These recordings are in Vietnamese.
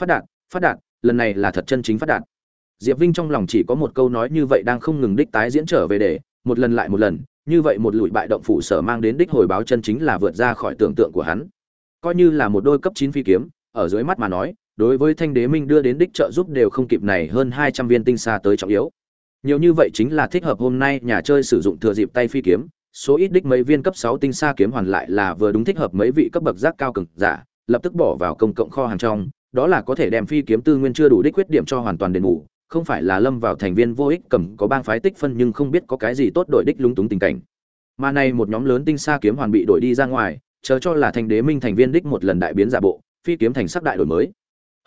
phát đạt phát đạt, lần này là thật chân chính phát đạt. Diệp vinh trong lòng chỉ có một câu nói như vậy đang không ngừng đích tái diễn trở về để, một lần lại một lần, như vậy một lụi bại động phủ sở mang đến đích hồi báo chân chính là vượt ra khỏi tưởng tượng của hắn. Coi như là một đôi cấp chín phi kiếm, ở dưới mắt mà nói, đối với thanh đế minh đưa đến đích trợ giúp đều không kịp này hơn hai trăm viên tinh xa tới trọng yếu. Nhiều như vậy chính là thích hợp hôm nay nhà chơi sử dụng thừa dịp tay phi kiếm, số ít đích mấy viên cấp sáu tinh xa kiếm hoàn lại là vừa đúng thích hợp mấy vị cấp bậc giác cao cực giả, lập tức bỏ vào công cộng kho hàng trong đó là có thể đem phi kiếm tư nguyên chưa đủ đích quyết điểm cho hoàn toàn đền bù, không phải là lâm vào thành viên vô ích cầm có bang phái tích phân nhưng không biết có cái gì tốt đổi đích lúng túng tình cảnh. Mà này một nhóm lớn tinh xa kiếm hoàn bị đổi đi ra ngoài, chờ cho là thành đế minh thành viên đích một lần đại biến giả bộ, phi kiếm thành sắc đại đổi mới.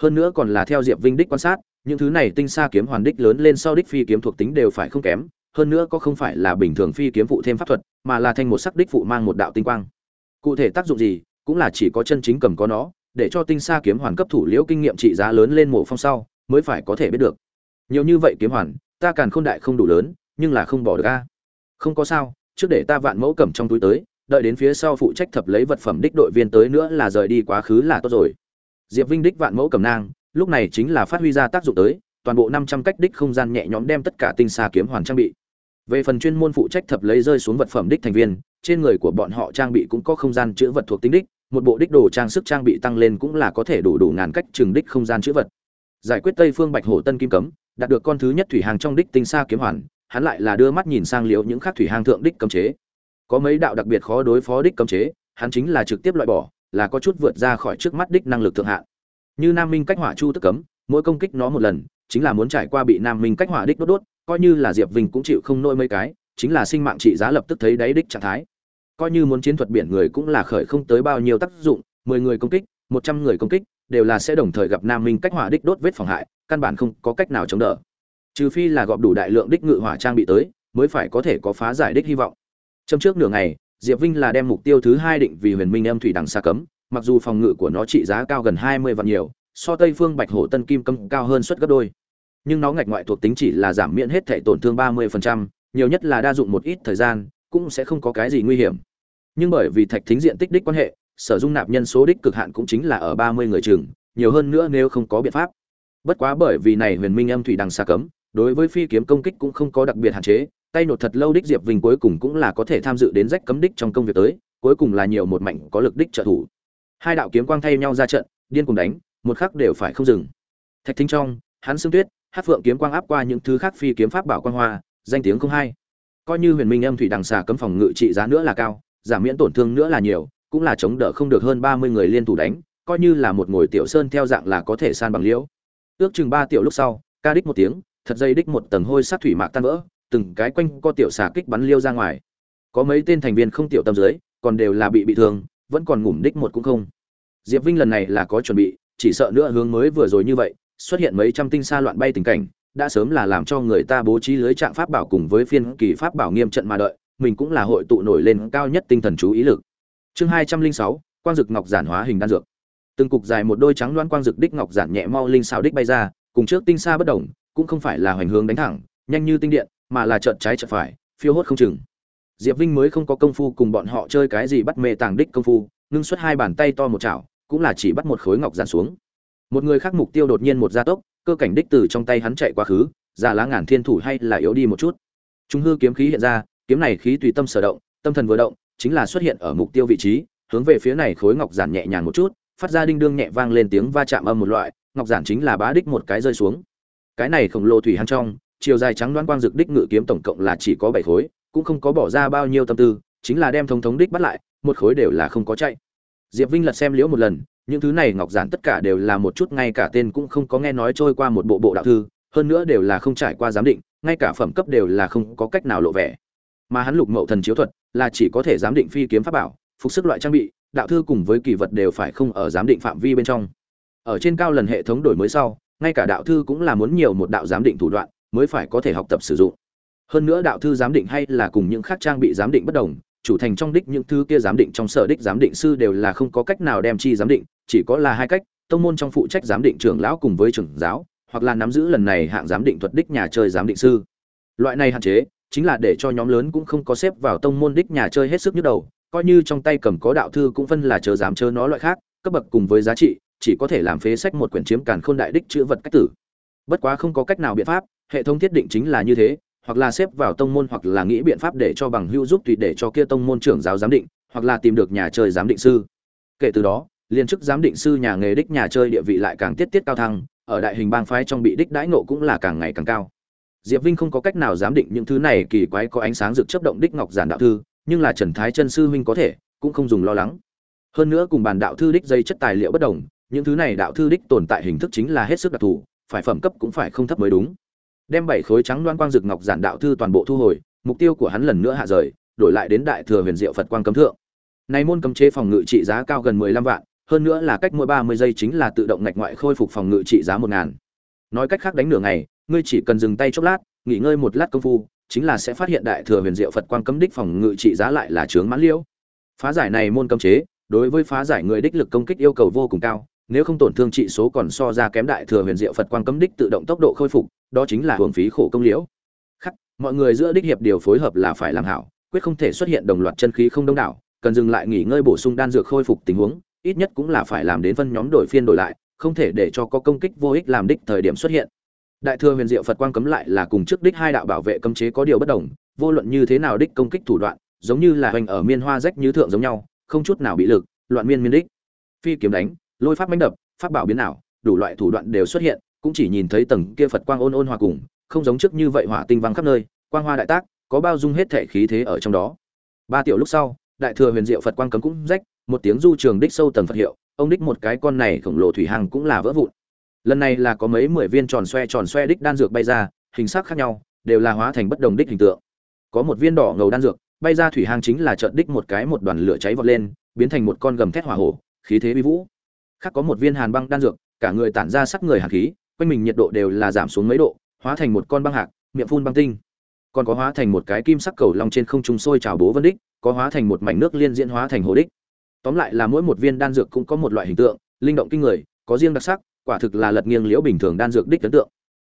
Hơn nữa còn là theo diệp vinh đích quan sát, những thứ này tinh xa kiếm hoàn đích lớn lên sau đích phi kiếm thuộc tính đều phải không kém, hơn nữa có không phải là bình thường phi kiếm phụ thêm pháp thuật, mà là thành một sắc đích phụ mang một đạo tinh quang. Cụ thể tác dụng gì, cũng là chỉ có chân chính cầm có nó để cho tinh xa kiếm hoàn cấp thủ liễu kinh nghiệm trị giá lớn lên mộ phong sau, mới phải có thể biết được. Nhiều như vậy kiếm hoàn, ta càng khôn đại không đủ lớn, nhưng là không bỏ được a. Không có sao, trước để ta vạn mẫu cầm trong túi tới, đợi đến phía sau phụ trách thập lấy vật phẩm đích đội viên tới nữa là rời đi quá khứ là tốt rồi. Diệp vinh đích vạn mẫu cầm nang, lúc này chính là phát huy ra tác dụng tới, toàn bộ năm trăm cách đích không gian nhẹ nhõm đem tất cả tinh xa kiếm hoàn trang bị. Về phần chuyên môn phụ trách thập lấy rơi xuống vật phẩm đích thành viên, trên người của bọn họ trang bị cũng có không gian chữ vật thuộc tính đích một bộ đích đồ trang sức trang bị tăng lên cũng là có thể đủ đủ ngàn cách trừng đích không gian chữ vật. Giải quyết tây phương bạch hổ tân kim cấm, đạt được con thứ nhất thủy hàng trong đích tinh xa kiếm hoàn, hắn lại là đưa mắt nhìn sang liễu những khác thủy hàng thượng đích cấm chế. Có mấy đạo đặc biệt khó đối phó đích cấm chế, hắn chính là trực tiếp loại bỏ, là có chút vượt ra khỏi trước mắt đích năng lực thượng hạn như nam minh cách hỏa chu tức cấm, mỗi công kích nó một lần, chính là muốn trải qua bị nam minh cách hỏa đích đốt đốt, coi như là diệp vinh cũng chịu không nôi mấy cái, chính là sinh mạng trị giá lập tức thấy đáy đích trạng thái coi như muốn chiến thuật biển người cũng là khởi không tới bao nhiêu tác dụng mười người công kích một trăm người công kích đều là sẽ đồng thời gặp nam minh cách hỏa đích đốt vết phòng hại căn bản không có cách nào chống đỡ. Trừ phi là gọp đủ đại lượng đích ngự hỏa trang bị tới mới phải có thể có phá giải đích hy vọng. Trong trước nửa ngày diệp vinh là đem mục tiêu thứ hai định vì huyền minh âm thủy đằng xa cấm mặc dù phòng ngự của nó trị giá cao gần hai mươi vạn nhiều so tây phương bạch hổ tân kim cấm cao hơn suất gấp đôi. Nhưng nó ngạch ngoại thuộc tính chỉ là giảm miễn hết thể tổn thương ba mươi phần trăm, nhiều nhất là đa dụng một ít thời gian cũng sẽ không có cái gì nguy hiểm nhưng bởi vì thạch thính diện tích đích quan hệ, sở dung nạp nhân số đích cực hạn cũng chính là ở ba mươi người chừng, nhiều hơn nữa nếu không có biện pháp. Bất quá bởi vì này huyền minh âm thủy đằng xa cấm, đối với phi kiếm công kích cũng không có đặc biệt hạn chế, tay nột thật lâu đích diệp vinh cuối cùng cũng là có thể tham dự đến rách cấm đích trong công việc tới, cuối cùng là nhiều một mạnh có lực đích trợ thủ. Hai đạo kiếm quang thay nhau ra trận, điên cùng đánh, một khắc đều phải không dừng. Thạch thính trong, hắn xương tuyết, hát phượng kiếm quang áp qua những thứ khác phi kiếm pháp bảo quang hoa, danh tiếng không hay coi như huyền minh âm thủy đằng xà cấm phòng ngự trị giá nữa là cao giảm miễn tổn thương nữa là nhiều, cũng là chống đỡ không được hơn ba mươi người liên thủ đánh, coi như là một ngồi tiểu sơn theo dạng là có thể san bằng liễu. Ước chừng ba tiểu lúc sau, ca đích một tiếng, thật dây đích một tầng hôi sát thủy mạc tan vỡ, từng cái quanh co tiểu xà kích bắn liêu ra ngoài. Có mấy tên thành viên không tiểu tâm dưới, còn đều là bị bị thương, vẫn còn ngủm đích một cũng không. Diệp vinh lần này là có chuẩn bị, chỉ sợ nữa hướng mới vừa rồi như vậy, xuất hiện mấy trăm tinh xa loạn bay tình cảnh, đã sớm là làm cho người ta bố trí lưới trạng pháp bảo cùng với phiên kỳ pháp bảo nghiêm trận mà đợi mình cũng là hội tụ nổi lên cao nhất tinh thần chú ý lực. Chương hai trăm linh sáu, quang dực ngọc giản hóa hình đan dược. Từng cục dài một đôi trắng loan quang dực đích ngọc giản nhẹ mau linh xảo đích bay ra, cùng trước tinh xa bất động cũng không phải là hoành hướng đánh thẳng, nhanh như tinh điện, mà là chợt trái chợt phải, phiêu hốt không chừng. Diệp vinh mới không có công phu cùng bọn họ chơi cái gì bắt mê tàng đích công phu, ngưng xuất hai bàn tay to một chảo, cũng là chỉ bắt một khối ngọc giản xuống. Một người khác mục tiêu đột nhiên một gia tốc, cơ cảnh đích từ trong tay hắn chạy qua khứ già lá ngàn thiên thủ hay là yếu đi một chút. Chúng hư kiếm khí hiện ra kiếm này khí tùy tâm sở động, tâm thần vừa động, chính là xuất hiện ở mục tiêu vị trí, hướng về phía này khối ngọc giản nhẹ nhàng một chút, phát ra đinh đương nhẹ vang lên tiếng va chạm âm một loại, ngọc giản chính là bá đích một cái rơi xuống. Cái này khổng lồ thủy hang trong, chiều dài trắng đoán quang dực đích ngự kiếm tổng cộng là chỉ có bảy khối, cũng không có bỏ ra bao nhiêu tâm tư, chính là đem thống thống đích bắt lại, một khối đều là không có chạy. Diệp vinh lật xem liễu một lần, những thứ này ngọc giản tất cả đều là một chút, ngay cả tên cũng không có nghe nói trôi qua một bộ bộ đạo thư, hơn nữa đều là không trải qua giám định, ngay cả phẩm cấp đều là không có cách nào lộ vẻ mà hắn lục mậu thần chiếu thuật là chỉ có thể giám định phi kiếm pháp bảo phục sức loại trang bị đạo thư cùng với kỳ vật đều phải không ở giám định phạm vi bên trong ở trên cao lần hệ thống đổi mới sau ngay cả đạo thư cũng là muốn nhiều một đạo giám định thủ đoạn mới phải có thể học tập sử dụng hơn nữa đạo thư giám định hay là cùng những khác trang bị giám định bất đồng chủ thành trong đích những thứ kia giám định trong sở đích giám định sư đều là không có cách nào đem chi giám định chỉ có là hai cách tông môn trong phụ trách giám định trưởng lão cùng với trưởng giáo hoặc là nắm giữ lần này hạng giám định thuật đích nhà chơi giám định sư loại này hạn chế chính là để cho nhóm lớn cũng không có xếp vào tông môn đích nhà chơi hết sức nhức đầu, coi như trong tay cầm có đạo thư cũng phân là chờ dám chớ nó loại khác, cấp bậc cùng với giá trị, chỉ có thể làm phế sách một quyển chiếm càn khôn đại đích chữ vật cách tử. Bất quá không có cách nào biện pháp, hệ thống thiết định chính là như thế, hoặc là xếp vào tông môn hoặc là nghĩ biện pháp để cho bằng hữu giúp tùy để cho kia tông môn trưởng giáo giám định, hoặc là tìm được nhà chơi giám định sư. Kể từ đó, liên chức giám định sư nhà nghề đích nhà chơi địa vị lại càng tiết tiết cao thăng, ở đại hình bang phái trong bị đích đãi nộ cũng là càng ngày càng cao diệp vinh không có cách nào giám định những thứ này kỳ quái có ánh sáng rực chấp động đích ngọc giản đạo thư, nhưng là trần thái chân sư huynh có thể, cũng không dùng lo lắng. Hơn nữa cùng bàn đạo thư đích dây chất tài liệu bất đồng, những thứ này đạo thư đích tồn tại hình thức chính là hết sức đặc thù, phải phẩm cấp cũng phải không thấp mới đúng. Đem bảy khối trắng loan quang rực ngọc giản đạo thư toàn bộ thu hồi, mục tiêu của hắn lần nữa hạ rời, đổi lại đến đại thừa huyền diệu phật quang cấm thượng. Này môn cấm chế phòng ngự trị giá cao gần mười lăm vạn, hơn nữa là cách mỗi ba mươi giây chính là tự động ngạch ngoại khôi phục phòng ngự trị giá một ngàn. Nói cách khác đánh nửa ngày ngươi chỉ cần dừng tay chốc lát, nghỉ ngơi một lát công phu, chính là sẽ phát hiện đại thừa huyền diệu phật quang cấm đích phòng ngự trị giá lại là chướng mãn liễu. Phá giải này môn cấm chế, đối với phá giải người đích lực công kích yêu cầu vô cùng cao, nếu không tổn thương trị số còn so ra kém đại thừa huyền diệu phật quang cấm đích tự động tốc độ khôi phục, đó chính là hưởng phí khổ công liễu. Khắc, mọi người giữa đích hiệp điều phối hợp là phải làm hảo, quyết không thể xuất hiện đồng loạt chân khí không đông đảo, cần dừng lại nghỉ ngơi bổ sung đan dược khôi phục tình huống, ít nhất cũng là phải làm đến phân nhóm đổi phiên đổi lại, không thể để cho có công kích vô ích làm đích thời điểm xuất hiện đại thừa huyền diệu phật quang cấm lại là cùng trước đích hai đạo bảo vệ cấm chế có điều bất đồng, vô luận như thế nào đích công kích thủ đoạn, giống như là hoành ở miên hoa rách như thượng giống nhau, không chút nào bị lực, loạn miên miên đích. Phi kiếm đánh, lôi pháp bánh đập, pháp bảo biến ảo, đủ loại thủ đoạn đều xuất hiện, cũng chỉ nhìn thấy tầng kia phật quang ôn ôn hòa cùng, không giống trước như vậy hỏa tinh văng khắp nơi, quang hoa đại tác, có bao dung hết thể khí thế ở trong đó. Ba tiểu lúc sau, đại thừa huyền diệu phật quang cấm cũng rách, một tiếng du trường đích sâu tầng phật hiệu, ông đích một cái con này khổng lồ thủy hằng cũng là vỡ vụn lần này là có mấy mười viên tròn xoe tròn xoe đích đan dược bay ra, hình sắc khác nhau, đều là hóa thành bất đồng đích hình tượng. Có một viên đỏ ngầu đan dược, bay ra thủy hang chính là trợn đích một cái một đoàn lửa cháy vọt lên, biến thành một con gầm thét hỏa hổ, khí thế uy vũ. Khác có một viên hàn băng đan dược, cả người tản ra sắc người hàn khí, quanh mình nhiệt độ đều là giảm xuống mấy độ, hóa thành một con băng hạc, miệng phun băng tinh. Còn có hóa thành một cái kim sắc cầu long trên không trung sôi trào bố vân đích, có hóa thành một mảnh nước liên diễn hóa thành hồ đích. Tóm lại là mỗi một viên đan dược cũng có một loại hình tượng, linh động kinh người, có riêng đặc sắc quả thực là lật nghiêng liễu bình thường đan dược đích ấn tượng.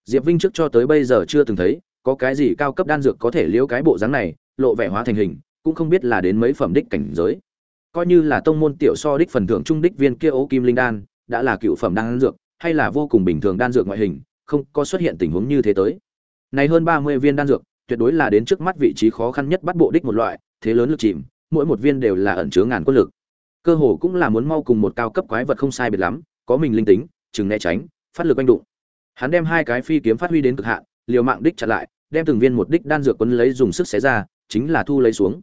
Diệp vinh trước cho tới bây giờ chưa từng thấy, có cái gì cao cấp đan dược có thể liễu cái bộ dáng này, lộ vẻ hóa thành hình, cũng không biết là đến mấy phẩm đích cảnh giới. Coi như là tông môn tiểu so đích phần thưởng trung đích viên kia ô kim linh đan, đã là cựu phẩm đan dược, hay là vô cùng bình thường đan dược ngoại hình, không có xuất hiện tình huống như thế tới. Này hơn ba mươi viên đan dược, tuyệt đối là đến trước mắt vị trí khó khăn nhất bắt bộ đích một loại, thế lớn lực chìm, mỗi một viên đều là ẩn chứa ngàn quân lực. Cơ hồ cũng là muốn mau cùng một cao cấp quái vật không sai biệt lắm, có mình linh tính chừng né tránh, phát lực anh đụng. Hắn đem hai cái phi kiếm phát huy đến cực hạn, liều mạng đích chặn lại, đem từng viên một đích đan dược quấn lấy dùng sức xé ra, chính là thu lấy xuống.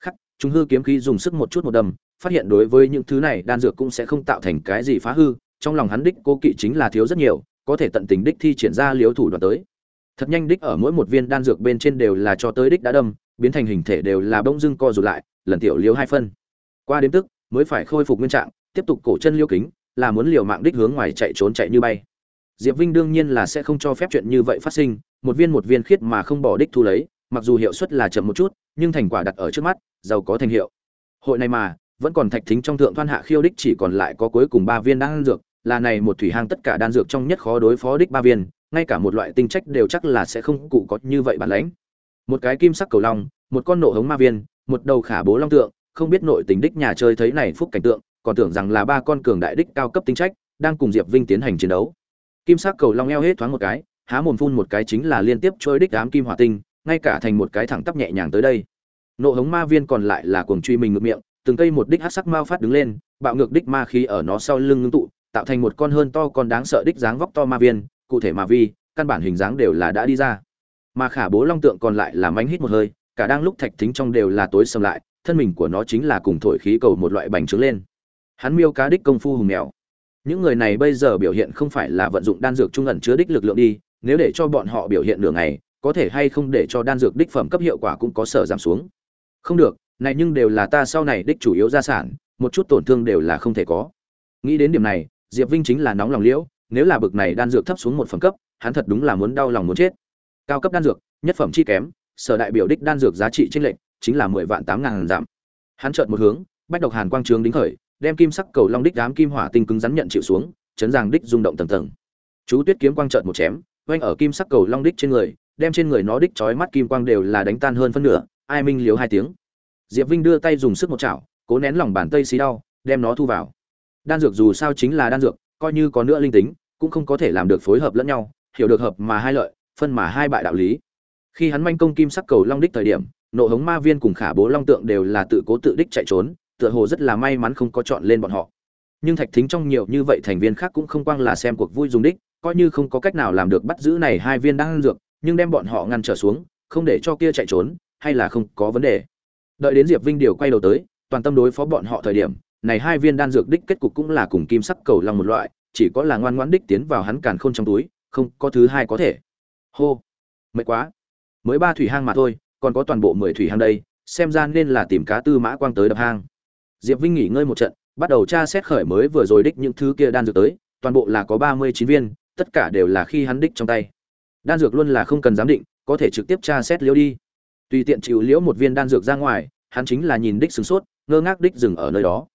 Khắc chúng hư kiếm khí dùng sức một chút một đầm, phát hiện đối với những thứ này đan dược cũng sẽ không tạo thành cái gì phá hư, trong lòng hắn đích cố kỵ chính là thiếu rất nhiều, có thể tận tình đích thi triển ra liếu thủ đoạn tới. Thật nhanh đích ở mỗi một viên đan dược bên trên đều là cho tới đích đã đâm, biến thành hình thể đều là bông dưng co rụt lại, lần tiểu liếu hai phân. Qua đến tức, mới phải khôi phục nguyên trạng, tiếp tục cổ chân liêu kính là muốn liều mạng đích hướng ngoài chạy trốn chạy như bay. Diệp vinh đương nhiên là sẽ không cho phép chuyện như vậy phát sinh, một viên một viên khiết mà không bỏ đích thu lấy, mặc dù hiệu suất là chậm một chút, nhưng thành quả đặt ở trước mắt, giàu có thành hiệu. Hội này mà, vẫn còn thạch thính trong thượng thoan hạ khiêu đích chỉ còn lại có cuối cùng ba viên đan dược, là này một thủy hang tất cả đan dược trong nhất khó đối phó đích ba viên, ngay cả một loại tinh trách đều chắc là sẽ không cụ có như vậy bản lãnh. Một cái kim sắc cầu long, một con nộ hống ma viên, một đầu khả bố long tượng, không biết nội tình đích nhà chơi thấy này phúc cảnh tượng còn tưởng rằng là ba con cường đại đích cao cấp tinh trách, đang cùng diệp vinh tiến hành chiến đấu. Kim sắc cầu long eo hết thoáng một cái, há mồm phun một cái chính là liên tiếp trôi đích ám kim hỏa tinh, ngay cả thành một cái thẳng tắp nhẹ nhàng tới đây. Nộ hống ma viên còn lại là cuồng truy mình ngược miệng, từng cây một đích hắc sắc mao phát đứng lên, bạo ngược đích ma khí ở nó sau lưng ngưng tụ, tạo thành một con hơn to còn đáng sợ đích dáng vóc to ma viên, cụ thể ma vi, căn bản hình dáng đều là đã đi ra. Mà khả bố long tượng còn lại là mánh hít một hơi, cả đang lúc thạch thính trong đều là tối sầm lại, thân mình của nó chính là cùng thổi khí cầu một loại bành trướng lên hắn miêu cá đích công phu hùng mèo. Những người này bây giờ biểu hiện không phải là vận dụng đan dược trung ẩn chứa đích lực lượng đi, nếu để cho bọn họ biểu hiện nửa ngày, có thể hay không để cho đan dược đích phẩm cấp hiệu quả cũng có sở giảm xuống. Không được, này nhưng đều là ta sau này đích chủ yếu gia sản, một chút tổn thương đều là không thể có. Nghĩ đến điểm này, diệp vinh chính là nóng lòng liễu, nếu là bực này đan dược thấp xuống một phẩm cấp, hắn thật đúng là muốn đau lòng muốn chết. Cao cấp đan dược, nhất phẩm chi kém, sở đại biểu đích đan dược giá trị trên lệch chính là mười vạn tám ngàn giảm. Hắn chợt một hướng, bách độc hàn quang trướng đính khởi đem kim sắc cầu long đích đám kim hỏa tinh cứng rắn nhận chịu xuống, chấn giang đích rung động tầng tầng. Chú tuyết kiếm quang chợt một chém oanh ở kim sắc cầu long đích trên người, đem trên người nó đích chói mắt kim quang đều là đánh tan hơn phân nửa, ai minh liếu hai tiếng. Diệp vinh đưa tay dùng sức một chảo, cố nén lòng bàn tay xí đau, đem nó thu vào. Đan dược dù sao chính là đan dược, coi như có nữa linh tính, cũng không có thể làm được phối hợp lẫn nhau, hiểu được hợp mà hai lợi, phân mà hai bại đạo lý. Khi hắn manh công kim sắc cầu long đích thời điểm, nộ hống ma viên cùng khả bố long tượng đều là tự cố tự đích chạy trốn tựa hồ rất là may mắn không có chọn lên bọn họ. Nhưng thạch thính trong nhiều như vậy thành viên khác cũng không quang là xem cuộc vui dùng đích, coi như không có cách nào làm được bắt giữ này hai viên đang ăn dược, nhưng đem bọn họ ngăn trở xuống, không để cho kia chạy trốn, hay là không có vấn đề. Đợi đến diệp vinh điều quay đầu tới, toàn tâm đối phó bọn họ thời điểm, này hai viên đan dược đích kết cục cũng là cùng kim sắc cầu long một loại, chỉ có là ngoan ngoãn đích tiến vào hắn càn khôn trong túi, không có thứ hai có thể. Hô! Mệt quá. Mới ba thủy hang mà thôi, còn có toàn bộ mười thủy hang đây, xem ra nên là tìm cá tư mã quang tới đập hang diệp vinh nghỉ ngơi một trận bắt đầu tra xét khởi mới vừa rồi đích những thứ kia đan dược tới toàn bộ là có ba mươi chín viên tất cả đều là khi hắn đích trong tay. Đan dược luôn là không cần giám định có thể trực tiếp tra xét liễu đi. Tùy tiện chịu liễu một viên đan dược ra ngoài hắn chính là nhìn đích sửng sốt ngơ ngác đích dừng ở nơi đó.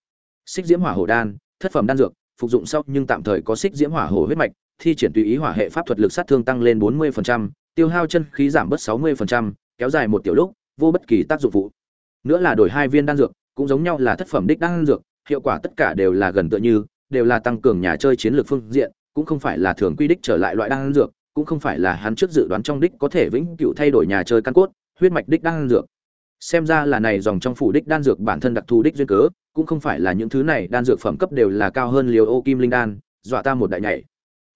Xích diễm hỏa hổ đan thất phẩm đan dược phục dụng sau nhưng tạm thời có xích diễm hỏa hổ huyết mạch thi triển tùy ý hỏa hệ pháp thuật lực sát thương tăng lên 40%, tiêu hao chân khí giảm bớt 60%, kéo dài một tiểu lúc vô bất kỳ tác dụng phụ. Nữa là đổi hai viên đan dược cũng giống nhau là thất phẩm đích đan dược, hiệu quả tất cả đều là gần tựa như, đều là tăng cường nhà chơi chiến lược phương diện, cũng không phải là thường quy đích trở lại loại đan dược, cũng không phải là hắn trước dự đoán trong đích có thể vĩnh cửu thay đổi nhà chơi căn cốt, huyết mạch đích đan dược. Xem ra là này dòng trong phủ đích đan dược bản thân đặc thù đích duyên cớ, cũng không phải là những thứ này đan dược phẩm cấp đều là cao hơn liều ô kim linh đan, dọa ta một đại nhảy.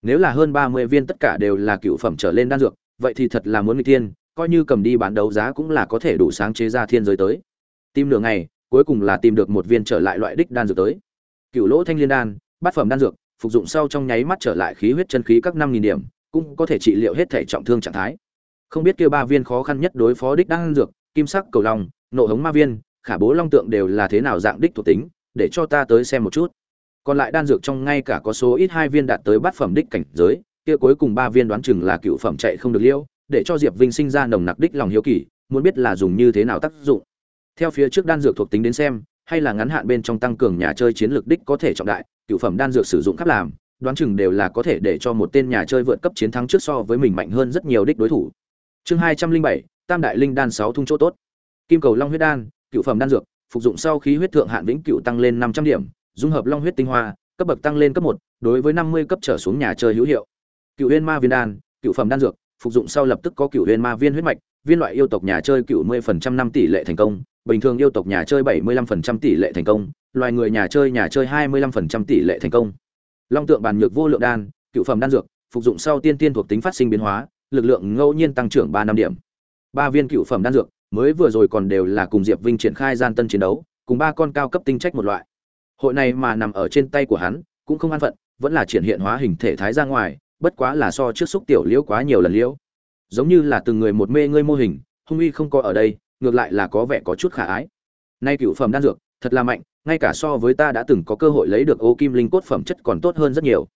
Nếu là hơn ba mươi viên tất cả đều là cựu phẩm trở lên đan dược, vậy thì thật là muốn mỹ tiên coi như cầm đi bán đấu giá cũng là có thể đủ sáng chế ra thiên giới tới. Tìm nửa ngày cuối cùng là tìm được một viên trở lại loại đích đan dược tới. Cựu lỗ thanh liên đan, bát phẩm đan dược, phục dụng sau trong nháy mắt trở lại khí huyết chân khí các năm nghìn điểm, cũng có thể trị liệu hết thể trọng thương trạng thái. Không biết kia ba viên khó khăn nhất đối phó đích đan dược, kim sắc, cầu long, nộ hống ma viên, khả bố long tượng đều là thế nào dạng đích thuộc tính, để cho ta tới xem một chút. Còn lại đan dược trong ngay cả có số ít hai viên đạt tới bát phẩm đích cảnh giới, kia cuối cùng ba viên đoán chừng là cựu phẩm chạy không được liêu, để cho diệp vinh sinh ra nồng nặc đích lòng hiếu kỳ, muốn biết là dùng như thế nào tác dụng theo phía trước đan dược thuộc tính đến xem, hay là ngắn hạn bên trong tăng cường nhà chơi chiến lược đích có thể trọng đại, cựu phẩm đan dược sử dụng khắp làm, đoán chừng đều là có thể để cho một tên nhà chơi vượt cấp chiến thắng trước so với mình mạnh hơn rất nhiều đích đối thủ. Chương hai trăm linh bảy, tam đại linh đan sáu thung chỗ tốt. Kim cầu long huyết đan, cựu phẩm đan dược, phục dụng sau khí huyết thượng hạn vĩnh cựu tăng lên năm trăm điểm, dung hợp long huyết tinh hoa, cấp bậc tăng lên cấp một, đối với năm mươi cấp trở xuống nhà chơi hữu hiệu. Cựu huyên ma viên đan, cựu phẩm đan dược, phục dụng sau lập tức có cựu huyên ma viên huyết mạch, viên loại yêu tộc nhà chơi cựu mươi phần trăm năm tỷ lệ thành công bình thường yêu tộc nhà chơi bảy mươi lăm phần trăm tỷ lệ thành công, loài người nhà chơi nhà chơi hai mươi lăm phần trăm tỷ lệ thành công. Long tượng bàn nhược vô lượng đan, cựu phẩm đan dược, phục dụng sau tiên tiên thuộc tính phát sinh biến hóa, lực lượng ngẫu nhiên tăng trưởng ba năm điểm. Ba viên cựu phẩm đan dược, mới vừa rồi còn đều là cùng diệp vinh triển khai gian tân chiến đấu, cùng ba con cao cấp tinh trách một loại. Hội này mà nằm ở trên tay của hắn, cũng không an phận, vẫn là triển hiện hóa hình thể thái ra ngoài, bất quá là so trước xúc tiểu liễu quá nhiều lần liễu. Giống như là từng người một mê ngươi mô hình, hung uy không có ở đây ngược lại là có vẻ có chút khả ái. Nay cựu phẩm đan dược, thật là mạnh, ngay cả so với ta đã từng có cơ hội lấy được ô kim linh cốt phẩm chất còn tốt hơn rất nhiều.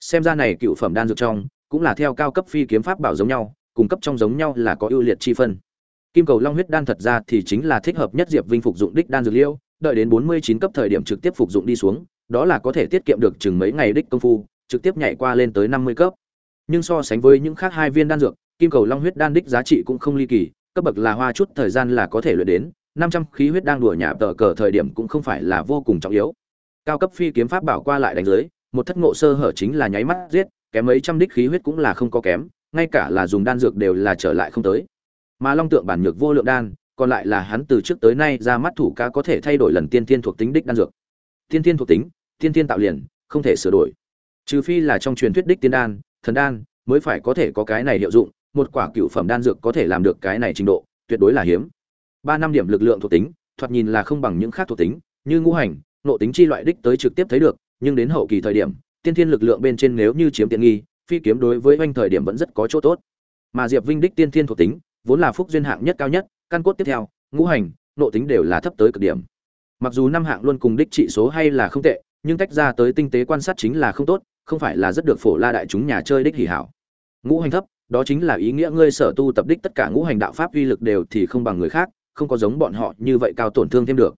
Xem ra này cựu phẩm đan dược trong, cũng là theo cao cấp phi kiếm pháp bảo giống nhau cung cấp trong giống nhau là có ưu liệt chi phân. Kim cầu long huyết đan thật ra thì chính là thích hợp nhất diệp vinh phục dụng đích đan dược liêu, đợi đến bốn mươi chín cấp thời điểm trực tiếp phục dụng đi xuống, đó là có thể tiết kiệm được chừng mấy ngày đích công phu, trực tiếp nhảy qua lên tới năm mươi cấp. Nhưng so sánh với những khác hai viên đan dược, kim cầu long huyết đan đích giá trị cũng không ly kỳ cấp bậc là hoa chút thời gian là có thể luyện đến, năm trăm khí huyết đang đùa nhà tờ cờ thời điểm cũng không phải là vô cùng trọng yếu. Cao cấp phi kiếm pháp bảo qua lại đánh giới một thất ngộ sơ hở chính là nháy mắt giết, kém mấy trăm đích khí huyết cũng là không có kém, ngay cả là dùng đan dược đều là trở lại không tới. Mà long tượng bản nhược vô lượng đan, còn lại là hắn từ trước tới nay ra mắt thủ ca có thể thay đổi lần tiên tiên thuộc tính đích đan dược. Tiên tiên thuộc tính, tiên tiên tạo liền, không thể sửa đổi. Trừ phi là trong truyền thuyết đích tiên đan, thần đan, mới phải có thể có cái này hiệu dụng một quả cựu phẩm đan dược có thể làm được cái này trình độ, tuyệt đối là hiếm. Ba năm điểm lực lượng thuộc tính, thoạt nhìn là không bằng những khác thuộc tính, như ngũ hành nộ tính chi loại đích tới trực tiếp thấy được, nhưng đến hậu kỳ thời điểm, tiên thiên lực lượng bên trên nếu như chiếm tiện nghi, phi kiếm đối với oanh thời điểm vẫn rất có chỗ tốt. Mà diệp vinh đích tiên thiên thuộc tính, vốn là phúc duyên hạng nhất cao nhất, căn cốt tiếp theo, ngũ hành nộ tính đều là thấp tới cực điểm. Mặc dù năm hạng luôn cùng đích trị số hay là không tệ, nhưng tách ra tới tinh tế quan sát chính là không tốt, không phải là rất được phổ la đại chúng nhà chơi đích hỉ hảo. Ngũ hành thấp đó chính là ý nghĩa ngươi sở tu tập đích tất cả ngũ hành đạo pháp uy lực đều thì không bằng người khác, không có giống bọn họ như vậy cao tổn thương thêm được.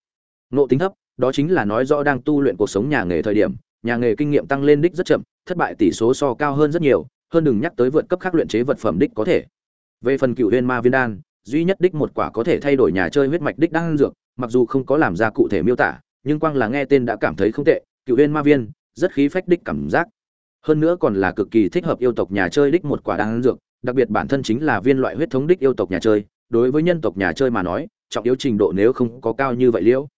Nộ tính thấp, đó chính là nói rõ đang tu luyện cuộc sống nhà nghề thời điểm, nhà nghề kinh nghiệm tăng lên đích rất chậm, thất bại tỷ số so cao hơn rất nhiều, hơn đừng nhắc tới vượt cấp khác luyện chế vật phẩm đích có thể. Về phần cựu huyên ma viên đan, duy nhất đích một quả có thể thay đổi nhà chơi huyết mạch đích đan dược, mặc dù không có làm ra cụ thể miêu tả, nhưng quang là nghe tên đã cảm thấy không tệ, cựu huyên ma viên, rất khí phách đích cảm giác hơn nữa còn là cực kỳ thích hợp yêu tộc nhà chơi đích một quả đan dược, đặc biệt bản thân chính là viên loại huyết thống đích yêu tộc nhà chơi. Đối với nhân tộc nhà chơi mà nói, trọng yếu trình độ nếu không có cao như vậy liễu.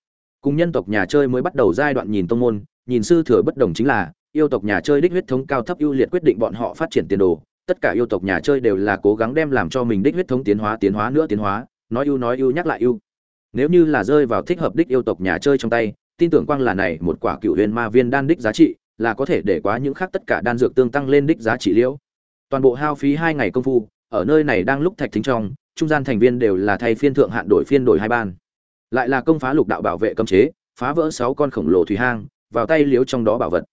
Cùng nhân tộc nhà chơi mới bắt đầu giai đoạn nhìn tông môn, nhìn sư thừa bất đồng chính là, yêu tộc nhà chơi đích huyết thống cao thấp ưu liệt quyết định bọn họ phát triển tiền đồ. Tất cả yêu tộc nhà chơi đều là cố gắng đem làm cho mình đích huyết thống tiến hóa tiến hóa nữa tiến hóa, nói ưu nói ưu, nhắc lại ưu. Nếu như là rơi vào thích hợp đích yêu tộc nhà chơi trong tay, tin tưởng quang là này một quả cựu huyền ma viên đan đích giá trị là có thể để quá những khác tất cả đan dược tương tăng lên đích giá trị liễu. Toàn bộ hao phí hai ngày công phu, ở nơi này đang lúc thạch thính trong, trung gian thành viên đều là thay phiên thượng hạn đổi phiên đổi hai ban. Lại là công phá lục đạo bảo vệ cấm chế, phá vỡ sáu con khổng lồ thủy hang, vào tay liếu trong đó bảo vật.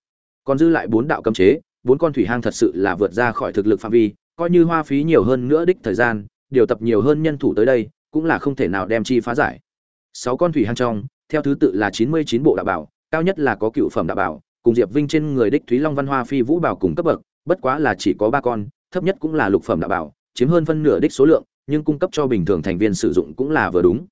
Còn dư lại bốn đạo cấm chế, bốn con thủy hang thật sự là vượt ra khỏi thực lực phạm vi, coi như hoa phí nhiều hơn nữa đích thời gian, điều tập nhiều hơn nhân thủ tới đây, cũng là không thể nào đem chi phá giải. Sáu con thủy hang trong, theo thứ tự là chín mươi chín bộ đạo bảo, cao nhất là có cựu phẩm đạo bảo cùng diệp vinh trên người đích thúy long văn hoa phi vũ bảo cùng cấp bậc, bất quá là chỉ có ba con, thấp nhất cũng là lục phẩm đạo bảo, chiếm hơn phân nửa đích số lượng, nhưng cung cấp cho bình thường thành viên sử dụng cũng là vừa đúng.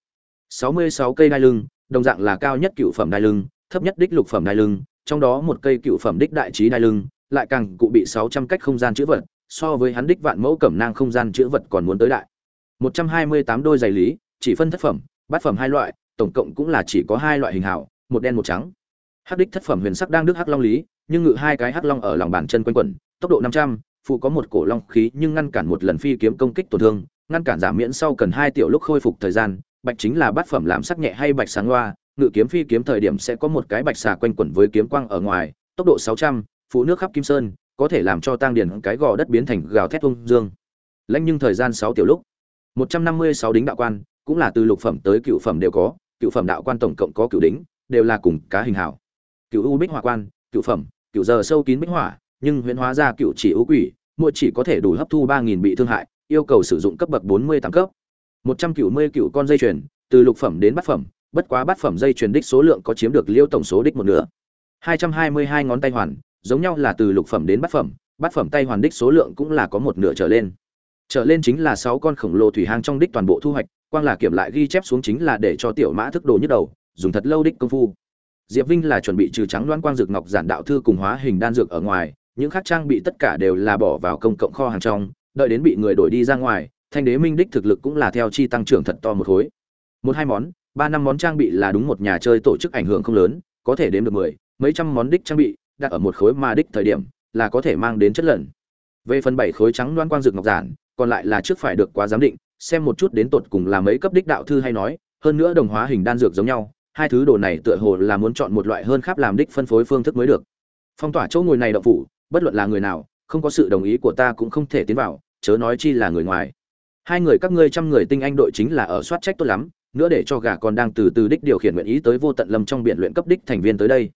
Sáu mươi sáu cây đai lưng, đồng dạng là cao nhất cựu phẩm đai lưng, thấp nhất đích lục phẩm đai lưng, trong đó một cây cựu phẩm đích đại trí đai lưng, lại càng cụ bị sáu trăm cách không gian chữ vật, so với hắn đích vạn mẫu cẩm nang không gian chữ vật còn muốn tới đại. Một trăm hai mươi tám đôi giày lý, chỉ phân thất phẩm, bát phẩm hai loại, tổng cộng cũng là chỉ có hai loại hình hảo một đen một trắng hắc đích thất phẩm huyền sắc đang đức hắc long lý, nhưng ngự hai cái hắc long ở lòng bàn chân quanh quẩn, tốc độ năm trăm, phụ có một cổ long khí nhưng ngăn cản một lần phi kiếm công kích tổn thương, ngăn cản giảm miễn sau cần hai tiểu lúc khôi phục thời gian, bạch chính là bát phẩm làm sắc nhẹ hay bạch sáng loa ngự kiếm phi kiếm thời điểm sẽ có một cái bạch xà quanh quẩn với kiếm quang ở ngoài, tốc độ sáu trăm, phụ nước khắp kim sơn, có thể làm cho tăng điền cái gò đất biến thành gào thét ung dương. Lãnh nhưng thời gian sáu tiểu lúc. Một trăm năm mươi sáu đính đạo quan, cũng là từ lục phẩm tới cựu phẩm đều có, cựu phẩm đạo quan tổng cộng có cựu đính, đều là cùng cá hình hảo cựu u bích hỏa quan, cựu phẩm, cựu giờ sâu kín bích hỏa, nhưng huyễn hóa ra cựu chỉ ưu quỷ, mỗi chỉ có thể đủ hấp thu ba nghìn bị thương hại, yêu cầu sử dụng cấp bậc bốn mươi tám cấp. một trăm cựu mươi cựu con dây chuyền, từ lục phẩm đến bát phẩm, bất quá bát phẩm dây chuyền đích số lượng có chiếm được liêu tổng số đích một nửa. hai trăm hai mươi hai ngón tay hoàn, giống nhau là từ lục phẩm đến bát phẩm bát phẩm tay hoàn đích số lượng cũng là có một nửa trở lên. Trở lên chính là sáu con khổng lồ thủy hang trong đích toàn bộ thu hoạch, quang là kiểm lại ghi chép xuống chính là để cho tiểu mã thức đồ nhức đầu, dùng thật lâu đích công phu diệp vinh là chuẩn bị trừ trắng đoan quang dược ngọc giản đạo thư cùng hóa hình đan dược ở ngoài, những khác trang bị tất cả đều là bỏ vào công cộng kho hàng trong, đợi đến bị người đổi đi ra ngoài, thanh đế minh đích thực lực cũng là theo chi tăng trưởng thật to một khối. Một hai món, ba năm món trang bị là đúng một nhà chơi tổ chức ảnh hưởng không lớn, có thể đếm được mười, mấy trăm món đích trang bị, đặt ở một khối mà đích thời điểm, là có thể mang đến chất lần về phần bảy khối trắng đoan quang dược ngọc giản, còn lại là trước phải được quá giám định, xem một chút đến tột cùng là mấy cấp đích đạo thư hay nói, hơn nữa đồng hóa hình đan dược giống nhau hai thứ đồ này tựa hồ là muốn chọn một loại hơn khắp làm đích phân phối phương thức mới được. Phong tỏa chỗ ngồi này động phủ, bất luận là người nào, không có sự đồng ý của ta cũng không thể tiến vào, chớ nói chi là người ngoài. Hai người các ngươi trăm người tinh anh đội chính là ở soát trách tốt lắm, nữa để cho gà con đang từ từ đích điều khiển nguyện ý tới vô tận lâm trong biển luyện cấp đích thành viên tới đây.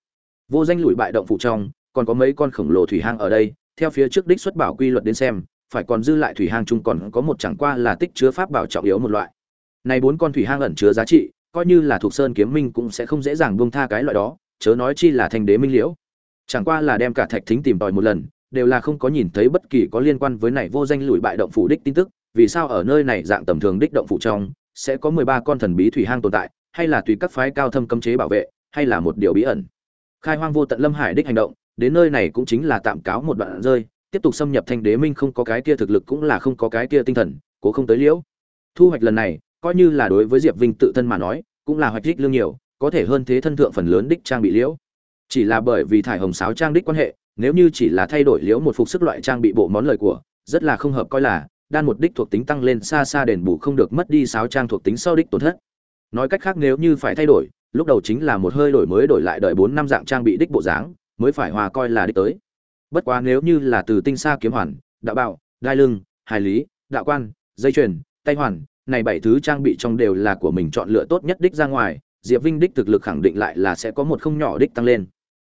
Vô danh lùi bại động phủ trong, còn có mấy con khổng lồ thủy hang ở đây, theo phía trước đích xuất bảo quy luật đến xem, phải còn dư lại thủy hang chung còn có một chẳng qua là tích chứa pháp bảo trọng yếu một loại. Này bốn con thủy hang ẩn chứa giá trị coi như là thuộc sơn kiếm minh cũng sẽ không dễ dàng buông tha cái loại đó, chớ nói chi là thanh đế minh liễu. Chẳng qua là đem cả thạch thính tìm tòi một lần, đều là không có nhìn thấy bất kỳ có liên quan với này vô danh lùi bại động phủ đích tin tức, vì sao ở nơi này dạng tầm thường đích động phủ trong, sẽ có mười ba con thần bí thủy hang tồn tại, hay là tùy các phái cao thâm cấm chế bảo vệ, hay là một điều bí ẩn. Khai hoang vô tận lâm hải đích hành động, đến nơi này cũng chính là tạm cáo một đoạn rơi, tiếp tục xâm nhập thanh đế minh không có cái kia thực lực cũng là không có cái kia tinh thần, cố không tới liễu. Thu hoạch lần này coi như là đối với diệp vinh tự thân mà nói, cũng là hoạch đích lương nhiều, có thể hơn thế thân thượng phần lớn đích trang bị liễu. Chỉ là bởi vì thải hồng sáo trang đích quan hệ, nếu như chỉ là thay đổi liễu một phục sức loại trang bị bộ món lời của, rất là không hợp coi là, đan một đích thuộc tính tăng lên xa xa đền bù không được mất đi sáo trang thuộc tính sau đích tổn thất. Nói cách khác nếu như phải thay đổi, lúc đầu chính là một hơi đổi mới đổi lại đợi bốn năm dạng trang bị đích bộ dáng, mới phải hòa coi là đích tới. Bất quá nếu như là từ tinh xa kiếm hoàn, đạo bạo, đai lưng hài lý, đạo quan, dây chuyền, tay hoàn này bảy thứ trang bị trong đều là của mình chọn lựa tốt nhất đích ra ngoài, diệp vinh đích thực lực khẳng định lại là sẽ có một không nhỏ đích tăng lên.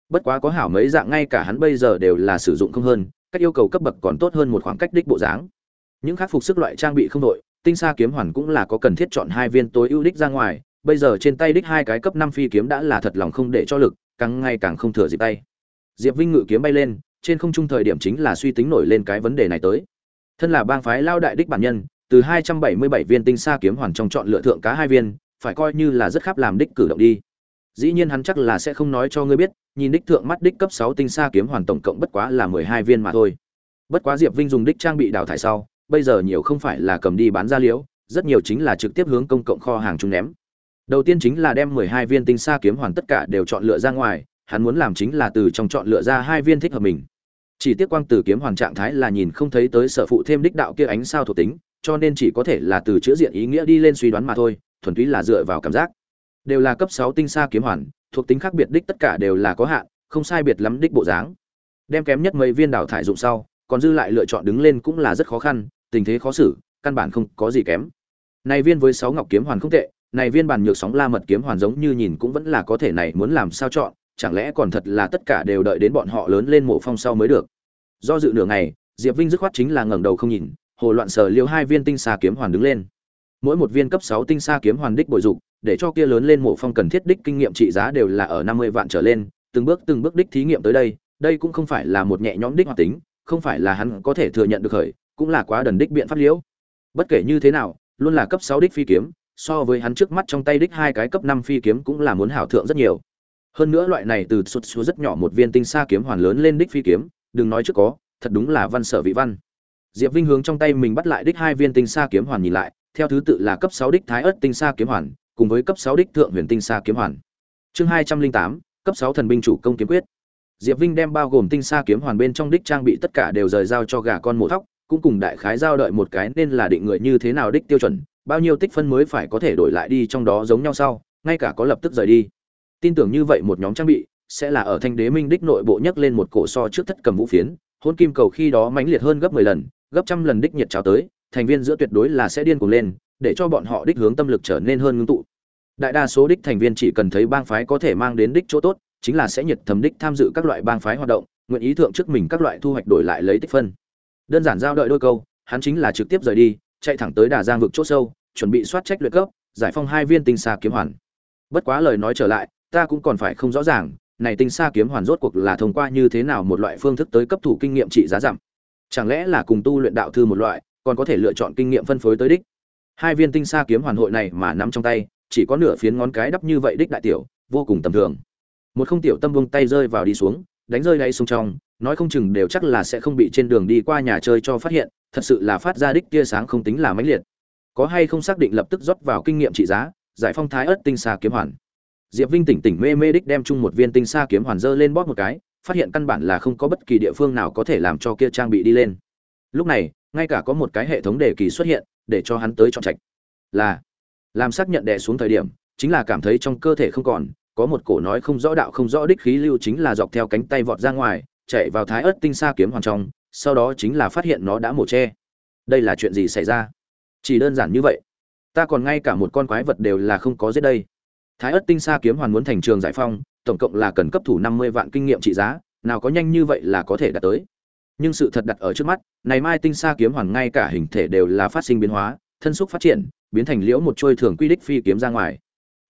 Bất quá có hảo mấy dạng ngay cả hắn bây giờ đều là sử dụng không hơn các yêu cầu cấp bậc còn tốt hơn một khoảng cách đích bộ dáng. Những khắc phục sức loại trang bị không đội, tinh xa kiếm hoàn cũng là có cần thiết chọn hai viên tối ưu đích ra ngoài, bây giờ trên tay đích hai cái cấp năm phi kiếm đã là thật lòng không để cho lực, càng ngày càng không thừa dịp tay. Diệp vinh ngự kiếm bay lên, trên không trung thời điểm chính là suy tính nổi lên cái vấn đề này tới. Thân là bang phái lao đại đích bản nhân từ hai trăm bảy mươi bảy viên tinh xa kiếm hoàn trong chọn lựa thượng cá hai viên, phải coi như là rất khắp làm đích cử động đi. Dĩ nhiên hắn chắc là sẽ không nói cho ngươi biết, nhìn đích thượng mắt đích cấp sáu tinh xa kiếm hoàn tổng cộng bất quá là mười hai viên mà thôi. Bất quá diệp vinh dùng đích trang bị đào thải sau, bây giờ nhiều không phải là cầm đi bán ra liễu, rất nhiều chính là trực tiếp hướng công cộng kho hàng chúng ném. Đầu tiên chính là đem mười hai viên tinh xa kiếm hoàn tất cả đều chọn lựa ra ngoài, hắn muốn làm chính là từ trong chọn lựa ra hai viên thích hợp mình. Chỉ tiếc quang từ kiếm hoàn trạng thái là nhìn không thấy tới sở phụ thêm đích đạo kia ánh sao thuộc tính cho nên chỉ có thể là từ chữa diện ý nghĩa đi lên suy đoán mà thôi, thuần túy là dựa vào cảm giác. Đều là cấp sáu tinh xa kiếm hoàn, thuộc tính khác biệt đích tất cả đều là có hạn, không sai biệt lắm đích bộ dáng. Đem kém nhất mấy viên đào thải dụng sau, còn dư lại lựa chọn đứng lên cũng là rất khó khăn, tình thế khó xử, căn bản không có gì kém. Này viên với sáu ngọc kiếm hoàn không tệ, này viên bàn nhược sóng la mật kiếm hoàn giống như nhìn cũng vẫn là có thể này muốn làm sao chọn, chẳng lẽ còn thật là tất cả đều đợi đến bọn họ lớn lên mộ phong sau mới được. Do dự nửa ngày, diệp vinh dứt khoát chính là ngẩng đầu không nhìn hồ loạn sở liêu hai viên tinh xa kiếm hoàn đứng lên. Mỗi một viên cấp sáu tinh xa kiếm hoàn đích bội dục, để cho kia lớn lên mộ phong cần thiết đích kinh nghiệm trị giá đều là ở năm mươi vạn trở lên, từng bước từng bước đích thí nghiệm tới đây đây cũng không phải là một nhẹ nhõm đích hoạt tính, không phải là hắn có thể thừa nhận được khởi, cũng là quá đần đích biện pháp liễu. Bất kể như thế nào, luôn là cấp sáu đích phi kiếm, so với hắn trước mắt trong tay đích hai cái cấp năm phi kiếm cũng là muốn hảo thượng rất nhiều. Hơn nữa loại này từ sụt xuống rất nhỏ một viên tinh xa kiếm hoàn lớn lên đích phi kiếm, đừng nói trước có, thật đúng là văn sở vị văn diệp vinh hướng trong tay mình bắt lại đích hai viên tinh sa kiếm hoàn nhìn lại, theo thứ tự là cấp sáu đích thái ớt tinh sa kiếm hoàn, cùng với cấp sáu đích thượng huyền tinh sa kiếm hoàn. Chương hai trăm linh tám, cấp sáu thần binh chủ công kiếm quyết. Diệp vinh đem bao gồm tinh sa kiếm hoàn bên trong đích trang bị tất cả đều rời giao cho gà con mổ thóc, cũng cùng đại khái giao đợi một cái nên là định người như thế nào đích tiêu chuẩn, bao nhiêu tích phân mới phải có thể đổi lại đi trong đó giống nhau sau, ngay cả có lập tức rời đi. Tin tưởng như vậy một nhóm trang bị, sẽ là ở thanh đế minh đích nội bộ nhấc lên một cổ so trước thất cầm vũ phiến hôn kim cầu khi đó mãnh liệt hơn gấp mười lần gấp trăm lần đích nhiệt trào tới, thành viên giữa tuyệt đối là sẽ điên cuồng lên, để cho bọn họ đích hướng tâm lực trở nên hơn ngưng tụ. Đại đa số đích thành viên chỉ cần thấy bang phái có thể mang đến đích chỗ tốt, chính là sẽ nhiệt thầm đích tham dự các loại bang phái hoạt động, nguyện ý thượng trước mình các loại thu hoạch đổi lại lấy tích phân. Đơn giản giao đợi đôi câu, hắn chính là trực tiếp rời đi, chạy thẳng tới đà giang vực chỗ sâu, chuẩn bị soát trách luyện cấp, giải phong hai viên tinh xa kiếm hoàn. Bất quá lời nói trở lại, ta cũng còn phải không rõ ràng, này tinh xa kiếm hoàn rốt cuộc là thông qua như thế nào một loại phương thức tới cấp thủ kinh nghiệm trị giá giảm chẳng lẽ là cùng tu luyện đạo thư một loại, còn có thể lựa chọn kinh nghiệm phân phối tới đích? Hai viên tinh xa kiếm hoàn hội này mà nắm trong tay, chỉ có nửa phiến ngón cái đắp như vậy đích đại tiểu, vô cùng tầm thường. Một không tiểu tâm vung tay rơi vào đi xuống, đánh rơi đáy sông trong, nói không chừng đều chắc là sẽ không bị trên đường đi qua nhà chơi cho phát hiện, thật sự là phát ra đích tia sáng không tính là mãnh liệt. Có hay không xác định lập tức rót vào kinh nghiệm trị giá, giải phong thái ớt tinh xa kiếm hoàn. Diệp vinh tỉnh tỉnh mê mê đích đem chung một viên tinh xa kiếm hoàn dơ lên bóp một cái phát hiện căn bản là không có bất kỳ địa phương nào có thể làm cho kia trang bị đi lên. Lúc này, ngay cả có một cái hệ thống đề kỳ xuất hiện, để cho hắn tới chọn trạch. Là, làm xác nhận đè xuống thời điểm, chính là cảm thấy trong cơ thể không còn, có một cổ nói không rõ đạo không rõ đích khí lưu chính là dọc theo cánh tay vọt ra ngoài, chạy vào thái ớt tinh xa kiếm hoàn trong, sau đó chính là phát hiện nó đã mổ che đây là chuyện gì xảy ra? Chỉ đơn giản như vậy. Ta còn ngay cả một con quái vật đều là không có giết đây thái ớt tinh Sa kiếm hoàn muốn thành trường giải phong, tổng cộng là cần cấp thủ năm mươi vạn kinh nghiệm trị giá, nào có nhanh như vậy là có thể đạt tới. Nhưng sự thật đặt ở trước mắt, này mai tinh Sa kiếm hoàn ngay cả hình thể đều là phát sinh biến hóa, thân xúc phát triển, biến thành liễu một trôi thường quy đích phi kiếm ra ngoài.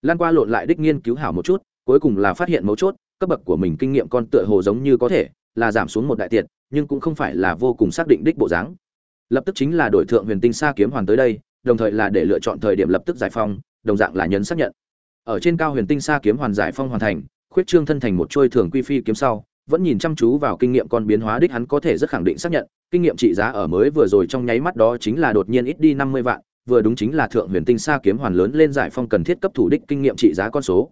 Lan qua lộn lại đích nghiên cứu hảo một chút, cuối cùng là phát hiện mấu chốt, cấp bậc của mình kinh nghiệm con tựa hồ giống như có thể, là giảm xuống một đại tiệt, nhưng cũng không phải là vô cùng xác định đích bộ dáng. Lập tức chính là đổi thượng huyền tinh Sa kiếm hoàn tới đây, đồng thời là để lựa chọn thời điểm lập tức giải phong, đồng dạng là nhấn xác nhận ở trên cao huyền tinh xa kiếm hoàn giải phong hoàn thành, khuyết trương thân thành một trôi thường quy phi kiếm sau, vẫn nhìn chăm chú vào kinh nghiệm con biến hóa đích hắn có thể rất khẳng định xác nhận, kinh nghiệm trị giá ở mới vừa rồi trong nháy mắt đó chính là đột nhiên ít đi năm mươi vạn, vừa đúng chính là thượng huyền tinh xa kiếm hoàn lớn lên giải phong cần thiết cấp thủ đích kinh nghiệm trị giá con số.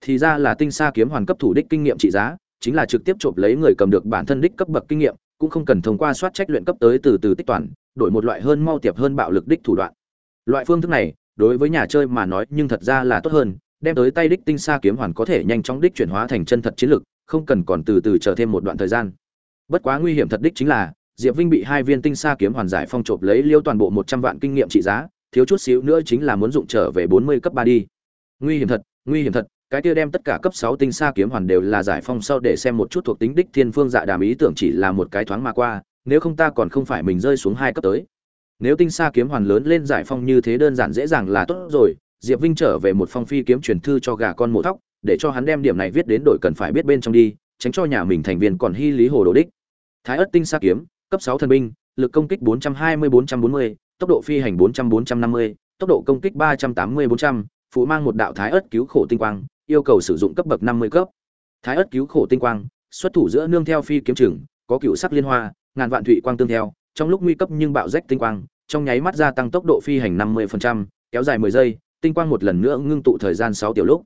Thì ra là tinh xa kiếm hoàn cấp thủ đích kinh nghiệm trị giá, chính là trực tiếp trộm lấy người cầm được bản thân đích cấp bậc kinh nghiệm, cũng không cần thông qua soát trách luyện cấp tới từ từ tích toàn, đổi một loại hơn mau tiệp hơn bạo lực đích thủ đoạn. Loại phương thức này, đối với nhà chơi mà nói nhưng thật ra là tốt hơn đem tới tay đích tinh xa kiếm hoàn có thể nhanh chóng đích chuyển hóa thành chân thật chiến lực, không cần còn từ từ chờ thêm một đoạn thời gian. Bất quá nguy hiểm thật đích chính là, diệp vinh bị hai viên tinh xa kiếm hoàn giải phong trộm lấy liêu toàn bộ một trăm vạn kinh nghiệm trị giá, thiếu chút xíu nữa chính là muốn dụng trở về bốn mươi cấp ba đi. Nguy hiểm thật, nguy hiểm thật, cái kia đem tất cả cấp sáu tinh xa kiếm hoàn đều là giải phong sau để xem một chút thuộc tính đích thiên phương dạ đàm ý tưởng chỉ là một cái thoáng mà qua, nếu không ta còn không phải mình rơi xuống hai cấp tới. Nếu tinh xa kiếm hoàn lớn lên giải phong như thế đơn giản dễ dàng là tốt rồi diệp vinh trở về một phong phi kiếm truyền thư cho gà con mổ thóc để cho hắn đem điểm này viết đến đội cần phải biết bên trong đi tránh cho nhà mình thành viên còn hy lý hồ đồ đích. Thái ất tinh sa kiếm cấp sáu thần binh lực công kích 420-440, tốc độ phi hành 400-450, tốc độ công kích 380-400, phụ mang một đạo thái ất cứu khổ tinh quang yêu cầu sử dụng cấp bậc năm mươi cấp. Thái ất cứu khổ tinh quang xuất thủ giữa nương theo phi kiếm trường, có cựu sắc liên hoa ngàn vạn thủy quang tương theo trong lúc nguy cấp nhưng bạo rách tinh quang trong nháy mắt gia tăng tốc độ phi hành 50%, kéo dài 10 giây tinh quang một lần nữa ngưng tụ thời gian 6 tiểu lúc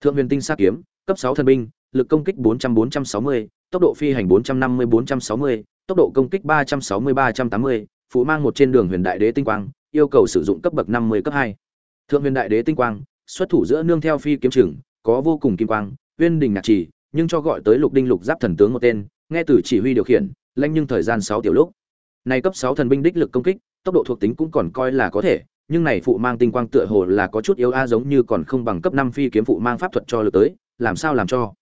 thượng huyền tinh sát kiếm cấp 6 thần binh lực công kích 400 460, tốc độ phi hành 450 460, tốc độ công kích 360 380, phụ mang một trên đường huyền đại đế tinh quang yêu cầu sử dụng cấp bậc 50 cấp 2. thượng huyền đại đế tinh quang xuất thủ giữa nương theo phi kiếm chừng có vô cùng kim quang uyên đình nhạc chỉ nhưng cho gọi tới lục đinh lục giáp thần tướng một tên nghe từ chỉ huy điều khiển lanh nhưng thời gian 6 tiểu lúc này cấp 6 thần binh đích lực công kích tốc độ thuộc tính cũng còn coi là có thể nhưng này phụ mang tinh quang tựa hồ là có chút yếu a giống như còn không bằng cấp 5 phi kiếm phụ mang pháp thuật cho lực tới, làm sao làm cho?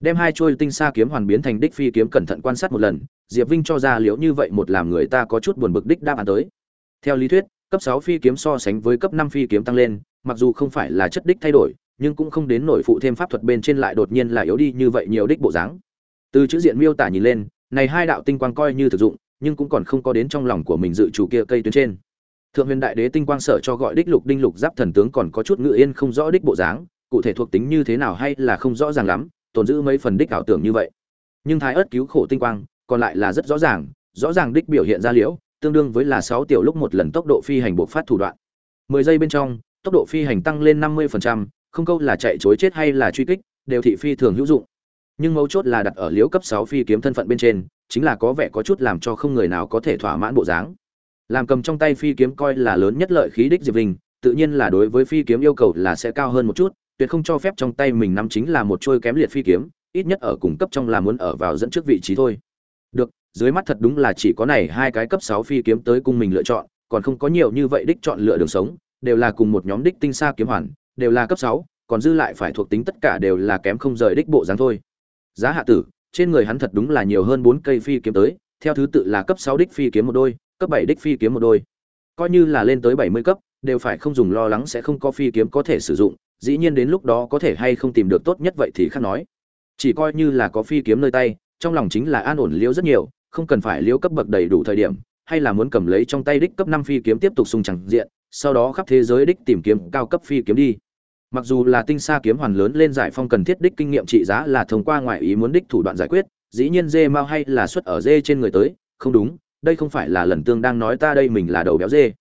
Đem hai trôi tinh xa kiếm hoàn biến thành đích phi kiếm cẩn thận quan sát một lần, diệp vinh cho ra liễu như vậy một làm người ta có chút buồn bực đích đáp án tới. Theo lý thuyết, cấp 6 phi kiếm so sánh với cấp 5 phi kiếm tăng lên, mặc dù không phải là chất đích thay đổi, nhưng cũng không đến nổi phụ thêm pháp thuật bên trên lại đột nhiên là yếu đi như vậy nhiều đích bộ dáng. Từ chữ diện miêu tả nhìn lên, này hai đạo tinh quang coi như thực dụng, nhưng cũng còn không có đến trong lòng của mình dự chủ kia cây tuyến trên thượng huyền đại đế tinh quang sở cho gọi đích lục đinh lục giáp thần tướng còn có chút ngự yên không rõ đích bộ dáng cụ thể thuộc tính như thế nào hay là không rõ ràng lắm tồn giữ mấy phần đích ảo tưởng như vậy. Nhưng thái ớt cứu khổ tinh quang còn lại là rất rõ ràng rõ ràng đích biểu hiện ra liễu tương đương với là sáu tiểu lúc một lần tốc độ phi hành bộc phát thủ đoạn. Mười giây bên trong tốc độ phi hành tăng lên năm mươi phần trăm, không câu là chạy chối chết hay là truy kích đều thị phi thường hữu dụng. Nhưng mấu chốt là đặt ở liễu cấp sáu phi kiếm thân phận bên trên chính là có vẻ có chút làm cho không người nào có thể thỏa mãn bộ dáng làm cầm trong tay phi kiếm coi là lớn nhất lợi khí đích diệp linh tự nhiên là đối với phi kiếm yêu cầu là sẽ cao hơn một chút, tuyệt không cho phép trong tay mình nắm chính là một trôi kém liệt phi kiếm, ít nhất ở cùng cấp trong là muốn ở vào dẫn trước vị trí thôi. Được, dưới mắt thật đúng là chỉ có này hai cái cấp sáu phi kiếm tới cung mình lựa chọn, còn không có nhiều như vậy đích chọn lựa đường sống, đều là cùng một nhóm đích tinh xa kiếm hoàn, đều là cấp sáu, còn dư lại phải thuộc tính tất cả đều là kém không rời đích bộ dáng thôi. Giá hạ tử, trên người hắn thật đúng là nhiều hơn bốn cây phi kiếm tới, theo thứ tự là cấp sáu đích phi kiếm một đôi cấp bảy đích phi kiếm một đôi. Coi như là lên tới bảy mươi cấp, đều phải không dùng lo lắng sẽ không có phi kiếm có thể sử dụng, dĩ nhiên đến lúc đó có thể hay không tìm được tốt nhất vậy thì khác nói. Chỉ coi như là có phi kiếm nơi tay, trong lòng chính là an ổn liễu rất nhiều, không cần phải liễu cấp bậc đầy đủ thời điểm, hay là muốn cầm lấy trong tay đích cấp năm phi kiếm tiếp tục xung chẳng diện, sau đó khắp thế giới đích tìm kiếm cao cấp phi kiếm đi. Mặc dù là tinh xa kiếm hoàn lớn lên giải phong cần thiết đích kinh nghiệm trị giá là thông qua ngoại ý muốn đích thủ đoạn giải quyết, dĩ nhiên dê mau hay là xuất ở dê trên người tới, không đúng đây không phải là lần tương đang nói ta đây mình là đầu béo dê.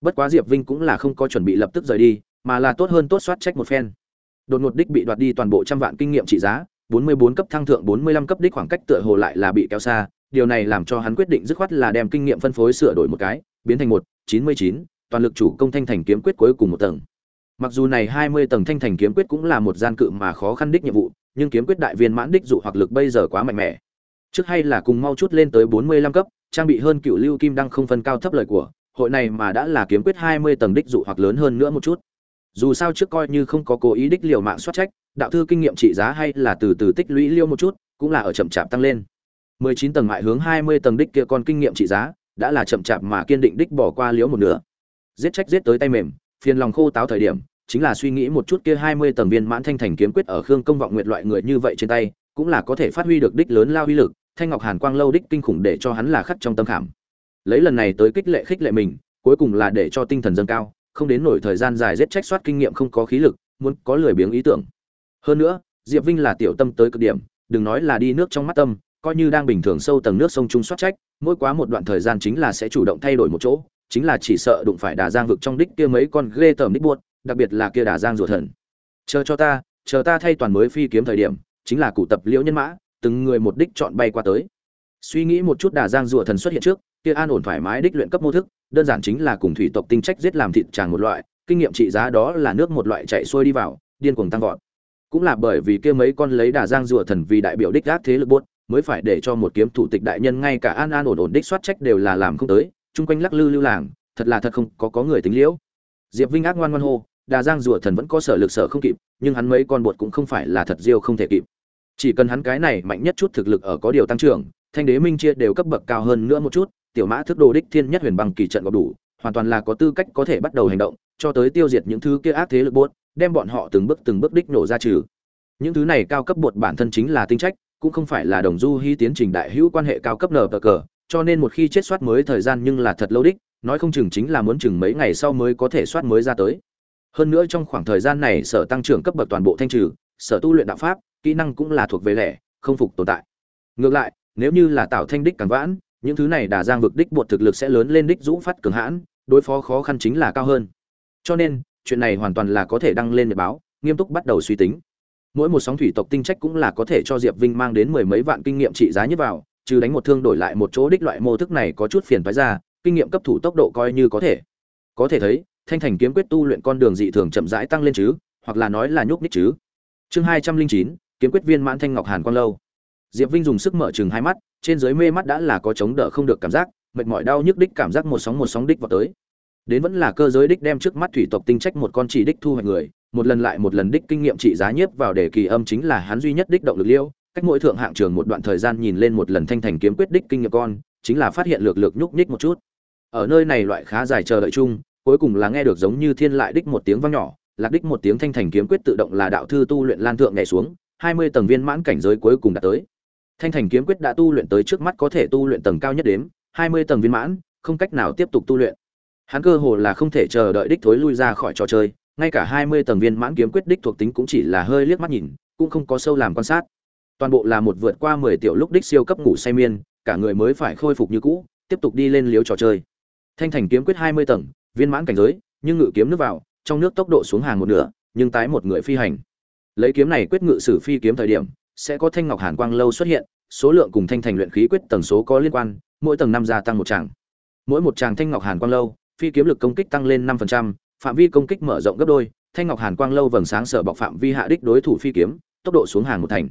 Bất quá diệp vinh cũng là không có chuẩn bị lập tức rời đi, mà là tốt hơn tốt soát trách một phen. Đột ngột đích bị đoạt đi toàn bộ trăm vạn kinh nghiệm trị giá, bốn mươi bốn cấp thăng thượng, bốn mươi lăm cấp đích khoảng cách tựa hồ lại là bị kéo xa. Điều này làm cho hắn quyết định dứt khoát là đem kinh nghiệm phân phối sửa đổi một cái, biến thành một, chín mươi chín, toàn lực chủ công thanh thành kiếm quyết cuối cùng một tầng. Mặc dù này hai mươi tầng thanh thành kiếm quyết cũng là một gian cự mà khó khăn đích nhiệm vụ, nhưng kiếm quyết đại viên mãn đích dụ hoặc lực bây giờ quá mạnh mẽ. Trước hay là cùng mau chút lên tới bốn mươi lăm cấp trang bị hơn cựu lưu kim đăng không phân cao thấp lời của hội này mà đã là kiếm quyết hai mươi tầng đích dụ hoặc lớn hơn nữa một chút. Dù sao trước coi như không có cố ý đích liều mạng soát trách đạo thư kinh nghiệm trị giá hay là từ từ tích lũy liêu một chút cũng là ở chậm chạp tăng lên. mười chín tầng mại hướng hai mươi tầng đích kia còn kinh nghiệm trị giá đã là chậm chạp mà kiên định đích bỏ qua liếu một nửa. Giết trách giết tới tay mềm phiền lòng khô táo thời điểm chính là suy nghĩ một chút kia hai mươi tầng viên mãn thanh thành kiếm quyết ở Khương Công vọng nguyệt loại người như vậy trên tay, cũng là có thể phát huy được đích lớn lao uy lực, thanh ngọc hàn quang lâu đích kinh khủng để cho hắn là khắc trong tâm khảm. Lấy lần này tới kích lệ khích lệ mình, cuối cùng là để cho tinh thần dâng cao, không đến nổi thời gian dài rét trách soát kinh nghiệm không có khí lực, muốn có lười biếng ý tưởng. Hơn nữa, Diệp Vinh là tiểu tâm tới cực điểm, đừng nói là đi nước trong mắt tâm, coi như đang bình thường sâu tầng nước sông trung soát trách, mỗi quá một đoạn thời gian chính là sẽ chủ động thay đổi một chỗ, chính là chỉ sợ đụng phải đà giang vực trong đích kia mấy con ghê tởm đích buốt, đặc biệt là kia đà giang rùa thần chờ cho ta chờ ta thay toàn mới phi kiếm thời điểm chính là cụ tập liễu nhân mã từng người một đích chọn bay qua tới. Suy nghĩ một chút đà giang rùa thần xuất hiện trước, kia an ổn thoải mái đích luyện cấp mô thức, đơn giản chính là cùng thủy tộc tinh trách giết làm thịt tràng một loại, kinh nghiệm trị giá đó là nước một loại chạy xuôi đi vào, điên cuồng tăng vọt. Cũng là bởi vì kia mấy con lấy đà giang rùa thần vì đại biểu đích gác thế lực buốt, mới phải để cho một kiếm thủ tịch đại nhân ngay cả an an ổn ổn đích soát trách đều là làm không tới, chung quanh lắc lư lưu làng, thật là thật không có có người tính liễu. Diệp vinh ác ngoan ngoan hô, đà giang rùa thần vẫn có sở lực sở không kịp, nhưng hắn mấy con bột cũng không phải là thật diêu không thể kịp chỉ cần hắn cái này mạnh nhất chút thực lực ở có điều tăng trưởng, thanh đế minh chia đều cấp bậc cao hơn nữa một chút, tiểu mã thức đồ đích thiên nhất huyền bằng kỳ trận có đủ, hoàn toàn là có tư cách có thể bắt đầu hành động, cho tới tiêu diệt những thứ kia ác thế lực bốt đem bọn họ từng bước từng bước đích nổ ra trừ. Những thứ này cao cấp bột bản thân chính là tinh trách, cũng không phải là đồng du hy tiến trình đại hữu quan hệ cao cấp nở cờ, cho nên một khi chết soát mới thời gian nhưng là thật lâu đích, nói không chừng chính là muốn chừng mấy ngày sau mới có thể soát mới ra tới. Hơn nữa trong khoảng thời gian này sở tăng trưởng cấp bậc toàn bộ thanh trừ sở tu luyện đạo pháp, kỹ năng cũng là thuộc về lẻ, không phục tồn tại. Ngược lại, nếu như là tạo thanh đích càng vãn, những thứ này đà giang vực đích bột thực lực sẽ lớn lên đích dũ phát cường hãn, đối phó khó khăn chính là cao hơn. Cho nên, chuyện này hoàn toàn là có thể đăng lên nhật báo, nghiêm túc bắt đầu suy tính. Mỗi một sóng thủy tộc tinh trách cũng là có thể cho diệp vinh mang đến mười mấy vạn kinh nghiệm trị giá nhất vào, trừ đánh một thương đổi lại một chỗ đích loại mô thức này có chút phiền phái ra, kinh nghiệm cấp thủ tốc độ coi như có thể. Có thể thấy, thanh thành kiếm quyết tu luyện con đường dị thường chậm rãi tăng lên chứ, hoặc là nói là nhúc ních chứ chương hai trăm linh chín, kiếm quyết viên mãn thanh ngọc hàn quang lâu. Diệp vinh dùng sức mở chừng hai mắt, trên dưới mê mắt đã là có chống đỡ không được cảm giác, mệt mỏi đau nhức đích cảm giác một sóng một sóng đích vào tới. Đến vẫn là cơ giới đích đem trước mắt thủy tộc tinh trách một con chỉ đích thu hoạch người, một lần lại một lần đích kinh nghiệm trị giá nhiếp vào để kỳ âm chính là hắn duy nhất đích động lực liêu. Cách mỗi thượng hạng trường một đoạn thời gian nhìn lên một lần thanh thành kiếm quyết đích kinh nghiệm con, chính là phát hiện lược lược nhúc nhích một chút. Ở nơi này loại khá dài chờ đợi chung, cuối cùng là nghe được giống như thiên lại đích một tiếng vang nhỏ lạc đích một tiếng thanh thành kiếm quyết tự động là đạo thư tu luyện lan thượng nhảy xuống hai mươi tầng viên mãn cảnh giới cuối cùng đạt tới. Thanh thành kiếm quyết đã tu luyện tới trước mắt có thể tu luyện tầng cao nhất đến, hai mươi tầng viên mãn không cách nào tiếp tục tu luyện. Hắn cơ hồ là không thể chờ đợi đích thối lui ra khỏi trò chơi ngay cả hai mươi tầng viên mãn kiếm quyết đích thuộc tính cũng chỉ là hơi liếc mắt nhìn cũng không có sâu làm quan sát. Toàn bộ là một vượt qua mười tiểu lúc đích siêu cấp ngủ say miên cả người mới phải khôi phục như cũ tiếp tục đi lên liếu trò chơi. Thanh thành kiếm quyết hai mươi tầng viên mãn cảnh giới nhưng ngự kiếm nước vào trong nước tốc độ xuống hàng một nửa nhưng tái một người phi hành. Lấy kiếm này quyết ngự sử phi kiếm thời điểm sẽ có thanh ngọc hàn quang lâu xuất hiện số lượng cùng thanh thành luyện khí quyết tầng số có liên quan mỗi tầng năm gia tăng một tràng. Mỗi một tràng thanh ngọc hàn quang lâu phi kiếm lực công kích tăng lên năm phần trăm, phạm vi công kích mở rộng gấp đôi thanh ngọc hàn quang lâu vầng sáng sở bọc phạm vi hạ đích đối thủ phi kiếm tốc độ xuống hàng một thành.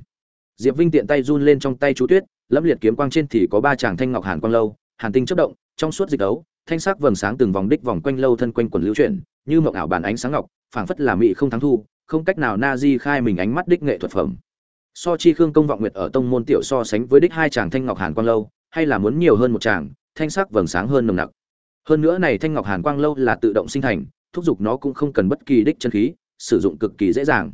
Diệp vinh tiện tay run lên trong tay chú tuyết lẫm liệt kiếm quang trên thì có ba tràng thanh ngọc hàn quang lâu hàn tinh chất động trong suốt dịch đấu thanh sắc vầng sáng từng vòng đích vòng quanh lâu thân quanh quần lưu chuyển như mộng ảo bản ánh sáng ngọc phảng phất là mị không thắng thu không cách nào na di khai mình ánh mắt đích nghệ thuật phẩm. So chi khương công vọng nguyệt ở tông môn tiểu so sánh với đích hai chàng thanh ngọc hàn quang lâu hay là muốn nhiều hơn một chàng thanh sắc vầng sáng hơn nồng nặc. Hơn nữa này thanh ngọc hàn quang lâu là tự động sinh thành thúc giục nó cũng không cần bất kỳ đích chân khí sử dụng cực kỳ dễ dàng.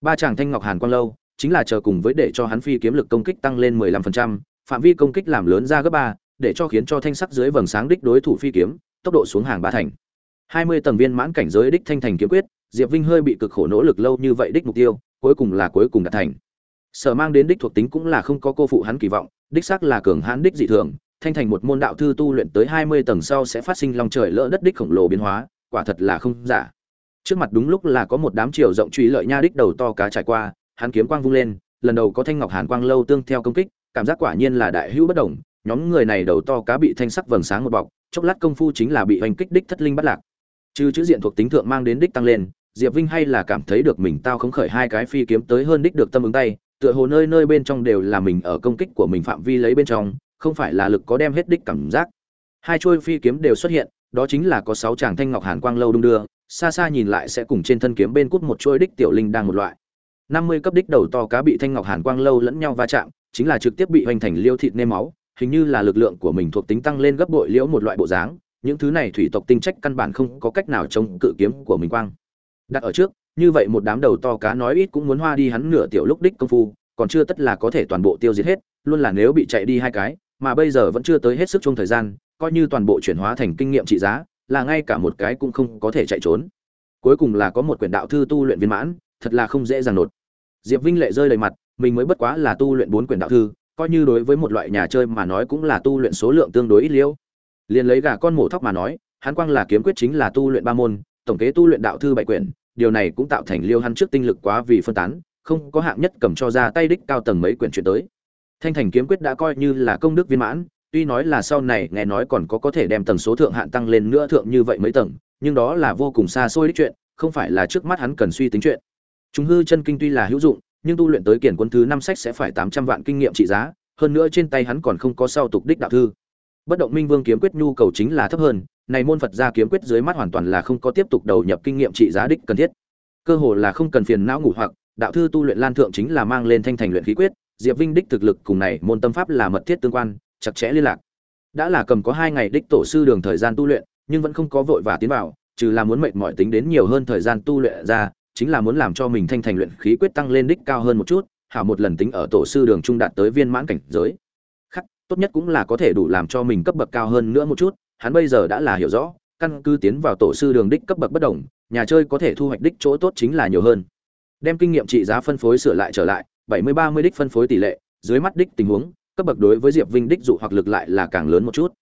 Ba chàng thanh ngọc hàn quang lâu chính là chờ cùng với để cho hắn phi kiếm lực công kích tăng lên 15%, phạm vi công kích làm lớn ra gấp ba để cho khiến cho thanh sắc dưới vầng sáng đích đối thủ phi kiếm tốc độ xuống hàng ba thành. 20 tầng viên mãn cảnh giới đích thanh thành kiếm quyết, diệp vinh hơi bị cực khổ nỗ lực lâu như vậy đích mục tiêu, cuối cùng là cuối cùng đạt thành. Sở mang đến đích thuộc tính cũng là không có cô phụ hắn kỳ vọng, đích xác là cường hãn đích dị thường, thanh thành một môn đạo thư tu luyện tới 20 tầng sau sẽ phát sinh lòng trời lỡ đất đích khổng lồ biến hóa, quả thật là không giả. Trước mặt đúng lúc là có một đám chiều rộng truy lợi nha đích đầu to cá trải qua, hắn kiếm quang vung lên, lần đầu có thanh ngọc hàn quang lâu tương theo công kích, cảm giác quả nhiên là đại hữu bất đồng, nhóm người này đầu to cá bị thanh sắc vầng sáng một bọc, chốc lát công phu chính là bị oanh kích đích thất linh bắt lạc trừ chữ diện thuộc tính thượng mang đến đích tăng lên, diệp vinh hay là cảm thấy được mình tao không khởi hai cái phi kiếm tới hơn đích được tâm ứng tay, tựa hồ nơi nơi bên trong đều là mình ở công kích của mình phạm vi lấy bên trong, không phải là lực có đem hết đích cảm giác. Hai chuôi phi kiếm đều xuất hiện, đó chính là có sáu chàng thanh ngọc hàn quang lâu đung đưa, xa xa nhìn lại sẽ cùng trên thân kiếm bên cút một chuôi đích tiểu linh đang một loại. Năm mươi cấp đích đầu to cá bị thanh ngọc hàn quang lâu lẫn nhau va chạm, chính là trực tiếp bị hoành thành liêu thịt nêm máu, hình như là lực lượng của mình thuộc tính tăng lên gấp bội liễu một loại bộ dáng những thứ này thủy tộc tinh trách căn bản không có cách nào chống cự kiếm của mình quang. Đặt ở trước, như vậy một đám đầu to cá nói ít cũng muốn hoa đi hắn nửa tiểu lúc đích công phu, còn chưa tất là có thể toàn bộ tiêu diệt hết, luôn là nếu bị chạy đi hai cái, mà bây giờ vẫn chưa tới hết sức trong thời gian, coi như toàn bộ chuyển hóa thành kinh nghiệm trị giá, là ngay cả một cái cũng không có thể chạy trốn. Cuối cùng là có một quyển đạo thư tu luyện viên mãn, thật là không dễ dàng nột diệp vinh lệ rơi đầy mặt, mình mới bất quá là tu luyện bốn quyển đạo thư, coi như đối với một loại nhà chơi mà nói cũng là tu luyện số lượng tương đối ít liêu liền lấy gà con mổ thóc mà nói, hắn quang là kiếm quyết chính là tu luyện ba môn, tổng kế tu luyện đạo thư bảy quyển, điều này cũng tạo thành liêu hắn trước tinh lực quá vì phân tán, không có hạng nhất cầm cho ra tay đích cao tầng mấy quyển chuyện tới. Thanh thành kiếm quyết đã coi như là công đức viên mãn, tuy nói là sau này nghe nói còn có có thể đem tầng số thượng hạn tăng lên nữa thượng như vậy mấy tầng, nhưng đó là vô cùng xa xôi đích chuyện, không phải là trước mắt hắn cần suy tính chuyện. Chúng hư chân kinh tuy là hữu dụng, nhưng tu luyện tới kiển quân thứ năm sách sẽ phải tám trăm vạn kinh nghiệm trị giá, hơn nữa trên tay hắn còn không có sau tục đích đạo thư bất động minh vương kiếm quyết nhu cầu chính là thấp hơn, này môn phật gia kiếm quyết dưới mắt hoàn toàn là không có tiếp tục đầu nhập kinh nghiệm trị giá đích cần thiết. Cơ hồ là không cần phiền não ngủ hoặc, đạo thư tu luyện lan thượng chính là mang lên thanh thành luyện khí quyết, diệp vinh đích thực lực cùng này môn tâm pháp là mật thiết tương quan, chặt chẽ liên lạc. Đã là cầm có hai ngày đích tổ sư đường thời gian tu luyện, nhưng vẫn không có vội và tiến vào, trừ là muốn mệt mỏi tính đến nhiều hơn thời gian tu luyện ra, chính là muốn làm cho mình thanh thành luyện khí quyết tăng lên đích cao hơn một chút, hảo một lần tính ở tổ sư đường trung đạt tới viên mãn cảnh giới tốt nhất cũng là có thể đủ làm cho mình cấp bậc cao hơn nữa một chút, hắn bây giờ đã là hiểu rõ, căn cứ tiến vào tổ sư đường đích cấp bậc bất đồng, nhà chơi có thể thu hoạch đích chỗ tốt chính là nhiều hơn. Đem kinh nghiệm trị giá phân phối sửa lại trở lại, bảy mươi ba mươi đích phân phối tỷ lệ, dưới mắt đích tình huống, cấp bậc đối với diệp vinh đích dụ hoặc lực lại là càng lớn một chút.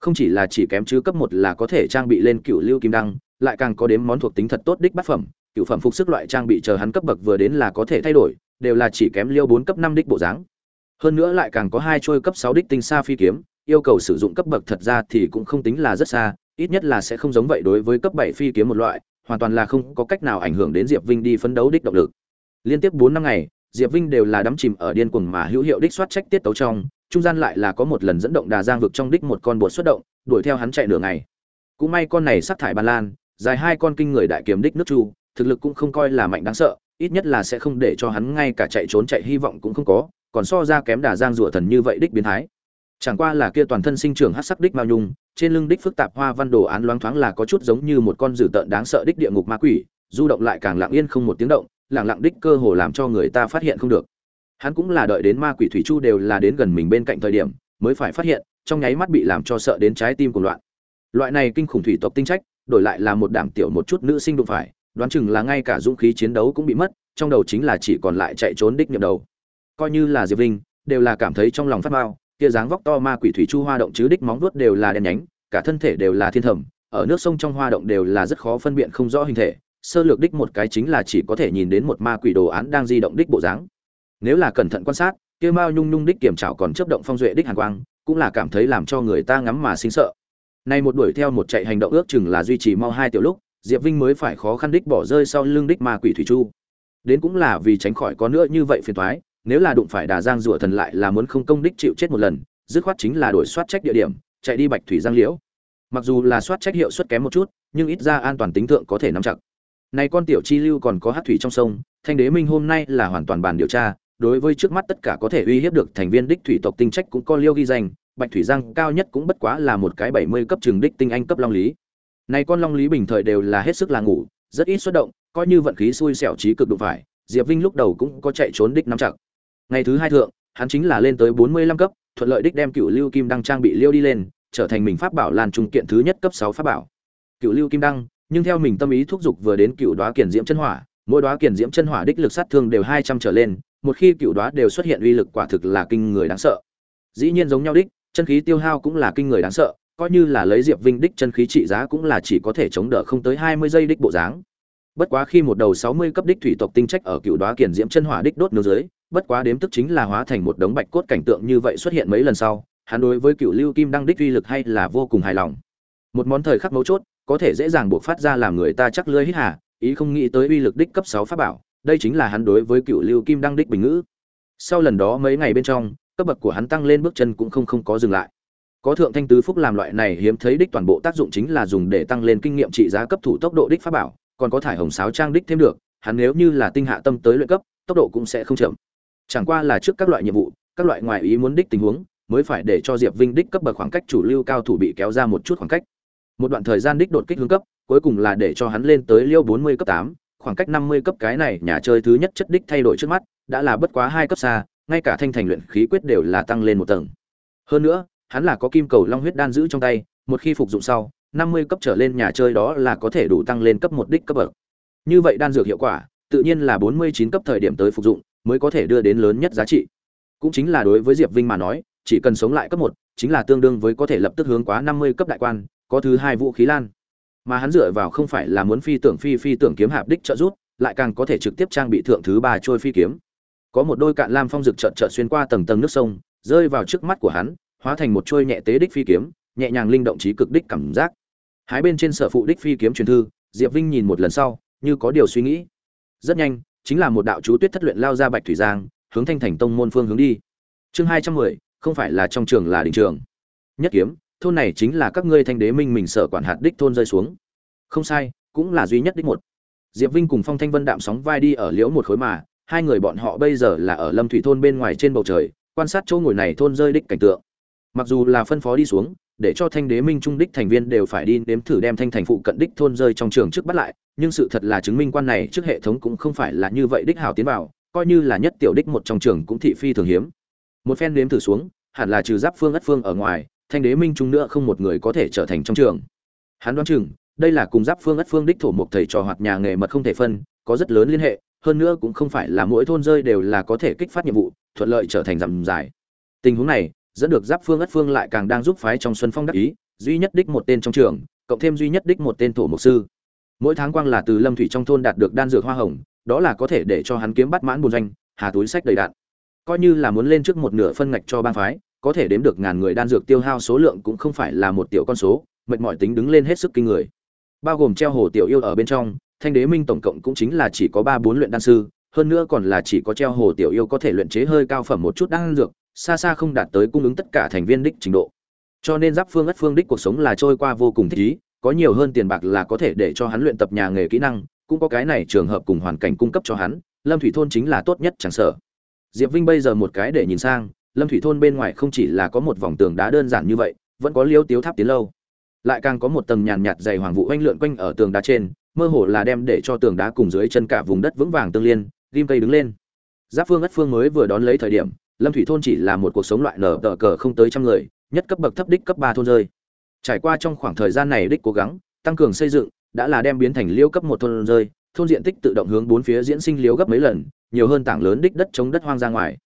Không chỉ là chỉ kém chứ cấp một là có thể trang bị lên cựu lưu kim đăng, lại càng có đếm món thuộc tính thật tốt đích bát phẩm, cựu phẩm phục sức loại trang bị chờ hắn cấp bậc vừa đến là có thể thay đổi, đều là chỉ kém liêu bốn cấp năm đích bộ dáng hơn nữa lại càng có hai trôi cấp sáu đích tinh xa phi kiếm, yêu cầu sử dụng cấp bậc thật ra thì cũng không tính là rất xa, ít nhất là sẽ không giống vậy đối với cấp bảy phi kiếm một loại, hoàn toàn là không có cách nào ảnh hưởng đến diệp vinh đi phấn đấu đích động lực. Liên tiếp bốn năm ngày, diệp vinh đều là đắm chìm ở điên cuồng mà hữu hiệu đích soát trách tiết tấu trong, trung gian lại là có một lần dẫn động đà giang vực trong đích một con bột xuất động, đuổi theo hắn chạy nửa ngày. Cũng may con này sắc thải ban lan, dài hai con kinh người đại kiếm đích nước chu, thực lực cũng không coi là mạnh đáng sợ, ít nhất là sẽ không để cho hắn ngay cả chạy trốn chạy hy vọng cũng không có còn so ra kém đà giang rủa thần như vậy đích biến thái. Chẳng qua là kia toàn thân sinh trưởng hát sắc đích mao nhung, trên lưng đích phức tạp hoa văn đồ án loáng thoáng là có chút giống như một con dữ tợn đáng sợ đích địa ngục ma quỷ, du động lại càng lặng yên không một tiếng động, lặng lặng đích cơ hồ làm cho người ta phát hiện không được. Hắn cũng là đợi đến ma quỷ thủy chu đều là đến gần mình bên cạnh thời điểm, mới phải phát hiện, trong nháy mắt bị làm cho sợ đến trái tim của loạn. Loại này kinh khủng thủy tộc tinh trách, đổi lại là một đảm tiểu một chút nữ sinh đụng phải, đoán chừng là ngay cả dũng khí chiến đấu cũng bị mất, trong đầu chính là chỉ còn lại chạy trốn đích nhập đầu coi như là diệp vinh, đều là cảm thấy trong lòng phát bao kia dáng vóc to ma quỷ thủy chu hoa động chứ đích móng vuốt đều là đen nhánh, cả thân thể đều là thiên thẩm, ở nước sông trong hoa động đều là rất khó phân biện không rõ hình thể, sơ lược đích một cái chính là chỉ có thể nhìn đến một ma quỷ đồ án đang di động đích bộ dáng. Nếu là cẩn thận quan sát, kia mao nhung nhung đích kiểm trảo còn chấp động phong duệ đích hàn quang, cũng là cảm thấy làm cho người ta ngắm mà sinh sợ. Nay một đuổi theo một chạy hành động ước chừng là duy trì mau hai tiểu lúc, diệp vinh mới phải khó khăn đích bỏ rơi sau lưng đích ma quỷ thủy chu. Đến cũng là vì tránh khỏi có nữa như vậy phiền toái nếu là đụng phải đà giang rủa thần lại là muốn không công đích chịu chết một lần, dứt khoát chính là đổi soát trách địa điểm, chạy đi bạch thủy giang liễu. Mặc dù là soát trách hiệu suất kém một chút, nhưng ít ra an toàn tính thượng có thể nắm chặt. Này con tiểu chi lưu còn có hát thủy trong sông, thanh đế minh hôm nay là hoàn toàn bàn điều tra, đối với trước mắt tất cả có thể uy hiếp được thành viên đích thủy tộc tinh trách cũng có liêu ghi danh, bạch thủy giang cao nhất cũng bất quá là một cái bảy mươi cấp trường đích tinh anh cấp long lý. Này con long lý bình thời đều là hết sức là ngủ, rất ít xuất động, coi như vận khí xui xẻo trí cực đụng phải, diệp vinh lúc đầu cũng có chạy trốn đích nắm chặt ngày thứ hai thượng, hắn chính là lên tới bốn mươi lăm cấp, thuận lợi đích đem cựu lưu kim đăng trang bị liêu đi lên, trở thành mình pháp bảo lan trung kiện thứ nhất cấp sáu pháp bảo. Cựu lưu kim đăng, nhưng theo mình tâm ý thúc giục vừa đến cựu đoá kiển diễm chân hỏa, mỗi đoá kiển diễm chân hỏa đích lực sát thương đều hai trăm trở lên, một khi cựu đoá đều xuất hiện uy lực quả thực là kinh người đáng sợ. Dĩ nhiên giống nhau đích, chân khí tiêu hao cũng là kinh người đáng sợ, coi như là lấy diệp vinh đích chân khí trị giá cũng là chỉ có thể chống đỡ không tới hai mươi giây đích bộ dáng. Bất quá khi một đầu sáu mươi cấp đích thủy tộc tinh trách ở cựu đoá kiển diễm chân hỏa đích đốt nương dưới bất quá đếm tức chính là hóa thành một đống bạch cốt cảnh tượng như vậy xuất hiện mấy lần sau, hắn đối với cựu lưu kim đăng đích uy lực hay là vô cùng hài lòng. Một món thời khắc mấu chốt, có thể dễ dàng buộc phát ra làm người ta chắc lưỡi hít hà, ý không nghĩ tới uy lực đích cấp sáu pháp bảo, đây chính là hắn đối với cựu lưu kim đăng đích bình ngữ. Sau lần đó mấy ngày bên trong, cấp bậc của hắn tăng lên bước chân cũng không không có dừng lại. Có thượng thanh tứ phúc làm loại này hiếm thấy đích toàn bộ tác dụng chính là dùng để tăng lên kinh nghiệm trị giá cấp thủ tốc độ đích pháp bảo, còn có thải hồng sáo trang đích thêm được, hắn nếu như là tinh hạ tâm tới luyện cấp, tốc độ cũng sẽ không chậm chẳng qua là trước các loại nhiệm vụ, các loại ngoại ý muốn đích tình huống, mới phải để cho diệp vinh đích cấp bậc khoảng cách chủ lưu cao thủ bị kéo ra một chút khoảng cách. Một đoạn thời gian đích đột kích hướng cấp, cuối cùng là để cho hắn lên tới liêu bốn mươi cấp tám, khoảng cách năm mươi cấp cái này nhà chơi thứ nhất chất đích thay đổi trước mắt, đã là bất quá hai cấp xa, ngay cả thanh thành luyện khí quyết đều là tăng lên một tầng. Hơn nữa, hắn là có kim cầu long huyết đan giữ trong tay, một khi phục dụng sau, năm mươi cấp trở lên nhà chơi đó là có thể đủ tăng lên cấp một đích cấp bậc. Như vậy đan dược hiệu quả, tự nhiên là bốn mươi chín cấp thời điểm tới phục dụng mới có thể đưa đến lớn nhất giá trị. Cũng chính là đối với diệp vinh mà nói, chỉ cần sống lại cấp một, chính là tương đương với có thể lập tức hướng quá năm mươi cấp đại quan, có thứ hai vũ khí lan. Mà hắn dựa vào không phải là muốn phi tưởng phi phi tưởng kiếm hạp đích trợ rút lại càng có thể trực tiếp trang bị thượng thứ ba trôi phi kiếm. Có một đôi cạn lam phong rực trợn trợn xuyên qua tầng tầng nước sông, rơi vào trước mắt của hắn, hóa thành một trôi nhẹ tế đích phi kiếm, nhẹ nhàng linh động trí cực đích cảm giác. Hai bên trên sở phụ đích phi kiếm truyền thư, diệp vinh nhìn một lần sau, như có điều suy nghĩ. Rất nhanh chính là một đạo chú tuyết thất luyện lao ra bạch thủy giang, hướng thanh thành tông môn phương hướng đi. Chương hai trăm mười, không phải là trong trường là đình trường. Nhất kiếm, thôn này chính là các ngươi thanh đế minh mình sở quản hạt đích thôn rơi xuống. Không sai, cũng là duy nhất đích một. Diệp vinh cùng phong thanh vân đạm sóng vai đi ở liễu một khối mà, hai người bọn họ bây giờ là ở lâm thủy thôn bên ngoài trên bầu trời, quan sát chỗ ngồi này thôn rơi đích cảnh tượng. Mặc dù là phân phó đi xuống để cho thanh đế minh trung đích thành viên đều phải đi nếm thử đem thanh thành phụ cận đích thôn rơi trong trường trước bắt lại, nhưng sự thật là chứng minh quan này trước hệ thống cũng không phải là như vậy đích hào tiến vào, coi như là nhất tiểu đích một trong trường cũng thị phi thường hiếm. Một phen nếm thử xuống, hẳn là trừ giáp phương ất phương ở ngoài, thanh đế minh trung nữa không một người có thể trở thành trong trường. Hắn đoán chừng, đây là cùng giáp phương ất phương đích thổ một thầy trò hoạt nhà nghề mật không thể phân, có rất lớn liên hệ, hơn nữa cũng không phải là mỗi thôn rơi đều là có thể kích phát nhiệm vụ, thuận lợi trở thành giảm dài. Tình huống này dẫn được giáp phương ất phương lại càng đang giúp phái trong xuân phong đắc ý, duy nhất đích một tên trong trường, cộng thêm duy nhất đích một tên thổ mục sư. Mỗi tháng quang là từ lâm thủy trong thôn đạt được đan dược hoa hồng, đó là có thể để cho hắn kiếm bắt mãn bùn doanh, hà túi sách đầy đạn. Coi như là muốn lên trước một nửa phân ngạch cho bang phái, có thể đếm được ngàn người đan dược tiêu hao số lượng cũng không phải là một tiểu con số, mệt mỏi tính đứng lên hết sức kinh người. Bao gồm treo hồ tiểu yêu ở bên trong, thanh đế minh tổng cộng cũng chính là chỉ có ba bốn luyện đan sư, hơn nữa còn là chỉ có treo hồ tiểu yêu có thể luyện chế hơi cao phẩm một chút đan dược xa xa không đạt tới cung ứng tất cả thành viên đích trình độ. Cho nên giáp phương ất phương đích cuộc sống là trôi qua vô cùng thích ý, có nhiều hơn tiền bạc là có thể để cho hắn luyện tập nhà nghề kỹ năng, cũng có cái này trường hợp cùng hoàn cảnh cung cấp cho hắn, lâm thủy thôn chính là tốt nhất chẳng sợ. Diệp vinh bây giờ một cái để nhìn sang, lâm thủy thôn bên ngoài không chỉ là có một vòng tường đá đơn giản như vậy, vẫn có liêu tiếu tháp tiến lâu. Lại càng có một tầng nhàn nhạt dày hoàng vụ oanh lượn quanh ở tường đá trên, mơ hồ là đem để cho tường đá cùng dưới chân cả vùng đất vững vàng tương liên, ghim cây đứng lên. Giáp phương ất phương mới vừa đón lấy thời điểm lâm thủy thôn chỉ là một cuộc sống loại nở tờ cờ không tới trăm người, nhất cấp bậc thấp đích cấp ba thôn rơi. Trải qua trong khoảng thời gian này đích cố gắng, tăng cường xây dựng, đã là đem biến thành liêu cấp một thôn rơi, thôn diện tích tự động hướng bốn phía diễn sinh liếu gấp mấy lần, nhiều hơn tảng lớn đích đất chống đất hoang ra ngoài.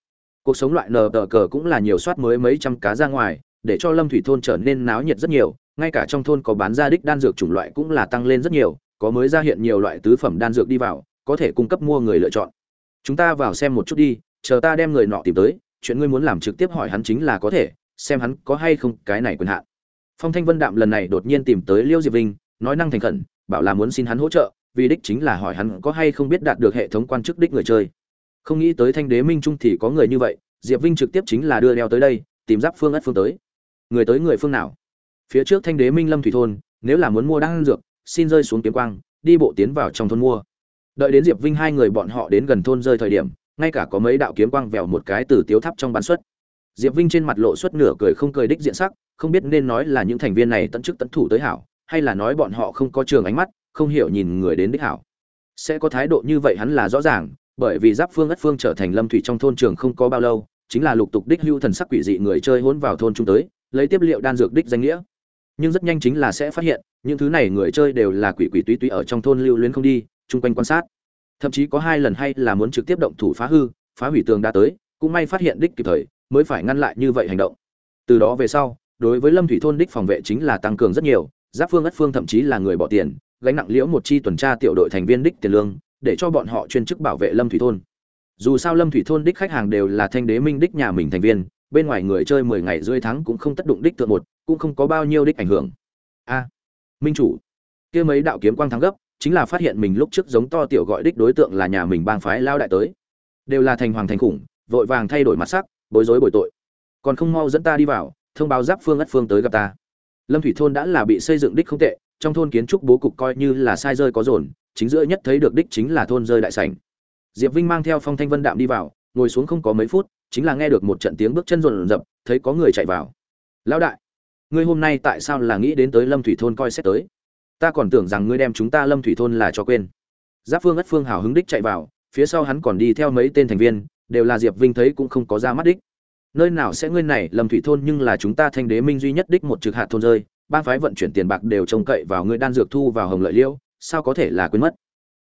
Cuộc sống loại nờ tờ cờ cũng là nhiều soát mới mấy trăm cá ra ngoài, để cho lâm thủy thôn trở nên náo nhiệt rất nhiều, ngay cả trong thôn có bán ra đích đan dược chủng loại cũng là tăng lên rất nhiều, có mới ra hiện nhiều loại tứ phẩm đan dược đi vào, có thể cung cấp mua người lựa chọn. Chúng ta vào xem một chút đi chờ ta đem người nọ tìm tới, chuyện ngươi muốn làm trực tiếp hỏi hắn chính là có thể, xem hắn có hay không cái này quyền hạn. Phong thanh vân đạm lần này đột nhiên tìm tới liêu diệp vinh, nói năng thành khẩn, bảo là muốn xin hắn hỗ trợ, vì đích chính là hỏi hắn có hay không biết đạt được hệ thống quan chức đích người chơi. Không nghĩ tới thanh đế minh trung thì có người như vậy, diệp vinh trực tiếp chính là đưa đeo tới đây, tìm giáp phương ất phương tới. Người tới người phương nào? Phía trước thanh đế minh lâm thủy thôn, nếu là muốn mua đan dược, xin rơi xuống kiếm quang, đi bộ tiến vào trong thôn mua. Đợi đến diệp vinh hai người bọn họ đến gần thôn rơi thời điểm ngay cả có mấy đạo kiếm quang vèo một cái từ tiếu tháp trong bán xuất. Diệp vinh trên mặt lộ xuất nửa cười không cười đích diện sắc, không biết nên nói là những thành viên này tận chức tận thủ tới hảo, hay là nói bọn họ không có trường ánh mắt, không hiểu nhìn người đến đích hảo. Sẽ có thái độ như vậy hắn là rõ ràng, bởi vì giáp phương ất phương trở thành lâm thủy trong thôn trường không có bao lâu, chính là lục tục đích hưu thần sắc quỷ dị người chơi hỗn vào thôn chúng tới, lấy tiếp liệu đan dược đích danh nghĩa. Nhưng rất nhanh chính là sẽ phát hiện, những thứ này người chơi đều là quỷ quỷ túy túy ở trong thôn lưu luyến không đi, chung quanh quan sát thậm chí có hai lần hay là muốn trực tiếp động thủ phá hư, phá hủy tường đã tới, cũng may phát hiện đích kịp thời, mới phải ngăn lại như vậy hành động. Từ đó về sau, đối với lâm thủy thôn đích phòng vệ chính là tăng cường rất nhiều, giáp phương ất phương thậm chí là người bỏ tiền, gánh nặng liễu một chi tuần tra tiểu đội thành viên đích tiền lương, để cho bọn họ chuyên chức bảo vệ lâm thủy thôn. Dù sao lâm thủy thôn đích khách hàng đều là thanh đế minh đích nhà mình thành viên, bên ngoài người chơi mười ngày rưỡi tháng cũng không tất đụng đích thượng một, cũng không có bao nhiêu đích ảnh hưởng. A, minh chủ, kia mấy đạo kiếm quang thắng gấp chính là phát hiện mình lúc trước giống to tiểu gọi đích đối tượng là nhà mình bang phái lao đại tới. Đều là thành hoàng thành khủng, vội vàng thay đổi mặt sắc, bối rối bồi tội. Còn không mau dẫn ta đi vào, thông báo giáp phương ất phương tới gặp ta. Lâm thủy thôn đã là bị xây dựng đích không tệ, trong thôn kiến trúc bố cục coi như là sai rơi có dồn, chính giữa nhất thấy được đích chính là thôn rơi đại sảnh. Diệp vinh mang theo phong thanh vân đạm đi vào, ngồi xuống không có mấy phút, chính là nghe được một trận tiếng bước chân rộn rập, thấy có người chạy vào. Lão đại, ngươi hôm nay tại sao là nghĩ đến tới lâm thủy thôn coi xét tới? Ta còn tưởng rằng ngươi đem chúng ta lâm thủy thôn là cho quên. Giáp phương ất phương hào hứng đích chạy vào, phía sau hắn còn đi theo mấy tên thành viên, đều là diệp vinh thấy cũng không có ra mắt đích. Nơi nào sẽ ngươi này, lâm thủy thôn nhưng là chúng ta thanh đế minh duy nhất đích một trực hạt thôn rơi ban phái vận chuyển tiền bạc đều trông cậy vào ngươi đan dược thu vào hồng lợi liêu, sao có thể là quên mất?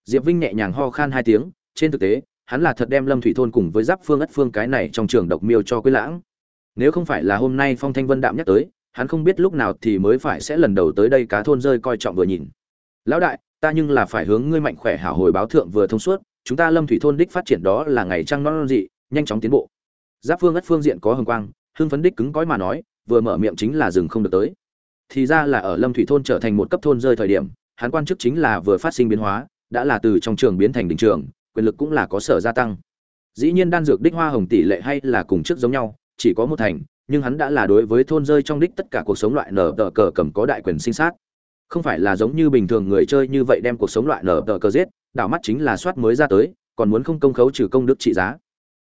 Diệp vinh nhẹ nhàng ho khan hai tiếng, trên thực tế, hắn là thật đem lâm thủy thôn cùng với giáp phương ất phương cái này trong trường độc miêu cho quý lãng. Nếu không phải là hôm nay phong thanh vân đạm nhắc tới hắn không biết lúc nào thì mới phải sẽ lần đầu tới đây cá thôn rơi coi trọng vừa nhìn. Lão đại, ta nhưng là phải hướng ngươi mạnh khỏe hảo hồi báo thượng vừa thông suốt, chúng ta lâm thủy thôn đích phát triển đó là ngày trăng non dị, nhanh chóng tiến bộ. Giáp phương ất phương diện có hồng quang, hưng phấn đích cứng cõi mà nói, vừa mở miệng chính là dừng không được tới. Thì ra là ở lâm thủy thôn trở thành một cấp thôn rơi thời điểm, hắn quan chức chính là vừa phát sinh biến hóa, đã là từ trong trường biến thành đình trường, quyền lực cũng là có sở gia tăng. Dĩ nhiên đan dược đích hoa hồng tỷ lệ hay là cùng trước giống nhau, chỉ có một thành nhưng hắn đã là đối với thôn rơi trong đích tất cả cuộc sống loại nở tờ cờ cầm có đại quyền sinh sát. Không phải là giống như bình thường người chơi như vậy đem cuộc sống loại nở tờ cờ giết, đảo mắt chính là soát mới ra tới, còn muốn không công khấu trừ công đức trị giá.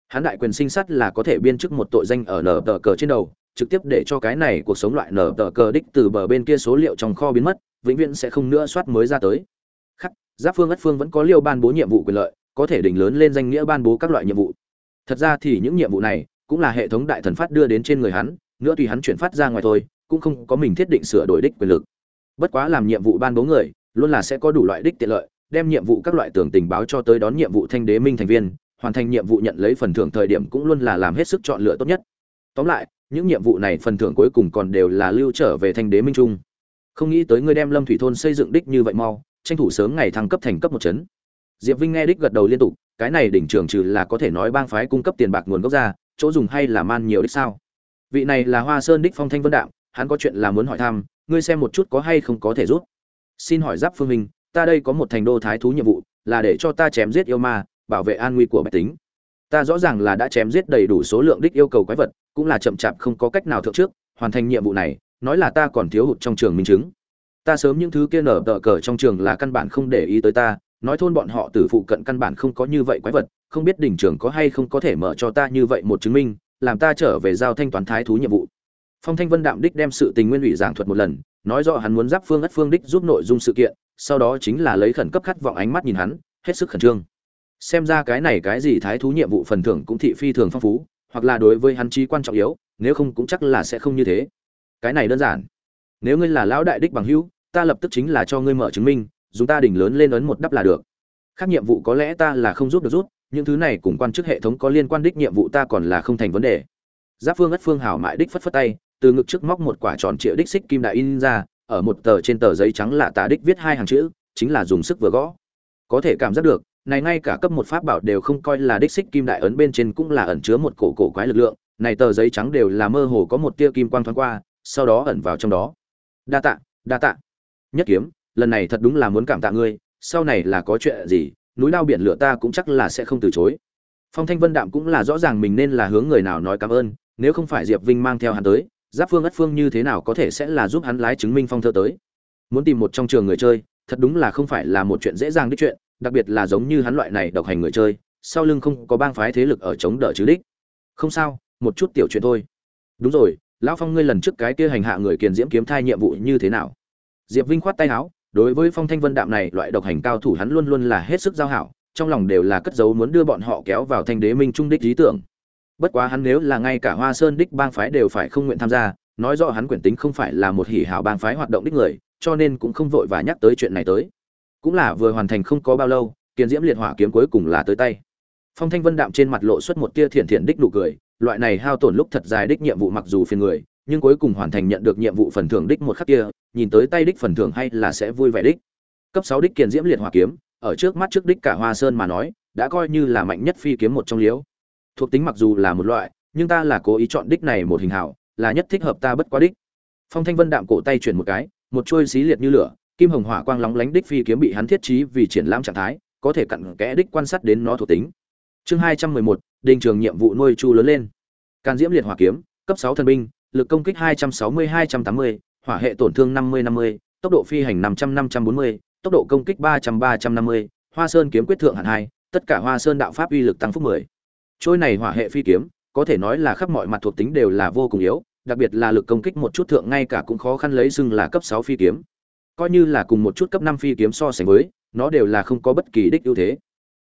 Hắn đại quyền sinh sát là có thể biên chức một tội danh ở nở tờ cờ trên đầu, trực tiếp để cho cái này cuộc sống loại nở tờ cờ đích từ bờ bên kia số liệu trong kho biến mất, vĩnh viễn sẽ không nữa soát mới ra tới. Khắc, giáp phương ất phương vẫn có liêu ban bố nhiệm vụ quyền lợi, có thể đỉnh lớn lên danh nghĩa ban bố các loại nhiệm vụ. Thật ra thì những nhiệm vụ này cũng là hệ thống đại thần phát đưa đến trên người hắn, nữa tùy hắn chuyển phát ra ngoài thôi, cũng không có mình thiết định sửa đổi đích quyền lực. Bất quá làm nhiệm vụ ban bố người, luôn là sẽ có đủ loại đích tiện lợi, đem nhiệm vụ các loại tưởng tình báo cho tới đón nhiệm vụ thanh đế minh thành viên, hoàn thành nhiệm vụ nhận lấy phần thưởng thời điểm cũng luôn là làm hết sức chọn lựa tốt nhất. Tóm lại, những nhiệm vụ này phần thưởng cuối cùng còn đều là lưu trở về thanh đế minh trung. Không nghĩ tới ngươi đem lâm thủy thôn xây dựng đích như vậy mau, tranh thủ sớm ngày thăng cấp thành cấp một chấn. Diệp vinh nghe đích gật đầu liên tục, cái này đỉnh trường trừ là có thể nói bang phái cung cấp tiền bạc nguồn gốc ra chỗ dùng hay là man nhiều đích sao? Vị này là hoa sơn đích phong thanh vân đạm hắn có chuyện là muốn hỏi thăm, ngươi xem một chút có hay không có thể rút xin hỏi giáp phương minh, ta đây có một thành đô thái thú nhiệm vụ, là để cho ta chém giết yêu ma, bảo vệ an nguy của bách tính. Ta rõ ràng là đã chém giết đầy đủ số lượng đích yêu cầu quái vật, cũng là chậm chạp không có cách nào thượng trước, hoàn thành nhiệm vụ này, nói là ta còn thiếu hụt trong trường minh chứng. Ta sớm những thứ kia nở tờ cờ trong trường là căn bản không để ý tới ta nói thôn bọn họ từ phụ cận căn bản không có như vậy quái vật, không biết đỉnh trưởng có hay không có thể mở cho ta như vậy một chứng minh, làm ta trở về giao thanh toán thái thú nhiệm vụ. Phong thanh vân đạm đích đem sự tình nguyên ủy giảng thuật một lần, nói rõ hắn muốn giáp phương ất phương đích giúp nội dung sự kiện, sau đó chính là lấy khẩn cấp khát vọng ánh mắt nhìn hắn, hết sức khẩn trương. Xem ra cái này cái gì thái thú nhiệm vụ phần thưởng cũng thị phi thường phong phú, hoặc là đối với hắn trí quan trọng yếu, nếu không cũng chắc là sẽ không như thế. Cái này đơn giản. Nếu ngươi là lão đại đích bằng hữu, ta lập tức chính là cho ngươi mở chứng minh dùng ta đỉnh lớn lên ấn một đắp là được. Khác nhiệm vụ có lẽ ta là không giúp được rút, những thứ này cùng quan chức hệ thống có liên quan đích nhiệm vụ ta còn là không thành vấn đề. Giáp phương ất phương hảo mại đích phất phất tay, từ ngực trước móc một quả tròn triệu đích xích kim đại in ra, ở một tờ trên tờ giấy trắng lạ tả đích viết hai hàng chữ, chính là dùng sức vừa gõ. Có thể cảm giác được, này ngay cả cấp một pháp bảo đều không coi là đích xích kim đại ấn bên trên cũng là ẩn chứa một cổ cổ quái lực lượng, này tờ giấy trắng đều là mơ hồ có một tia kim quang thoáng qua, sau đó ẩn vào trong đó. Đa tạ đa tạ. Nhất kiếm lần này thật đúng là muốn cảm tạ ngươi, sau này là có chuyện gì, núi lao biển lửa ta cũng chắc là sẽ không từ chối. Phong thanh vân đạm cũng là rõ ràng mình nên là hướng người nào nói cảm ơn, nếu không phải diệp vinh mang theo hắn tới, giáp phương ất phương như thế nào có thể sẽ là giúp hắn lái chứng minh phong thơ tới. Muốn tìm một trong trường người chơi, thật đúng là không phải là một chuyện dễ dàng đích chuyện, đặc biệt là giống như hắn loại này độc hành người chơi, sau lưng không có bang phái thế lực ở chống đỡ chứ đích. Không sao, một chút tiểu chuyện thôi. Đúng rồi, lão phong ngươi lần trước cái kia hành hạ người kiền diễm kiếm thai nhiệm vụ như thế nào? Diệp vinh khoát tay áo đối với phong thanh vân đạm này, loại độc hành cao thủ hắn luôn luôn là hết sức giao hảo, trong lòng đều là cất giấu muốn đưa bọn họ kéo vào thanh đế minh trung đích lý tưởng. Bất quá hắn nếu là ngay cả hoa sơn đích bang phái đều phải không nguyện tham gia, nói rõ hắn quyển tính không phải là một hỉ hảo bang phái hoạt động đích người, cho nên cũng không vội và nhắc tới chuyện này tới. Cũng là vừa hoàn thành không có bao lâu, kiền diễm liệt hỏa kiếm cuối cùng là tới tay. Phong thanh vân đạm trên mặt lộ xuất một tia thiện thiện đích nụ cười, loại này hao tổn lúc thật dài đích nhiệm vụ mặc dù phiền người nhưng cuối cùng hoàn thành nhận được nhiệm vụ phần thưởng đích một khắc kia, nhìn tới tay đích phần thưởng hay là sẽ vui vẻ đích. Cấp sáu đích kiền diễm liệt hỏa kiếm, ở trước mắt trước đích cả hoa sơn mà nói, đã coi như là mạnh nhất phi kiếm một trong liếu thuộc tính mặc dù là một loại, nhưng ta là cố ý chọn đích này một hình hảo, là nhất thích hợp ta bất quá đích. Phong thanh vân đạm cổ tay chuyển một cái, một chuôi xí liệt như lửa, kim hồng hỏa quang lóng lánh đích phi kiếm bị hắn thiết trí vì triển lãm trạng thái, có thể cặn kẽ đích quan sát đến nó thuộc tính. Chương hai trăm mười một, đình trường nhiệm vụ nuôi chu lớn lên. Can diễm liệt hỏa kiếm, cấp sáu thần binh lực công kích hai trăm sáu mươi, hai trăm tám mươi, hỏa hệ tổn thương năm mươi năm mươi, tốc độ phi hành năm trăm năm trăm bốn mươi, tốc độ công kích ba trăm ba trăm năm mươi, hoa sơn kiếm quyết thượng hạn hai, tất cả hoa sơn đạo pháp uy lực tăng phúc mười. Trôi này hỏa hệ phi kiếm, có thể nói là khắp mọi mặt thuộc tính đều là vô cùng yếu, đặc biệt là lực công kích một chút thượng ngay cả cũng khó khăn lấy xưng là cấp sáu phi kiếm. Coi như là cùng một chút cấp năm phi kiếm so sánh với, nó đều là không có bất kỳ đích ưu thế.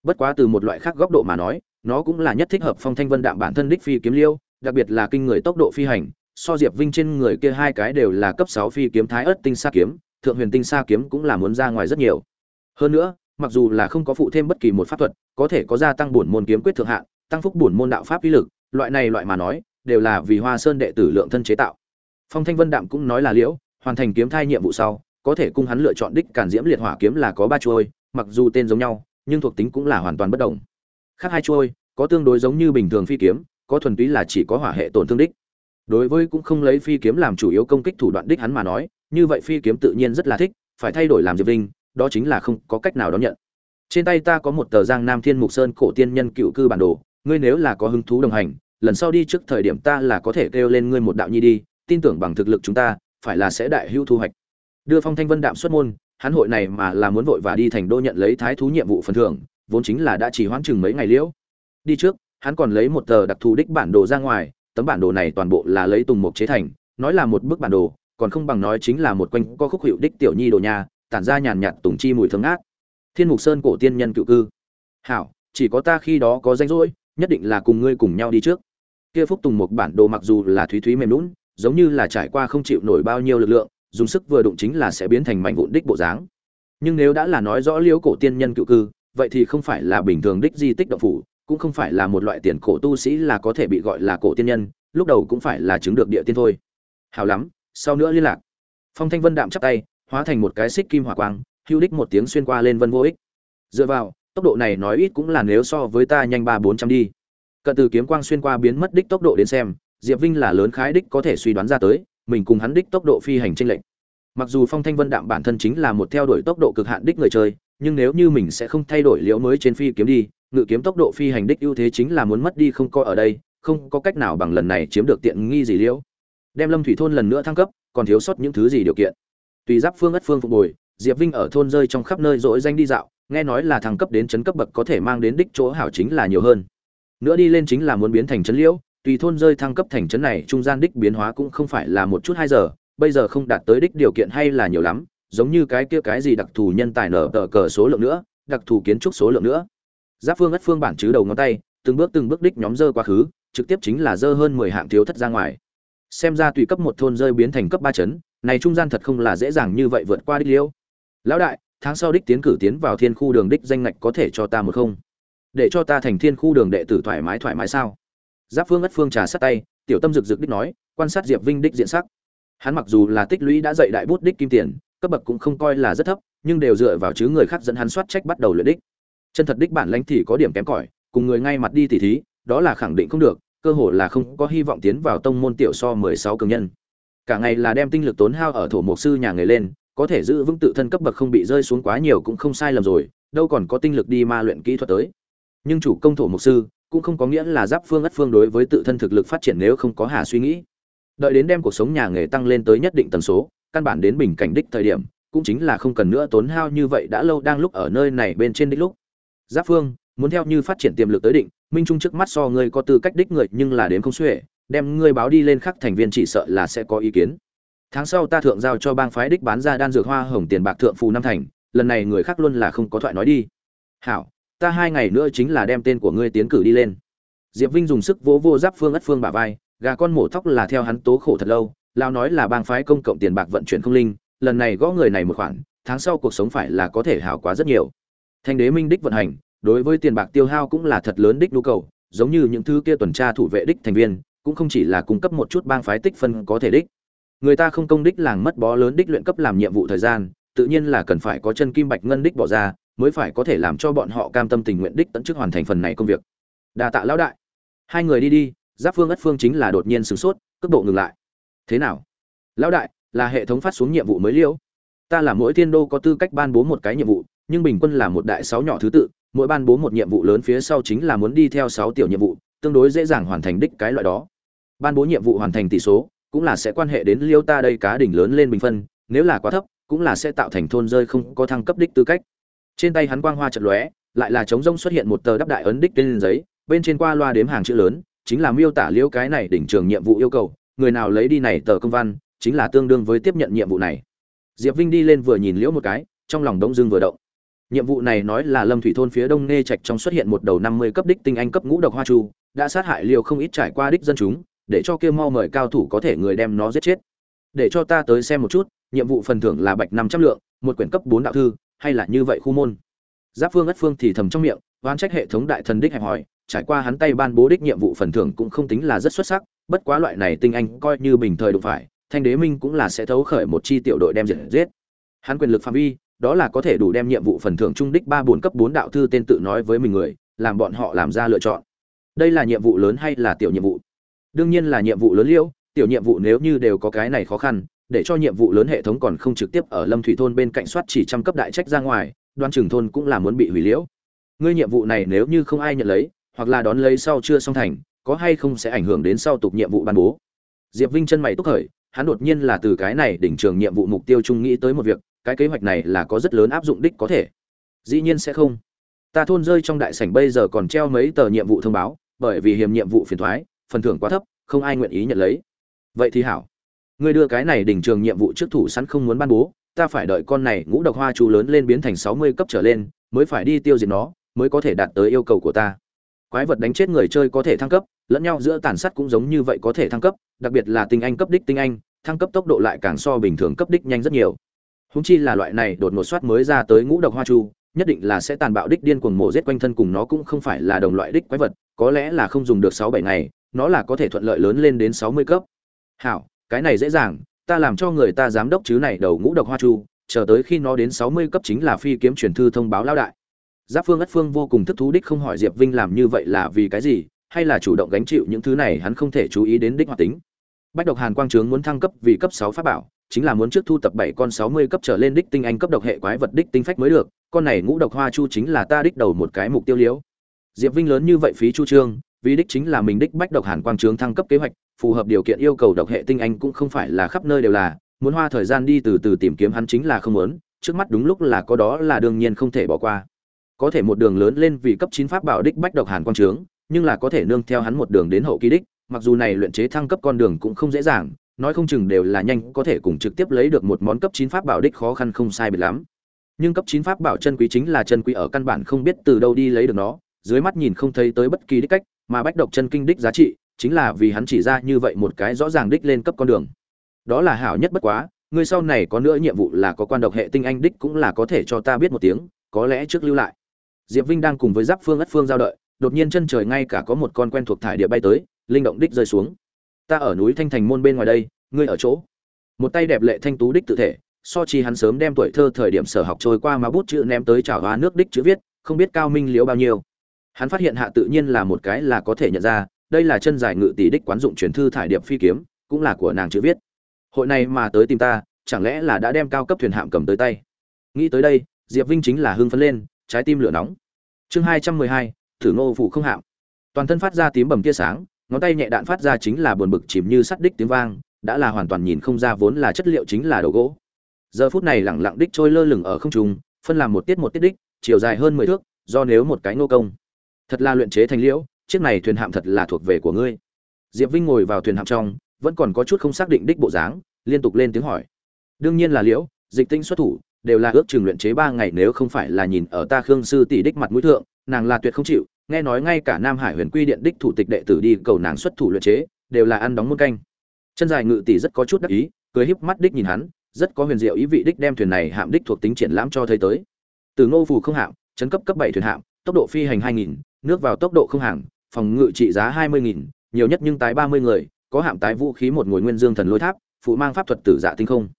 Bất quá từ một loại khác góc độ mà nói, nó cũng là nhất thích hợp phong thanh vân đạm bản thân đích phi kiếm liêu, đặc biệt là kinh người tốc độ phi hành so diệp vinh trên người kia hai cái đều là cấp sáu phi kiếm thái ớt tinh sa kiếm thượng huyền tinh sa kiếm cũng là muốn ra ngoài rất nhiều. Hơn nữa mặc dù là không có phụ thêm bất kỳ một pháp thuật có thể có gia tăng bổn môn kiếm quyết thượng hạng, tăng phúc bổn môn đạo pháp uy lực loại này loại mà nói đều là vì hoa sơn đệ tử lượng thân chế tạo. Phong thanh vân đạm cũng nói là liễu hoàn thành kiếm thai nhiệm vụ sau có thể cung hắn lựa chọn đích cản diễm liệt hỏa kiếm là có ba chuôi mặc dù tên giống nhau nhưng thuộc tính cũng là hoàn toàn bất đồng. Khác hai chuôi có tương đối giống như bình thường phi kiếm có thuần túy là chỉ có hỏa hệ tổn thương đích đối với cũng không lấy phi kiếm làm chủ yếu công kích thủ đoạn đích hắn mà nói, như vậy phi kiếm tự nhiên rất là thích, phải thay đổi làm diệp vinh, đó chính là không có cách nào đón nhận. Trên tay ta có một tờ giang nam thiên mục sơn cổ tiên nhân cựu cư bản đồ, ngươi nếu là có hứng thú đồng hành, lần sau đi trước thời điểm ta là có thể kêu lên ngươi một đạo nhi đi, tin tưởng bằng thực lực chúng ta, phải là sẽ đại hữu thu hoạch. Đưa phong thanh vân đạm xuất môn, hắn hội này mà là muốn vội và đi thành đô nhận lấy thái thú nhiệm vụ phần thưởng, vốn chính là đã chỉ hoãn chừng mấy ngày liễu. Đi trước, hắn còn lấy một tờ đặc thù đích bản đồ ra ngoài tấm bản đồ này toàn bộ là lấy tùng mục chế thành, nói là một bức bản đồ, còn không bằng nói chính là một quanh có khúc hiệu đích tiểu nhi đồ nhà tản ra nhàn nhạt tùng chi mùi thơm ngát. Thiên mục sơn cổ tiên nhân cựu cư. Hảo, chỉ có ta khi đó có danh rỗi, nhất định là cùng ngươi cùng nhau đi trước. Kia phúc tùng một bản đồ mặc dù là thúy thúy mềm lún giống như là trải qua không chịu nổi bao nhiêu lực lượng, dùng sức vừa đụng chính là sẽ biến thành mảnh vụn đích bộ dáng. Nhưng nếu đã là nói rõ liễu cổ tiên nhân cựu cư, vậy thì không phải là bình thường đích di tích động phủ cũng không phải là một loại tiền cổ tu sĩ là có thể bị gọi là cổ tiên nhân, lúc đầu cũng phải là chứng được địa tiên thôi. Hào lắm, sau nữa liên lạc. Phong thanh vân đạm chắp tay, hóa thành một cái xích kim hỏa quang, hưu đích một tiếng xuyên qua lên vân vô ích. Dựa vào, tốc độ này nói ít cũng là nếu so với ta nhanh ba bốn trăm đi. Cận từ kiếm quang xuyên qua biến mất đích tốc độ đến xem, diệp vinh là lớn khái đích có thể suy đoán ra tới, mình cùng hắn đích tốc độ phi hành tranh lệch. Mặc dù phong thanh vân đạm bản thân chính là một theo đuổi tốc độ cực hạn đích người chơi, nhưng nếu như mình sẽ không thay đổi liễu mới trên phi kiếm đi ngự kiếm tốc độ phi hành đích ưu thế chính là muốn mất đi không coi ở đây, không có cách nào bằng lần này chiếm được tiện nghi gì liễu. Đem lâm thủy thôn lần nữa thăng cấp, còn thiếu sót những thứ gì điều kiện? Tùy giáp phương ất phương phục bồi, diệp vinh ở thôn rơi trong khắp nơi dỗi danh đi dạo, nghe nói là thăng cấp đến chấn cấp bậc có thể mang đến đích chỗ hảo chính là nhiều hơn. Nữa đi lên chính là muốn biến thành chấn liễu, tùy thôn rơi thăng cấp thành chấn này trung gian đích biến hóa cũng không phải là một chút hai giờ, bây giờ không đạt tới đích điều kiện hay là nhiều lắm, giống như cái kia cái gì đặc thù nhân tài nở tờ cờ số lượng nữa, đặc thù kiến trúc số lượng nữa giáp phương ất phương bản chứ đầu ngón tay, từng bước từng bước đích nhóm dơ quá khứ, trực tiếp chính là dơ hơn mười hạng thiếu thất ra ngoài. Xem ra tùy cấp một thôn rơi biến thành cấp ba chấn, này trung gian thật không là dễ dàng như vậy vượt qua đích liêu. Lão đại, tháng sau đích tiến cử tiến vào thiên khu đường đích danh ngạch có thể cho ta một không? Để cho ta thành thiên khu đường đệ tử thoải mái thoải mái sao? Giáp phương ất phương trà sát tay, tiểu tâm rực rực đích nói, quan sát diệp vinh đích diện sắc. Hắn mặc dù là tích lũy đã dạy đại bút đích kim tiền, cấp bậc cũng không coi là rất thấp, nhưng đều dựa vào chứ người khác dẫn hắn soát trách bắt đầu luyện đích chân thật đích bản lãnh thì có điểm kém cỏi, cùng người ngay mặt đi tỉ thí, đó là khẳng định không được, cơ hội là không có hy vọng tiến vào tông môn tiểu so mười sáu cường nhân. Cả ngày là đem tinh lực tốn hao ở thổ mục sư nhà người lên, có thể giữ vững tự thân cấp bậc không bị rơi xuống quá nhiều cũng không sai lầm rồi, đâu còn có tinh lực đi ma luyện kỹ thuật tới. Nhưng chủ công thổ mục sư cũng không có nghĩa là giáp phương ất phương đối với tự thân thực lực phát triển nếu không có hà suy nghĩ. Đợi đến đem cuộc sống nhà nghề tăng lên tới nhất định tần số, căn bản đến bình cảnh đích thời điểm, cũng chính là không cần nữa tốn hao như vậy đã lâu đang lúc ở nơi này bên trên đích lúc giáp phương, muốn theo như phát triển tiềm lực tới định, minh trung trước mắt so ngươi có tư cách đích người, nhưng là đến không xuể, đem ngươi báo đi lên khắc thành viên chỉ sợ là sẽ có ý kiến. Tháng sau ta thượng giao cho bang phái đích bán ra đan dược hoa hồng tiền bạc thượng phù năm thành, lần này người khác luôn là không có thoại nói đi. Hảo, ta hai ngày nữa chính là đem tên của ngươi tiến cử đi lên. Diệp vinh dùng sức vỗ vô giáp phương ất phương bả vai, gà con mổ tóc là theo hắn tố khổ thật lâu lao nói là bang phái công cộng tiền bạc vận chuyển không linh, lần này gõ người này một khoản, tháng sau cuộc sống phải là có thể hảo quá rất nhiều thanh đế minh đích vận hành, đối với tiền bạc tiêu hao cũng là thật lớn đích nhu cầu, giống như những thứ kia tuần tra thủ vệ đích thành viên, cũng không chỉ là cung cấp một chút bang phái tích phân có thể đích. Người ta không công đích làng mất bó lớn đích luyện cấp làm nhiệm vụ thời gian, tự nhiên là cần phải có chân kim bạch ngân đích bỏ ra, mới phải có thể làm cho bọn họ cam tâm tình nguyện đích tận chức hoàn thành phần này công việc. Đa tạ lão đại. Hai người đi đi, giáp phương ất phương chính là đột nhiên sửng sốt, cước độ ngừng lại. Thế nào? Lão đại, là hệ thống phát xuống nhiệm vụ mới liễu ta là mỗi thiên đô có tư cách ban bố một cái nhiệm vụ nhưng bình quân là một đại sáu nhỏ thứ tự, mỗi ban bố một nhiệm vụ lớn phía sau chính là muốn đi theo sáu tiểu nhiệm vụ, tương đối dễ dàng hoàn thành đích cái loại đó. Ban bố nhiệm vụ hoàn thành tỷ số, cũng là sẽ quan hệ đến liêu ta đây cá đỉnh lớn lên bình phân, nếu là quá thấp, cũng là sẽ tạo thành thôn rơi không có thăng cấp đích tư cách. Trên tay hắn quang hoa chật lóe, lại là chống rông xuất hiện một tờ đắp đại ấn đích trên giấy, bên trên qua loa đếm hàng chữ lớn, chính là miêu tả liêu cái này đỉnh trường nhiệm vụ yêu cầu, người nào lấy đi này tờ công văn, chính là tương đương với tiếp nhận nhiệm vụ này. Diệp vinh đi lên vừa nhìn liễu một cái, trong lòng đông dương vừa động nhiệm vụ này nói là lâm thủy thôn phía đông nê trạch trong xuất hiện một đầu năm mươi cấp đích tinh anh cấp ngũ độc hoa chu, đã sát hại liều không ít trải qua đích dân chúng, để cho kia mau mời cao thủ có thể người đem nó giết chết. Để cho ta tới xem một chút, nhiệm vụ phần thưởng là bạch năm trăm lượng, một quyển cấp bốn đạo thư, hay là như vậy khu môn? Giáp phương ất phương thì thầm trong miệng, oán trách hệ thống đại thần đích hẹp hỏi trải qua hắn tay ban bố đích nhiệm vụ phần thưởng cũng không tính là rất xuất sắc, bất quá loại này tinh anh coi như bình thời đụng phải, thanh đế minh cũng là sẽ thấu khởi một chi tiểu đội đem diệt giết. Hắn quyền lực phạm vi đó là có thể đủ đem nhiệm vụ phần thưởng trung đích ba bốn cấp bốn đạo thư tên tự nói với mình người, làm bọn họ làm ra lựa chọn. Đây là nhiệm vụ lớn hay là tiểu nhiệm vụ? Đương nhiên là nhiệm vụ lớn liêu, tiểu nhiệm vụ nếu như đều có cái này khó khăn, để cho nhiệm vụ lớn hệ thống còn không trực tiếp ở lâm thủy thôn bên cạnh soát chỉ trăm cấp đại trách ra ngoài, đoan trường thôn cũng là muốn bị hủy liễu. Ngươi nhiệm vụ này nếu như không ai nhận lấy, hoặc là đón lấy sau chưa xong thành, có hay không sẽ ảnh hưởng đến sau tục nhiệm vụ ban bố? Diệp vinh chân mày túc khởi hắn đột nhiên là từ cái này đỉnh trường nhiệm vụ mục tiêu chung nghĩ tới một việc, cái kế hoạch này là có rất lớn áp dụng đích có thể. Dĩ nhiên sẽ không. Ta thôn rơi trong đại sảnh bây giờ còn treo mấy tờ nhiệm vụ thông báo, bởi vì hiểm nhiệm vụ phiền thoái, phần thưởng quá thấp, không ai nguyện ý nhận lấy. Vậy thì hảo. Ngươi đưa cái này đỉnh trường nhiệm vụ trước thủ sẵn không muốn ban bố, ta phải đợi con này ngũ độc hoa chú lớn lên biến thành sáu mươi cấp trở lên, mới phải đi tiêu diệt nó, mới có thể đạt tới yêu cầu của ta. Quái vật đánh chết người chơi có thể thăng cấp, lẫn nhau giữa tàn sát cũng giống như vậy có thể thăng cấp, đặc biệt là tinh anh cấp đích tinh anh thăng cấp tốc độ lại càng so bình thường cấp đích nhanh rất nhiều. Húng chi là loại này đột ngột soát mới ra tới ngũ độc hoa chu, nhất định là sẽ tàn bạo đích điên cuồng mổ giết quanh thân cùng nó cũng không phải là đồng loại đích quái vật, có lẽ là không dùng được sáu bảy ngày, nó là có thể thuận lợi lớn lên đến sáu mươi cấp. Hảo, cái này dễ dàng, ta làm cho người ta giám đốc chứ này đầu ngũ độc hoa chu, chờ tới khi nó đến sáu mươi cấp chính là phi kiếm truyền thư thông báo lao đại. Giáp phương ất phương vô cùng thức thú đích không hỏi diệp vinh làm như vậy là vì cái gì, hay là chủ động gánh chịu những thứ này hắn không thể chú ý đến đích hoạt tính bách độc hàn quang trướng muốn thăng cấp vì cấp sáu pháp bảo, chính là muốn trước thu tập bảy con sáu mươi cấp trở lên đích tinh anh cấp độc hệ quái vật đích tinh phách mới được, con này ngũ độc hoa chu chính là ta đích đầu một cái mục tiêu liễu diệp vinh lớn như vậy phí chu trương, vì đích chính là mình đích bách độc hàn quang trướng thăng cấp kế hoạch, phù hợp điều kiện yêu cầu độc hệ tinh anh cũng không phải là khắp nơi đều là, muốn hoa thời gian đi từ từ tìm kiếm hắn chính là không muốn, trước mắt đúng lúc là có đó là đương nhiên không thể bỏ qua. Có thể một đường lớn lên vì cấp chín pháp bảo đích bách độc hàn quang trướng nhưng là có thể nương theo hắn một đường đến hậu kỳ đích mặc dù này luyện chế thăng cấp con đường cũng không dễ dàng, nói không chừng đều là nhanh có thể cùng trực tiếp lấy được một món cấp chín pháp bảo đích khó khăn không sai biệt lắm. Nhưng cấp chín pháp bảo chân quý chính là chân quý ở căn bản không biết từ đâu đi lấy được nó, dưới mắt nhìn không thấy tới bất kỳ đích cách, mà bách độc chân kinh đích giá trị, chính là vì hắn chỉ ra như vậy một cái rõ ràng đích lên cấp con đường. Đó là hảo nhất bất quá ngươi sau này có nữa nhiệm vụ là có quan độc hệ tinh anh đích cũng là có thể cho ta biết một tiếng, có lẽ trước lưu lại. Diệp vinh đang cùng với giáp phương ất phương giao đợi, đột nhiên chân trời ngay cả có một con quen thuộc thải địa bay tới linh động đích rơi xuống. Ta ở núi thanh thành môn bên ngoài đây, ngươi ở chỗ. Một tay đẹp lệ thanh tú đích tự thể, so chi hắn sớm đem tuổi thơ thời điểm sở học trôi qua mà bút chữ ném tới chảo hoa nước đích chữ viết, không biết cao minh liếu bao nhiêu. Hắn phát hiện hạ tự nhiên là một cái là có thể nhận ra, đây là chân dài ngự tỷ đích quán dụng truyền thư thải điệp phi kiếm, cũng là của nàng chữ viết. Hội này mà tới tìm ta, chẳng lẽ là đã đem cao cấp thuyền hạm cầm tới tay? Nghĩ tới đây, diệp vinh chính là hưng phấn lên, trái tim lửa nóng. Chương hai trăm mười hai, thử ngô phủ không hạm. Toàn thân phát ra tím bầm tia sáng ngón tay nhẹ đạn phát ra chính là buồn bực chìm như sắt đích tiếng vang, đã là hoàn toàn nhìn không ra vốn là chất liệu chính là đầu gỗ. Giờ phút này lẳng lặng đích trôi lơ lửng ở không trung, phân làm một tiết một tiết đích, chiều dài hơn mười thước, do nếu một cái nô công. Thật là luyện chế thành liễu, chiếc này thuyền hạm thật là thuộc về của ngươi. Diệp vinh ngồi vào thuyền hạm trong, vẫn còn có chút không xác định đích bộ dáng, liên tục lên tiếng hỏi. Đương nhiên là liễu, dịch tinh xuất thủ đều là ước chừng luyện chế ba ngày nếu không phải là nhìn ở ta khương sư tỷ đích mặt mũi thượng, nàng là tuyệt không chịu, nghe nói ngay cả nam hải huyền quy điện đích thủ tịch đệ tử đi cầu nàng xuất thủ luyện chế, đều là ăn đóng muôn canh. Chân dài ngự tỷ rất có chút đắc ý, cười híp mắt đích nhìn hắn, rất có huyền diệu ý vị đích đem thuyền này hạm đích thuộc tính triển lãm cho thấy tới. Từ ngô phù không hạm, chấn cấp cấp bảy thuyền hạm, tốc độ phi hành hai nghìn, nước vào tốc độ không hàng, phòng ngự trị giá hai mươi nghìn, nhiều nhất nhưng tái ba mươi người, có hạm tái vũ khí một ngồi nguyên dương thần lôi tháp, phụ mang pháp thuật tử dạ tinh không.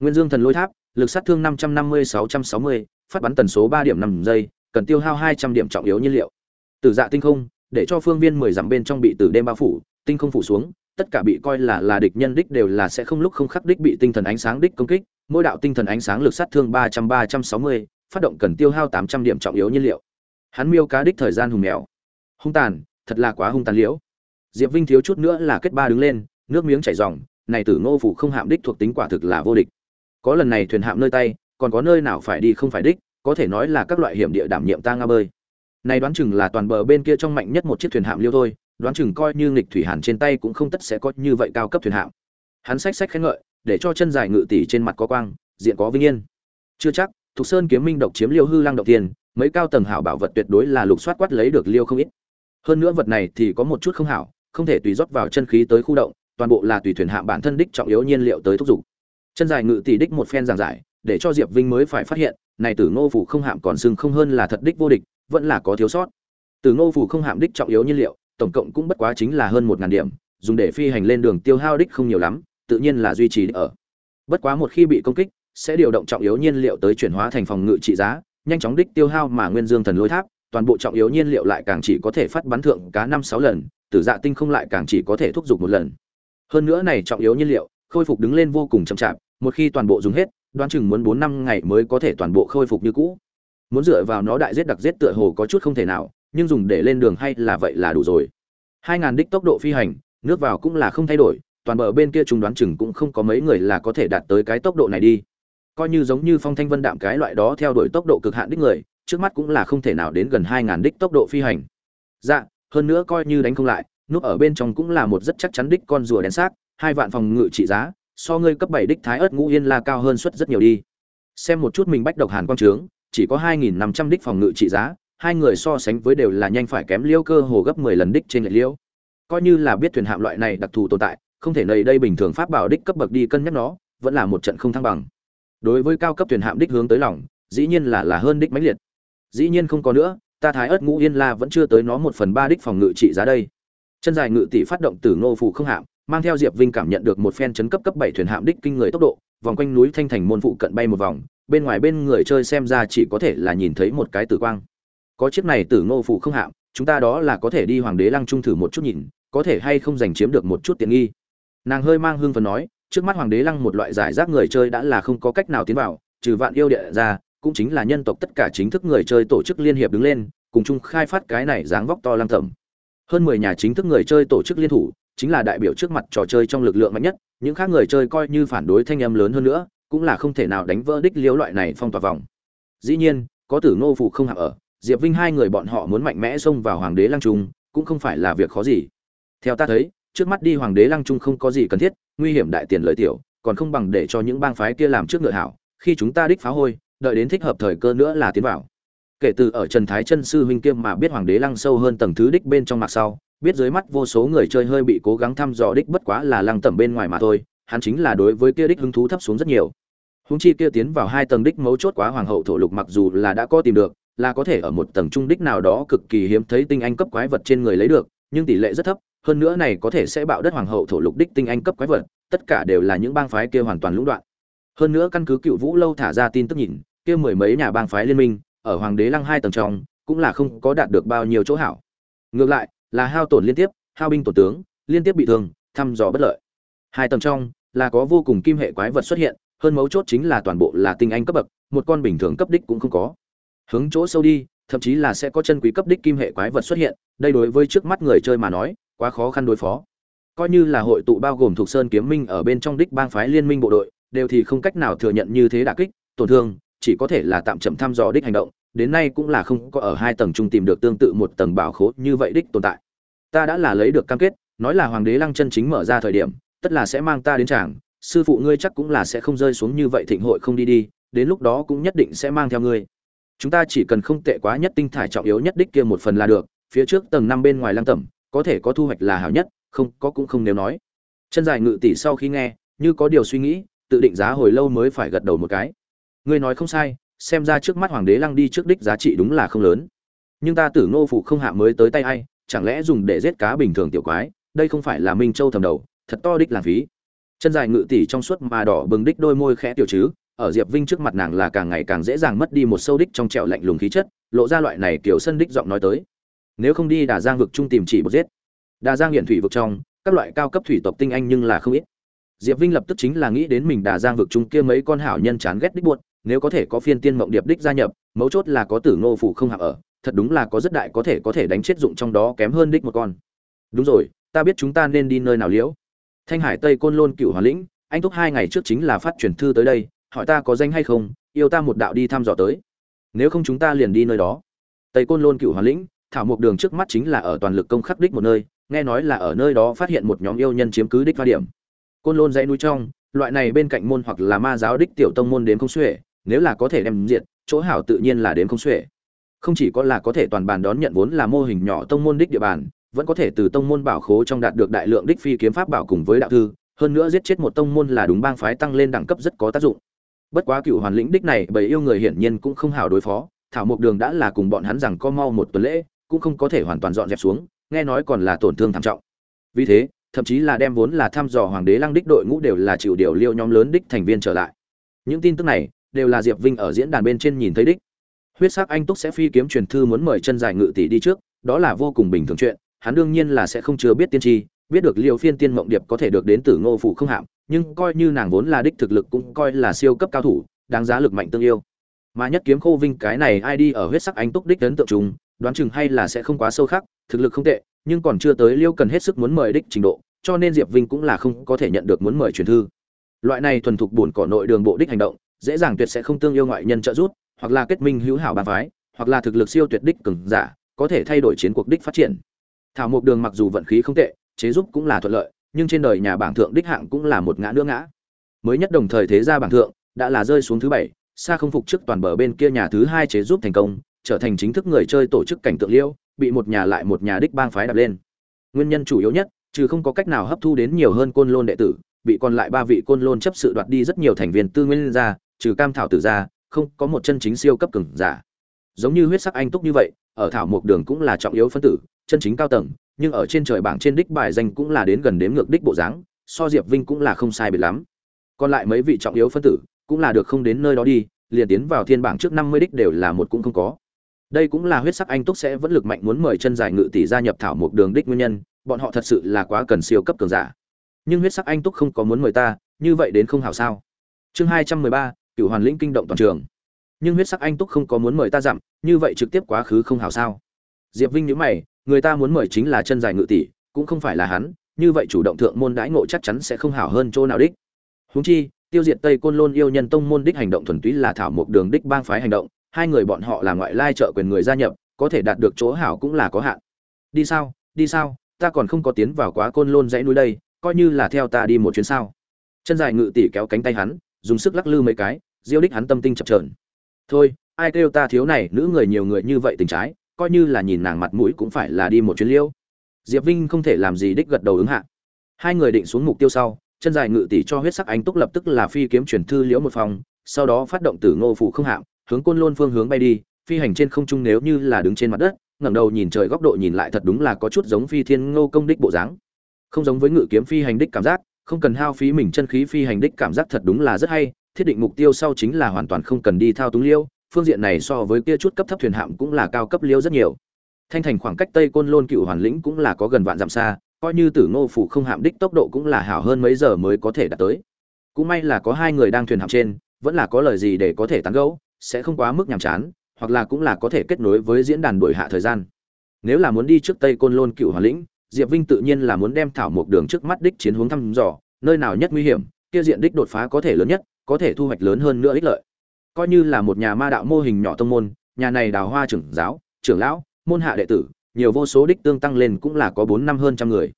Nguyên dương thần lôi tháp lực sát thương năm trăm năm mươi sáu trăm sáu mươi, phát bắn tần số ba điểm năm giây, cần tiêu hao hai trăm điểm trọng yếu nhiên liệu. Tử dạ tinh không, để cho phương viên mười dặm bên trong bị tử đêm bao phủ, tinh không phủ xuống, tất cả bị coi là là địch nhân đích đều là sẽ không lúc không khắc đích bị tinh thần ánh sáng đích công kích. Mỗi đạo tinh thần ánh sáng lực sát thương ba trăm ba trăm sáu mươi, phát động cần tiêu hao tám trăm điểm trọng yếu nhiên liệu. Hắn miêu cá đích thời gian hùng mèo. Hung tàn, thật là quá hung tàn liễu. Diệp vinh thiếu chút nữa là kết ba đứng lên, nước miếng chảy ròng, này tử ngô phủ không hạm đích thuộc tính quả thực là vô địch có lần này thuyền hạm nơi tay, còn có nơi nào phải đi không phải đích, có thể nói là các loại hiểm địa đảm nhiệm ta nga bơi. Này đoán chừng là toàn bờ bên kia trong mạnh nhất một chiếc thuyền hạm liêu thôi, đoán chừng coi như nghịch thủy hàn trên tay cũng không tất sẽ có như vậy cao cấp thuyền hạm. Hắn sách sách khen ngợi, để cho chân dài ngự tỷ trên mặt có quang, diện có vinh yên. Chưa chắc, thục sơn kiếm minh độc chiếm liêu hư lang động tiền, mấy cao tầng hảo bảo vật tuyệt đối là lục soát quát lấy được liêu không ít. Hơn nữa vật này thì có một chút không hảo, không thể tùy rót vào chân khí tới khu động, toàn bộ là tùy thuyền hạm bản thân đích trọng yếu nhiên liệu tới thúc giục chân dài ngự tỷ đích một phen giảng giải, để cho diệp vinh mới phải phát hiện, này tử ngô phủ không hạm còn sưng không hơn là thật đích vô địch, vẫn là có thiếu sót. Tử ngô phủ không hạm đích trọng yếu nhiên liệu, tổng cộng cũng bất quá chính là hơn một ngàn điểm, dùng để phi hành lên đường tiêu hao đích không nhiều lắm, tự nhiên là duy trì ở. Bất quá một khi bị công kích, sẽ điều động trọng yếu nhiên liệu tới chuyển hóa thành phòng ngự trị giá, nhanh chóng đích tiêu hao mà nguyên dương thần lôi tháp, toàn bộ trọng yếu nhiên liệu lại càng chỉ có thể phát bắn thượng cá năm sáu lần, tử dạ tinh không lại càng chỉ có thể thúc giục một lần. Hơn nữa này trọng yếu nhiên liệu khôi phục đứng lên vô cùng chậm chạp, một khi toàn bộ dùng hết, đoán chừng muốn bốn năm ngày mới có thể toàn bộ khôi phục như cũ. Muốn dựa vào nó đại giết đặc giết tựa hồ có chút không thể nào, nhưng dùng để lên đường hay là vậy là đủ rồi. Hai ngàn đích tốc độ phi hành, nước vào cũng là không thay đổi, toàn bờ bên kia chúng đoán chừng cũng không có mấy người là có thể đạt tới cái tốc độ này đi. Coi như giống như phong thanh vân đạm cái loại đó theo đuổi tốc độ cực hạn đích người, trước mắt cũng là không thể nào đến gần hai ngàn đích tốc độ phi hành. Dạ hơn nữa coi như đánh không lại, núp ở bên trong cũng là một rất chắc chắn đích con rùa đen xác hai vạn phòng ngự trị giá, so ngươi cấp bảy đích thái ớt ngũ yên la cao hơn suất rất nhiều đi. Xem một chút mình bách độc hàn quang trướng, chỉ có hai nghìn năm trăm đích phòng ngự trị giá, hai người so sánh với đều là nhanh phải kém liêu cơ hồ gấp mười lần đích trên lệch liêu. Coi như là biết thuyền hạm loại này đặc thù tồn tại, không thể nầy đây bình thường pháp bảo đích cấp bậc đi cân nhắc nó, vẫn là một trận không thăng bằng. Đối với cao cấp thuyền hạm đích hướng tới lòng, dĩ nhiên là là hơn đích mãnh liệt. Dĩ nhiên không có nữa, ta thái ớt ngũ yên la vẫn chưa tới nó một phần ba đích phòng ngự trị giá đây. Chân dài ngự tỷ phát động từ ngô phủ không hạm mang theo diệp vinh cảm nhận được một phen chấn cấp cấp bảy thuyền hạm đích kinh người tốc độ, vòng quanh núi thanh thành môn phụ cận bay một vòng, bên ngoài bên người chơi xem ra chỉ có thể là nhìn thấy một cái tử quang. Có chiếc này tử ngô phụ không hạm, chúng ta đó là có thể đi hoàng đế lăng trung thử một chút nhìn, có thể hay không giành chiếm được một chút tiện nghi. Nàng hơi mang hương phần nói, trước mắt hoàng đế lăng một loại giải rác người chơi đã là không có cách nào tiến vào, trừ vạn yêu địa ra, cũng chính là nhân tộc tất cả chính thức người chơi tổ chức liên hiệp đứng lên, cùng chung khai phát cái này dáng vóc to lăng thẩm hơn mười nhà chính thức người chơi tổ chức liên thủ chính là đại biểu trước mặt trò chơi trong lực lượng mạnh nhất, những khác người chơi coi như phản đối thanh âm lớn hơn nữa, cũng là không thể nào đánh vỡ đích liếu loại này phong tỏa vòng. Dĩ nhiên, có tử ngô phụ không hạ ở, diệp vinh hai người bọn họ muốn mạnh mẽ xông vào hoàng đế lăng trung, cũng không phải là việc khó gì. Theo ta thấy, trước mắt đi hoàng đế lăng trung không có gì cần thiết, nguy hiểm đại tiền lợi tiểu, còn không bằng để cho những bang phái kia làm trước ngựa hảo, khi chúng ta đích phá hôi, đợi đến thích hợp thời cơ nữa là tiến vào. Kể từ ở trần thái chân sư huynh kiêm mà biết hoàng đế lăng sâu hơn tầng thứ đích bên trong mặt sau biết dưới mắt vô số người chơi hơi bị cố gắng thăm dò đích bất quá là lăng tẩm bên ngoài mà thôi, hắn chính là đối với kia đích hứng thú thấp xuống rất nhiều. Húng chi kia tiến vào hai tầng đích mấu chốt quá hoàng hậu thổ lục mặc dù là đã có tìm được, là có thể ở một tầng trung đích nào đó cực kỳ hiếm thấy tinh anh cấp quái vật trên người lấy được, nhưng tỷ lệ rất thấp, hơn nữa này có thể sẽ bạo đất hoàng hậu thổ lục đích tinh anh cấp quái vật, tất cả đều là những bang phái kia hoàn toàn lũng đoạn. Hơn nữa căn cứ cựu vũ lâu thả ra tin tức nhìn, kia mười mấy nhà bang phái liên minh, ở hoàng đế lăng hai tầng trong, cũng là không có đạt được bao nhiêu chỗ hảo. Ngược lại là hao tổn liên tiếp, hao binh tổ tướng, liên tiếp bị thương, thăm dò bất lợi. Hai tầng trong là có vô cùng kim hệ quái vật xuất hiện, hơn mấu chốt chính là toàn bộ là tinh anh cấp bậc, một con bình thường cấp đích cũng không có. Hướng chỗ sâu đi, thậm chí là sẽ có chân quý cấp đích kim hệ quái vật xuất hiện, đây đối với trước mắt người chơi mà nói, quá khó khăn đối phó. Coi như là hội tụ bao gồm thuộc sơn kiếm minh ở bên trong đích bang phái liên minh bộ đội, đều thì không cách nào thừa nhận như thế đả kích, tổn thương, chỉ có thể là tạm chậm thăm dò đích hành động đến nay cũng là không có ở hai tầng trung tìm được tương tự một tầng bảo khố như vậy đích tồn tại. Ta đã là lấy được cam kết, nói là hoàng đế lăng chân chính mở ra thời điểm, tất là sẽ mang ta đến tràng, sư phụ ngươi chắc cũng là sẽ không rơi xuống như vậy thịnh hội không đi đi, đến lúc đó cũng nhất định sẽ mang theo ngươi. Chúng ta chỉ cần không tệ quá nhất tinh thải trọng yếu nhất đích kia một phần là được, phía trước tầng năm bên ngoài lăng tẩm, có thể có thu hoạch là hảo nhất, không, có cũng không nếu nói. Chân dài ngự tỷ sau khi nghe, như có điều suy nghĩ, tự định giá hồi lâu mới phải gật đầu một cái. Ngươi nói không sai xem ra trước mắt hoàng đế lăng đi trước đích giá trị đúng là không lớn. Nhưng ta tử ngô phụ không hạ mới tới tay ai, chẳng lẽ dùng để giết cá bình thường tiểu quái, đây không phải là minh châu thầm đầu, thật to đích lãng phí. Chân dài ngự tỷ trong suốt mà đỏ bừng đích đôi môi khẽ tiểu chứ, ở diệp vinh trước mặt nàng là càng ngày càng dễ dàng mất đi một sâu đích trong trẹo lạnh lùng khí chất, lộ ra loại này kiểu sân đích giọng nói tới. Nếu không đi đà giang vực trung tìm chỉ một giết. Đà giang hiện thủy vực trong, các loại cao cấp thủy tộc tinh anh nhưng là không ít. Diệp vinh lập tức chính là nghĩ đến mình đà giang vực trung kia mấy con hảo nhân chán ghét đích buột nếu có thể có phiên tiên mộng điệp đích gia nhập, mấu chốt là có tử ngô phủ không hạ ở, thật đúng là có rất đại có thể có thể đánh chết dụng trong đó kém hơn đích một con. Đúng rồi, ta biết chúng ta nên đi nơi nào liễu? Thanh hải tây côn lôn cựu hòa lĩnh, anh thúc hai ngày trước chính là phát truyền thư tới đây, hỏi ta có danh hay không, yêu ta một đạo đi thăm dò tới. Nếu không chúng ta liền đi nơi đó. Tây côn lôn cựu hòa lĩnh, thảo mộc đường trước mắt chính là ở toàn lực công khắc đích một nơi, nghe nói là ở nơi đó phát hiện một nhóm yêu nhân chiếm cứ đích hoa điểm. Côn lôn dãy núi trong, loại này bên cạnh môn hoặc là ma giáo đích tiểu tông môn đến không xuể nếu là có thể đem diện chỗ hảo tự nhiên là đến không xuể. Không chỉ có là có thể toàn bàn đón nhận vốn là mô hình nhỏ tông môn đích địa bàn, vẫn có thể từ tông môn bảo khố trong đạt được đại lượng đích phi kiếm pháp bảo cùng với đạo thư, hơn nữa giết chết một tông môn là đúng bang phái tăng lên đẳng cấp rất có tác dụng. Bất quá cựu hoàn lĩnh đích này bởi yêu người hiển nhiên cũng không hảo đối phó, thảo mục đường đã là cùng bọn hắn rằng có mau một tuần lễ, cũng không có thể hoàn toàn dọn dẹp xuống, nghe nói còn là tổn thương thảm trọng. Vì thế, thậm chí là đem vốn là thăm dò hoàng đế lăng đích đội ngũ đều là chịu điều liêu nhóm lớn đích thành viên trở lại. Những tin tức này đều là diệp vinh ở diễn đàn bên trên nhìn thấy đích. Huyết sắc anh túc sẽ phi kiếm truyền thư muốn mời chân dài ngự tỷ đi trước, đó là vô cùng bình thường chuyện, hắn đương nhiên là sẽ không chưa biết tiên tri, biết được Liêu phiên tiên mộng điệp có thể được đến từ ngô phủ không hạm, nhưng coi như nàng vốn là đích thực lực cũng coi là siêu cấp cao thủ, đáng giá lực mạnh tương yêu. Mà nhất kiếm khô vinh cái này ai đi ở huyết sắc anh túc đích đến tượng trùng, đoán chừng hay là sẽ không quá sâu khác thực lực không tệ, nhưng còn chưa tới liêu cần hết sức muốn mời đích trình độ, cho nên diệp vinh cũng là không có thể nhận được muốn mời truyền thư. Loại này thuần thục buồn cỏ nội đường bộ đích hành động dễ dàng tuyệt sẽ không tương yêu ngoại nhân trợ giúp, hoặc là kết minh hữu hảo bàn phái, hoặc là thực lực siêu tuyệt đích cường giả, có thể thay đổi chiến cuộc đích phát triển. Thảo mộc đường mặc dù vận khí không tệ, chế giúp cũng là thuận lợi, nhưng trên đời nhà bảng thượng đích hạng cũng là một ngã nữa ngã. Mới nhất đồng thời thế gia bảng thượng đã là rơi xuống thứ bảy, xa không phục trước toàn bờ bên kia nhà thứ hai chế giúp thành công, trở thành chính thức người chơi tổ chức cảnh tượng liêu, bị một nhà lại một nhà đích bang phái đạp lên. Nguyên nhân chủ yếu nhất, trừ không có cách nào hấp thu đến nhiều hơn côn lôn đệ tử, bị còn lại ba vị côn lôn chấp sự đoạt đi rất nhiều thành viên tư nguyên ra trừ cam thảo tử ra, không có một chân chính siêu cấp cường giả. Giống như huyết sắc anh túc như vậy, ở thảo mộc đường cũng là trọng yếu phân tử, chân chính cao tầng, nhưng ở trên trời bảng trên đích bài danh cũng là đến gần đếm ngược đích bộ dáng, so diệp vinh cũng là không sai biệt lắm. Còn lại mấy vị trọng yếu phân tử cũng là được không đến nơi đó đi, liền tiến vào thiên bảng trước năm mươi đích đều là một cũng không có. Đây cũng là huyết sắc anh túc sẽ vẫn lực mạnh muốn mời chân dài ngự tỷ gia nhập thảo mộc đường đích nguyên nhân, bọn họ thật sự là quá cần siêu cấp cường giả. Nhưng huyết sắc anh túc không có muốn mời ta, như vậy đến không hảo sao? Chương hai trăm mười ba cựu hoàn lĩnh kinh động toàn trường. Nhưng huyết sắc anh túc không có muốn mời ta dặm, như vậy trực tiếp quá khứ không hảo sao? Diệp vinh nhữ mày, người ta muốn mời chính là chân dài ngự tỷ, cũng không phải là hắn, như vậy chủ động thượng môn đãi ngộ chắc chắn sẽ không hảo hơn chỗ nào đích. Huống chi, tiêu diệt tây côn lôn yêu nhân tông môn đích hành động thuần túy là thảo một đường đích bang phái hành động, hai người bọn họ là ngoại lai trợ quyền người gia nhập, có thể đạt được chỗ hảo cũng là có hạn. Đi sao đi sao, ta còn không có tiến vào quá côn lôn dãy núi đây, coi như là theo ta đi một chuyến sao. Chân dài ngự tỷ kéo cánh tay hắn, dùng sức lắc lư mấy cái diêu đích hắn tâm tinh chập trờn thôi, ai kêu ta thiếu này, nữ người nhiều người như vậy tình trái, coi như là nhìn nàng mặt mũi cũng phải là đi một chuyến liêu. Diệp vinh không thể làm gì đích gật đầu ứng hạ. Hai người định xuống mục tiêu sau, chân dài ngự tỷ cho huyết sắc ánh túc lập tức là phi kiếm chuyển thư liễu một phòng, sau đó phát động tử ngô phủ không hạng hướng côn lôn phương hướng bay đi, phi hành trên không trung nếu như là đứng trên mặt đất, ngẩng đầu nhìn trời góc độ nhìn lại thật đúng là có chút giống phi thiên ngô công đích bộ dáng. Không giống với ngự kiếm phi hành đích cảm giác, không cần hao phí mình chân khí phi hành đích cảm giác thật đúng là rất hay thiết định mục tiêu sau chính là hoàn toàn không cần đi thao túng liêu, phương diện này so với kia chút cấp thấp thuyền hạm cũng là cao cấp liêu rất nhiều. Thanh thành khoảng cách tây côn lôn cựu hoàn lĩnh cũng là có gần vạn dặm xa, coi như tử ngô phủ không hạm đích tốc độ cũng là hảo hơn mấy giờ mới có thể đạt tới. Cũng may là có hai người đang thuyền hạm trên, vẫn là có lời gì để có thể tán gẫu, sẽ không quá mức nhàm chán, hoặc là cũng là có thể kết nối với diễn đàn đổi hạ thời gian. Nếu là muốn đi trước tây côn lôn cựu hoàn lĩnh, diệp vinh tự nhiên là muốn đem thảo một đường trước mắt đích chiến hướng thăm dò, nơi nào nhất nguy hiểm, kia diện đích đột phá có thể lớn nhất có thể thu hoạch lớn hơn nữa ích lợi. Coi như là một nhà ma đạo mô hình nhỏ tông môn, nhà này đào hoa trưởng giáo, trưởng lão, môn hạ đệ tử, nhiều vô số đích tương tăng lên cũng là có bốn năm hơn trăm người.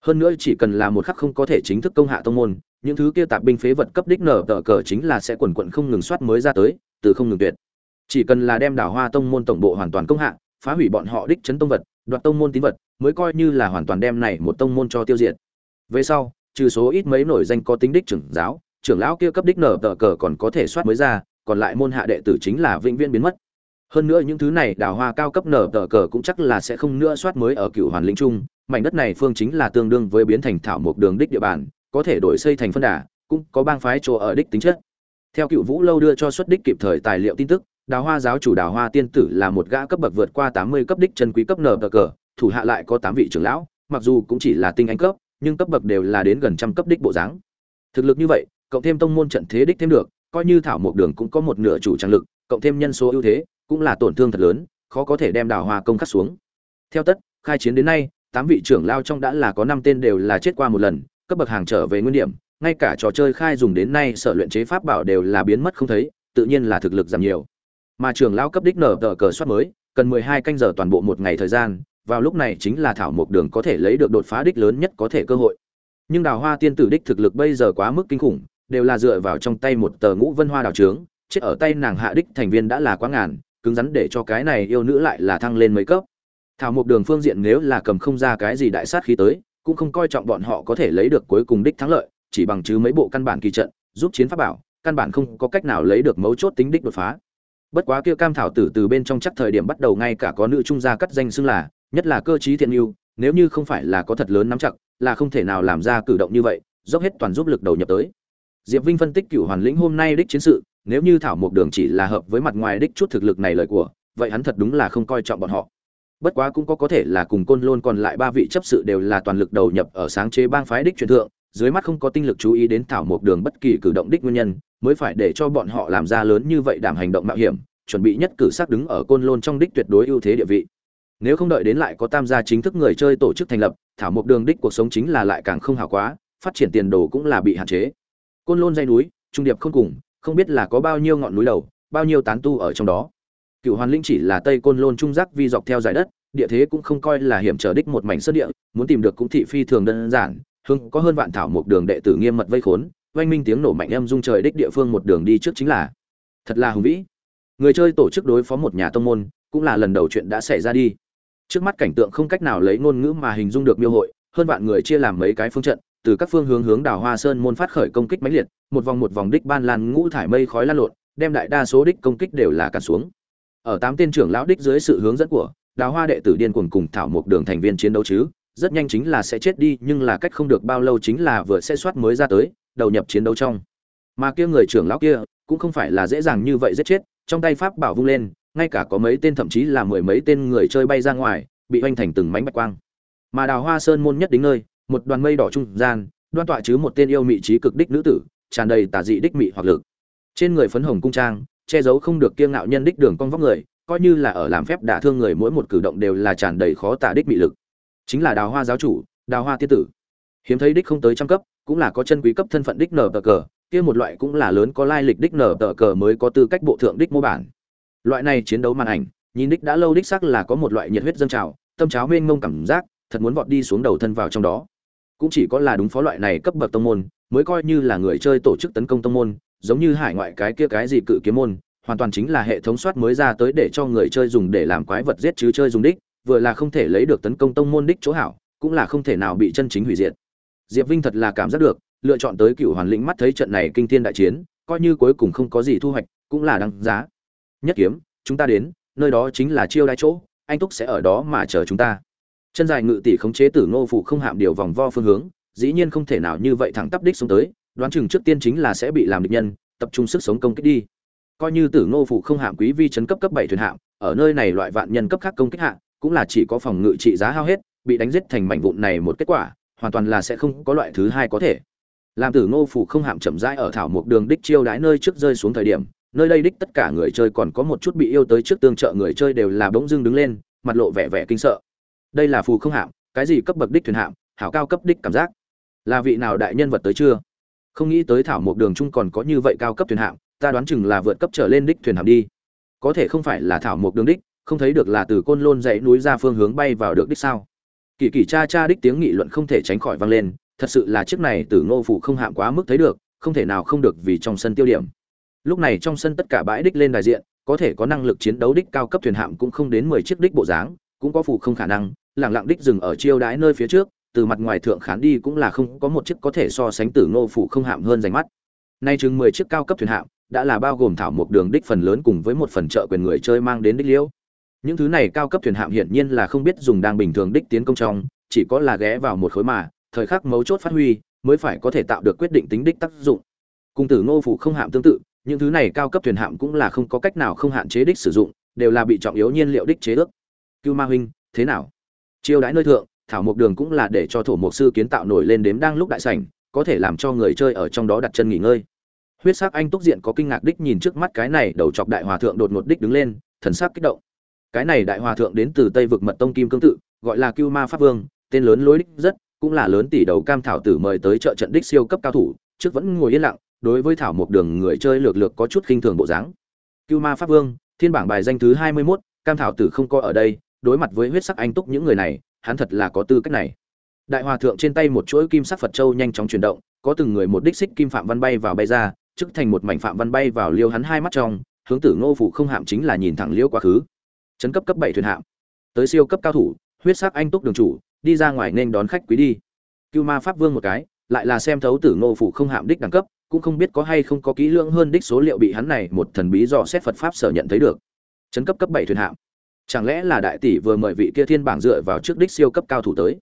Hơn nữa chỉ cần là một khắc không có thể chính thức công hạ tông môn, những thứ kia tạp binh phế vật cấp đích nở tờ cờ chính là sẽ quần quận không ngừng soát mới ra tới, từ không ngừng tuyệt. Chỉ cần là đem đảo hoa tông môn tổng bộ hoàn toàn công hạ, phá hủy bọn họ đích chấn tông vật, đoạt tông môn tín vật, mới coi như là hoàn toàn đem này một tông môn cho tiêu diệt. Về sau, trừ số ít mấy nổi danh có tính đích trưởng giáo trưởng lão kia cấp đích nở tờ cờ còn có thể soát mới ra, còn lại môn hạ đệ tử chính là vĩnh viễn biến mất. Hơn nữa những thứ này đào hoa cao cấp nở tờ cờ cũng chắc là sẽ không nữa soát mới ở cựu hoàn linh trung, mảnh đất này phương chính là tương đương với biến thành thảo một đường đích địa bàn, có thể đổi xây thành phân đà, cũng có bang phái chỗ ở đích tính chất. Theo cựu vũ lâu đưa cho xuất đích kịp thời tài liệu tin tức, đào hoa giáo chủ đào hoa tiên tử là một gã cấp bậc vượt qua tám mươi cấp đích chân quý cấp nở tờ cờ, thủ hạ lại có tám vị trưởng lão, mặc dù cũng chỉ là tinh anh cấp, nhưng cấp bậc đều là đến gần trăm cấp đích bộ dáng. Thực lực như vậy cộng thêm tông môn trận thế đích thêm được, coi như thảo một đường cũng có một nửa chủ trang lực, cộng thêm nhân số ưu thế, cũng là tổn thương thật lớn, khó có thể đem đào hoa công cắt xuống. Theo tất, khai chiến đến nay, tám vị trưởng lao trong đã là có năm tên đều là chết qua một lần, cấp bậc hàng trở về nguyên điểm, ngay cả trò chơi khai dùng đến nay sở luyện chế pháp bảo đều là biến mất không thấy, tự nhiên là thực lực giảm nhiều. Mà trưởng lao cấp đích nở tờ cờ soát mới, cần mười hai canh giờ toàn bộ một ngày thời gian, vào lúc này chính là thảo mục đường có thể lấy được đột phá đích lớn nhất có thể cơ hội. Nhưng đào hoa tiên tử đích thực lực bây giờ quá mức kinh khủng đều là dựa vào trong tay một tờ ngũ vân hoa đào trướng, chết ở tay nàng hạ đích thành viên đã là quá ngàn, cứng rắn để cho cái này yêu nữ lại là thăng lên mấy cấp. Thảo mộc đường phương diện nếu là cầm không ra cái gì đại sát khí tới, cũng không coi trọng bọn họ có thể lấy được cuối cùng đích thắng lợi, chỉ bằng chứ mấy bộ căn bản kỳ trận, giúp chiến pháp bảo, căn bản không có cách nào lấy được mấu chốt tính đích đột phá. Bất quá kia cam thảo tử từ bên trong chắc thời điểm bắt đầu ngay cả có nữ trung gia cắt danh xưng là, nhất là cơ trí thiện yêu, nếu như không phải là có thật lớn nắm chặt, là không thể nào làm ra cử động như vậy, dốc hết toàn giúp lực đầu nhập tới diệp vinh phân tích cửu hoàn lĩnh hôm nay đích chiến sự, nếu như thảo mộc đường chỉ là hợp với mặt ngoài đích chút thực lực này lời của, vậy hắn thật đúng là không coi trọng bọn họ. Bất quá cũng có có thể là cùng côn lôn còn lại ba vị chấp sự đều là toàn lực đầu nhập ở sáng chế bang phái đích truyền thượng, dưới mắt không có tinh lực chú ý đến thảo mộc đường bất kỳ cử động đích nguyên nhân, mới phải để cho bọn họ làm ra lớn như vậy đảm hành động mạo hiểm, chuẩn bị nhất cử xác đứng ở côn lôn trong đích tuyệt đối ưu thế địa vị. Nếu không đợi đến lại có tam gia chính thức người chơi tổ chức thành lập, thảo mộc đường đích cuộc sống chính là lại càng không hảo quá, phát triển tiền đồ cũng là bị hạn chế côn lôn dây núi, trung điệp không cùng, không biết là có bao nhiêu ngọn núi đầu, bao nhiêu tán tu ở trong đó. Cựu hoàn linh chỉ là tây côn lôn trung giác vi dọc theo giải đất, địa thế cũng không coi là hiểm trở đích một mảnh sơn địa, muốn tìm được cũng thị phi thường đơn giản hưng có hơn vạn thảo một đường đệ tử nghiêm mật vây khốn, oanh minh tiếng nổ mạnh âm dung trời đích địa phương một đường đi trước chính là. Thật là hùng vĩ. Người chơi tổ chức đối phó một nhà tông môn, cũng là lần đầu chuyện đã xảy ra đi. Trước mắt cảnh tượng không cách nào lấy ngôn ngữ mà hình dung được miêu hội, hơn vạn người chia làm mấy cái phương trận từ các phương hướng hướng đào hoa sơn môn phát khởi công kích mãnh liệt, một vòng một vòng đích ban lan ngũ thải mây khói lan lộn, đem đại đa số đích công kích đều là cản xuống. Ở tám tên trưởng lão đích dưới sự hướng dẫn của đào hoa đệ tử điên cuồng cùng thảo một đường thành viên chiến đấu chứ, rất nhanh chính là sẽ chết đi, nhưng là cách không được bao lâu chính là vừa sẽ soát mới ra tới, đầu nhập chiến đấu trong. Mà kia người trưởng lão kia cũng không phải là dễ dàng như vậy giết chết, trong tay pháp bảo vung lên, ngay cả có mấy tên thậm chí là mười mấy tên người chơi bay ra ngoài, bị hoành thành từng mảnh bạch quang. Mà đào hoa sơn môn nhất đến nơi một đoàn mây đỏ trung gian, đoan tọa chứ một tên yêu mị trí cực đích nữ tử, tràn đầy tà dị đích mị hoặc lực. Trên người phấn hồng cung trang, che giấu không được kiêng ngạo nhân đích đường cong vóc người, coi như là ở làm phép đả thương người mỗi một cử động đều là tràn đầy khó tả đích mị lực. Chính là đào hoa giáo chủ, đào hoa tiên tử. Hiếm thấy đích không tới trăm cấp, cũng là có chân quý cấp thân phận đích nở tờ cờ, kia một loại cũng là lớn có lai lịch đích nở tờ cờ mới có tư cách bộ thượng đích mô bản. Loại này chiến đấu màn ảnh, nhìn đích đã lâu đích sắc là có một loại nhiệt huyết dâng trào, tâm cháo mênh mông cảm giác, thật muốn vọt đi xuống đầu thân vào trong đó cũng chỉ có là đúng phó loại này cấp bậc tông môn, mới coi như là người chơi tổ chức tấn công tông môn, giống như hải ngoại cái kia cái gì cự kiếm môn, hoàn toàn chính là hệ thống soát mới ra tới để cho người chơi dùng để làm quái vật giết chứ chơi dùng đích, vừa là không thể lấy được tấn công tông môn đích chỗ hảo, cũng là không thể nào bị chân chính hủy diệt. Diệp vinh thật là cảm giác được, lựa chọn tới cựu hoàn lĩnh mắt thấy trận này kinh thiên đại chiến, coi như cuối cùng không có gì thu hoạch, cũng là đáng giá. Nhất kiếm, chúng ta đến, nơi đó chính là chiêu đãi chỗ, anh túc sẽ ở đó mà chờ chúng ta chân dài ngự tỷ khống chế tử ngô phủ không hạm điều vòng vo phương hướng, dĩ nhiên không thể nào như vậy thẳng tắp đích xuống tới, đoán chừng trước tiên chính là sẽ bị làm địch nhân, tập trung sức sống công kích đi. Coi như tử ngô phủ không hạm quý vi chấn cấp cấp bảy thuyền hạm, ở nơi này loại vạn nhân cấp khác công kích hạng cũng là chỉ có phòng ngự trị giá hao hết, bị đánh giết thành mảnh vụn này một kết quả, hoàn toàn là sẽ không có loại thứ hai có thể. Làm tử ngô phủ không hạm chậm rãi ở thảo một đường đích chiêu đãi nơi trước rơi xuống thời điểm, nơi đây đích tất cả người chơi còn có một chút bị yêu tới trước tương trợ người chơi đều là bỗng dưng đứng lên, mặt lộ vẻ vẻ kinh sợ đây là phù không hạm, cái gì cấp bậc đích thuyền hạm, hảo cao cấp đích cảm giác. Là vị nào đại nhân vật tới chưa? Không nghĩ tới thảo một đường chung còn có như vậy cao cấp thuyền hạm, ta đoán chừng là vượt cấp trở lên đích thuyền hạm đi. Có thể không phải là thảo một đường đích, không thấy được là từ côn lôn dãy núi ra phương hướng bay vào được đích sao? Kỳ kỳ cha cha đích tiếng nghị luận không thể tránh khỏi vang lên, thật sự là chiếc này từ ngô phủ không hạm quá mức thấy được, không thể nào không được vì trong sân tiêu điểm. Lúc này trong sân tất cả bãi đích lên đại diện, có thể có năng lực chiến đấu đích cao cấp thuyền hạm cũng không đến mười chiếc đích bộ dáng, cũng có phủ không khả năng lẳng lặng đích dừng ở chiêu đái nơi phía trước, từ mặt ngoài thượng khán đi cũng là không có một chiếc có thể so sánh tử ngô phủ không hạm hơn rành mắt. Nay chừng mười chiếc cao cấp thuyền hạm, đã là bao gồm thảo một đường đích phần lớn cùng với một phần trợ quyền người chơi mang đến đích liễu. Những thứ này cao cấp thuyền hạm hiển nhiên là không biết dùng đang bình thường đích tiến công trong, chỉ có là ghé vào một khối mà, thời khắc mấu chốt phát huy, mới phải có thể tạo được quyết định tính đích tác dụng. Cùng tử ngô phủ không hạm tương tự, những thứ này cao cấp thuyền hạm cũng là không có cách nào không hạn chế đích sử dụng, đều là bị trọng yếu nhiên liệu đích chế ước. Cưu ma huynh, thế nào? Chiêu đãi nơi thượng thảo mộc đường cũng là để cho thổ mộc sư kiến tạo nổi lên đếm đang lúc đại sảnh có thể làm cho người chơi ở trong đó đặt chân nghỉ ngơi. Huyết sắc anh túc diện có kinh ngạc đích nhìn trước mắt cái này đầu chọc đại hòa thượng đột ngột đích đứng lên thần sắc kích động. Cái này đại hòa thượng đến từ tây vực mật tông kim cương tự gọi là cưu ma pháp vương tên lớn lối đích rất cũng là lớn tỷ đầu cam thảo tử mời tới trợ trận đích siêu cấp cao thủ trước vẫn ngồi yên lặng đối với thảo một đường người chơi lược lược có chút khinh thường bộ dáng. Cưu ma pháp vương thiên bảng bài danh thứ hai mươi 21, cam thảo tử không có ở đây đối mặt với huyết sắc anh túc những người này, hắn thật là có tư cách này. Đại hòa thượng trên tay một chuỗi kim sắc phật châu nhanh chóng chuyển động, có từng người một đích xích kim phạm văn bay vào bay ra chức thành một mảnh phạm văn bay vào liêu hắn hai mắt trong, hướng tử ngô phủ không hạm chính là nhìn thẳng liêu quá khứ. Chấn cấp cấp bảy thuyền hạm. Tới siêu cấp cao thủ, huyết sắc anh túc đường chủ, đi ra ngoài nên đón khách quý đi. Cưu ma pháp vương một cái, lại là xem thấu tử ngô phủ không hạm đích đẳng cấp, cũng không biết có hay không có kỹ lưỡng hơn đích số liệu bị hắn này một thần bí dò xét phật pháp sở nhận thấy được. Chấn cấp cấp bảy thuyền hạm chẳng lẽ là đại tỷ vừa mời vị kia thiên bảng dựa vào trước đích siêu cấp cao thủ tới?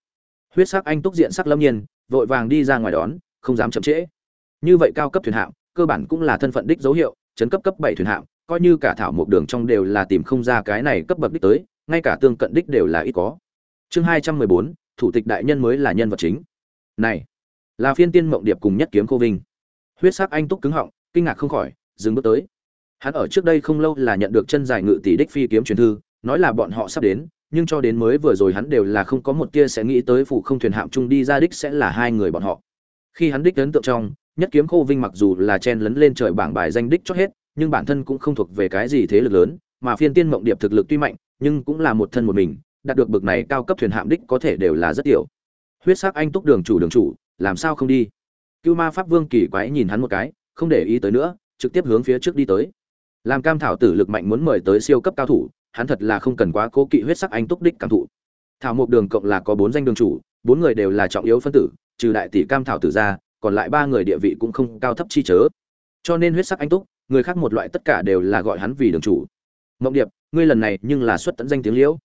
Huyết sắc anh túc diện sắc lâm nhiên, vội vàng đi ra ngoài đón, không dám chậm trễ. Như vậy cao cấp thuyền hạm, cơ bản cũng là thân phận đích dấu hiệu, chấn cấp cấp bảy thuyền hạm, coi như cả thảo một đường trong đều là tìm không ra cái này cấp bậc đích tới, ngay cả tương cận đích đều là ít có. Chương hai trăm mười bốn, thủ tịch đại nhân mới là nhân vật chính. Này, là phiên tiên mộng điệp cùng nhất kiếm cô vinh. Huyết sắc anh túc cứng họng, kinh ngạc không khỏi, dừng bước tới. Hắn ở trước đây không lâu là nhận được chân dài ngự tỷ đích phi kiếm truyền thư nói là bọn họ sắp đến, nhưng cho đến mới vừa rồi hắn đều là không có một tia sẽ nghĩ tới phụ không thuyền hạm chung đi ra đích sẽ là hai người bọn họ. Khi hắn đích ấn tượng trong, nhất kiếm khô vinh mặc dù là chen lấn lên trời bảng bài danh đích chót hết, nhưng bản thân cũng không thuộc về cái gì thế lực lớn, mà phiên tiên mộng điệp thực lực tuy mạnh, nhưng cũng là một thân một mình, đạt được bực này cao cấp thuyền hạm đích có thể đều là rất tiểu. Huyết sắc anh túc đường chủ đường chủ, làm sao không đi? Cưu ma pháp vương kỳ quái nhìn hắn một cái, không để ý tới nữa, trực tiếp hướng phía trước đi tới. Làm cam thảo tử lực mạnh muốn mời tới siêu cấp cao thủ hắn thật là không cần quá cố kỵ huyết sắc anh túc đích cảm thụ. Thảo mộc đường cộng là có bốn danh đường chủ, bốn người đều là trọng yếu phân tử, trừ đại tỷ cam thảo tử ra, còn lại ba người địa vị cũng không cao thấp chi chớ. Cho nên huyết sắc anh túc, người khác một loại tất cả đều là gọi hắn vì đường chủ. Mộng điệp, ngươi lần này nhưng là xuất tận danh tiếng liễu.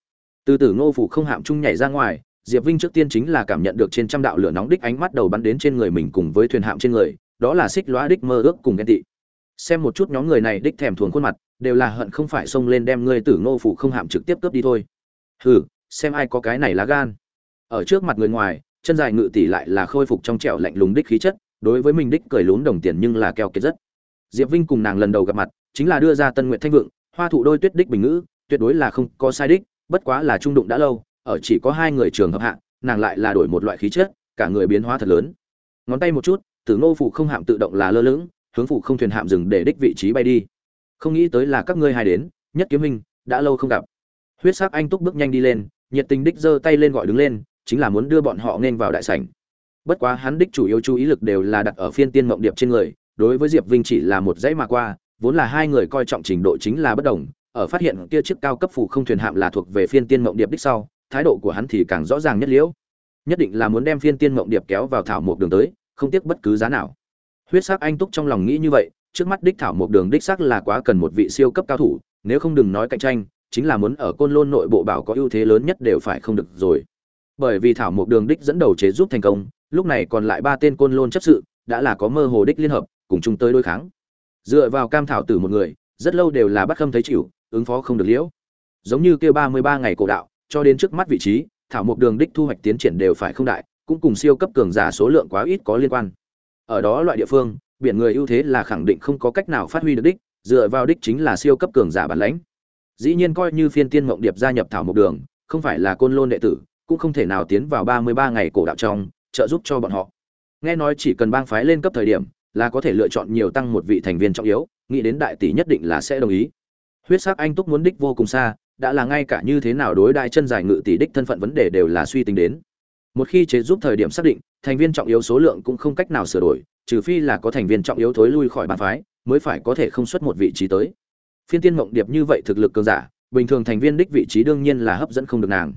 Từ tử ngô phủ không hạm chung nhảy ra ngoài, diệp vinh trước tiên chính là cảm nhận được trên trăm đạo lửa nóng đích ánh mắt đầu bắn đến trên người mình cùng với thuyền hạm trên người, đó là xích lõa đích mơ ước cùng ghen tị. Xem một chút nhóm người này đích thèm thuồng khuôn mặt đều là hận không phải xông lên đem ngươi tử ngô phủ không hạm trực tiếp cướp đi thôi. Hừ, xem ai có cái này lá gan. Ở trước mặt người ngoài, chân dài ngự tỷ lại là khôi phục trong trẻo lạnh lùng đích khí chất, đối với mình đích cười lún đồng tiền nhưng là keo kiệt rất. Diệp vinh cùng nàng lần đầu gặp mặt, chính là đưa ra tân nguyện thanh vượng, hoa thụ đôi tuyết đích bình ngữ, tuyệt đối là không có sai đích, bất quá là trung đụng đã lâu, ở chỉ có hai người trường hợp hạ, nàng lại là đổi một loại khí chất, cả người biến hóa thật lớn. Ngón tay một chút, tử ngô phủ không hạm tự động là lơ lửng, hướng phủ không thuyền hạm dừng để đích vị trí bay đi không nghĩ tới là các ngươi hai đến, nhất kiếm minh, đã lâu không gặp. Huyết sắc anh túc bước nhanh đi lên, nhiệt tình đích giơ tay lên gọi đứng lên, chính là muốn đưa bọn họ nên vào đại sảnh. Bất quá hắn đích chủ yếu chú ý lực đều là đặt ở phiên tiên mộng điệp trên người, đối với diệp vinh chỉ là một dãy mà qua, vốn là hai người coi trọng trình độ chính là bất đồng, ở phát hiện kia chiếc cao cấp phủ không thuyền hạm là thuộc về phiên tiên mộng điệp đích sau, thái độ của hắn thì càng rõ ràng nhất liễu. Nhất định là muốn đem phiên tiên mộng điệp kéo vào thảo mộc đường tới, không tiếc bất cứ giá nào. Huyết sắc anh túc trong lòng nghĩ như vậy trước mắt đích thảo một đường đích sắc là quá cần một vị siêu cấp cao thủ, nếu không đừng nói cạnh tranh, chính là muốn ở côn lôn nội bộ bảo có ưu thế lớn nhất đều phải không được rồi. Bởi vì thảo một đường đích dẫn đầu chế giúp thành công, lúc này còn lại ba tên côn lôn chấp sự, đã là có mơ hồ đích liên hợp, cùng chung tới đối kháng. Dựa vào cam thảo tử một người, rất lâu đều là bắt khâm thấy chịu, ứng phó không được liễu. Giống như kêu ba mươi ba ngày cổ đạo, cho đến trước mắt vị trí, thảo một đường đích thu hoạch tiến triển đều phải không đại, cũng cùng siêu cấp cường giả số lượng quá ít có liên quan. Ở đó loại địa phương biển người ưu thế là khẳng định không có cách nào phát huy được đích, dựa vào đích chính là siêu cấp cường giả bản lãnh. Dĩ nhiên coi như phiên tiên mộng điệp gia nhập thảo mục đường, không phải là côn lôn đệ tử, cũng không thể nào tiến vào ba mươi ba ngày cổ đạo trong, trợ giúp cho bọn họ. Nghe nói chỉ cần bang phái lên cấp thời điểm, là có thể lựa chọn nhiều tăng một vị thành viên trọng yếu, nghĩ đến đại tỷ nhất định là sẽ đồng ý. Huyết sắc anh túc muốn đích vô cùng xa, đã là ngay cả như thế nào đối đại chân dài ngự tỷ đích thân phận vấn đề đều là suy tính đến. Một khi chế giúp thời điểm xác định, thành viên trọng yếu số lượng cũng không cách nào sửa đổi trừ phi là có thành viên trọng yếu thối lui khỏi bàn phái, mới phải có thể không xuất một vị trí tới. Phiên tiên mộng điệp như vậy thực lực cường giả, bình thường thành viên đích vị trí đương nhiên là hấp dẫn không được nàng.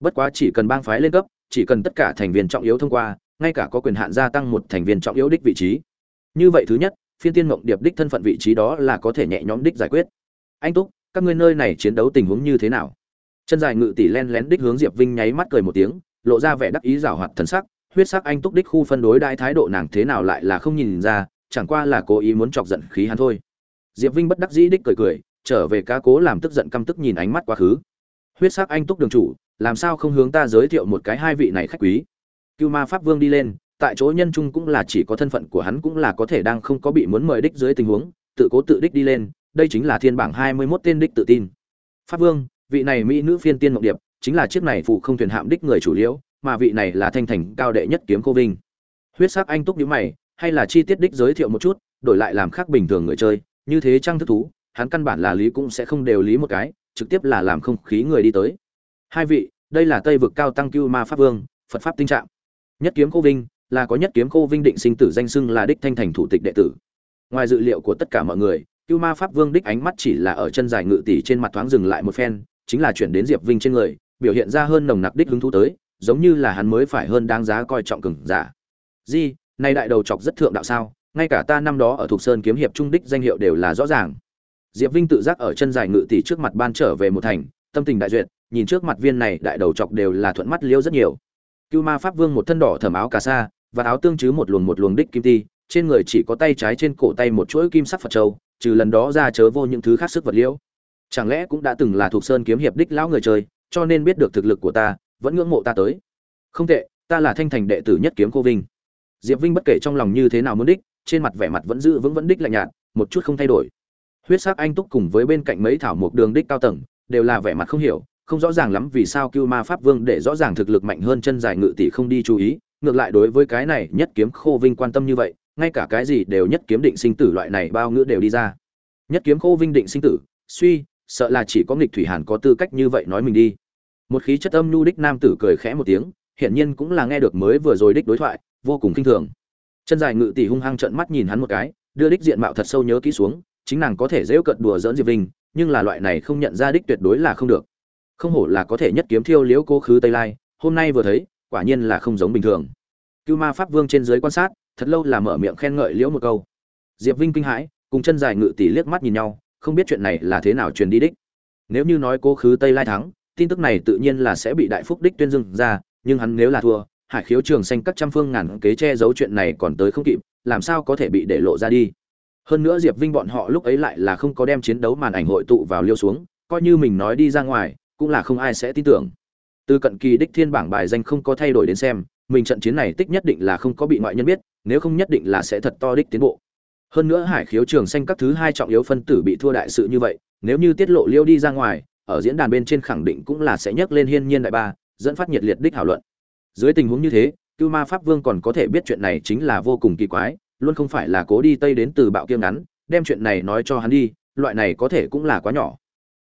Bất quá chỉ cần bang phái lên cấp, chỉ cần tất cả thành viên trọng yếu thông qua, ngay cả có quyền hạn gia tăng một thành viên trọng yếu đích vị trí. Như vậy thứ nhất, phiên tiên mộng điệp đích thân phận vị trí đó là có thể nhẹ nhõm đích giải quyết. Anh túc, các ngươi nơi này chiến đấu tình huống như thế nào? Chân dài ngự tỷ len lén đích hướng diệp vinh nháy mắt cười một tiếng, lộ ra vẻ đắc ý giảo hoạt thần sắc huyết sắc anh túc đích khu phân đối đại thái độ nàng thế nào lại là không nhìn ra, chẳng qua là cố ý muốn chọc giận khí hắn thôi. Diệp vinh bất đắc dĩ đích cười cười, trở về cá cố làm tức giận căm tức nhìn ánh mắt quá khứ. Huyết sắc anh túc đường chủ, làm sao không hướng ta giới thiệu một cái hai vị này khách quý? Cưu ma pháp vương đi lên, tại chỗ nhân trung cũng là chỉ có thân phận của hắn cũng là có thể đang không có bị muốn mời đích dưới tình huống, tự cố tự đích đi lên, đây chính là thiên bảng hai mươi 21 tên đích tự tin. Pháp vương, vị này mỹ nữ phiên tiên ngọc điệp, chính là chiếc này phụ không thuyền hạm đích người chủ liễu mà vị này là thanh thành cao đệ nhất kiếm cô vinh. Huyết sắc anh túc nhíu mày, hay là chi tiết đích giới thiệu một chút, đổi lại làm khác bình thường người chơi, như thế trang thức thú, hắn căn bản là lý cũng sẽ không đều lý một cái, trực tiếp là làm không khí người đi tới. Hai vị, đây là tây vực cao tăng cưu ma pháp vương, phật pháp tinh trạng. Nhất kiếm cô vinh, là có nhất kiếm cô vinh định sinh tử danh xưng là đích thanh thành thủ tịch đệ tử. Ngoài dự liệu của tất cả mọi người, cưu ma pháp vương đích ánh mắt chỉ là ở chân dài ngự tỷ trên mặt thoáng dừng lại một phen, chính là chuyển đến diệp vinh trên người, biểu hiện ra hơn nồng nặc đích hứng thú tới giống như là hắn mới phải hơn đáng giá coi trọng cường giả. Di nay đại đầu chọc rất thượng đạo sao, ngay cả ta năm đó ở Thục sơn kiếm hiệp trung đích danh hiệu đều là rõ ràng. Diệp vinh tự giác ở chân dài ngự tỷ trước mặt ban trở về một thành, tâm tình đại duyệt, nhìn trước mặt viên này đại đầu chọc đều là thuận mắt liêu rất nhiều. Cưu ma pháp vương một thân đỏ thẩm áo cà sa, và áo tương chứ một luồng một luồng đích kim ti, trên người chỉ có tay trái trên cổ tay một chuỗi kim sắc phật châu, trừ lần đó ra chớ vô những thứ khác sức vật liễu chẳng lẽ cũng đã từng là thuộc sơn kiếm hiệp đích lão người chơi, cho nên biết được thực lực của ta vẫn ngưỡng mộ ta tới. Không tệ, ta là thanh thành đệ tử nhất kiếm cô vinh. Diệp vinh bất kể trong lòng như thế nào muốn đích, trên mặt vẻ mặt vẫn giữ vững vẫn đích lạnh nhạt, một chút không thay đổi. Huyết sắc anh túc cùng với bên cạnh mấy thảo mộc đường đích cao tầng, đều là vẻ mặt không hiểu, không rõ ràng lắm vì sao cưu ma pháp vương để rõ ràng thực lực mạnh hơn chân dài ngự tỷ không đi chú ý, ngược lại đối với cái này nhất kiếm khô vinh quan tâm như vậy, ngay cả cái gì đều nhất kiếm định sinh tử loại này bao ngữ đều đi ra. Nhất kiếm khô vinh định sinh tử, suy, sợ là chỉ có nghịch thủy hàn có tư cách như vậy nói mình đi một khí chất âm nhu đích nam tử cười khẽ một tiếng, hiển nhiên cũng là nghe được mới vừa rồi đích đối thoại, vô cùng kinh thường. Chân dài ngự tỷ hung hăng trợn mắt nhìn hắn một cái, đưa đích diện mạo thật sâu nhớ kỹ xuống, chính nàng có thể dễ cận đùa dỡn diệp vinh, nhưng là loại này không nhận ra đích tuyệt đối là không được. Không hổ là có thể nhất kiếm thiêu liễu cô khứ tây lai, hôm nay vừa thấy, quả nhiên là không giống bình thường. Cưu ma pháp vương trên dưới quan sát, thật lâu là mở miệng khen ngợi liễu một câu. Diệp vinh kinh hãi, cùng chân dài ngự tỷ liếc mắt nhìn nhau, không biết chuyện này là thế nào truyền đi đích. Nếu như nói cô khứ tây lai thắng tin tức này tự nhiên là sẽ bị đại phúc đích tuyên dương ra, nhưng hắn nếu là thua, hải khiếu trường xanh các trăm phương ngàn kế che giấu chuyện này còn tới không kịp, làm sao có thể bị để lộ ra đi? Hơn nữa diệp vinh bọn họ lúc ấy lại là không có đem chiến đấu màn ảnh hội tụ vào liêu xuống, coi như mình nói đi ra ngoài, cũng là không ai sẽ tin tưởng. Từ cận kỳ đích thiên bảng bài danh không có thay đổi đến xem, mình trận chiến này tích nhất định là không có bị ngoại nhân biết, nếu không nhất định là sẽ thật to đích tiến bộ. Hơn nữa hải khiếu trường xanh các thứ hai trọng yếu phân tử bị thua đại sự như vậy, nếu như tiết lộ liêu đi ra ngoài ở diễn đàn bên trên khẳng định cũng là sẽ nhắc lên hiên nhiên đại ba, dẫn phát nhiệt liệt đích thảo luận. Dưới tình huống như thế, cưu ma pháp vương còn có thể biết chuyện này chính là vô cùng kỳ quái, luôn không phải là cố đi tây đến từ bạo kiêng ngắn, đem chuyện này nói cho hắn đi, loại này có thể cũng là quá nhỏ.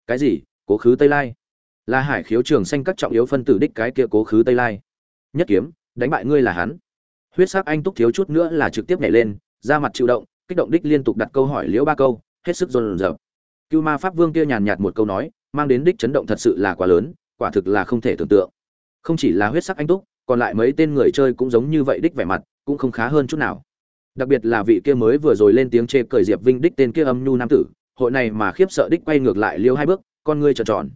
Cái gì? Cố khứ tây lai? Là hải khiếu trường xanh các trọng yếu phân tử đích cái kia cố khứ tây lai. Nhất kiếm, đánh bại ngươi là hắn. Huyết sắc anh túc thiếu chút nữa là trực tiếp nhảy lên ra mặt chịu động, kích động đích liên tục đặt câu hỏi liễu ba câu, hết sức dồn dập cưu ma pháp vương kia nhàn nhạt một câu nói mang đến đích chấn động thật sự là quá lớn, quả thực là không thể tưởng tượng. Không chỉ là huyết sắc anh túc, còn lại mấy tên người chơi cũng giống như vậy đích vẻ mặt, cũng không khá hơn chút nào. Đặc biệt là vị kia mới vừa rồi lên tiếng chê cười diệp vinh đích tên kia âm nhu nam tử, hội này mà khiếp sợ đích quay ngược lại liêu hai bước, con ngươi tròn tròn.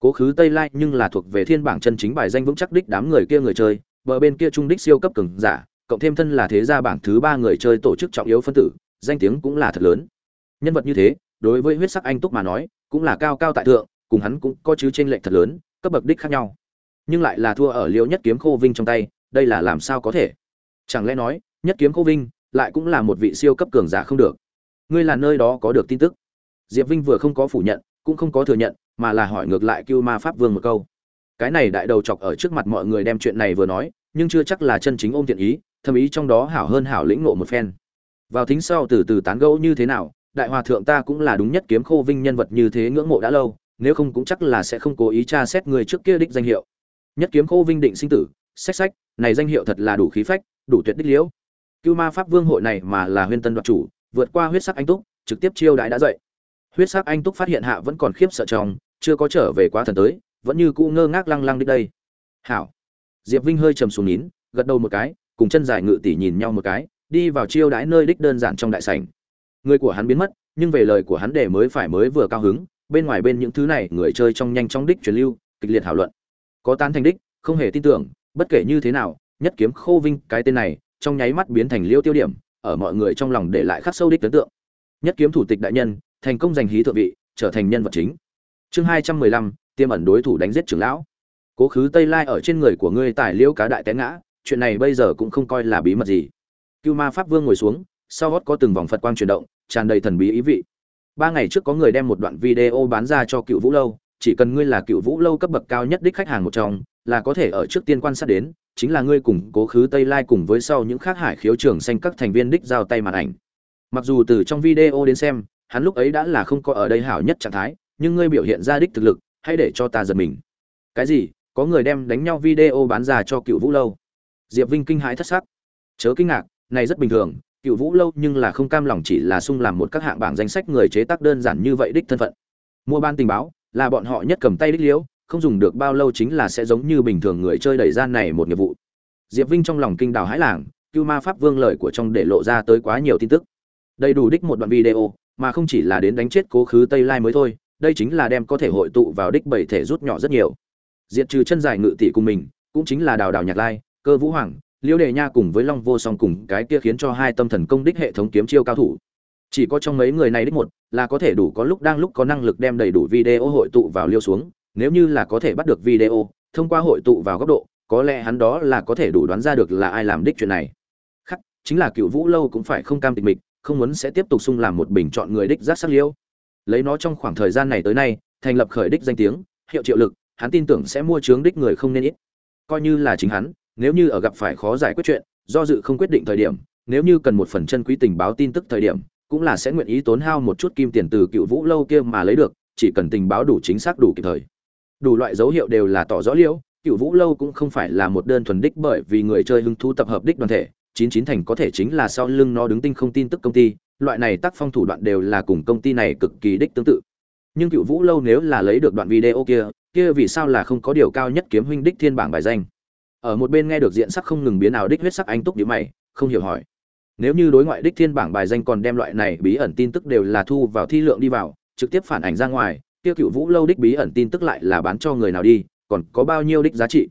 Cố khứ tây lai nhưng là thuộc về thiên bảng chân chính bài danh vững chắc đích đám người kia người chơi, bờ bên kia trung đích siêu cấp cường giả, cộng thêm thân là thế gia bảng thứ ba người chơi tổ chức trọng yếu phân tử, danh tiếng cũng là thật lớn. Nhân vật như thế, đối với huyết sắc anh túc mà nói, cũng là cao cao tại thượng cùng hắn cũng có chứ trên lệnh thật lớn, cấp bậc đích khác nhau. Nhưng lại là thua ở liễu nhất kiếm khô vinh trong tay, đây là làm sao có thể? Chẳng lẽ nói, nhất kiếm khô vinh lại cũng là một vị siêu cấp cường giả không được? Ngươi là nơi đó có được tin tức? Diệp vinh vừa không có phủ nhận, cũng không có thừa nhận, mà là hỏi ngược lại cưu ma pháp vương một câu. Cái này đại đầu chọc ở trước mặt mọi người đem chuyện này vừa nói, nhưng chưa chắc là chân chính ôm thiện ý thâm ý trong đó hảo hơn hảo lĩnh ngộ một phen. Vào thính sau từ từ tán gẫu như thế nào, đại hòa thượng ta cũng là đúng nhất kiếm khô vinh nhân vật như thế ngưỡng mộ đã lâu nếu không cũng chắc là sẽ không cố ý tra xét người trước kia đích danh hiệu. Nhất kiếm khô vinh định sinh tử sách sách này danh hiệu thật là đủ khí phách, đủ tuyệt đích liễu. Cưu ma pháp vương hội này mà là huyên tân đoạt chủ, vượt qua huyết sắc anh túc, trực tiếp chiêu đãi đã dậy. Huyết sắc anh túc phát hiện hạ vẫn còn khiếp sợ trong, chưa có trở về quá thần tới, vẫn như cũ ngơ ngác lăng lăng đi đây. Hảo. Diệp vinh hơi trầm xuống nín, gật đầu một cái, cùng chân dài ngự tỷ nhìn nhau một cái, đi vào chiêu đãi nơi đích đơn giản trong đại sảnh. Người của hắn biến mất, nhưng về lời của hắn để mới phải mới vừa cao hứng bên ngoài bên những thứ này người chơi trong nhanh chóng đích truyền lưu, kịch liệt thảo luận. Có tán thành đích, không hề tin tưởng, bất kể như thế nào, nhất kiếm khô vinh cái tên này, trong nháy mắt biến thành liêu tiêu điểm, ở mọi người trong lòng để lại khắc sâu đích ấn tượng. Nhất kiếm thủ tịch đại nhân, thành công giành hí thượng vị, trở thành nhân vật chính. Chương hai trăm mười lăm, tiêm ẩn đối thủ đánh giết trưởng lão. Cố khứ tây lai ở trên người của ngươi tài liêu cá đại té ngã, chuyện này bây giờ cũng không coi là bí mật gì. Cưu ma pháp vương ngồi xuống, sau gót có từng vòng phật quang chuyển động, tràn đầy thần bí ý vị ba ngày trước có người đem một đoạn video bán ra cho cựu vũ lâu, chỉ cần ngươi là cựu vũ lâu cấp bậc cao nhất đích khách hàng một trong, là có thể ở trước tiên quan sát đến, chính là ngươi cùng cố khứ tây lai cùng với sau những khác hải khiếu trường xanh các thành viên đích giao tay màn ảnh. Mặc dù từ trong video đến xem, hắn lúc ấy đã là không có ở đây hảo nhất trạng thái, nhưng ngươi biểu hiện ra đích thực lực, hãy để cho ta giật mình. Cái gì? Có người đem đánh nhau video bán ra cho cựu vũ lâu? Diệp vinh kinh hãi thất sắc. Chớ kinh ngạc, này rất bình thường cựu vũ lâu nhưng là không cam lòng chỉ là sung làm một các hạng bảng danh sách người chế tác đơn giản như vậy đích thân phận. Mua ban tình báo, là bọn họ nhất cầm tay đích liễu, không dùng được bao lâu chính là sẽ giống như bình thường người chơi đẩy gian này một nghiệp vụ. Diệp vinh trong lòng kinh đào hãi làng, cưu ma pháp vương lời của trong để lộ ra tới quá nhiều tin tức. Đầy đủ đích một đoạn video, mà không chỉ là đến đánh chết cố khứ tây lai mới thôi, đây chính là đem có thể hội tụ vào đích bảy thể rút nhỏ rất nhiều. Diệt trừ chân dài ngự tỷ cùng mình, cũng chính là đào đào nhạc lai, cơ vũ hoàng liêu đề nha cùng với long vô song cùng cái kia khiến cho hai tâm thần công đích hệ thống kiếm chiêu cao thủ. Chỉ có trong mấy người này đích một, là có thể đủ có lúc đang lúc có năng lực đem đầy đủ video hội tụ vào liêu xuống, nếu như là có thể bắt được video, thông qua hội tụ vào góc độ, có lẽ hắn đó là có thể đủ đoán ra được là ai làm đích chuyện này. Khắc, chính là cựu vũ lâu cũng phải không cam tịch mịch, không muốn sẽ tiếp tục sung làm một bình chọn người đích giác sắc liêu. Lấy nó trong khoảng thời gian này tới nay, thành lập khởi đích danh tiếng, hiệu triệu lực, hắn tin tưởng sẽ mua trướng đích người không nên ít. Coi như là chính hắn nếu như ở gặp phải khó giải quyết chuyện, do dự không quyết định thời điểm, nếu như cần một phần chân quý tình báo tin tức thời điểm, cũng là sẽ nguyện ý tốn hao một chút kim tiền từ cựu vũ lâu kia mà lấy được, chỉ cần tình báo đủ chính xác đủ kịp thời. Đủ loại dấu hiệu đều là tỏ rõ liễu, cựu vũ lâu cũng không phải là một đơn thuần đích bởi vì người chơi hứng thú tập hợp đích đoàn thể, chín chín thành có thể chính là sau lưng nó đứng tinh không tin tức công ty, loại này tác phong thủ đoạn đều là cùng công ty này cực kỳ đích tương tự. Nhưng cựu vũ lâu nếu là lấy được đoạn video kia kia vì sao là không có điều cao nhất kiếm huynh đích thiên bảng bài danh? Ở một bên nghe được diện sắc không ngừng biến nào đích huyết sắc anh túc nhíu mày, không hiểu hỏi. Nếu như đối ngoại đích thiên bảng bài danh còn đem loại này bí ẩn tin tức đều là thu vào thi lượng đi vào, trực tiếp phản ảnh ra ngoài, tiêu cựu vũ lâu đích bí ẩn tin tức lại là bán cho người nào đi, còn có bao nhiêu đích giá trị?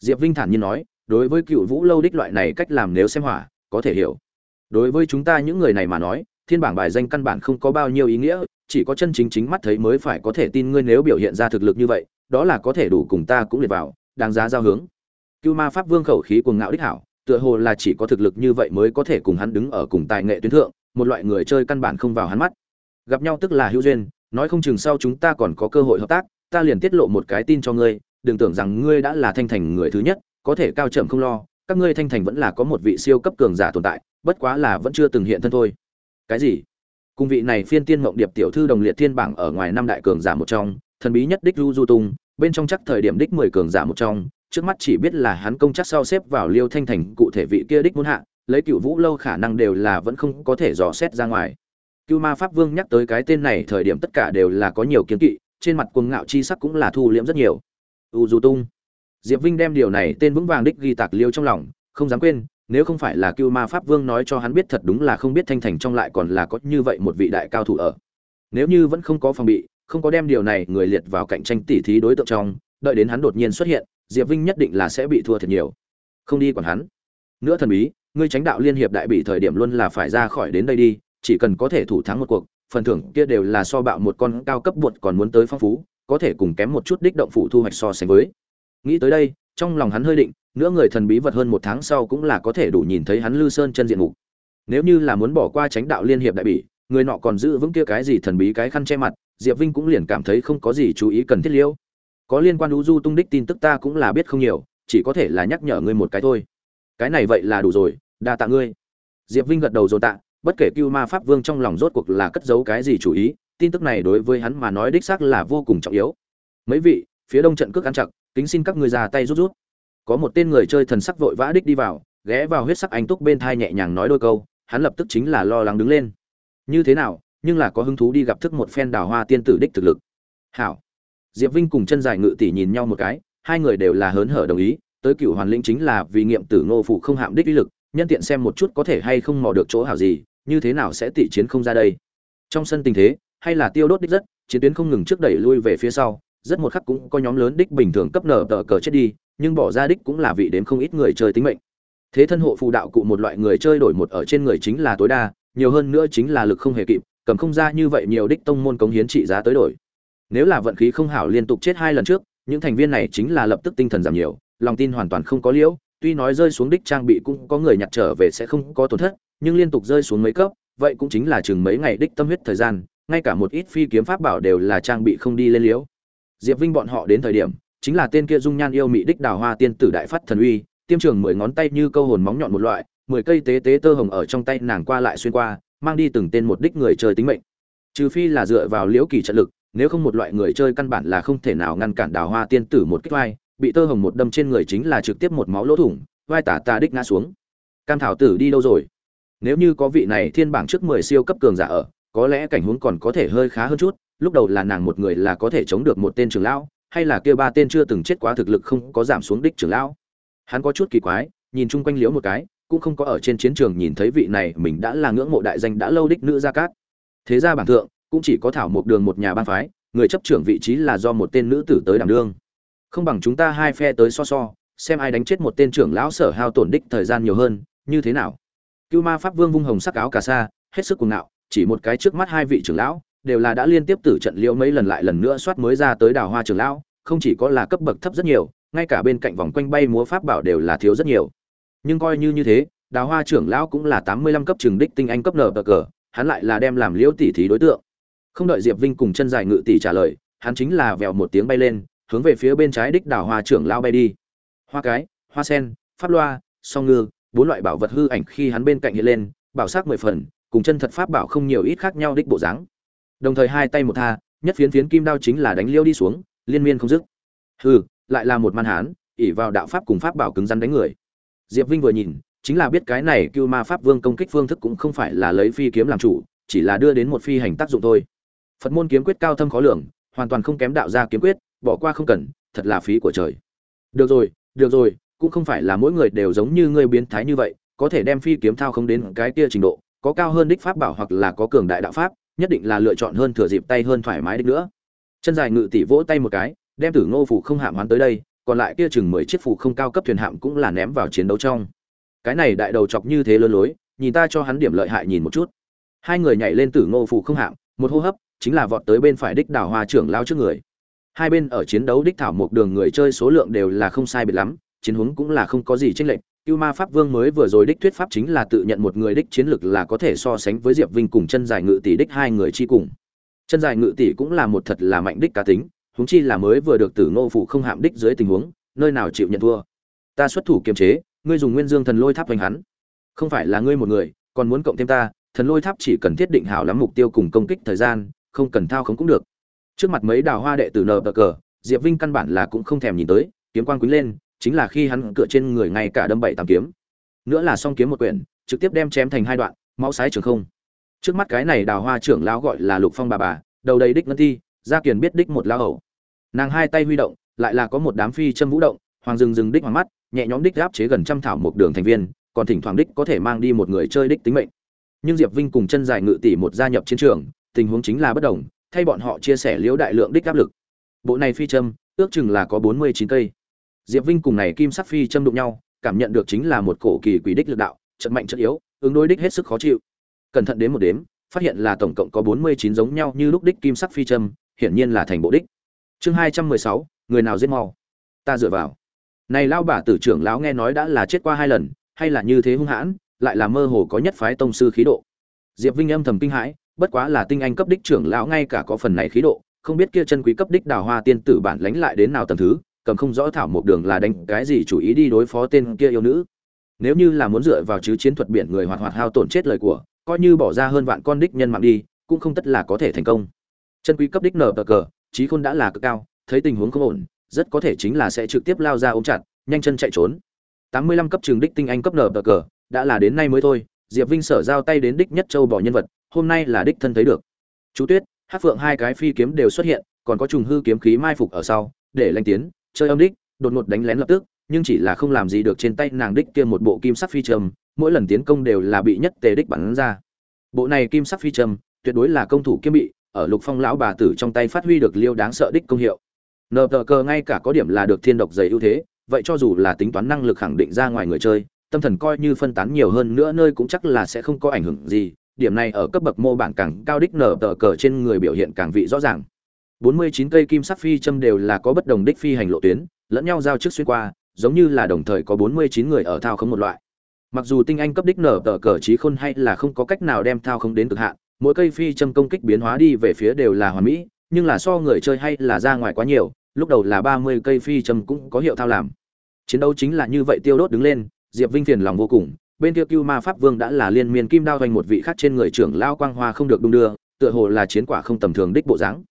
Diệp vinh thản nhiên nói, đối với cựu vũ lâu đích loại này cách làm nếu xem hỏa, có thể hiểu. Đối với chúng ta những người này mà nói, thiên bảng bài danh căn bản không có bao nhiêu ý nghĩa, chỉ có chân chính chính mắt thấy mới phải có thể tin ngươi nếu biểu hiện ra thực lực như vậy, đó là có thể đủ cùng ta cũng liệt vào, đáng giá giao hướng cưu ma pháp vương khẩu khí cuồng ngạo đích hảo, tựa hồ là chỉ có thực lực như vậy mới có thể cùng hắn đứng ở cùng tài nghệ tuyến thượng, một loại người chơi căn bản không vào hắn mắt. Gặp nhau tức là hữu duyên, nói không chừng sau chúng ta còn có cơ hội hợp tác, ta liền tiết lộ một cái tin cho ngươi, đừng tưởng rằng ngươi đã là thanh thành người thứ nhất, có thể cao trầm không lo, các ngươi thanh thành vẫn là có một vị siêu cấp cường giả tồn tại, bất quá là vẫn chưa từng hiện thân thôi. Cái gì? Cung vị này phiên tiên mộng điệp tiểu thư đồng liệt thiên bảng ở ngoài năm đại cường giả một trong, thần bí nhất đích du du tung, bên trong chắc thời điểm đích mười cường giả một trong trước mắt chỉ biết là hắn công chắc sau xếp vào liêu thanh thành, cụ thể vị kia đích muốn hạ, lấy cựu vũ lâu khả năng đều là vẫn không có thể dò xét ra ngoài. Cưu ma pháp vương nhắc tới cái tên này thời điểm tất cả đều là có nhiều kiến kỵ, trên mặt cuồng ngạo chi sắc cũng là thu liễm rất nhiều. U du tung. Diệp vinh đem điều này tên vững vàng đích ghi tạc liêu trong lòng, không dám quên, nếu không phải là cưu ma pháp vương nói cho hắn biết thật đúng là không biết thanh thành trong lại còn là có như vậy một vị đại cao thủ ở. Nếu như vẫn không có phòng bị, không có đem điều này người liệt vào cạnh tranh tỉ thí đối tượng trong, đợi đến hắn đột nhiên xuất hiện diệp vinh nhất định là sẽ bị thua thiệt nhiều. Không đi còn hắn. Nữa thần bí, ngươi tránh đạo liên hiệp đại bị thời điểm luôn là phải ra khỏi đến đây đi, chỉ cần có thể thủ thắng một cuộc, phần thưởng kia đều là so bạo một con cao cấp buột còn muốn tới phong phú, có thể cùng kém một chút đích động phụ thu hoạch so sánh với. Nghĩ tới đây, trong lòng hắn hơi định nữa người thần bí vật hơn một tháng sau cũng là có thể đủ nhìn thấy hắn lư sơn chân diện mục. Nếu như là muốn bỏ qua tránh đạo liên hiệp đại bỉ người nọ còn giữ vững kia cái gì thần bí cái khăn che mặt, diệp vinh cũng liền cảm thấy không có gì chú ý cần thiết liễu có liên quan u du tung đích tin tức ta cũng là biết không nhiều, chỉ có thể là nhắc nhở ngươi một cái thôi. Cái này vậy là đủ rồi, đa tạ ngươi. Diệp vinh gật đầu rồi tạ, bất kể cưu ma pháp vương trong lòng rốt cuộc là cất giấu cái gì chủ ý, tin tức này đối với hắn mà nói đích xác là vô cùng trọng yếu. Mấy vị, phía đông trận cước ăn chặt, kính xin các ngươi ra tay rút rút. Có một tên người chơi thần sắc vội vã đích đi vào, ghé vào huyết sắc anh túc bên thai nhẹ nhàng nói đôi câu, hắn lập tức chính là lo lắng đứng lên. Như thế nào, nhưng là có hứng thú đi gặp thức một phen đào hoa tiên tử đích thực lực. Hảo diệp vinh cùng chân dài ngự tỷ nhìn nhau một cái, hai người đều là hớn hở đồng ý, tới cựu hoàn lĩnh chính là vì nghiệm tử ngô phụ không hạm đích uy lực, nhân tiện xem một chút có thể hay không mò được chỗ hảo gì, như thế nào sẽ tị chiến không ra đây. Trong sân tình thế, hay là tiêu đốt đích rất, chiến tuyến không ngừng trước đẩy lui về phía sau, rất một khắc cũng có nhóm lớn đích bình thường cấp nở tờ cờ chết đi, nhưng bỏ ra đích cũng là vị đến không ít người chơi tính mệnh. Thế thân hộ phù đạo cụ một loại người chơi đổi một ở trên người chính là tối đa, nhiều hơn nữa chính là lực không hề kịp, cầm không ra như vậy nhiều đích tông môn cống hiến trị giá tới đổi nếu là vận khí không hảo liên tục chết hai lần trước, những thành viên này chính là lập tức tinh thần giảm nhiều, lòng tin hoàn toàn không có liễu. Tuy nói rơi xuống đích trang bị cũng có người nhặt trở về sẽ không có tổn thất, nhưng liên tục rơi xuống mấy cấp, vậy cũng chính là chừng mấy ngày đích tâm huyết thời gian, ngay cả một ít phi kiếm pháp bảo đều là trang bị không đi lên liễu. Diệp vinh bọn họ đến thời điểm, chính là tên kia dung nhan yêu mị đích đào hoa tiên tử đại phát thần uy, tiêm trường mười ngón tay như câu hồn móng nhọn một loại, mười cây tế tế tơ hồng ở trong tay nàng qua lại xuyên qua, mang đi từng tên một đích người chơi tính mệnh. Trừ phi là dựa vào liễu kỳ trận lực nếu không một loại người chơi căn bản là không thể nào ngăn cản đào hoa tiên tử một kích vai, bị tơ hồng một đâm trên người chính là trực tiếp một máu lỗ thủng, vai tả tà đích ngã xuống. Cam thảo tử đi đâu rồi? Nếu như có vị này thiên bảng trước mười siêu cấp cường giả ở, có lẽ cảnh huống còn có thể hơi khá hơn chút, lúc đầu là nàng một người là có thể chống được một tên trưởng lão, hay là kia ba tên chưa từng chết quá thực lực không có giảm xuống đích trưởng lão. Hắn có chút kỳ quái, nhìn chung quanh liễu một cái, cũng không có ở trên chiến trường nhìn thấy vị này mình đã là ngưỡng mộ đại danh đã lâu đích nữ gia cát. Thế ra bản thượng cũng chỉ có thảo một đường một nhà ban phái, người chấp trưởng vị trí là do một tên nữ tử tới đảm đương. Không bằng chúng ta hai phe tới so so, xem ai đánh chết một tên trưởng lão sở hao tổn đích thời gian nhiều hơn, như thế nào? Cưu ma pháp vương vung hồng sắc áo cà sa, hết sức cuồng ngạo, chỉ một cái trước mắt hai vị trưởng lão, đều là đã liên tiếp tử trận liễu mấy lần lại lần nữa soát mới ra tới đào hoa trưởng lão, không chỉ có là cấp bậc thấp rất nhiều, ngay cả bên cạnh vòng quanh bay múa pháp bảo đều là thiếu rất nhiều. Nhưng coi như như thế, đào hoa trưởng lão cũng là tám mươi lăm cấp trường đích tinh anh cấp nở cờ, hắn lại là đem làm liễu tỷ thí đối tượng không đợi diệp vinh cùng chân dài ngự tỷ trả lời, hắn chính là vèo một tiếng bay lên, hướng về phía bên trái đích đảo hoa trưởng lao bay đi. Hoa cái, hoa sen, pháp loa, song ngư, bốn loại bảo vật hư ảnh khi hắn bên cạnh hiện lên, bảo sắc mười phần, cùng chân thật pháp bảo không nhiều ít khác nhau đích bộ dáng. Đồng thời hai tay một tha, nhất phiến phiến kim đao chính là đánh liêu đi xuống, liên miên không dứt. Hư lại là một man hán ỉ vào đạo pháp cùng pháp bảo cứng rắn đánh người. Diệp vinh vừa nhìn, chính là biết cái này cưu ma pháp vương công kích phương thức cũng không phải là lấy phi kiếm làm chủ, chỉ là đưa đến một phi hành tác dụng thôi phật môn kiếm quyết cao thâm khó lường, hoàn toàn không kém đạo gia kiếm quyết, bỏ qua không cần, thật là phí của trời. Được rồi được rồi, cũng không phải là mỗi người đều giống như ngươi biến thái như vậy, có thể đem phi kiếm thao không đến cái kia trình độ, có cao hơn đích pháp bảo hoặc là có cường đại đạo pháp, nhất định là lựa chọn hơn thừa dịp tay hơn thoải mái đích nữa. Chân dài ngự tỷ vỗ tay một cái, đem tử ngô phủ không hạm hoán tới đây, còn lại kia chừng mười chiếc phủ không cao cấp thuyền hạm cũng là ném vào chiến đấu trong. Cái này đại đầu chọc như thế lớn lối, nhìn ta cho hắn điểm lợi hại nhìn một chút. Hai người nhảy lên tử ngô phủ không hạm, một hô hấp chính là vọt tới bên phải đích đào hoa trưởng lao trước người hai bên ở chiến đấu đích thảo một đường người chơi số lượng đều là không sai biệt lắm chiến hướng cũng là không có gì tranh lệch Cưu Ma Pháp Vương mới vừa rồi đích thuyết pháp chính là tự nhận một người đích chiến lực là có thể so sánh với Diệp Vinh cùng chân dài ngự tỷ đích hai người chi cùng. Chân dài ngự tỷ cũng là một thật là mạnh đích cá tính, huống chi là mới vừa được Tử Ngô phụ không hạm đích dưới tình huống, nơi nào chịu nhận thua. Ta xuất thủ kiềm chế, ngươi dùng Nguyên Dương Thần Lôi Tháp đánh hắn. Không phải là ngươi một người, còn muốn cộng thêm ta, Thần Lôi Tháp chỉ cần thiết định hảo lắm mục tiêu cùng công kích thời gian, không cần thao không cũng được. Trước mặt mấy đào hoa đệ tử nở cờ, Diệp Vinh căn bản là cũng không thèm nhìn tới, kiếm quang quýnh lên, chính là khi hắn cựa trên người ngay cả đâm bảy tám kiếm. Nữa là song kiếm một quyển trực tiếp đem chém thành hai đoạn máu sái trường không. Trước mắt cái này đào hoa trưởng lão gọi là lục phong bà bà đầu đầy đích ngân thi gia kiền biết đích một lao hậu nàng hai tay huy động lại là có một đám phi châm vũ động hoàng rừng rừng đích hoàng mắt nhẹ nhõm đích áp chế gần trăm thảo một đường thành viên còn thỉnh thoảng đích có thể mang đi một người chơi đích tính mệnh. Nhưng diệp vinh cùng chân dài ngự tỷ một gia nhập chiến trường tình huống chính là bất đồng, thay bọn họ chia sẻ liễu đại lượng đích áp lực. Bộ này phi châm, ước chừng là có bốn mươi chín cây. Diệp vinh cùng này kim sắc phi châm đụng nhau, cảm nhận được chính là một cổ kỳ quỷ đích lực đạo chật mạnh chật yếu, ứng đối đích hết sức khó chịu. Cẩn thận đến một đếm, phát hiện là tổng cộng có bốn mươi chín giống nhau như lúc đích kim sắc phi châm, hiển nhiên là thành bộ đích. Chương hai trăm mười sáu, người nào giết mau? Ta dựa vào. Này lao bà tử trưởng lão nghe nói đã là chết qua hai lần, hay là như thế hung hãn, lại là mơ hồ có nhất phái tông sư khí độ. Diệp vinh âm thầm kinh hãi bất quá là tinh anh cấp đích trưởng lão ngay cả có phần này khí độ, không biết kia chân quý cấp đích đào hoa tiên tử bản lánh lại đến nào tầng thứ, cầm không rõ thảo một đường là đánh cái gì chủ ý đi đối phó tên kia yêu nữ. Nếu như là muốn dựa vào chứ chiến thuật biển người hoạt hoạt hao tổn chết lời của, coi như bỏ ra hơn vạn con đích nhân mạng đi, cũng không tất là có thể thành công. Chân quý cấp đích nở cờ cờ trí khôn đã là cực cao, thấy tình huống không ổn, rất có thể chính là sẽ trực tiếp lao ra ôm chặt, nhanh chân chạy trốn. 85 cấp trường đích tinh anh cấp nở cờ, đã là đến nay mới thôi, diệp vinh sở giao tay đến đích nhất châu bỏ nhân vật hôm nay là đích thân thấy được. Chú tuyết hát phượng hai cái phi kiếm đều xuất hiện, còn có trùng hư kiếm khí mai phục ở sau, để lanh tiến, chơi âm đích, đột ngột đánh lén lập tức, nhưng chỉ là không làm gì được trên tay nàng đích kia một bộ kim sắc phi trầm mỗi lần tiến công đều là bị nhất tề đích bắn ra. Bộ này kim sắc phi trầm tuyệt đối là công thủ kiếm bị, ở lục phong lão bà tử trong tay phát huy được liêu đáng sợ đích công hiệu. Nờ tờ cờ ngay cả có điểm là được thiên độc dày ưu thế, vậy cho dù là tính toán năng lực khẳng định ra ngoài người chơi, tâm thần coi như phân tán nhiều hơn nữa nơi cũng chắc là sẽ không có ảnh hưởng gì điểm này ở cấp bậc mô bản càng cao đích nở tờ cờ trên người biểu hiện càng vị rõ ràng 49 cây kim sắc phi châm đều là có bất đồng đích phi hành lộ tuyến, lẫn nhau giao trước xuyên qua, giống như là đồng thời có 49 người ở thao không một loại. Mặc dù tinh anh cấp đích nở tờ cờ trí khôn hay là không có cách nào đem thao không đến cực hạn, mỗi cây phi châm công kích biến hóa đi về phía đều là hoàn mỹ, nhưng là so người chơi hay là ra ngoài quá nhiều, lúc đầu là 30 cây phi châm cũng có hiệu thao làm. Chiến đấu chính là như vậy tiêu đốt đứng lên, Diệp Vinh phiền lòng vô cùng, bên kia Cưu Ma Pháp Vương đã là liên miên kim đao doanh một vị khác trên người trưởng lao quang hoa không được đung đưa, tựa hồ là chiến quả không tầm thường đích bộ dáng.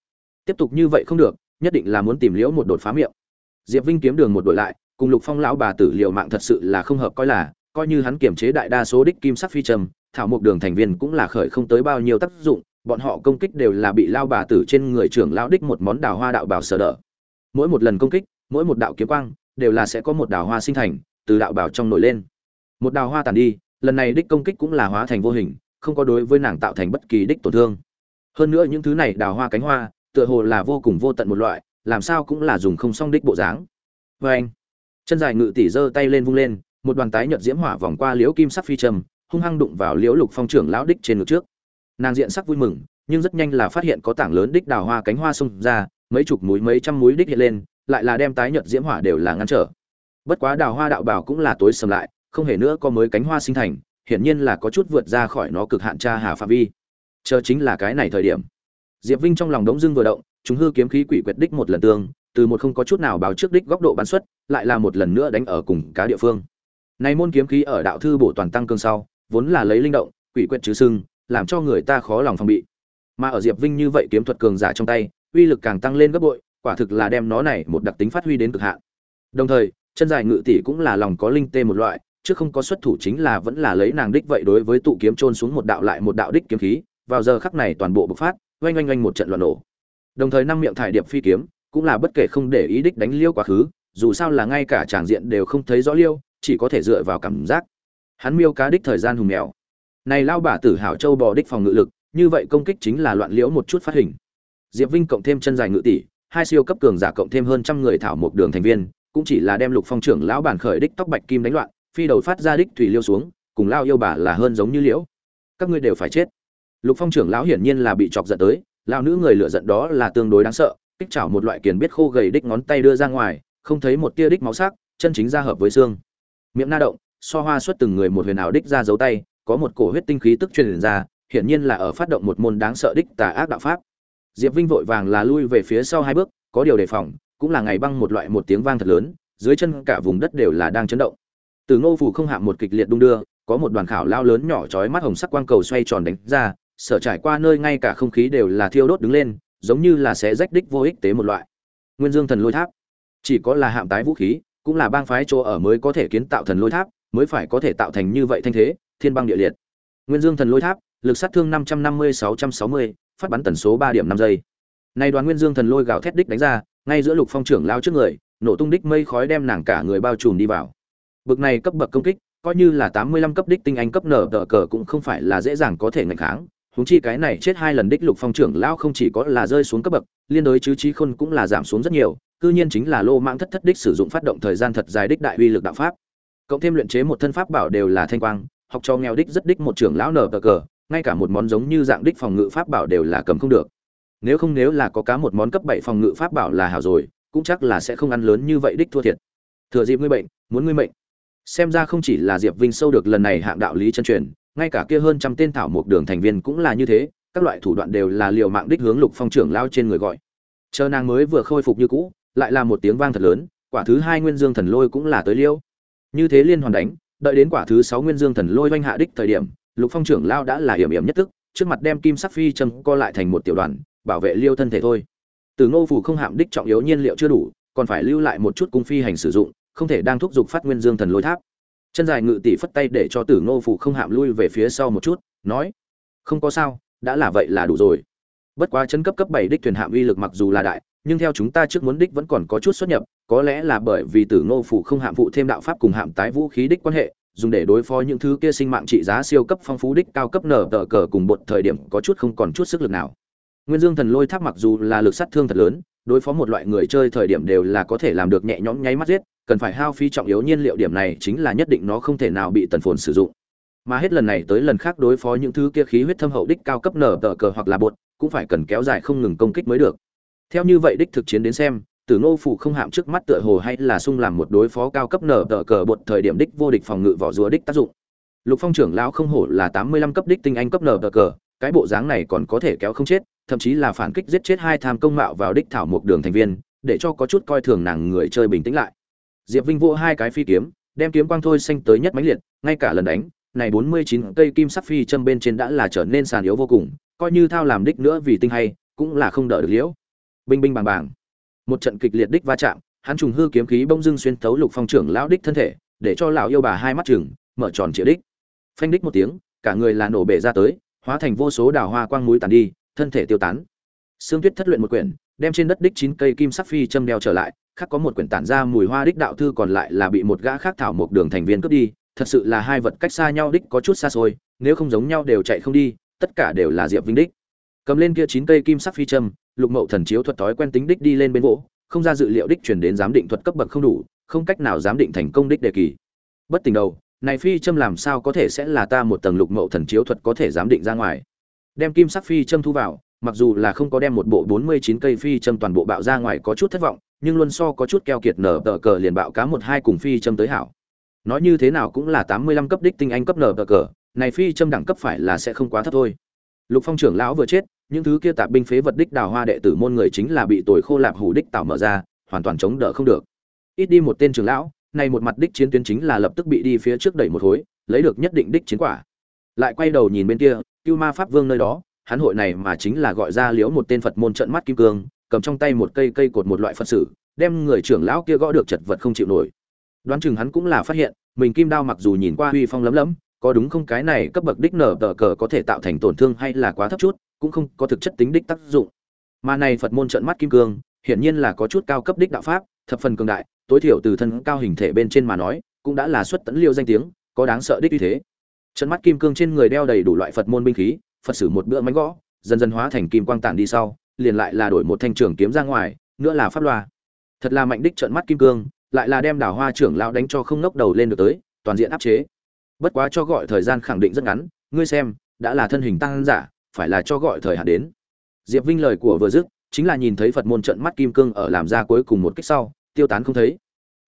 Tiếp tục như vậy không được nhất định là muốn tìm liễu một đột phá miệng. Diệp vinh kiếm đường một đội lại cùng lục phong lão bà tử liệu mạng thật sự là không hợp coi là coi như hắn kiểm chế đại đa số đích kim sắc phi trầm thảo mộc đường thành viên cũng là khởi không tới bao nhiêu tác dụng bọn họ công kích đều là bị lao bà tử trên người trưởng lão đích một món đào hoa đạo bảo sở đỡ. Mỗi một lần công kích mỗi một đạo kiếm quang đều là sẽ có một đào hoa sinh thành từ đạo bảo trong nổi lên một đào hoa tàn đi, lần này đích công kích cũng là hóa thành vô hình, không có đối với nàng tạo thành bất kỳ đích tổn thương. Hơn nữa những thứ này đào hoa cánh hoa, tựa hồ là vô cùng vô tận một loại, làm sao cũng là dùng không song đích bộ dáng. Vê anh. Chân dài ngự tỷ giơ tay lên vung lên, một đoàn tái nhợt diễm hỏa vòng qua liễu kim sắc phi trầm hung hăng đụng vào liễu lục phong trưởng lão đích trên ngực trước. Nàng diện sắc vui mừng, nhưng rất nhanh là phát hiện có tảng lớn đích đào hoa cánh hoa xông ra, mấy chục múi mấy trăm múi đích hiện lên, lại là đem tái nhợt diễm hỏa đều là ngăn trở. Bất quá đào hoa đạo bảo cũng là tối sầm lại không hề nữa có mới cánh hoa sinh thành hiển nhiên là có chút vượt ra khỏi nó cực hạn tra hà phạm vi chờ chính là cái này thời điểm Diệp Vinh trong lòng đống dưng vừa động, chúng hư kiếm khí quỷ quyệt đích một lần tương, từ một không có chút nào báo trước đích góc độ bán xuất, lại là một lần nữa đánh ở cùng cá địa phương. Này môn kiếm khí ở đạo thư bổ toàn tăng cương sau, vốn là lấy linh động, quỷ quyệt chứ sưng, làm cho người ta khó lòng phòng bị. Mà ở Diệp Vinh như vậy kiếm thuật cường giả trong tay, uy lực càng tăng lên gấp bội, quả thực là đem nó này một đặc tính phát huy đến cực hạn. Đồng thời, chân dài ngự tỷ cũng là lòng có linh tê một loại, trước không có xuất thủ chính là vẫn là lấy nàng đích vậy đối với tụ kiếm chôn xuống một đạo lại một đạo đích kiếm khí, vào giờ khắc này toàn bộ bộc phát, oanh oanh oanh một trận loạn nổ. Đồng thời năm miệng thải điệp phi kiếm cũng là bất kể không để ý đích đánh liêu quá khứ dù sao là ngay cả tràng diện đều không thấy rõ liêu chỉ có thể dựa vào cảm giác. Hắn miêu cá đích thời gian hùng mèo. Này lao bà tử hảo châu bò đích phòng ngự lực như vậy công kích chính là loạn liễu một chút phát hình. Diệp vinh cộng thêm chân dài ngự tỷ hai siêu cấp cường giả cộng thêm hơn trăm người thảo một đường thành viên cũng chỉ là đem lục phong trưởng lão bản khởi đích tóc bạch kim đánh loạn phi đầu phát ra đích thủy liêu xuống, cùng lao yêu bà là hơn giống như liễu. Các ngươi đều phải chết. Lục phong trưởng lão hiển nhiên là bị chọc giận tới lao nữ người lựa giận đó là tương đối đáng sợ, kích chảo một loại kiền biết khô gầy đích ngón tay đưa ra ngoài, không thấy một tia đích máu sắc, chân chính ra hợp với xương. Miệng na động, so hoa xuất từng người một huyền ảo đích ra giấu tay, có một cổ huyết tinh khí tức truyền ra, hiển nhiên là ở phát động một môn đáng sợ đích tà ác đạo pháp. Diệp vinh vội vàng là lui về phía sau hai bước, có điều đề phòng, cũng là ngày băng một loại một tiếng vang thật lớn, dưới chân cả vùng đất đều là đang chấn động từ ngô phủ không hạ một kịch liệt đung đưa, có một đoàn khảo lao lớn nhỏ chói mắt hồng sắc quang cầu xoay tròn đánh ra, sở trải qua nơi ngay cả không khí đều là thiêu đốt đứng lên, giống như là sẽ rách đích vô ích tế một loại. Nguyên dương thần lôi tháp. Chỉ có là hạm tái vũ khí, cũng là bang phái chỗ ở mới có thể kiến tạo thần lôi tháp, mới phải có thể tạo thành như vậy thanh thế, thiên băng địa liệt. Nguyên dương thần lôi tháp, lực sát thương năm trăm năm mươi sáu trăm sáu mươi, phát bắn tần số ba điểm năm giây. Nay đoàn nguyên dương thần lôi gào thét đích đánh ra, ngay giữa lục phong trưởng lao trước người, nổ tung đích mây khói đem nàng cả người bao trùm đi vào bực này cấp bậc công kích, coi như là tám mươi lăm cấp đích tinh anh cấp nở tở cờ cũng không phải là dễ dàng có thể ngăn kháng. Huống chi cái này chết hai lần đích lục phong trưởng lão không chỉ có là rơi xuống cấp bậc, liên đối chứ trí khôn cũng là giảm xuống rất nhiều, cư nhiên chính là lô mạng thất thất đích sử dụng phát động thời gian thật dài đích đại uy lực đạo pháp. Cộng thêm luyện chế một thân pháp bảo đều là thanh quang, học cho nghèo đích rất đích một trưởng lão nở tở cờ, ngay cả một món giống như dạng đích phòng ngự pháp bảo đều là cầm không được. Nếu không nếu là có cá một món cấp bảy phòng ngự pháp bảo là hảo rồi, cũng chắc là sẽ không ăn lớn như vậy đích thua thiệt. Thừa dịp ngươi bệnh, muốn ngươi mệnh xem ra không chỉ là diệp vinh sâu được lần này hạng đạo lý chân truyền, ngay cả kia hơn trăm tên thảo mộc đường thành viên cũng là như thế, các loại thủ đoạn đều là liều mạng đích hướng lục phong trưởng lao trên người gọi. Chờ nàng mới vừa khôi phục như cũ, lại là một tiếng vang thật lớn, quả thứ hai nguyên dương thần lôi cũng là tới liêu. Như thế liên hoàn đánh, đợi đến quả thứ sáu nguyên dương thần lôi oanh hạ đích thời điểm, lục phong trưởng lao đã là hiểm hiểm nhất tức, trước mặt đem kim sắc phi châm co lại thành một tiểu đoàn, bảo vệ liêu thân thể thôi. Từ ngô phủ không hạm đích trọng yếu nhiên liệu chưa đủ, còn phải lưu lại một chút cung phi hành sử dụng không thể đang thúc giục phát nguyên dương thần lôi tháp. Chân dài ngự tỷ phất tay để cho tử ngô phủ không hạm lui về phía sau một chút, nói, không có sao, đã là vậy là đủ rồi. Bất quá chân cấp cấp bảy đích thuyền hạm uy lực mặc dù là đại, nhưng theo chúng ta trước muốn đích vẫn còn có chút xuất nhập, có lẽ là bởi vì tử ngô phủ không hạm phụ thêm đạo pháp cùng hạm tái vũ khí đích quan hệ, dùng để đối phó những thứ kia sinh mạng trị giá siêu cấp phong phú đích cao cấp nở tờ cờ cùng một thời điểm có chút không còn chút sức lực nào. Nguyên dương thần lôi tháp mặc dù là lực sát thương thật lớn, đối phó một loại người chơi thời điểm đều là có thể làm được nhẹ nhõm nháy mắt giết cần phải hao phí trọng yếu nhiên liệu điểm này chính là nhất định nó không thể nào bị tần phồn sử dụng. Mà hết lần này tới lần khác đối phó những thứ kia khí huyết thâm hậu đích cao cấp nở tờ cờ hoặc là bột, cũng phải cần kéo dài không ngừng công kích mới được. Theo như vậy đích thực chiến đến xem, tử nô phủ không hạm trước mắt tựa hồ hay là sung làm một đối phó cao cấp nở tờ cờ bột thời điểm đích vô địch phòng ngự vỏ rùa đích tác dụng. Lục phong trưởng lão không hổ là tám mươi lăm cấp đích tinh anh cấp nở tờ cờ, cái bộ dáng này còn có thể kéo không chết, thậm chí là phản kích giết chết hai tham công mạo vào đích thảo một đường thành viên, để cho có chút coi thường nàng người chơi bình tĩnh lại diệp vinh vỗ hai cái phi kiếm đem kiếm quang thôi xanh tới nhất mãnh liệt ngay cả lần đánh này bốn mươi chín cây kim sắc phi châm bên trên đã là trở nên sàn yếu vô cùng coi như thao làm đích nữa vì tinh hay cũng là không đỡ được liễu. Binh binh bàng bàng. Một trận kịch liệt đích va chạm hắn trùng hư kiếm khí bông dưng xuyên thấu lục phong trưởng lão đích thân thể để cho lão yêu bà hai mắt chừng mở tròn chĩa đích. Phanh đích một tiếng cả người là nổ bể ra tới hóa thành vô số đào hoa quang mũi tàn đi thân thể tiêu tán. Sương Tuyết thất luyện một quyển, đem trên đất đích chín cây kim sắc phi châm đeo trở lại, khác có một quyển tản ra mùi hoa đích đạo thư còn lại là bị một gã khác thảo một đường thành viên cướp đi, thật sự là hai vật cách xa nhau đích có chút xa xôi, nếu không giống nhau đều chạy không đi, tất cả đều là Diệp Vinh đích. Cầm lên kia chín cây kim sắc phi châm, Lục Mậu thần chiếu thuật thói quen tính đích đi lên bên gỗ không ra dự liệu đích truyền đến giám định thuật cấp bậc không đủ, không cách nào giám định thành công đích đề kỳ. Bất tình đầu, này phi châm làm sao có thể sẽ là ta một tầng Lục Mậu thần chiếu thuật có thể giám định ra ngoài. Đem kim sắc phi châm thu vào, mặc dù là không có đem một bộ 49 cây phi châm toàn bộ bạo ra ngoài có chút thất vọng, nhưng luôn so có chút keo kiệt nở tờ cờ liền bạo cá một hai cùng phi châm tới hảo. Nói như thế nào cũng là 85 cấp đích tinh anh cấp nở tờ cờ, này phi châm đẳng cấp phải là sẽ không quá thấp thôi. Lục Phong trưởng lão vừa chết, những thứ kia tạp binh phế vật đích đào hoa đệ tử môn người chính là bị tồi khô lạp hủ đích tạo mở ra, hoàn toàn chống đỡ không được. Ít đi một tên trưởng lão, này một mặt đích chiến tuyến chính là lập tức bị đi phía trước đẩy một khối, lấy được nhất định đích chiến quả. Lại quay đầu nhìn bên kia, Cưu Ma Pháp Vương nơi đó, hắn hội này mà chính là gọi ra liễu một tên Phật môn trận mắt kim cương, cầm trong tay một cây cây cột một loại Phật sử, đem người trưởng lão kia gõ được chật vật không chịu nổi. Đoán chừng hắn cũng là phát hiện, mình kim đao mặc dù nhìn qua huy phong lấm lấm, có đúng không cái này cấp bậc đích nở tờ cờ có thể tạo thành tổn thương hay là quá thấp chút, cũng không có thực chất tính đích tác dụng. Mà này Phật môn trận mắt kim cương, hiển nhiên là có chút cao cấp đích đạo pháp, thập phần cường đại, tối thiểu từ thân cao hình thể bên trên mà nói cũng đã là xuất tấn liêu danh tiếng có đáng sợ đích như thế trận mắt kim cương trên người đeo đầy đủ loại phật môn binh khí phật sử một bữa mánh gõ dần dần hóa thành kim quang tản đi sau liền lại là đổi một thanh trường kiếm ra ngoài, nữa là pháp loa. Thật là mạnh đích trận mắt kim cương, lại là đem đảo hoa trưởng lão đánh cho không nốc đầu lên được tới, toàn diện áp chế. Bất quá cho gọi thời gian khẳng định rất ngắn, ngươi xem, đã là thân hình tăng giả, phải là cho gọi thời hạn đến. Diệp vinh lời của vừa dứt, chính là nhìn thấy phật môn trận mắt kim cương ở làm ra cuối cùng một kích sau, tiêu tán không thấy.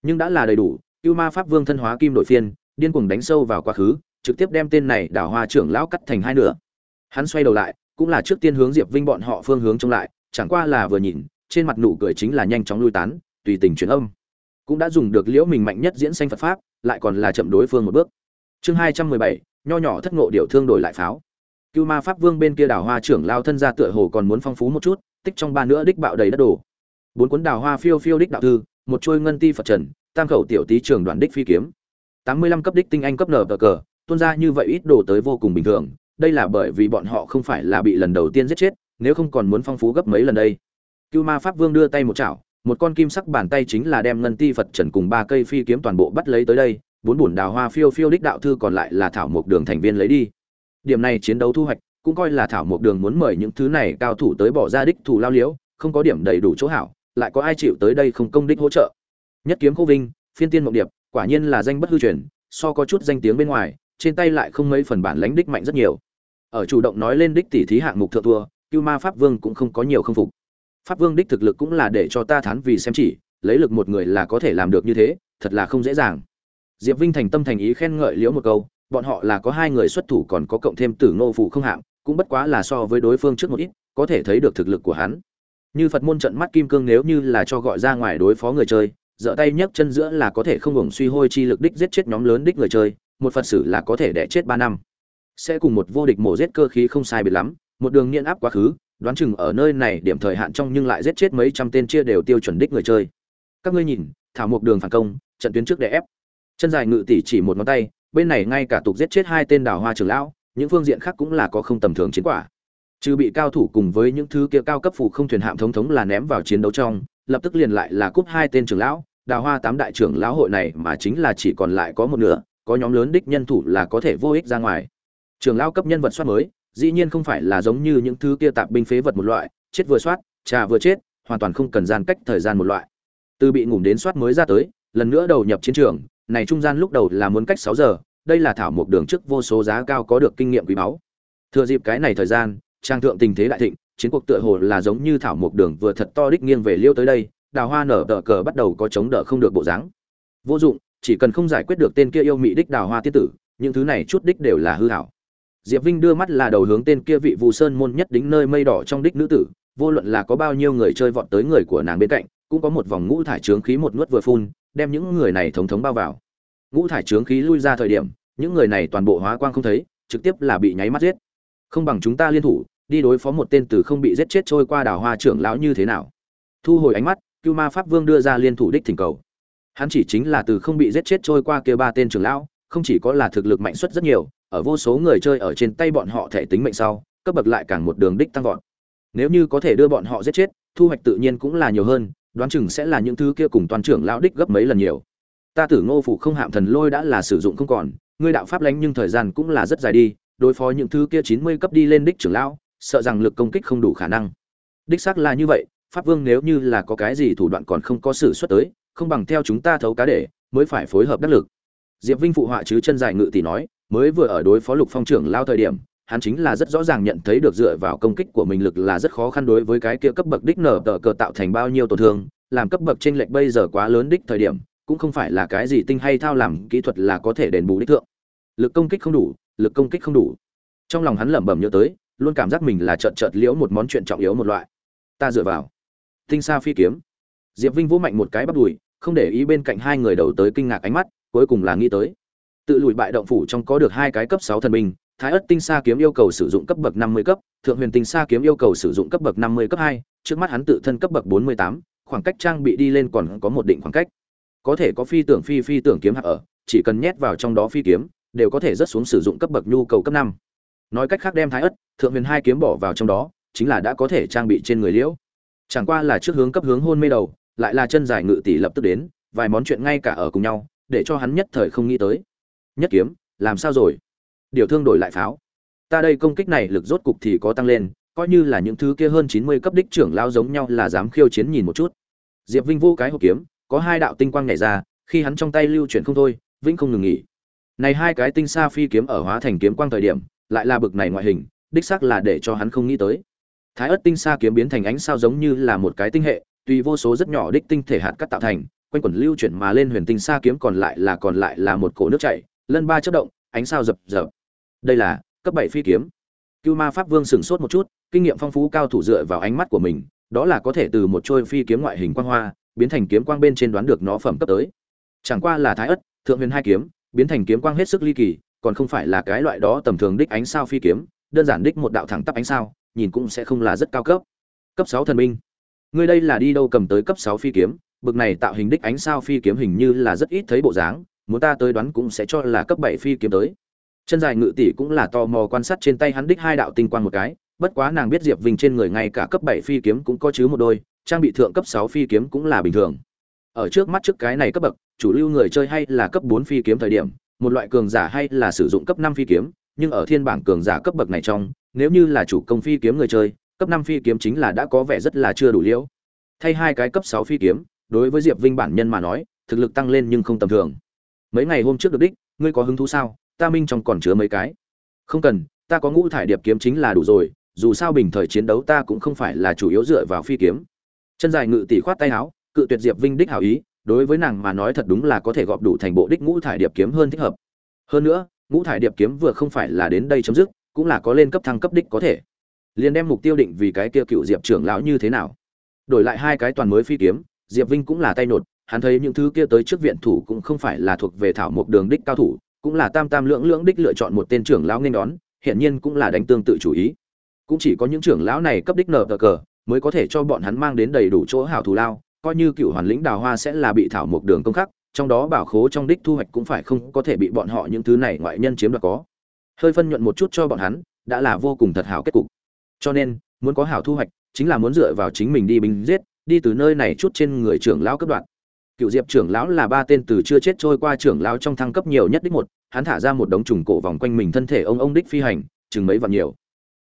Nhưng đã là đầy đủ yêu ma pháp vương thân hóa kim đội phiên, điên cuồng đánh sâu vào quá khứ, trực tiếp đem tên này đảo hoa trưởng lão cắt thành hai nửa. Hắn xoay đầu lại cũng là trước tiên hướng diệp vinh bọn họ phương hướng trông lại, chẳng qua là vừa nhìn, trên mặt nụ cười chính là nhanh chóng lui tán, tùy tình chuyển âm. Cũng đã dùng được liễu mình mạnh nhất diễn sanh phật pháp, lại còn là chậm đối phương một bước. Chương hai trăm mười bảy, nho nhỏ thất ngộ điều thương đổi lại pháo. Cưu ma pháp vương bên kia đảo hoa trưởng lao thân ra tựa hồ còn muốn phong phú một chút, tích trong ba nữa đích bạo đầy đất đổ. Bốn cuốn đào hoa phiêu phiêu đích đạo thư, một trôi ngân ti phật trần, tam khẩu tiểu tý trường đoàn đích phi kiếm. Tám mươi lăm cấp đích tinh anh cấp nở cờ cờ, tuôn ra như vậy ít đồ tới vô cùng bình thường đây là bởi vì bọn họ không phải là bị lần đầu tiên giết chết, nếu không còn muốn phong phú gấp mấy lần đây. Cưu ma pháp vương đưa tay một chảo, một con kim sắc bàn tay chính là đem ngân ti phật trần cùng ba cây phi kiếm toàn bộ bắt lấy tới đây, bốn bùn đào hoa phiêu phiêu đích đạo thư còn lại là thảo mộc đường thành viên lấy đi. Điểm này chiến đấu thu hoạch, cũng coi là thảo mộc đường muốn mời những thứ này cao thủ tới bỏ ra đích thủ lao liễu không có điểm đầy đủ chỗ hảo, lại có ai chịu tới đây không công đích hỗ trợ. Nhất kiếm khô vinh, phiên tiên mộng điệp, quả nhiên là danh bất hư truyền, so có chút danh tiếng bên ngoài, trên tay lại không mấy phần bản lãnh đích mạnh rất nhiều ở chủ động nói lên đích tỷ thí hạng mục thượng thua, cưu ma pháp vương cũng không có nhiều không phục. Pháp vương đích thực lực cũng là để cho ta thán vì xem chỉ, lấy lực một người là có thể làm được như thế, thật là không dễ dàng. Diệp vinh thành tâm thành ý khen ngợi liễu một câu, bọn họ là có hai người xuất thủ còn có cộng thêm tử ngô phụ không hạng, cũng bất quá là so với đối phương trước một ít, có thể thấy được thực lực của hắn. Như phật môn trận mắt kim cương nếu như là cho gọi ra ngoài đối phó người chơi giở tay nhấc chân giữa là có thể không ngừng suy hôi chi lực đích giết chết nhóm lớn đích người chơi, một phật sử là có thể đẻ chết ba năm sẽ cùng một vô địch mổ giết cơ khí không sai biệt lắm, một đường nghiện áp quá khứ, đoán chừng ở nơi này điểm thời hạn trong nhưng lại giết chết mấy trăm tên chia đều tiêu chuẩn đích người chơi. Các ngươi nhìn, thảo một đường phản công, trận tuyến trước để ép. Chân dài ngự tỷ chỉ một ngón tay, bên này ngay cả tục giết chết hai tên đào hoa trưởng lão, những phương diện khác cũng là có không tầm thường chiến quả. Trừ bị cao thủ cùng với những thứ kia cao cấp phụ không thuyền hạm thống thống là ném vào chiến đấu trong, lập tức liền lại là cúp hai tên trưởng lão, đào hoa tám đại trưởng lão hội này mà chính là chỉ còn lại có một nửa, có nhóm lớn đích nhân thủ là có thể vô ích ra ngoài. Trường lão cấp nhân vật soát mới, dĩ nhiên không phải là giống như những thứ kia tạp binh phế vật một loại, chết vừa soát, trà vừa chết, hoàn toàn không cần gian cách thời gian một loại. Từ bị ngủm đến soát mới ra tới, lần nữa đầu nhập chiến trường, này trung gian lúc đầu là muốn cách sáu giờ, đây là thảo một đường trước vô số giá cao có được kinh nghiệm quý báu. Thừa dịp cái này thời gian, trang thượng tình thế đại thịnh, chiến cuộc tựa hồ là giống như thảo một đường vừa thật to đích nghiêng về liêu tới đây, đào hoa nở đỡ cờ bắt đầu có chống đỡ không được bộ dáng. Vô dụng, chỉ cần không giải quyết được tên kia yêu mị đích đào hoa tiết tử, những thứ này chút đích đều là hư hảo diệp vinh đưa mắt là đầu hướng tên kia vị Vu sơn môn nhất đính nơi mây đỏ trong đích nữ tử, vô luận là có bao nhiêu người chơi vọt tới người của nàng bên cạnh, cũng có một vòng ngũ thải chướng khí một nuốt vừa phun, đem những người này thống thống bao vào. Ngũ thải chướng khí lui ra thời điểm, những người này toàn bộ hóa quang không thấy, trực tiếp là bị nháy mắt giết. Không bằng chúng ta liên thủ, đi đối phó một tên tử không bị giết chết trôi qua đảo hoa trưởng lão như thế nào. Thu hồi ánh mắt Cửu ma pháp vương đưa ra liên thủ đích thỉnh cầu. Hắn chỉ chính là từ không bị giết chết trôi qua kia ba tên trưởng lão, không chỉ có là thực lực mạnh suất rất nhiều ở vô số người chơi ở trên tay bọn họ thể tính mệnh sau, cấp bậc lại càng một đường đích tăng vọt. Nếu như có thể đưa bọn họ giết chết, thu hoạch tự nhiên cũng là nhiều hơn, đoán chừng sẽ là những thứ kia cùng toàn trưởng lão đích gấp mấy lần nhiều. Ta tử ngô phủ không hạm thần lôi đã là sử dụng không còn, ngươi đạo pháp lánh nhưng thời gian cũng là rất dài đi, đối phó những thứ kia chín mươi cấp đi lên đích trưởng lão, sợ rằng lực công kích không đủ khả năng. Đích xác là như vậy, pháp vương nếu như là có cái gì thủ đoạn còn không có sự xuất tới, không bằng theo chúng ta thấu cá để, mới phải phối hợp đắc lực diệp vinh phụ họa chứ chân dài ngự tỷ nói, mới vừa ở đối phó lục phong trưởng lao thời điểm, hắn chính là rất rõ ràng nhận thấy được dựa vào công kích của mình lực là rất khó khăn đối với cái kia cấp bậc đích nở tờ cờ tạo thành bao nhiêu tổn thương, làm cấp bậc trên lệch bây giờ quá lớn đích thời điểm, cũng không phải là cái gì tinh hay thao làm kỹ thuật là có thể đền bù đích thượng. Lực công kích không đủ, lực công kích không đủ. Trong lòng hắn lẩm bẩm nhớ tới, luôn cảm giác mình là trợn trợt liễu một món chuyện trọng yếu một loại. Ta dựa vào. Tinh sa phi kiếm. Diệp vinh vỗ mạnh một cái bắt đùi, không để ý bên cạnh hai người đầu tới kinh ngạc ánh mắt cuối cùng là nghĩ tới. Tự lùi bại động phủ trong có được hai cái cấp sáu thần binh, thái ất tinh sa kiếm yêu cầu sử dụng cấp bậc năm mươi cấp, thượng huyền tinh sa kiếm yêu cầu sử dụng cấp bậc năm mươi cấp hai, trước mắt hắn tự thân cấp bậc bốn mươi tám, khoảng cách trang bị đi lên còn có một định khoảng cách. Có thể có phi tưởng phi phi tưởng kiếm hạ ở, chỉ cần nhét vào trong đó phi kiếm, đều có thể rất xuống sử dụng cấp bậc nhu cầu cấp năm. Nói cách khác đem thái ất, thượng huyền hai kiếm bỏ vào trong đó, chính là đã có thể trang bị trên người liễu. Chẳng qua là trước hướng cấp hướng hôn mê đầu, lại là chân dài ngự tỷ lập tức đến, vài món chuyện ngay cả ở cùng nhau để cho hắn nhất thời không nghĩ tới. Nhất kiếm, làm sao rồi? Điều thương đổi lại pháo. Ta đây công kích này lực rốt cục thì có tăng lên, coi như là những thứ kia hơn chín mươi cấp đích trưởng lao giống nhau là dám khiêu chiến nhìn một chút. Diệp vinh vô cái hộp kiếm, có hai đạo tinh quang nhảy ra, khi hắn trong tay lưu chuyển không thôi, vĩnh không ngừng nghỉ. Này hai cái tinh sa phi kiếm ở hóa thành kiếm quang thời điểm, lại là bực này ngoại hình, đích xác là để cho hắn không nghĩ tới. Thái ớt tinh sa kiếm biến thành ánh sao giống như là một cái tinh hệ, tùy vô số rất nhỏ đích tinh thể hạt cắt tạo thành quanh quẩn lưu chuyển mà lên huyền tinh sa kiếm còn lại là còn lại là một cổ nước chảy, lân ba chớp động, ánh sao dập dập. Đây là cấp bảy phi kiếm. Cưu ma pháp vương sửng sốt một chút, kinh nghiệm phong phú cao thủ dựa vào ánh mắt của mình, đó là có thể từ một trôi phi kiếm ngoại hình quang hoa, biến thành kiếm quang bên trên đoán được nó phẩm cấp tới. Chẳng qua là thái ất, thượng huyền hai kiếm, biến thành kiếm quang hết sức ly kỳ, còn không phải là cái loại đó tầm thường đích ánh sao phi kiếm, đơn giản đích một đạo thẳng tắp ánh sao, nhìn cũng sẽ không là rất cao cấp. Cấp sáu thần binh. Ngươi đây là đi đâu cầm tới cấp sáu phi kiếm? Bực này tạo hình đích ánh sao phi kiếm hình như là rất ít thấy bộ dáng, muốn ta tới đoán cũng sẽ cho là cấp bảy phi kiếm tới. Chân dài ngự tỷ cũng là tò mò quan sát trên tay hắn đích hai đạo tinh quang một cái, bất quá nàng biết diệp vinh trên người ngay cả cấp bảy phi kiếm cũng có chứ một đôi, trang bị thượng cấp sáu phi kiếm cũng là bình thường. Ở trước mắt trước cái này cấp bậc, chủ lưu người chơi hay là cấp bốn phi kiếm thời điểm, một loại cường giả hay là sử dụng cấp năm phi kiếm, nhưng ở thiên bảng cường giả cấp bậc này trong, nếu như là chủ công phi kiếm người chơi, cấp năm phi kiếm chính là đã có vẻ rất là chưa đủ liễu. Thay hai cái cấp sáu phi kiếm đối với diệp vinh bản nhân mà nói, thực lực tăng lên nhưng không tầm thường. Mấy ngày hôm trước được đích, ngươi có hứng thú sao? Ta minh trong còn chứa mấy cái. Không cần, ta có ngũ thải điệp kiếm chính là đủ rồi, dù sao bình thời chiến đấu ta cũng không phải là chủ yếu dựa vào phi kiếm. Chân dài ngự tỷ khoát tay áo, cự tuyệt diệp vinh đích hảo ý, đối với nàng mà nói thật đúng là có thể gọp đủ thành bộ đích ngũ thải điệp kiếm hơn thích hợp. Hơn nữa, ngũ thải điệp kiếm vừa không phải là đến đây chấm dứt, cũng là có lên cấp thăng cấp đích có thể. Liền đem mục tiêu định vì cái kia cựu diệp trưởng lão như thế nào? Đổi lại hai cái toàn mới phi kiếm diệp vinh cũng là tay nột, hắn thấy những thứ kia tới trước viện thủ cũng không phải là thuộc về thảo Mục đường đích cao thủ, cũng là tam tam lưỡng lưỡng đích lựa chọn một tên trưởng lão nên đón hiện nhiên cũng là đánh tương tự chủ ý. Cũng chỉ có những trưởng lão này cấp đích nở cờ mới có thể cho bọn hắn mang đến đầy đủ chỗ hảo thủ lao, coi như cựu hoàn lĩnh đào hoa sẽ là bị thảo Mục đường công khắc, trong đó bảo khố trong đích thu hoạch cũng phải không có thể bị bọn họ những thứ này ngoại nhân chiếm đoạt có. Hơi phân nhuận một chút cho bọn hắn, đã là vô cùng thật hảo kết cục. Cho nên, muốn có hảo thu hoạch, chính là muốn dựa vào chính mình đi binh giết đi từ nơi này chút trên người trưởng lão cấp đoạn cựu diệp trưởng lão là ba tên từ chưa chết trôi qua trưởng lão trong thăng cấp nhiều nhất đích một, hắn thả ra một đống trùng cổ vòng quanh mình thân thể ông ông đích phi hành, chừng mấy vạn nhiều.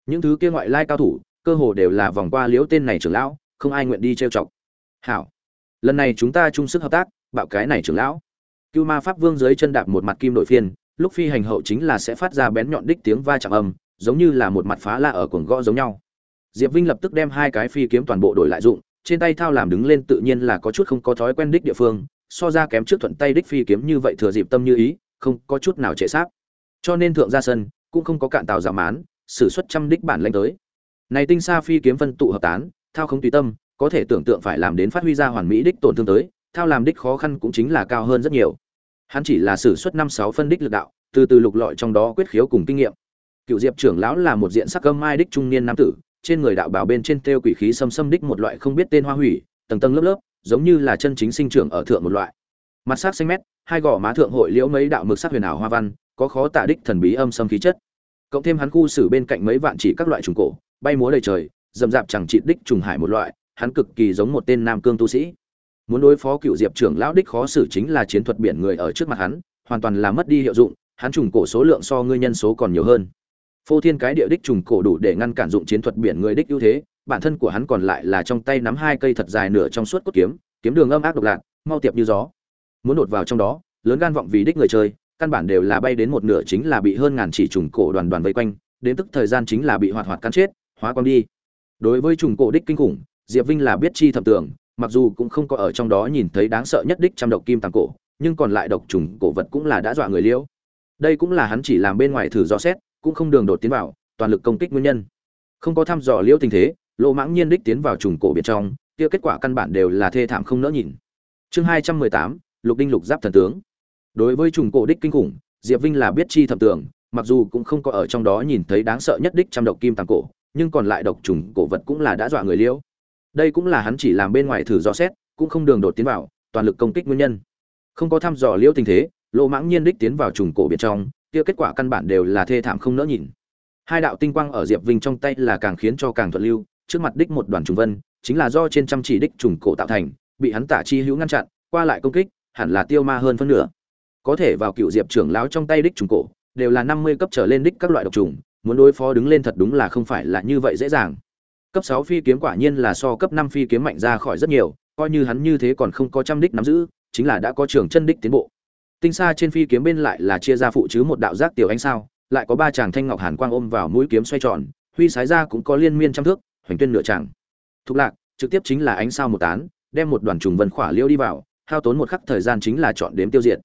Những thứ kia ngoại lai cao thủ, cơ hồ đều là vòng qua liễu tên này trưởng lão, không ai nguyện đi trêu chọc. Hảo, lần này chúng ta chung sức hợp tác, bạo cái này trưởng lão. Cưu ma pháp vương dưới chân đạp một mặt kim đội phiên, lúc phi hành hậu chính là sẽ phát ra bén nhọn đích tiếng va chạm âm, giống như là một mặt phá la ở cuồng gõ giống nhau. Diệp vinh lập tức đem hai cái phi kiếm toàn bộ đổi lại dụng trên tay thao làm đứng lên tự nhiên là có chút không có thói quen đích địa phương, so ra kém trước thuận tay đích phi kiếm như vậy thừa dịp tâm như ý, không có chút nào trệ sáp. Cho nên thượng ra sân cũng không có cạn tàu giảm án, sử xuất trăm đích bản lãnh tới. Này tinh xa phi kiếm phân tụ hợp tán, thao không tùy tâm, có thể tưởng tượng phải làm đến phát huy ra hoàn mỹ đích tổn thương tới, thao làm đích khó khăn cũng chính là cao hơn rất nhiều. Hắn chỉ là sử xuất năm sáu phân đích lực đạo, từ từ lục lọi trong đó quyết khiếu cùng kinh nghiệm. Cựu diệp trưởng lão là một diện sắc âm mai đích trung niên nam tử trên người đạo bào bên trên têu quỷ khí xâm xâm đích một loại không biết tên hoa hủy, tầng tầng lớp lớp, giống như là chân chính sinh trưởng ở thượng một loại. Mặt sắc xanh mét, hai gò má thượng hội liễu mấy đạo mực sắc huyền ảo hoa văn, có khó tả đích thần bí âm xâm khí chất. Cộng thêm hắn khu xử bên cạnh mấy vạn chỉ các loại trùng cổ, bay múa đầy trời dầm dạp chẳng trị đích trùng hải một loại, hắn cực kỳ giống một tên nam cương tu sĩ. Muốn đối phó cựu diệp trưởng lão đích khó xử chính là chiến thuật biển người ở trước mặt hắn, hoàn toàn là mất đi hiệu dụng, hắn trùng cổ số lượng so ngươi nhân số còn nhiều hơn phô thiên cái địa đích trùng cổ đủ để ngăn cản dụng chiến thuật biển người đích ưu thế, bản thân của hắn còn lại là trong tay nắm hai cây thật dài nửa trong suốt cốt kiếm kiếm đường âm ác độc lạc, mau tiệp như gió. Muốn đột vào trong đó, lớn gan vọng vì đích người chơi, căn bản đều là bay đến một nửa chính là bị hơn ngàn chỉ trùng cổ đoàn đoàn vây quanh, đến tức thời gian chính là bị hoạt hoạt cắn chết, hóa quang đi. Đối với trùng cổ đích kinh khủng, diệp vinh là biết chi thẩm tưởng, mặc dù cũng không có ở trong đó nhìn thấy đáng sợ nhất đích trăm độc kim tàng cổ, nhưng còn lại độc trùng cổ vật cũng là đã dọa người liễu. Đây cũng là hắn chỉ làm bên ngoài thử rõ xét cũng không đường đột tiến vào, toàn lực công kích nguyên nhân. Không có thăm dò liễu tình thế, lô mãng nhiên đích tiến vào trùng cổ biển trong, kia kết quả căn bản đều là thê thảm không nỡ nhìn. Chương hai trăm mười tám, lục đinh lục giáp thần tướng. Đối với trùng cổ đích kinh khủng, diệp vinh là biết chi thẩm tưởng, mặc dù cũng không có ở trong đó nhìn thấy đáng sợ nhất đích trăm độc kim tàng cổ, nhưng còn lại độc trùng cổ vật cũng là đã dọa người liễu. Đây cũng là hắn chỉ làm bên ngoài thử dò xét, cũng không đường đột tiến vào, toàn lực công kích nguyên nhân. Không có thăm dò liễu tình thế, lô mãng nhiên đích tiến vào trùng cổ biển trong kia kết quả căn bản đều là thê thảm không nỡ nhìn. Hai đạo tinh quang ở diệp vinh trong tay là càng khiến cho càng thuận lưu, trước mặt đích một đoàn trùng vân, chính là do trên trăm chỉ đích trùng cổ tạo thành, bị hắn tả chi hữu ngăn chặn, qua lại công kích, hẳn là tiêu ma hơn phân nửa. Có thể vào cựu diệp trưởng lão trong tay đích trùng cổ, đều là năm mươi cấp trở lên đích các loại độc trùng, muốn đối phó đứng lên thật đúng là không phải là như vậy dễ dàng. Cấp sáu phi kiếm quả nhiên là so cấp năm phi kiếm mạnh ra khỏi rất nhiều, coi như hắn như thế còn không có trăm đích nắm giữ, chính là đã có trường chân đích tiến bộ tinh xa trên phi kiếm bên lại là chia ra phụ chứ một đạo giác tiểu ánh sao, lại có ba chàng thanh ngọc hàn quang ôm vào mũi kiếm xoay tròn, huy sái ra cũng có liên miên trăm thước, hoành tuyên nửa chàng. Thục lạc, trực tiếp chính là ánh sao một tán, đem một đoàn trùng vân khỏa liêu đi vào, hao tốn một khắc thời gian chính là chọn đếm tiêu diệt.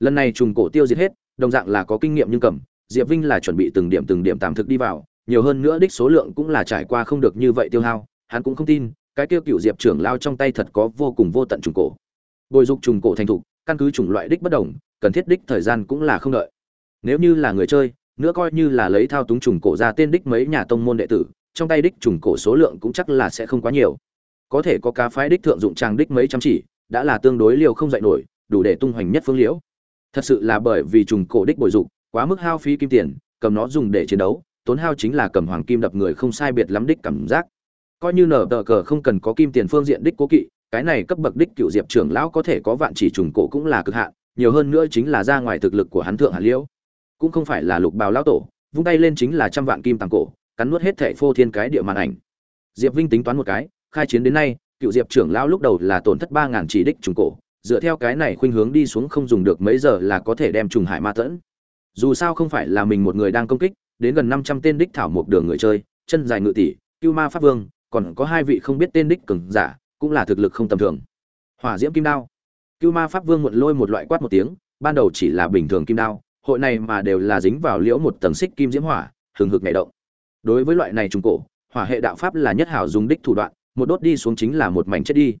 Lần này trùng cổ tiêu diệt hết, đồng dạng là có kinh nghiệm nhưng cầm, diệp vinh là chuẩn bị từng điểm từng điểm tạm thực đi vào, nhiều hơn nữa đích số lượng cũng là trải qua không được như vậy tiêu hao, hắn cũng không tin, cái tiêu cựu diệp trưởng lao trong tay thật có vô cùng vô tận trùng cổ. Bồi dục trùng cổ thành thục căn cứ chủng loại đích bất đồng, cần thiết đích thời gian cũng là không đợi. Nếu như là người chơi, nữa coi như là lấy thao túng trùng cổ ra tên đích mấy nhà tông môn đệ tử, trong tay đích trùng cổ số lượng cũng chắc là sẽ không quá nhiều. Có thể có cá phái đích thượng dụng trang đích mấy trăm chỉ, đã là tương đối liều không dạy nổi, đủ để tung hoành nhất phương liễu. Thật sự là bởi vì trùng cổ đích bồi dụng quá mức hao phí kim tiền, cầm nó dùng để chiến đấu, tốn hao chính là cầm hoàng kim đập người không sai biệt lắm đích cảm giác. Coi như nở tờ cờ không cần có kim tiền phương diện đích cố kỵ cái này cấp bậc đích cựu diệp trưởng lão có thể có vạn chỉ trùng cổ cũng là cực hạn, nhiều hơn nữa chính là ra ngoài thực lực của hắn thượng hạ liễu. Cũng không phải là lục bào lão tổ, vung tay lên chính là trăm vạn kim tàng cổ, cắn nuốt hết thệ phô thiên cái địa màn ảnh. Diệp vinh tính toán một cái, khai chiến đến nay, cựu diệp trưởng lão lúc đầu là tổn thất ba ngàn chỉ đích trùng cổ, dựa theo cái này khuynh hướng đi xuống không dùng được mấy giờ là có thể đem trùng hải ma tẫn. Dù sao không phải là mình một người đang công kích, đến gần năm trăm tên đích thảo một đường người chơi, chân dài ngự tỷ, cưu ma pháp vương, còn có hai vị không biết tên đích cường giả cũng là thực lực không tầm thường. Hỏa diễm kim đao. Cưu ma pháp vương muộn lôi một loại quát một tiếng, ban đầu chỉ là bình thường kim đao, hội này mà đều là dính vào liễu một tầng xích kim diễm hỏa, hừng hực nhảy động. Đối với loại này trùng cổ, hỏa hệ đạo pháp là nhất hảo dùng đích thủ đoạn, một đốt đi xuống chính là một mảnh chết đi.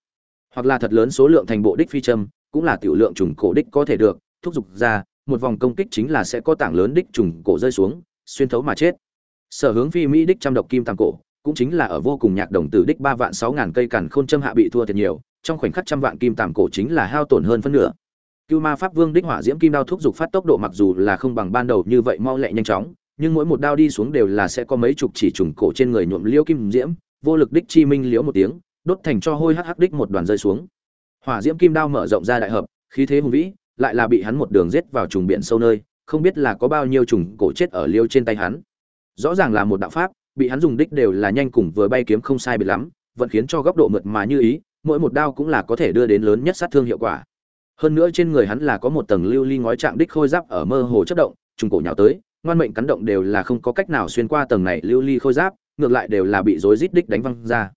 Hoặc là thật lớn số lượng thành bộ đích phi châm, cũng là tiểu lượng trùng cổ đích có thể được, thúc giục ra, một vòng công kích chính là sẽ có tảng lớn đích trùng cổ rơi xuống, xuyên thấu mà chết. Sở hướng phi mỹ đích trăm độc kim tàng cổ cũng chính là ở vô cùng nhạc đồng tử đích ba vạn sáu ngàn cây càn khôn châm hạ bị thua thiệt nhiều, trong khoảnh khắc trăm vạn kim tàm cổ chính là hao tổn hơn phân nửa. Cưu ma pháp vương đích hỏa diễm kim đao thúc giục phát tốc độ mặc dù là không bằng ban đầu như vậy mau lẹ nhanh chóng, nhưng mỗi một đao đi xuống đều là sẽ có mấy chục chỉ trùng cổ trên người nhuộm liêu kim diễm, vô lực đích chi minh liễu một tiếng, đốt thành cho hôi hắc hắc đích một đoàn rơi xuống. Hỏa diễm kim đao mở rộng ra đại hợp, khí thế hùng vĩ, lại là bị hắn một đường giết vào trùng biển sâu nơi, không biết là có bao nhiêu trùng cổ chết ở liêu trên tay hắn. Rõ ràng là một đạo pháp bị hắn dùng đích đều là nhanh cùng vừa bay kiếm không sai biệt lắm, vẫn khiến cho góc độ mượt mà như ý, mỗi một đao cũng là có thể đưa đến lớn nhất sát thương hiệu quả. Hơn nữa trên người hắn là có một tầng lưu ly ngói trạng đích khôi giáp ở mơ hồ chất động, trùng cổ nhào tới, ngoan mệnh cắn động đều là không có cách nào xuyên qua tầng này lưu ly khôi giáp, ngược lại đều là bị rối rít đích đánh văng ra.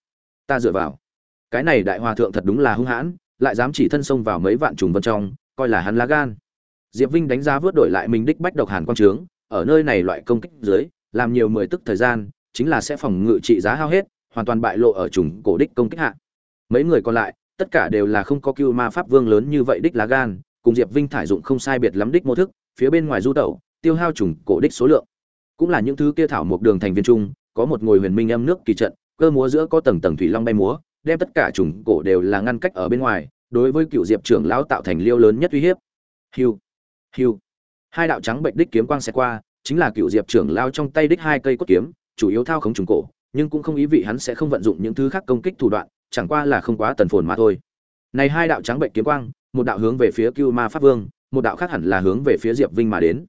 Ta dựa vào. Cái này đại hòa thượng thật đúng là hung hãn, lại dám chỉ thân xông vào mấy vạn trùng vân trong, coi là hắn lá gan. Diệp vinh đánh giá vớt đổi lại mình đích bách độc hàn quang trướng, ở nơi này loại công kích dưới, làm nhiều mười tức thời gian chính là sẽ phòng ngự trị giá hao hết, hoàn toàn bại lộ ở trùng cổ đích công kích hạ. Mấy người còn lại, tất cả đều là không có cưu ma pháp vương lớn như vậy đích lá gan, cùng diệp vinh thải dụng không sai biệt lắm đích mô thức, phía bên ngoài du tẩu, tiêu hao trùng cổ đích số lượng. Cũng là những thứ kia thảo một đường thành viên trung có một ngồi huyền minh âm nước kỳ trận, cơ múa giữa có tầng tầng thủy long bay múa, đem tất cả trùng cổ đều là ngăn cách ở bên ngoài, đối với cựu diệp trưởng lão tạo thành liêu lớn nhất uy hiếp. Hiu hiu. Hai đạo trắng bệnh đích kiếm quang xẹt qua, chính là cựu diệp trưởng lao trong tay đích hai cây cốt kiếm chủ yếu thao khống trùng cổ, nhưng cũng không ý vị hắn sẽ không vận dụng những thứ khác công kích thủ đoạn, chẳng qua là không quá tần phồn mà thôi. Này hai đạo trắng bệnh kiếm quang, một đạo hướng về phía cưu ma pháp vương, một đạo khác hẳn là hướng về phía diệp vinh mà đến.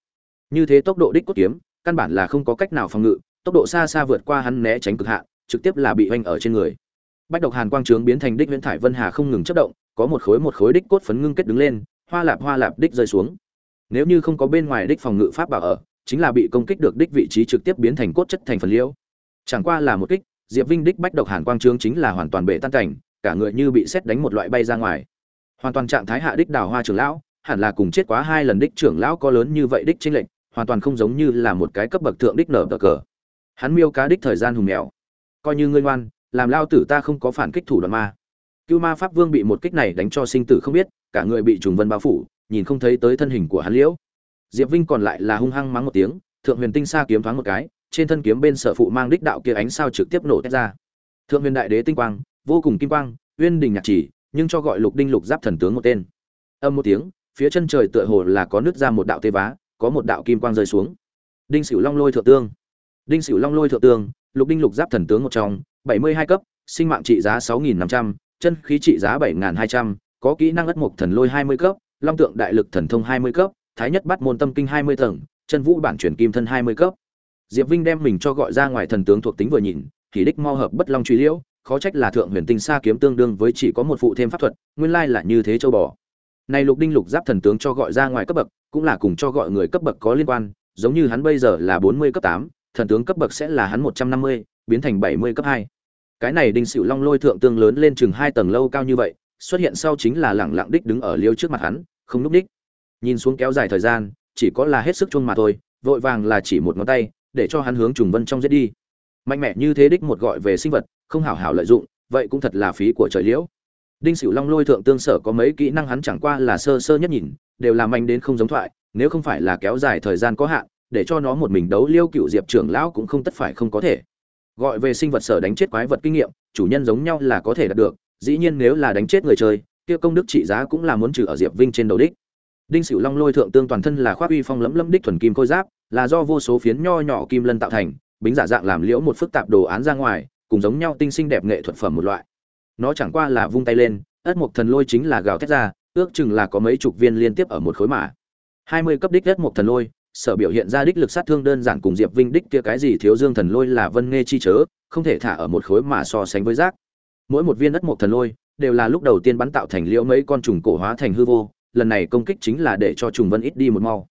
Như thế tốc độ đích cốt kiếm, căn bản là không có cách nào phòng ngự, tốc độ xa xa vượt qua hắn né tránh cực hạn, trực tiếp là bị hoành ở trên người. Bách độc hàn quang trướng biến thành đích viễn thải vân hà không ngừng chất động, có một khối một khối đích cốt phấn ngưng kết đứng lên, hoa lạp hoa lạp đích rơi xuống. Nếu như không có bên ngoài đích phòng ngự pháp bảo ở chính là bị công kích được đích vị trí trực tiếp biến thành cốt chất thành phần liễu. Chẳng qua là một kích, diệp vinh đích bách độc hàn quang trướng chính là hoàn toàn bể tan cảnh, cả người như bị xét đánh một loại bay ra ngoài. Hoàn toàn trạng thái hạ đích đào hoa trưởng lão, hẳn là cùng chết quá hai lần đích trưởng lão có lớn như vậy đích chính lệnh hoàn toàn không giống như là một cái cấp bậc thượng đích nở cờ. Hắn miêu cá đích thời gian hùng mèo. Coi như ngươi ngoan, làm lao tử ta không có phản kích thủ đoạn ma. Cưu ma pháp vương bị một kích này đánh cho sinh tử không biết, cả người bị trùng vân bao phủ, nhìn không thấy tới thân hình của hắn liễu diệp vinh còn lại là hung hăng mắng một tiếng, thượng huyền tinh xa kiếm thoáng một cái, trên thân kiếm bên sở phụ mang đích đạo kia ánh sao trực tiếp nổ tét ra. Thượng huyền đại đế tinh quang, vô cùng kim quang, uyên đình nhạc chỉ, nhưng cho gọi lục đinh lục giáp thần tướng một tên. Âm một tiếng, phía chân trời tựa hồ là có nứt ra một đạo tê vá, có một đạo kim quang rơi xuống. Đinh sửu long lôi thượng tương. Đinh sửu long lôi thượng tương, lục đinh lục giáp thần tướng một trong, bảy mươi hai cấp, sinh mạng trị giá sáu nghìn năm trăm, chân khí trị giá bảy nghìn hai trăm, có kỹ năng ất mục thần lôi hai mươi cấp, long tượng đại lực thần thông hai mươi cấp thái nhất bắt môn tâm kinh hai mươi tầng, chân vũ bản chuyển kim thân hai mươi cấp. Diệp vinh đem mình cho gọi ra ngoài thần tướng thuộc tính vừa nhìn, thì đích mo hợp bất long truy liễu, khó trách là thượng huyền tinh sa kiếm tương đương với chỉ có một phụ thêm pháp thuật, nguyên lai là như thế châu bò. Này lục đinh lục giáp thần tướng cho gọi ra ngoài cấp bậc, cũng là cùng cho gọi người cấp bậc có liên quan, giống như hắn bây giờ là bốn mươi cấp tám, thần tướng cấp bậc sẽ là hắn một trăm năm mươi, biến thành bảy mươi cấp hai. Cái này đinh sửu long lôi thượng tương lớn lên chừng hai tầng lâu cao như vậy, xuất hiện sau chính là lẳng lặng đích đứng ở liêu trước mặt hắn, không núp đích nhìn xuống kéo dài thời gian, chỉ có là hết sức chung mà thôi, vội vàng là chỉ một ngón tay, để cho hắn hướng trùng vân trong giết đi. Mạnh mẽ như thế đích một gọi về sinh vật, không hảo hảo lợi dụng, vậy cũng thật là phí của trời liễu. Đinh sửu long lôi thượng tương sở có mấy kỹ năng hắn chẳng qua là sơ sơ nhất nhìn, đều làm mạnh đến không giống thoại, nếu không phải là kéo dài thời gian có hạn, để cho nó một mình đấu liêu cựu diệp trưởng lão cũng không tất phải không có thể. Gọi về sinh vật sở đánh chết quái vật kinh nghiệm, chủ nhân giống nhau là có thể đạt được, dĩ nhiên nếu là đánh chết người chơi, kia công đức trị giá cũng là muốn trừ ở diệp vinh trên đầu đích đinh sửu long lôi thượng tương toàn thân là khoác uy phong lẫm lẫm đích thuần kim khôi giáp, là do vô số phiến nho nhỏ kim lân tạo thành, bính giả dạng làm liễu một phức tạp đồ án ra ngoài, cùng giống nhau tinh xinh đẹp nghệ thuật phẩm một loại. Nó chẳng qua là vung tay lên, ất mục thần lôi chính là gào thét ra, ước chừng là có mấy chục viên liên tiếp ở một khối mã hai mươi cấp đích ất mục thần lôi, sở biểu hiện ra đích lực sát thương đơn giản cùng diệp vinh đích kia cái gì thiếu dương thần lôi là vân nghe chi chớ, không thể thả ở một khối mà so sánh với rác. Mỗi một viên ất mục thần lôi, đều là lúc đầu tiên bắn tạo thành liễu mấy con trùng cổ hóa thành hư vô lần này công kích chính là để cho trùng vân ít đi một mau.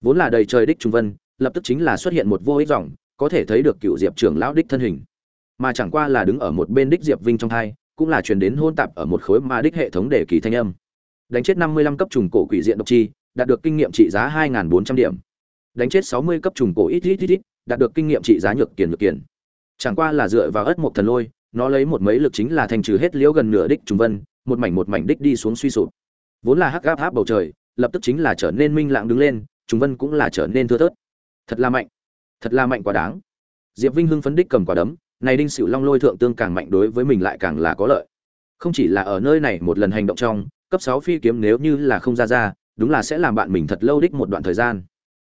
Vốn là đầy trời đích trùng vân, lập tức chính là xuất hiện một vô ích dòng, có thể thấy được cựu diệp trưởng lão đích thân hình. Mà chẳng qua là đứng ở một bên đích diệp vinh trong thai cũng là truyền đến hôn tạp ở một khối ma đích hệ thống để kỳ thanh âm. Đánh chết năm mươi lăm cấp trùng cổ quỷ diện độc chi, đạt được kinh nghiệm trị giá hai bốn trăm điểm. Đánh chết sáu mươi cấp trùng cổ ít ít ít ít, đạt được kinh nghiệm trị giá nhược kiền nhược kiền. Chẳng qua là dựa vào ớt một thần lôi, nó lấy một mấy lực chính là thành trừ hết liễu gần nửa đích trùng vân, một mảnh một mảnh đích đi xuống suy sụp vốn là hắc gáp tháp bầu trời, lập tức chính là trở nên minh lặng đứng lên chúng vân cũng là trở nên thưa thớt. Thật là mạnh. Thật là mạnh quá đáng. Diệp vinh hưng phấn đích cầm quả đấm, này đinh sửu long lôi thượng tương càng mạnh đối với mình lại càng là có lợi. Không chỉ là ở nơi này một lần hành động trong, cấp sáu phi kiếm nếu như là không ra ra, đúng là sẽ làm bạn mình thật lâu đích một đoạn thời gian.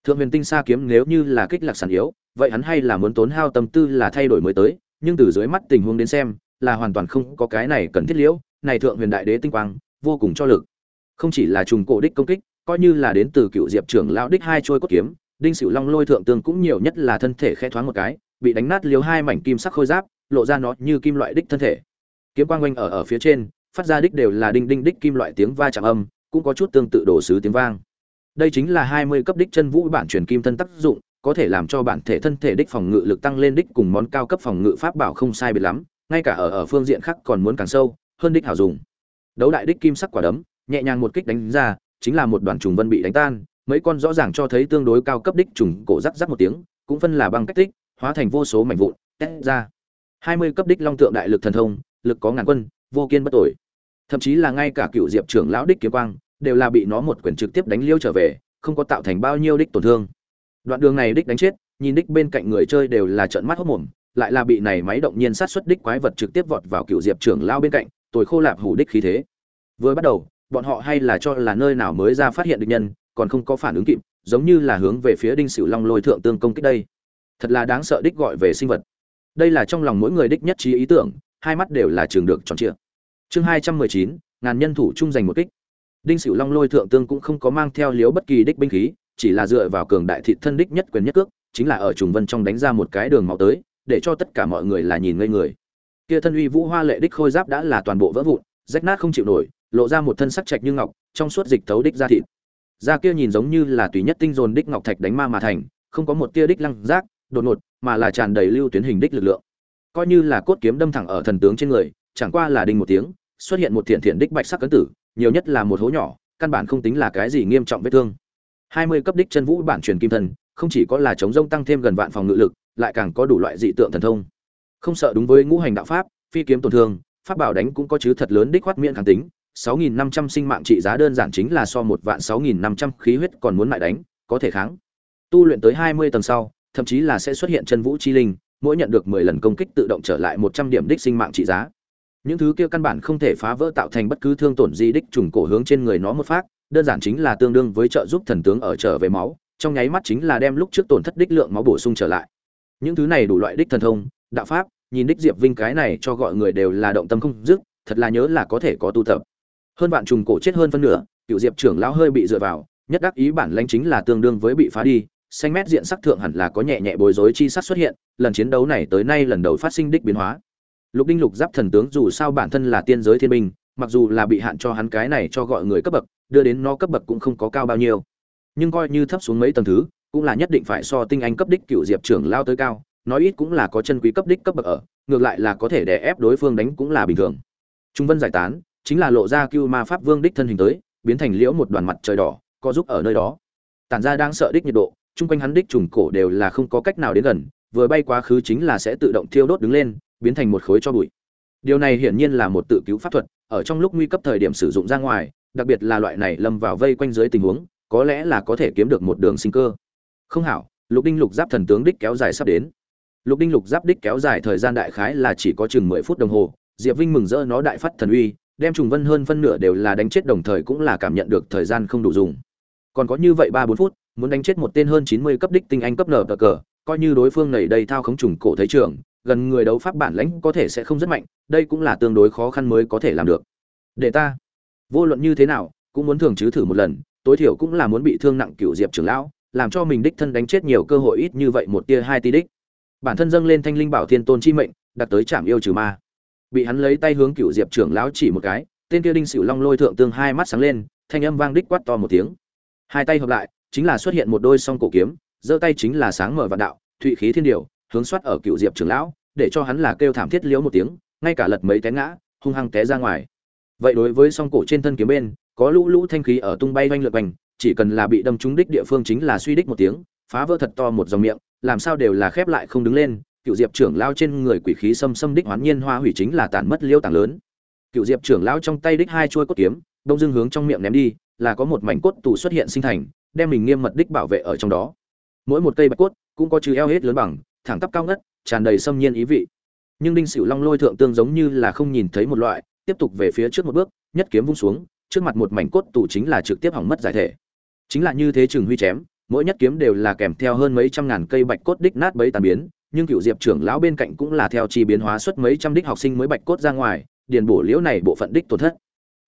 Thượng huyền tinh xa kiếm nếu như là kích lạc sản yếu, vậy hắn hay là muốn tốn hao tâm tư là thay đổi mới tới, nhưng từ dưới mắt tình huống đến xem, là hoàn toàn không có cái này cần thiết liễu, này thượng huyền đại đế tinh quang, vô cùng cho lực không chỉ là trùng cổ đích công kích, coi như là đến từ cựu diệp trưởng lão đích hai trôi cốt kiếm, đinh sửu long lôi thượng tương cũng nhiều nhất là thân thể khẽ thoáng một cái, bị đánh nát liếu hai mảnh kim sắc khôi giáp, lộ ra nó như kim loại đích thân thể. Kiếm quang quanh ở ở phía trên, phát ra đích đều là đinh đinh đích kim loại tiếng va chạm âm, cũng có chút tương tự đồ sứ tiếng vang. Đây chính là hai mươi cấp đích chân vũ bản truyền kim thân tác dụng, có thể làm cho bản thể thân thể đích phòng ngự lực tăng lên đích cùng món cao cấp phòng ngự pháp bảo không sai biệt lắm, ngay cả ở ở phương diện khác còn muốn càng sâu, hơn đích hảo dùng. Đấu đại đích kim sắc quả đấm nhẹ nhàng một kích đánh ra, chính là một đoàn trùng vân bị đánh tan, mấy con rõ ràng cho thấy tương đối cao cấp đích trùng cổ rắc rắc một tiếng, cũng phân là băng cách tích, hóa thành vô số mảnh vụn, tách ra. Hai mươi cấp đích long tượng đại lực thần thông, lực có ngàn quân, vô kiên bất tồi. thậm chí là ngay cả cựu diệp trưởng lão đích kiếm quang, đều là bị nó một quyền trực tiếp đánh liêu trở về, không có tạo thành bao nhiêu đích tổn thương. Đoạn đường này đích đánh chết, nhìn đích bên cạnh người chơi đều là trợn mắt hốt mồm, lại là bị này máy động nhiên sát xuất đích quái vật trực tiếp vọt vào cựu diệp trưởng lao bên cạnh, tồi khô lạp hủ đích khí thế. Vừa bắt đầu bọn họ hay là cho là nơi nào mới ra phát hiện địch nhân, còn không có phản ứng kịp, giống như là hướng về phía đinh sửu long lôi thượng tương công kích đây. Thật là đáng sợ đích gọi về sinh vật. Đây là trong lòng mỗi người đích nhất trí ý tưởng, hai mắt đều là trường được tròn trịa. Chương hai trăm mười chín, ngàn nhân thủ chung giành một kích. Đinh sửu long lôi thượng tương cũng không có mang theo liếu bất kỳ đích binh khí, chỉ là dựa vào cường đại thị thân đích nhất quyền nhất cước, chính là ở trùng vân trong đánh ra một cái đường máu tới, để cho tất cả mọi người là nhìn ngây người. Kia thân uy vũ hoa lệ đích khôi giáp đã là toàn bộ vỡ vụn, rách nát không chịu nổi lộ ra một thân sắc trạch như ngọc, trong suốt dịch thấu đích ra thịt. Da kia nhìn giống như là tùy nhất tinh dồn đích ngọc thạch đánh ma mà thành, không có một tia đích lăng giác, đột ngột, mà là tràn đầy lưu tuyến hình đích lực lượng. Coi như là cốt kiếm đâm thẳng ở thần tướng trên người, chẳng qua là đinh một tiếng, xuất hiện một thiện thiện đích bạch sắc cấn tử, nhiều nhất là một hố nhỏ, căn bản không tính là cái gì nghiêm trọng vết thương. Hai mươi cấp đích chân vũ bản truyền kim thần, không chỉ có là chống rông tăng thêm gần vạn phòng ngự lực, lại càng có đủ loại dị tượng thần thông. Không sợ đúng với ngũ hành đạo pháp, phi kiếm tổn thương, pháp bảo đánh cũng có chứ thật lớn đích khoát miễn kháng tính 6.500 sinh mạng trị giá đơn giản chính là so một vạn 6.500 khí huyết còn muốn lại đánh, có thể kháng. Tu luyện tới 20 tầng sau, thậm chí là sẽ xuất hiện chân vũ chi linh, mỗi nhận được 10 lần công kích tự động trở lại 100 điểm đích sinh mạng trị giá. Những thứ kia căn bản không thể phá vỡ tạo thành bất cứ thương tổn gì đích trùng cổ hướng trên người nó một phát, đơn giản chính là tương đương với trợ giúp thần tướng ở trở về máu, trong nháy mắt chính là đem lúc trước tổn thất đích lượng máu bổ sung trở lại. Những thứ này đủ loại đích thần thông, đạo pháp, nhìn đích Diệp Vinh cái này cho gọi người đều là động tâm không dứt, thật là nhớ là có thể có tu tập hơn vạn trùng cổ chết hơn phân nửa, cựu diệp trưởng lão hơi bị dựa vào, nhất đắc ý bản lãnh chính là tương đương với bị phá đi, xanh mét diện sắc thượng hẳn là có nhẹ nhẹ bối rối chi sắc xuất hiện, lần chiến đấu này tới nay lần đầu phát sinh đích biến hóa. Lục đinh lục giáp thần tướng dù sao bản thân là tiên giới thiên binh, mặc dù là bị hạn cho hắn cái này cho gọi người cấp bậc, đưa đến nó cấp bậc cũng không có cao bao nhiêu. Nhưng coi như thấp xuống mấy tầng thứ, cũng là nhất định phải so tinh anh cấp đích cựu diệp trưởng lao tới cao, nói ít cũng là có chân quý cấp đích cấp bậc ở, ngược lại là có thể đè ép đối phương đánh cũng là bình thường. Trung vân giải tán chính là lộ ra cưu ma pháp vương đích thân hình tới, biến thành liễu một đoàn mặt trời đỏ có giúp ở nơi đó. Tản ra đang sợ đích nhiệt độ, chung quanh hắn đích trùng cổ đều là không có cách nào đến gần, vừa bay quá khứ chính là sẽ tự động thiêu đốt đứng lên, biến thành một khối cho bụi. Điều này hiển nhiên là một tự cứu pháp thuật, ở trong lúc nguy cấp thời điểm sử dụng ra ngoài, đặc biệt là loại này lâm vào vây quanh dưới tình huống, có lẽ là có thể kiếm được một đường sinh cơ. Không hảo, lục đinh lục giáp thần tướng đích kéo dài sắp đến. Lục đinh lục giáp đích kéo dài thời gian đại khái là chỉ có chừng mười phút đồng hồ, diệp vinh mừng rỡ nó đại phát thần uy đem trùng vân hơn phân nửa đều là đánh chết đồng thời cũng là cảm nhận được thời gian không đủ dùng. Còn có như vậy ba bốn phút, muốn đánh chết một tên hơn chín mươi cấp đích tinh anh cấp nở cờ, coi như đối phương nảy đầy thao khống trùng cổ thấy trưởng gần người đấu pháp bản lãnh có thể sẽ không rất mạnh, đây cũng là tương đối khó khăn mới có thể làm được. Để ta. Vô luận như thế nào, cũng muốn thường chứ thử một lần, tối thiểu cũng là muốn bị thương nặng cựu diệp trưởng lão, làm cho mình đích thân đánh chết nhiều cơ hội ít như vậy một tia hai tí đích. Bản thân dâng lên thanh linh bảo thiên tôn chi mệnh, đặt tới trạm yêu trừ ma bị hắn lấy tay hướng cựu diệp trưởng lão chỉ một cái, tên kia đinh sửu long lôi thượng tương hai mắt sáng lên, thanh âm vang đích quát to một tiếng. Hai tay hợp lại, chính là xuất hiện một đôi song cổ kiếm, giơ tay chính là sáng mở vạn đạo, thụy khí thiên điều hướng soát ở cựu diệp trưởng lão, để cho hắn là kêu thảm thiết liễu một tiếng, ngay cả lật mấy té ngã, hung hăng té ra ngoài. Vậy đối với song cổ trên thân kiếm bên, có lũ lũ thanh khí ở tung bay oanh lượt quanh, chỉ cần là bị đâm trúng đích địa phương chính là suy đích một tiếng, phá vỡ thật to một dòng miệng, làm sao đều là khép lại không đứng lên cựu diệp trưởng lao trên người quỷ khí xâm xâm đích hoán nhiên hoa hủy chính là tàn mất liêu tảng lớn. Cựu diệp trưởng lao trong tay đích hai chuôi cốt kiếm, đông dương hướng trong miệng ném đi, là có một mảnh cốt tủ xuất hiện sinh thành, đem mình nghiêm mật đích bảo vệ ở trong đó. Mỗi một cây bạch cốt cũng có chữ eo hết lớn bằng, thẳng tắp cao ngất, tràn đầy xâm nhiên ý vị. Nhưng đinh sửu long lôi thượng tương giống như là không nhìn thấy một loại, tiếp tục về phía trước một bước, nhất kiếm vung xuống, trước mặt một mảnh cốt tủ chính là trực tiếp hỏng mất giải thể. Chính là như thế trường huy chém, mỗi nhất kiếm đều là kèm theo hơn mấy trăm ngàn cây bạch cốt đích nát bấy tàn biến nhưng cựu diệp trưởng lão bên cạnh cũng là theo chi biến hóa xuất mấy trăm đích học sinh mới bạch cốt ra ngoài, điền bổ liễu này bộ phận đích tổn thất.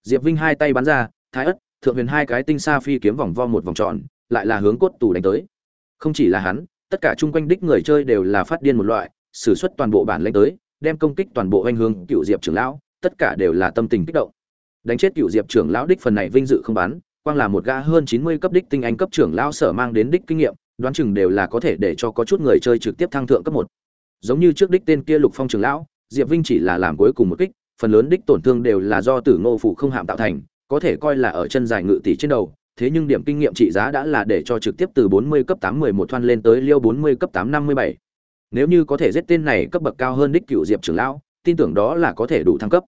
Diệp vinh hai tay bắn ra, thái ất, thượng huyền hai cái tinh sa phi kiếm vòng vo một vòng tròn, lại là hướng cốt tù đánh tới. Không chỉ là hắn, tất cả chung quanh đích người chơi đều là phát điên một loại, sử xuất toàn bộ bản lãnh tới, đem công kích toàn bộ anh hương cựu diệp trưởng lão, tất cả đều là tâm tình kích động. Đánh chết cựu diệp trưởng lão đích phần này vinh dự không bắn quang là một gã hơn chín mươi cấp đích tinh anh cấp trưởng lão sở mang đến đích kinh nghiệm đoán chừng đều là có thể để cho có chút người chơi trực tiếp thăng thượng cấp một giống như trước đích tên kia lục phong trưởng lão diệp vinh chỉ là làm cuối cùng một kích phần lớn đích tổn thương đều là do tử ngô phủ không hạm tạo thành có thể coi là ở chân dài ngự tỷ trên đầu thế nhưng điểm kinh nghiệm trị giá đã là để cho trực tiếp từ 40 cấp 811 thoan lên tới liêu 40 cấp 857. Nếu như có thể giết tên này cấp bậc cao hơn đích cựu diệp trưởng lão, tin tưởng đó là có thể đủ thăng cấp.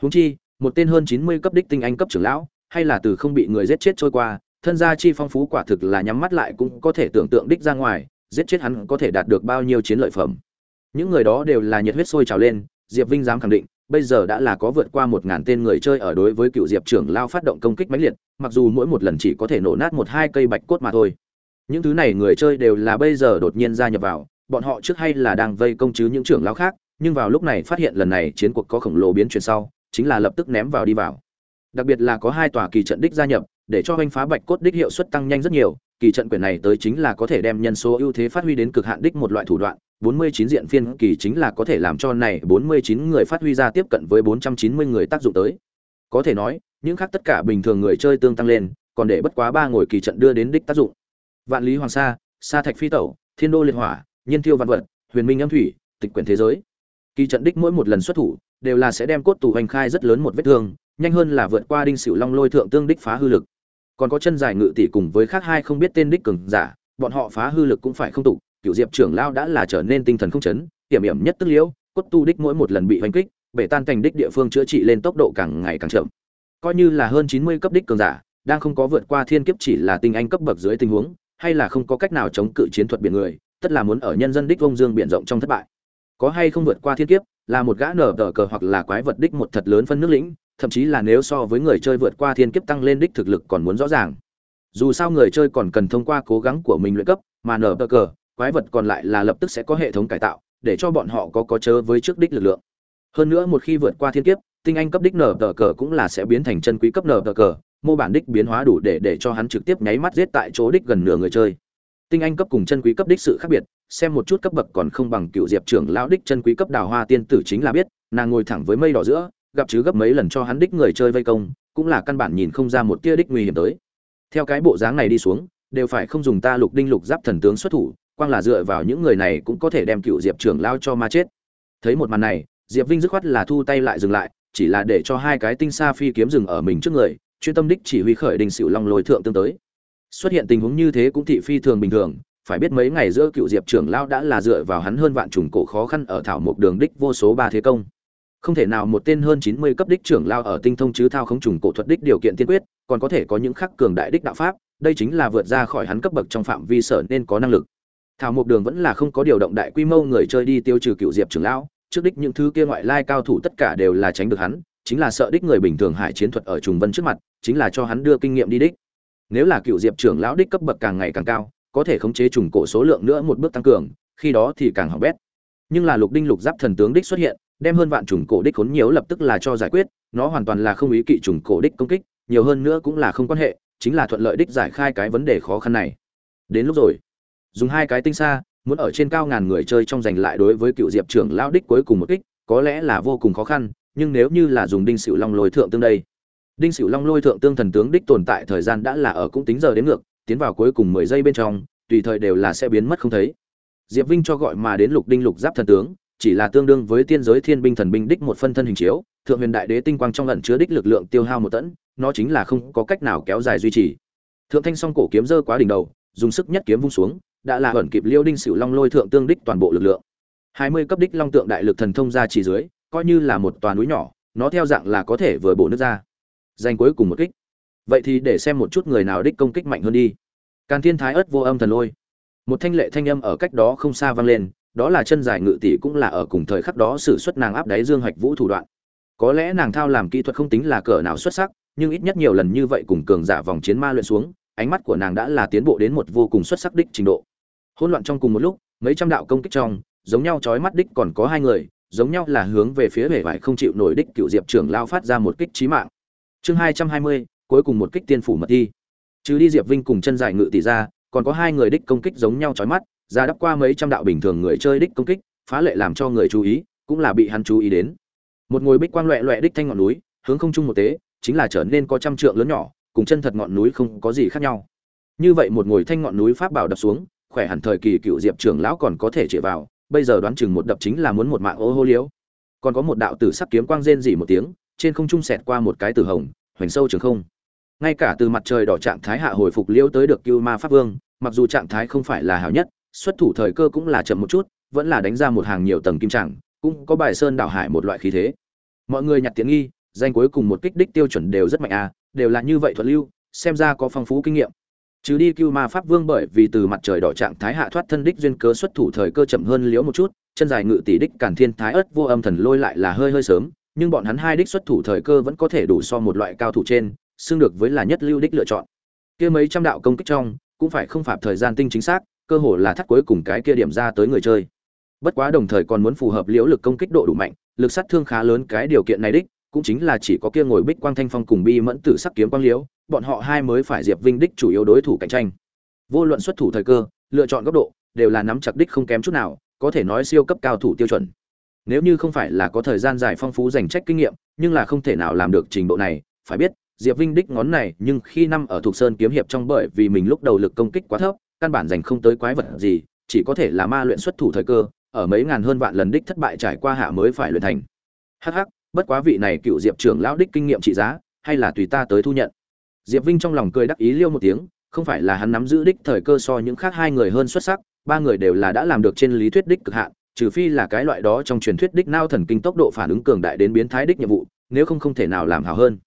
Huống chi, một tên hơn 90 cấp đích tinh anh cấp trưởng lão, hay là từ không bị người giết chết trôi qua, thân gia chi phong phú quả thực là nhắm mắt lại cũng có thể tưởng tượng đích ra ngoài, giết chết hắn có thể đạt được bao nhiêu chiến lợi phẩm. Những người đó đều là nhiệt huyết sôi trào lên, Diệp Vinh dám khẳng định, bây giờ đã là có vượt qua một ngàn tên người chơi ở đối với cựu diệp trưởng lao phát động công kích mãnh liệt mặc dù mỗi một lần chỉ có thể nổ nát một hai cây bạch cốt mà thôi những thứ này người chơi đều là bây giờ đột nhiên gia nhập vào bọn họ trước hay là đang vây công chứ những trưởng lao khác nhưng vào lúc này phát hiện lần này chiến cuộc có khổng lồ biến chuyển sau chính là lập tức ném vào đi vào đặc biệt là có hai tòa kỳ trận đích gia nhập để cho anh phá bạch cốt đích hiệu suất tăng nhanh rất nhiều kỳ trận quyền này tới chính là có thể đem nhân số ưu thế phát huy đến cực hạn đích một loại thủ đoạn 49 diện phiên kỳ chính là có thể làm cho này 49 người phát huy ra tiếp cận với 490 người tác dụng tới. Có thể nói, những khác tất cả bình thường người chơi tương tăng lên, còn để bất quá ba ngồi kỳ trận đưa đến đích tác dụng. Vạn Lý Hoàng Sa, Sa Thạch Phi Tẩu, Thiên Đô Liệt Hỏa, Nhiên Tiêu Văn Vật, Huyền Minh Âm Thủy, Tịch Quyển Thế Giới. Kỳ trận đích mỗi một lần xuất thủ, đều là sẽ đem cốt tù hành khai rất lớn một vết thương, nhanh hơn là vượt qua đinh sửu long lôi thượng tương đích phá hư lực. Còn có chân dài ngự tỷ cùng với khác hai không biết tên đích cường giả, bọn họ phá hư lực cũng phải không tụ, cựu diệp trưởng lao đã là trở nên tinh thần không chấn hiểm hiểm nhất tức liễu cốt tu đích mỗi một lần bị hoành kích bể tan thành đích địa phương chữa trị lên tốc độ càng ngày càng chậm. Coi như là hơn chín mươi cấp đích cường giả đang không có vượt qua thiên kiếp chỉ là tinh anh cấp bậc dưới tình huống hay là không có cách nào chống cự chiến thuật biển người tất là muốn ở nhân dân đích vông dương biển rộng trong thất bại. Có hay không vượt qua thiên kiếp là một gã nở tờ cờ hoặc là quái vật đích một thật lớn phân nước lĩnh thậm chí là nếu so với người chơi vượt qua thiên kiếp tăng lên đích thực lực còn muốn rõ ràng. Dù sao người chơi còn cần thông qua cố gắng của mình luyện cấp, mà nở bờ cờ, quái vật còn lại là lập tức sẽ có hệ thống cải tạo, để cho bọn họ có có chớ với trước đích lực lượng. Hơn nữa một khi vượt qua thiên kiếp, tinh anh cấp đích nở bờ cờ cũng là sẽ biến thành chân quý cấp nở bờ cờ, mô bản đích biến hóa đủ để để cho hắn trực tiếp nháy mắt giết tại chỗ đích gần nửa người chơi. Tinh anh cấp cùng chân quý cấp đích sự khác biệt, xem một chút cấp bậc còn không bằng cựu diệp trưởng lão đích chân quý cấp đào hoa tiên tử chính là biết, nàng ngồi thẳng với mây đỏ giữa gặp chứ gấp mấy lần cho hắn đích người chơi vây công, cũng là căn bản nhìn không ra một tia đích nguy hiểm tới. Theo cái bộ dáng này đi xuống, đều phải không dùng ta lục đinh lục giáp thần tướng xuất thủ, quang là dựa vào những người này cũng có thể đem cựu diệp trưởng lao cho ma chết. Thấy một màn này, diệp vinh dứt khoát là thu tay lại dừng lại, chỉ là để cho hai cái tinh xa phi kiếm dừng ở mình trước người, chuyên tâm đích chỉ huy khởi đình xỉu long lôi thượng tương tới. Xuất hiện tình huống như thế cũng thị phi thường bình thường, phải biết mấy ngày giữa cựu diệp trưởng lao đã là dựa vào hắn hơn vạn trùng cổ khó khăn ở thảo một đường đích vô số ba thế công không thể nào một tên hơn chín mươi cấp đích trưởng lao ở tinh thông chứ thao không trùng cổ thuật đích điều kiện tiên quyết, còn có thể có những khắc cường đại đích đạo pháp, đây chính là vượt ra khỏi hắn cấp bậc trong phạm vi sở nên có năng lực. Thảo mộc đường vẫn là không có điều động đại quy mô người chơi đi tiêu trừ cựu diệp trưởng lão, trước đích những thứ kia ngoại lai cao thủ tất cả đều là tránh được hắn, chính là sợ đích người bình thường hải chiến thuật ở trùng vân trước mặt, chính là cho hắn đưa kinh nghiệm đi đích. Nếu là cựu diệp trưởng lão đích cấp bậc càng ngày càng cao, có thể khống chế trùng cổ số lượng nữa một bước tăng cường, khi đó thì càng hỏng bét. Nhưng là lục đinh lục giáp thần tướng đích xuất hiện đem hơn vạn trùng cổ đích khốn nhiều lập tức là cho giải quyết, nó hoàn toàn là không ý kỵ trùng cổ đích công kích, nhiều hơn nữa cũng là không quan hệ, chính là thuận lợi đích giải khai cái vấn đề khó khăn này. Đến lúc rồi, dùng hai cái tinh xa muốn ở trên cao ngàn người chơi trong giành lại đối với cựu diệp trưởng lão đích cuối cùng một kích, có lẽ là vô cùng khó khăn, nhưng nếu như là dùng đinh sửu long lôi thượng tương đây, đinh sửu long lôi thượng tương thần tướng đích tồn tại thời gian đã là ở cũng tính giờ đến ngược, tiến vào cuối cùng mười giây bên trong, tùy thời đều là sẽ biến mất không thấy. Diệp vinh cho gọi mà đến lục đinh lục giáp thần tướng chỉ là tương đương với tiên giới thiên binh thần binh đích một phân thân hình chiếu, thượng huyền đại đế tinh quang trong lần chứa đích lực lượng tiêu hao một tấn, nó chính là không có cách nào kéo dài duy trì. Thượng thanh song cổ kiếm dơ quá đỉnh đầu, dùng sức nhất kiếm vung xuống, đã là ẩn kịp liêu đinh sửu long lôi thượng tương đích toàn bộ lực lượng. Hai mươi cấp đích long tượng đại lực thần thông ra chỉ dưới, coi như là một toàn núi nhỏ, nó theo dạng là có thể vừa bổ nước ra. Giành cuối cùng một kích. Vậy thì để xem một chút người nào đích công kích mạnh hơn đi. Càn thiên thái ớt vô âm thần lôi. Một thanh lệ thanh âm ở cách đó không xa vang lên đó là chân dài ngự tỷ cũng là ở cùng thời khắc đó sử xuất nàng áp đáy dương hạch vũ thủ đoạn. Có lẽ nàng thao làm kỹ thuật không tính là cỡ nào xuất sắc, nhưng ít nhất nhiều lần như vậy cùng cường giả vòng chiến ma luyện xuống, ánh mắt của nàng đã là tiến bộ đến một vô cùng xuất sắc đích trình độ. Hỗn loạn trong cùng một lúc, mấy trăm đạo công kích trong, giống nhau chói mắt đích còn có hai người, giống nhau là hướng về phía bể vải không chịu nổi đích cựu diệp trưởng lao phát ra một kích chí mạng. Chương hai trăm hai mươi, cuối cùng một kích tiên phủ mật thi. Trừ đi diệp vinh cùng chân dài ngự tỷ ra, còn có hai người đích công kích giống nhau chói mắt ra đắp qua mấy trăm đạo bình thường người chơi đích công kích, phá lệ làm cho người chú ý, cũng là bị hắn chú ý đến. Một ngồi bích quang loẹ loẹ đích thanh ngọn núi, hướng không trung một tế, chính là trở nên có trăm trượng lớn nhỏ, cùng chân thật ngọn núi không có gì khác nhau. Như vậy một ngồi thanh ngọn núi pháp bảo đập xuống, khỏe hẳn thời kỳ cựu diệp trưởng lão còn có thể chĩa vào, bây giờ đoán chừng một đập chính là muốn một mạng ô hô liếu. Còn có một đạo tử sắc kiếm quang rên dỉ một tiếng, trên không trung xẹt qua một cái tử hồng, hoành sâu trường không. Ngay cả từ mặt trời đỏ trạng thái hạ hồi phục liễu tới được cưu ma pháp vương, mặc dù trạng thái không phải là hảo nhất xuất thủ thời cơ cũng là chậm một chút, vẫn là đánh ra một hàng nhiều tầng kim trạng cũng có bài sơn đảo hải một loại khí thế. Mọi người nhặt tiện nghi, danh cuối cùng một kích đích tiêu chuẩn đều rất mạnh à đều là như vậy thuận lưu, xem ra có phong phú kinh nghiệm. Chứ đi cưu ma pháp vương bởi vì từ mặt trời đỏ trạng thái hạ thoát thân đích duyên cớ xuất thủ thời cơ chậm hơn liễu một chút, chân dài ngự tỷ đích cản thiên thái ớt vô âm thần lôi lại là hơi hơi sớm, nhưng bọn hắn hai đích xuất thủ thời cơ vẫn có thể đủ so một loại cao thủ trên xứng được với là nhất lưu đích lựa chọn. Kia mấy trăm đạo công kích trong, cũng phải không phạm thời gian tinh chính xác cơ hồ là thắt cuối cùng cái kia điểm ra tới người chơi. Bất quá đồng thời còn muốn phù hợp liễu lực công kích độ đủ mạnh, lực sát thương khá lớn cái điều kiện này đích, cũng chính là chỉ có kia ngồi bích quang thanh phong cùng bi mẫn tử sắc kiếm quang liễu, bọn họ hai mới phải diệp vinh đích chủ yếu đối thủ cạnh tranh. Vô luận xuất thủ thời cơ, lựa chọn góc độ, đều là nắm chặt đích không kém chút nào, có thể nói siêu cấp cao thủ tiêu chuẩn. Nếu như không phải là có thời gian dài phong phú dành trách kinh nghiệm, nhưng là không thể nào làm được trình độ này, phải biết, diệp vinh đích ngón này nhưng khi năm ở thục sơn kiếm hiệp trong bởi vì mình lúc đầu lực công kích quá thấp căn bản dành không tới quái vật gì, chỉ có thể là ma luyện xuất thủ thời cơ, ở mấy ngàn hơn vạn lần đích thất bại trải qua hạ mới phải luyện thành. Hắc hắc, bất quá vị này cựu diệp trưởng lão đích kinh nghiệm trị giá, hay là tùy ta tới thu nhận. Diệp vinh trong lòng cười đắc ý liêu một tiếng, không phải là hắn nắm giữ đích thời cơ so những khác hai người hơn xuất sắc, ba người đều là đã làm được trên lý thuyết đích cực hạn, trừ phi là cái loại đó trong truyền thuyết đích nao thần kinh tốc độ phản ứng cường đại đến biến thái đích nhiệm vụ, nếu không không thể nào làm hảo hơn.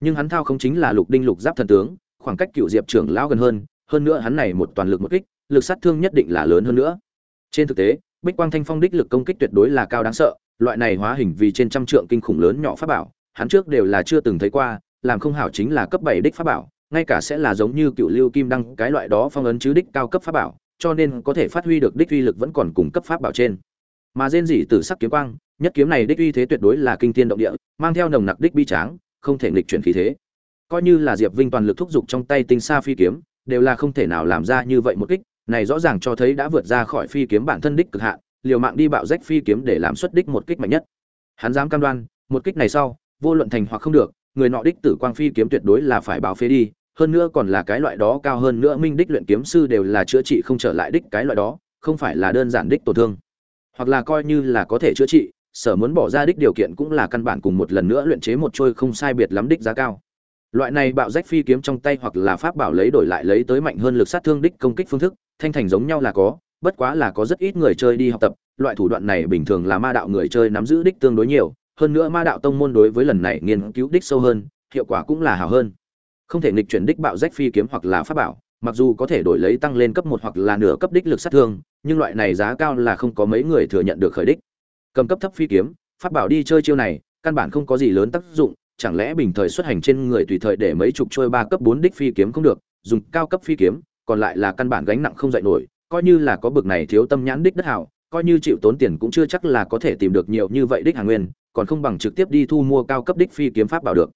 Nhưng hắn thao không chính là lục đinh lục giáp thần tướng, khoảng cách cựu diệp trưởng lão gần hơn hơn nữa hắn này một toàn lực một kích, lực sát thương nhất định là lớn hơn nữa. Trên thực tế, bích quang thanh phong đích lực công kích tuyệt đối là cao đáng sợ, loại này hóa hình vì trên trăm trượng kinh khủng lớn nhỏ pháp bảo, hắn trước đều là chưa từng thấy qua, làm không hảo chính là cấp bảy đích pháp bảo, ngay cả sẽ là giống như cựu lưu kim đăng, cái loại đó phong ấn chứ đích cao cấp pháp bảo, cho nên có thể phát huy được đích uy lực vẫn còn cùng cấp pháp bảo trên. Mà rên rỉ tử sắc kiếm quang, nhất kiếm này đích uy thế tuyệt đối là kinh thiên động địa, mang theo nồng nặc đích bi tráng, không thể nghịch chuyển khí thế. Coi như là diệp vinh toàn lực thúc giục trong tay tinh xa phi kiếm đều là không thể nào làm ra như vậy một kích, này rõ ràng cho thấy đã vượt ra khỏi phi kiếm bản thân đích cực hạn, liều mạng đi bạo rách phi kiếm để làm xuất đích một kích mạnh nhất. Hắn dám cam đoan, một kích này sau, vô luận thành hoặc không được, người nọ đích tử quang phi kiếm tuyệt đối là phải báo phế đi, hơn nữa còn là cái loại đó cao hơn nữa minh đích luyện kiếm sư đều là chữa trị không trở lại đích cái loại đó, không phải là đơn giản đích tổn thương. Hoặc là coi như là có thể chữa trị, sở muốn bỏ ra đích điều kiện cũng là căn bản cùng một lần nữa luyện chế một trôi không sai biệt lắm đích giá cao loại này bạo rách phi kiếm trong tay hoặc là pháp bảo lấy đổi lại lấy tới mạnh hơn lực sát thương đích công kích phương thức, thanh thành giống nhau là có, bất quá là có rất ít người chơi đi học tập, loại thủ đoạn này bình thường là ma đạo người chơi nắm giữ đích tương đối nhiều, hơn nữa ma đạo tông môn đối với lần này nghiên cứu đích sâu hơn, hiệu quả cũng là hảo hơn. Không thể nghịch chuyển đích bạo rách phi kiếm hoặc là pháp bảo, mặc dù có thể đổi lấy tăng lên cấp một hoặc là nửa cấp đích lực sát thương, nhưng loại này giá cao là không có mấy người thừa nhận được khởi đích. Cầm cấp thấp phi kiếm, pháp bảo đi chơi chiêu này, căn bản không có gì lớn tác dụng chẳng lẽ bình thời xuất hành trên người tùy thời để mấy chục trôi ba cấp bốn đích phi kiếm không được, dùng cao cấp phi kiếm, còn lại là căn bản gánh nặng không dậy nổi, coi như là có bực này thiếu tâm nhãn đích đất hảo, coi như chịu tốn tiền cũng chưa chắc là có thể tìm được nhiều như vậy đích hàng nguyên, còn không bằng trực tiếp đi thu mua cao cấp đích phi kiếm pháp bảo được.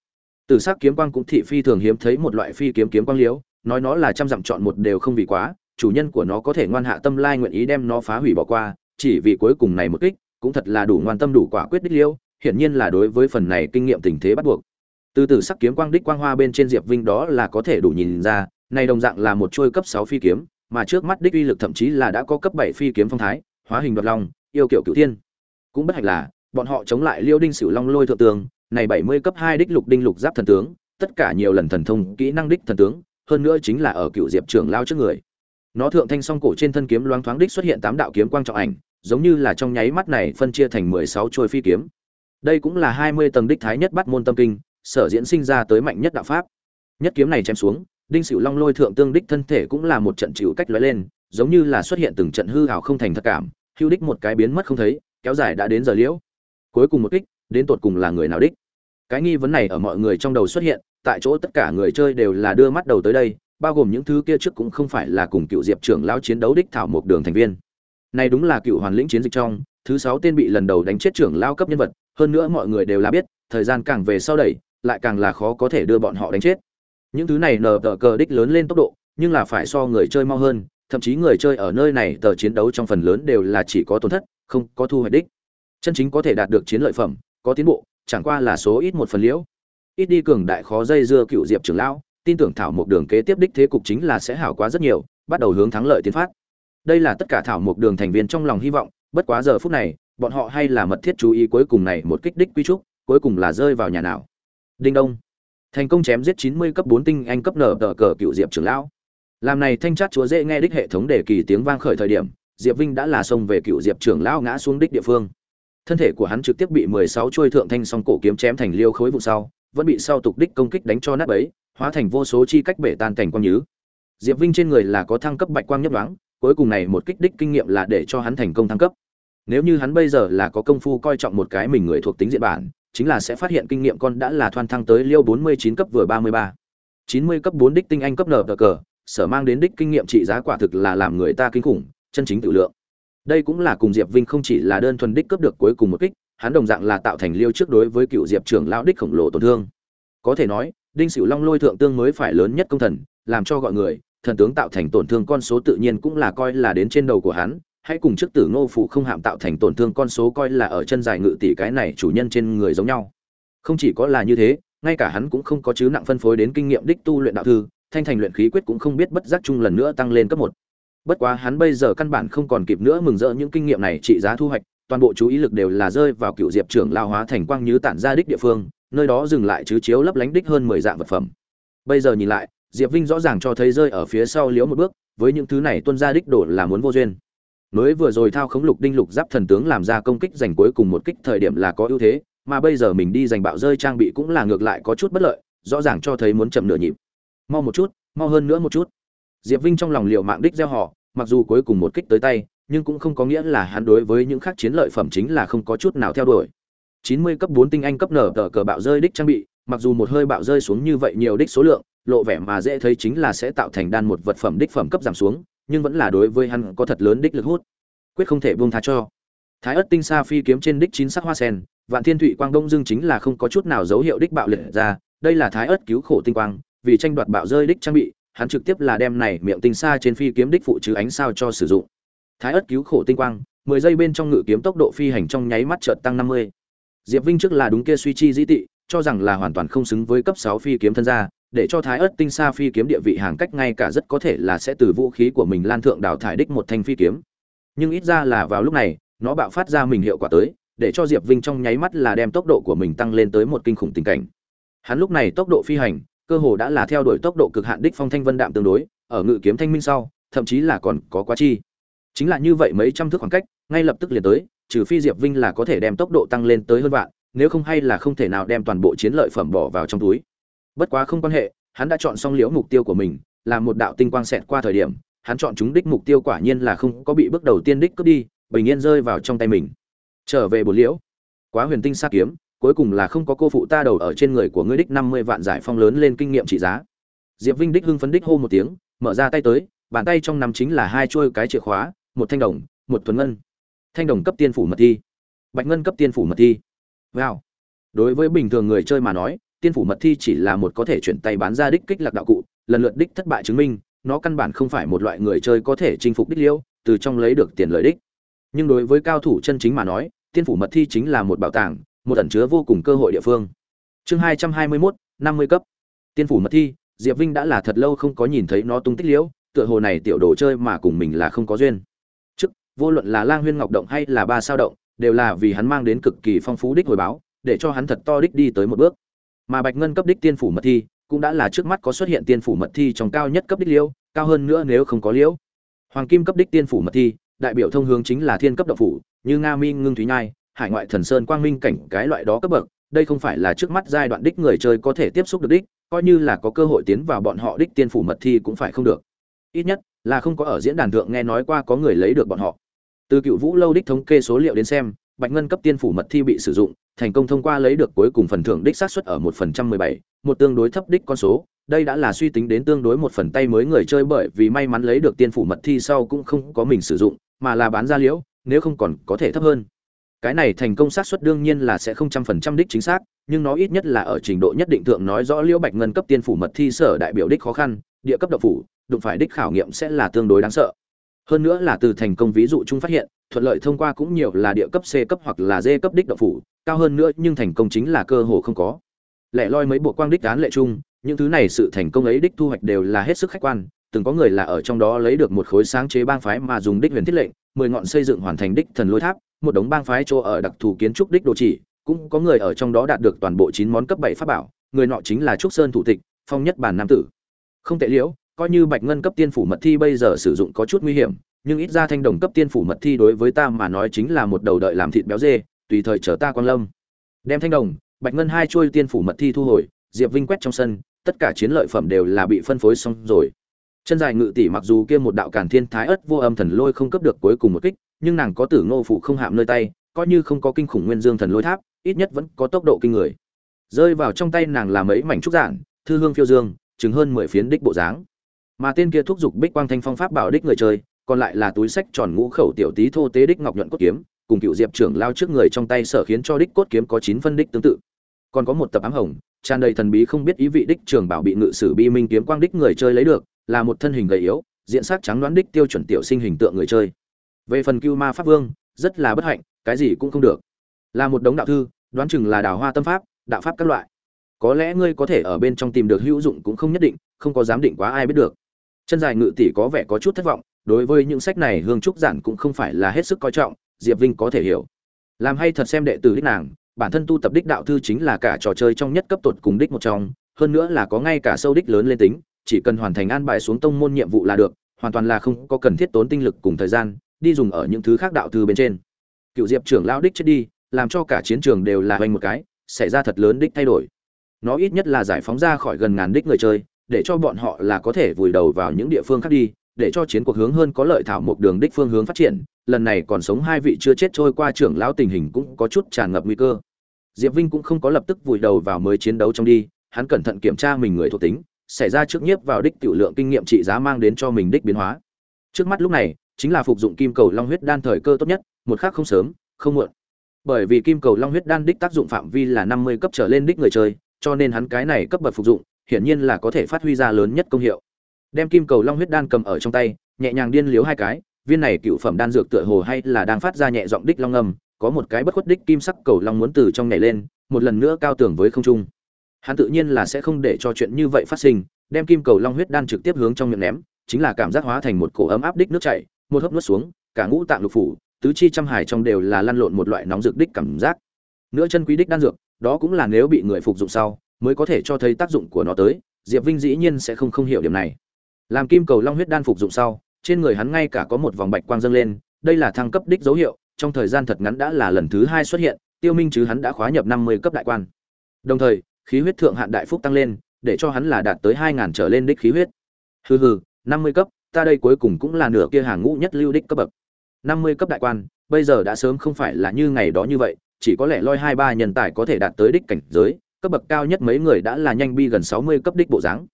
Từ sắc kiếm quang cũng thị phi thường hiếm thấy một loại phi kiếm kiếm quang liễu, nói nó là trăm dặm chọn một đều không vì quá, chủ nhân của nó có thể ngoan hạ tâm lai nguyện ý đem nó phá hủy bỏ qua, chỉ vì cuối cùng này một kích, cũng thật là đủ ngoan tâm đủ quả quyết đích liễu hiển nhiên là đối với phần này kinh nghiệm tình thế bắt buộc. Từ từ sắc kiếm quang đích quang hoa bên trên diệp vinh đó là có thể đủ nhìn ra, này đồng dạng là một trôi cấp sáu phi kiếm, mà trước mắt đích uy lực thậm chí là đã có cấp bảy phi kiếm phong thái, hóa hình đoạt long, yêu kiều cửu thiên. Cũng bất hạnh là, bọn họ chống lại liêu đinh sửu long lôi thượng tướng này bảy mươi cấp hai đích lục đinh lục giáp thần tướng, tất cả nhiều lần thần thông, kỹ năng đích thần tướng, hơn nữa chính là ở cựu diệp trưởng lao trước người. Nó thượng thanh song cổ trên thân kiếm loáng thoáng đích xuất hiện tám đạo kiếm quang trọng ảnh, giống như là trong nháy mắt này phân chia thành mười sáu trôi phi kiếm đây cũng là hai mươi tầng đích thái nhất bắt môn tâm kinh, sở diễn sinh ra tới mạnh nhất đạo pháp. Nhất kiếm này chém xuống, đinh sửu long lôi thượng tương đích thân thể cũng là một trận chịu cách lóe lên, giống như là xuất hiện từng trận hư hào không thành thật cảm, hưu đích một cái biến mất không thấy, kéo dài đã đến giờ liễu. Cuối cùng một kích, đến tột cùng là người nào đích? Cái nghi vấn này ở mọi người trong đầu xuất hiện, tại chỗ tất cả người chơi đều là đưa mắt đầu tới đây, bao gồm những thứ kia trước cũng không phải là cùng cựu diệp trưởng lão chiến đấu đích thảo một đường thành viên. Này đúng là cựu hoàn lĩnh chiến dịch trong, thứ sáu tên bị lần đầu đánh chết trưởng lao cấp nhân vật hơn nữa mọi người đều là biết, thời gian càng về sau đẩy, lại càng là khó có thể đưa bọn họ đánh chết. Những thứ này nờ tờ cờ đích lớn lên tốc độ, nhưng là phải so người chơi mau hơn, thậm chí người chơi ở nơi này tờ chiến đấu trong phần lớn đều là chỉ có tổn thất, không có thu hoạch đích. Chân chính có thể đạt được chiến lợi phẩm, có tiến bộ, chẳng qua là số ít một phần liễu. Ít đi cường đại khó dây dưa cựu diệp trưởng lão, tin tưởng thảo một đường kế tiếp đích thế cục chính là sẽ hảo quá rất nhiều, bắt đầu hướng thắng lợi tiến phát. Đây là tất cả thảo một đường thành viên trong lòng hy vọng, bất quá giờ phút này bọn họ hay là mật thiết chú ý cuối cùng này một kích đích quy trúc, cuối cùng là rơi vào nhà nào? Đinh đông. Thành công chém giết chín mươi cấp bốn tinh anh cấp nở tờ cờ cựu diệp trưởng lão. Làm này thanh chát chúa dễ nghe đích hệ thống đề kỳ tiếng vang khởi thời điểm, diệp vinh đã là xông về cựu diệp trưởng lão ngã xuống đích địa phương. Thân thể của hắn trực tiếp bị mười sáu chuôi thượng thanh song cổ kiếm chém thành liêu khối vụn sau, vẫn bị sau tục đích công kích đánh cho nát bấy, hóa thành vô số chi cách bể tan cảnh quang nhứ. Diệp vinh trên người là có thăng cấp bạch quang nhất đoán cuối cùng này một kích đích kinh nghiệm là để cho hắn thành công thăng cấp nếu như hắn bây giờ là có công phu coi trọng một cái mình người thuộc tính diện bản, chính là sẽ phát hiện kinh nghiệm con đã là thoan thăng tới liêu bốn mươi chín cấp vừa ba mươi ba. chín mươi cấp bốn đích tinh anh cấp nở cờ, sở mang đến đích kinh nghiệm trị giá quả thực là làm người ta kinh khủng, chân chính tự lượng. Đây cũng là cùng diệp vinh không chỉ là đơn thuần đích cấp được cuối cùng một kích, hắn đồng dạng là tạo thành liêu trước đối với cựu diệp trưởng lão đích khổng lồ tổn thương. Có thể nói, đinh sửu long lôi thượng tương mới phải lớn nhất công thần, làm cho gọi người, thần tướng tạo thành tổn thương con số tự nhiên cũng là coi là đến trên đầu của hắn hãy cùng trước tử ngô phụ không hạm tạo thành tổn thương con số coi là ở chân dài ngự tỷ cái này chủ nhân trên người giống nhau. Không chỉ có là như thế, ngay cả hắn cũng không có chứ nặng phân phối đến kinh nghiệm đích tu luyện đạo thư, thanh thành luyện khí quyết cũng không biết bất giác chung lần nữa tăng lên cấp một. Bất quá hắn bây giờ căn bản không còn kịp nữa mừng rỡ những kinh nghiệm này trị giá thu hoạch, toàn bộ chú ý lực đều là rơi vào cựu diệp trưởng lao hóa thành quang như tản ra đích địa phương, nơi đó dừng lại chứ chiếu lấp lánh đích hơn mười dạng vật phẩm. Bây giờ nhìn lại, diệp vinh rõ ràng cho thấy rơi ở phía sau liếu một bước, với những thứ này tuân ra đích đổ là muốn vô duyên mới vừa rồi thao khống lục đinh lục giáp thần tướng làm ra công kích giành cuối cùng một kích thời điểm là có ưu thế, mà bây giờ mình đi giành bạo rơi trang bị cũng là ngược lại có chút bất lợi, rõ ràng cho thấy muốn chậm nửa nhịp. Mau một chút, mau hơn nữa một chút. Diệp vinh trong lòng liệu mạng đích gieo họ, mặc dù cuối cùng một kích tới tay, nhưng cũng không có nghĩa là hắn đối với những khác chiến lợi phẩm chính là không có chút nào theo đuổi. 90 cấp 4 tinh anh cấp nở tờ cờ bạo rơi đích trang bị, mặc dù một hơi bạo rơi xuống như vậy nhiều đích số lượng, lộ vẻ mà dễ thấy chính là sẽ tạo thành đan một vật phẩm đích phẩm cấp giảm xuống nhưng vẫn là đối với hắn có thật lớn đích lực hút. Quyết không thể buông tha cho. Thái ất tinh sa phi kiếm trên đích chín sắc hoa sen, vạn thiên thụy quang đông dương chính là không có chút nào dấu hiệu đích bạo liệt ra, đây là thái ất cứu khổ tinh quang, vì tranh đoạt bạo rơi đích trang bị, hắn trực tiếp là đem này miệng tinh Sa trên phi kiếm đích phụ chứ ánh sao cho sử dụng. Thái ất cứu khổ tinh quang, mười giây bên trong ngự kiếm tốc độ phi hành trong nháy mắt chợt tăng năm mươi. Diệp vinh trước là đúng kia suy chi dĩ tị, cho rằng là hoàn toàn không xứng với cấp sáu phi kiếm thân gia để cho thái ớt tinh Sa phi kiếm địa vị hàng cách ngay cả rất có thể là sẽ từ vũ khí của mình lan thượng đào thải đích một thanh phi kiếm. Nhưng ít ra là vào lúc này, nó bạo phát ra mình hiệu quả tới, để cho diệp vinh trong nháy mắt là đem tốc độ của mình tăng lên tới một kinh khủng tình cảnh. Hắn lúc này tốc độ phi hành, cơ hồ đã là theo đuổi tốc độ cực hạn đích phong thanh vân đạm tương đối, ở ngự kiếm thanh minh sau, thậm chí là còn có quá chi. Chính là như vậy mấy trăm thước khoảng cách, ngay lập tức liền tới, trừ phi diệp vinh là có thể đem tốc độ tăng lên tới hơn vạn, nếu không hay là không thể nào đem toàn bộ chiến lợi phẩm bỏ vào trong túi bất quá không quan hệ, hắn đã chọn xong liễu mục tiêu của mình, là một đạo tinh quang xẹt qua thời điểm, hắn chọn chúng đích mục tiêu quả nhiên là không có bị bước đầu tiên đích cướp đi, bình yên rơi vào trong tay mình. Trở về bồn liễu. Quá huyền tinh sát kiếm, cuối cùng là không có cô phụ ta đầu ở trên người của ngươi đích năm mươi vạn giải phong lớn lên kinh nghiệm trị giá. Diệp vinh đích hưng phấn đích hô một tiếng, mở ra tay tới, bàn tay trong nắm chính là hai chuôi cái chìa khóa, một thanh đồng, một thuần ngân. Thanh đồng cấp tiên phủ mật thi. Bạch ngân cấp tiên phủ mật thi. Wow đối với bình thường người chơi mà nói tiên phủ mật thi chỉ là một có thể chuyển tay bán ra đích kích lạc đạo cụ, lần lượt đích thất bại chứng minh, nó căn bản không phải một loại người chơi có thể chinh phục đích liêu, từ trong lấy được tiền lợi đích. Nhưng đối với cao thủ chân chính mà nói, tiên phủ mật thi chính là một bảo tàng, một ẩn chứa vô cùng cơ hội địa phương. Chương hai trăm hai mươi mốt, năm mươi cấp. Tiên phủ mật thi, diệp vinh đã là thật lâu không có nhìn thấy nó tung tích liễu tựa hồ này tiểu đồ chơi mà cùng mình là không có duyên. Trước, vô luận là lang huyên ngọc động hay là ba sao động, đều là vì hắn mang đến cực kỳ phong phú đích hồi báo, để cho hắn thật to đích đi tới một bước mà bạch ngân cấp đích tiên phủ mật thi cũng đã là trước mắt có xuất hiện tiên phủ mật thi trong cao nhất cấp đích liễu cao hơn nữa nếu không có liễu hoàng kim cấp đích tiên phủ mật thi, đại biểu thông hướng chính là thiên cấp động phủ, như nga mi, ngưng thúy nhai, hải ngoại thần sơn, quang minh cảnh, cái loại đó cấp bậc, đây không phải là trước mắt giai đoạn đích người chơi có thể tiếp xúc được đích, coi như là có cơ hội tiến vào bọn họ đích tiên phủ mật thi cũng phải không được. Ít nhất, là không có ở diễn đàn thượng nghe nói qua có người lấy được bọn họ. Từ cựu vũ lâu đích thống kê số liệu đến xem bạch ngân cấp tiên phủ mật thi bị sử dụng, thành công thông qua lấy được cuối cùng phần thưởng đích xác suất ở một phần trăm mười bảy, một tương đối thấp đích con số. Đây đã là suy tính đến tương đối một phần tay mới người chơi bởi vì may mắn lấy được tiên phủ mật thi sau cũng không có mình sử dụng, mà là bán ra liễu, nếu không còn có thể thấp hơn. Cái này thành công xác suất đương nhiên là sẽ không trăm phần trăm đích chính xác, nhưng nó ít nhất là ở trình độ nhất định thượng nói rõ liễu bạch ngân cấp tiên phủ mật thi sở đại biểu đích khó khăn, địa cấp độc phủ, đụng phải đích khảo nghiệm sẽ là tương đối đáng sợ hơn nữa là từ thành công ví dụ chung phát hiện, thuận lợi thông qua cũng nhiều là địa cấp c cấp hoặc là d cấp đích độc phủ, cao hơn nữa nhưng thành công chính là cơ hồ không có. Lẽ loi mấy bộ quang đích án lệ chung, những thứ này sự thành công ấy đích thu hoạch đều là hết sức khách quan, từng có người là ở trong đó lấy được một khối sáng chế bang phái mà dùng đích huyền thiết lệnh, mười ngọn xây dựng hoàn thành đích thần lôi tháp, một đống bang phái chỗ ở đặc thù kiến trúc đích đồ chỉ, cũng có người ở trong đó đạt được toàn bộ chín món cấp bảy pháp bảo, người nọ chính là trúc sơn thủ tịch, phong nhất bản nam tử. Không tệ liễu coi như bạch ngân cấp tiên phủ mật thi bây giờ sử dụng có chút nguy hiểm, nhưng ít ra thanh đồng cấp tiên phủ mật thi đối với ta mà nói chính là một đầu đợi làm thịt béo dê, tùy thời chờ ta quan lâm. Đem thanh đồng, bạch ngân hai trôi tiên phủ mật thi thu hồi, diệp vinh quét trong sân, tất cả chiến lợi phẩm đều là bị phân phối xong rồi. Chân dài ngự tỷ mặc dù kia một đạo cản thiên thái ất vô âm thần lôi không cấp được cuối cùng một kích, nhưng nàng có tử ngô phụ không hạm nơi tay, coi như không có kinh khủng nguyên dương thần lôi tháp, ít nhất vẫn có tốc độ kinh người. Rơi vào trong tay nàng là mấy mảnh trúc giản, thư hương phiêu dương chứng hơn mười phiến đích bộ dáng mà tên kia thúc giục bích quang thanh phong pháp bảo đích người chơi, còn lại là túi sách tròn ngũ khẩu tiểu tí thô tế đích ngọc nhuận cốt kiếm, cùng cựu diệp trưởng lao trước người trong tay sở khiến cho đích cốt kiếm có chín phân đích tương tự. Còn có một tập ám hồng, tràn đầy thần bí không biết ý vị đích trường bảo bị ngự sử bi minh kiếm quang đích người chơi lấy được, là một thân hình gầy yếu, diện sắc trắng đoán đích tiêu chuẩn tiểu sinh hình tượng người chơi. Về phần cưu ma pháp vương, rất là bất hạnh, cái gì cũng không được. Là một đống đạo thư, đoán chừng là đào hoa tâm pháp, đạo pháp các loại. Có lẽ ngươi có thể ở bên trong tìm được hữu dụng cũng không nhất định, không có giám định quá ai biết được chân dài ngự tỷ có vẻ có chút thất vọng, đối với những sách này hương trúc giản cũng không phải là hết sức coi trọng, diệp vinh có thể hiểu. Làm hay thật xem đệ tử đích nàng, bản thân tu tập đích đạo thư chính là cả trò chơi trong nhất cấp tột cùng đích một trong, hơn nữa là có ngay cả sâu đích lớn lên tính, chỉ cần hoàn thành an bài xuống tông môn nhiệm vụ là được, hoàn toàn là không có cần thiết tốn tinh lực cùng thời gian, đi dùng ở những thứ khác đạo thư bên trên. Cựu diệp trưởng lao đích chết đi, làm cho cả chiến trường đều là hoành một cái, xảy ra thật lớn đích thay đổi. Nó ít nhất là giải phóng ra khỏi gần ngàn đích người chơi để cho bọn họ là có thể vùi đầu vào những địa phương khác đi, để cho chiến cuộc hướng hơn có lợi thảo một đường đích phương hướng phát triển. Lần này còn sống hai vị chưa chết trôi qua trưởng lão tình hình cũng có chút tràn ngập nguy cơ. Diệp vinh cũng không có lập tức vùi đầu vào mới chiến đấu trong đi, hắn cẩn thận kiểm tra mình người thuộc tính, xảy ra trước nhiếp vào đích tiểu lượng kinh nghiệm trị giá mang đến cho mình đích biến hóa. Trước mắt lúc này, chính là phục dụng kim cầu long huyết đan thời cơ tốt nhất, một khác không sớm, không muộn. Bởi vì kim cầu long huyết đan đích tác dụng phạm vi là năm mươi cấp trở lên đích người chơi, cho nên hắn cái này cấp bậc phục dụng hiển nhiên là có thể phát huy ra lớn nhất công hiệu. Đem kim cầu long huyết đan cầm ở trong tay nhẹ nhàng điên liếu hai cái viên này cựu phẩm đan dược tựa hồ hay là đang phát ra nhẹ giọng đích long ngầm, có một cái bất khuất đích kim sắc cầu long muốn từ trong nhảy lên một lần nữa cao tưởng với không trung. Hắn tự nhiên là sẽ không để cho chuyện như vậy phát sinh đem kim cầu long huyết đan trực tiếp hướng trong miệng ném chính là cảm giác hóa thành một cổ ấm áp đích nước chảy một hớp nuốt xuống cả ngũ tạng lục phủ tứ chi trăm hải trong đều là lăn lộn một loại nóng dược đích cảm giác. Nữa chân quý đích đan dược đó cũng là nếu bị người phục dụng sau mới có thể cho thấy tác dụng của nó tới, diệp vinh dĩ nhiên sẽ không không hiểu điểm này. Làm kim cầu long huyết đan phục dụng sau, trên người hắn ngay cả có một vòng bạch quang dâng lên, đây là thăng cấp đích dấu hiệu, trong thời gian thật ngắn đã là lần thứ hai xuất hiện, tiêu minh chứ hắn đã khóa nhập năm mươi cấp đại quan. Đồng thời, khí huyết thượng hạn đại phúc tăng lên, để cho hắn là đạt tới hai ngàn trở lên đích khí huyết. Hừ hừ, năm mươi cấp, ta đây cuối cùng cũng là nửa kia hàng ngũ nhất lưu đích cấp bậc. Năm mươi cấp đại quan, bây giờ đã sớm không phải là như ngày đó như vậy, chỉ có lẽ loi hai ba nhân tài có thể đạt tới đích cảnh giới cấp bậc cao nhất mấy người đã là nhanh bi gần sáu mươi cấp đích bộ dáng.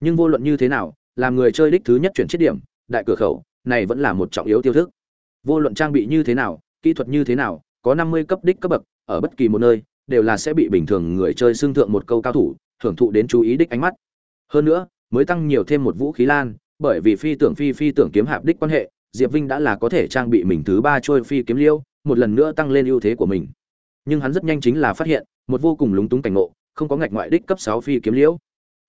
Nhưng vô luận như thế nào, làm người chơi đích thứ nhất chuyển chiết điểm, đại cửa khẩu, này vẫn là một trọng yếu tiêu thức. Vô luận trang bị như thế nào, kỹ thuật như thế nào, có năm mươi cấp đích cấp bậc, ở bất kỳ một nơi, đều là sẽ bị bình thường người chơi xưng thượng một câu cao thủ, thưởng thụ đến chú ý đích ánh mắt. Hơn nữa, mới tăng nhiều thêm một vũ khí lan, bởi vì phi tưởng phi phi tưởng kiếm hạp đích quan hệ, diệp vinh đã là có thể trang bị mình thứ ba trôi phi kiếm liêu, một lần nữa tăng lên ưu thế của mình nhưng hắn rất nhanh chính là phát hiện, một vô cùng lúng túng cảnh ngộ, không có ngạch ngoại đích cấp sáu phi kiếm liễu.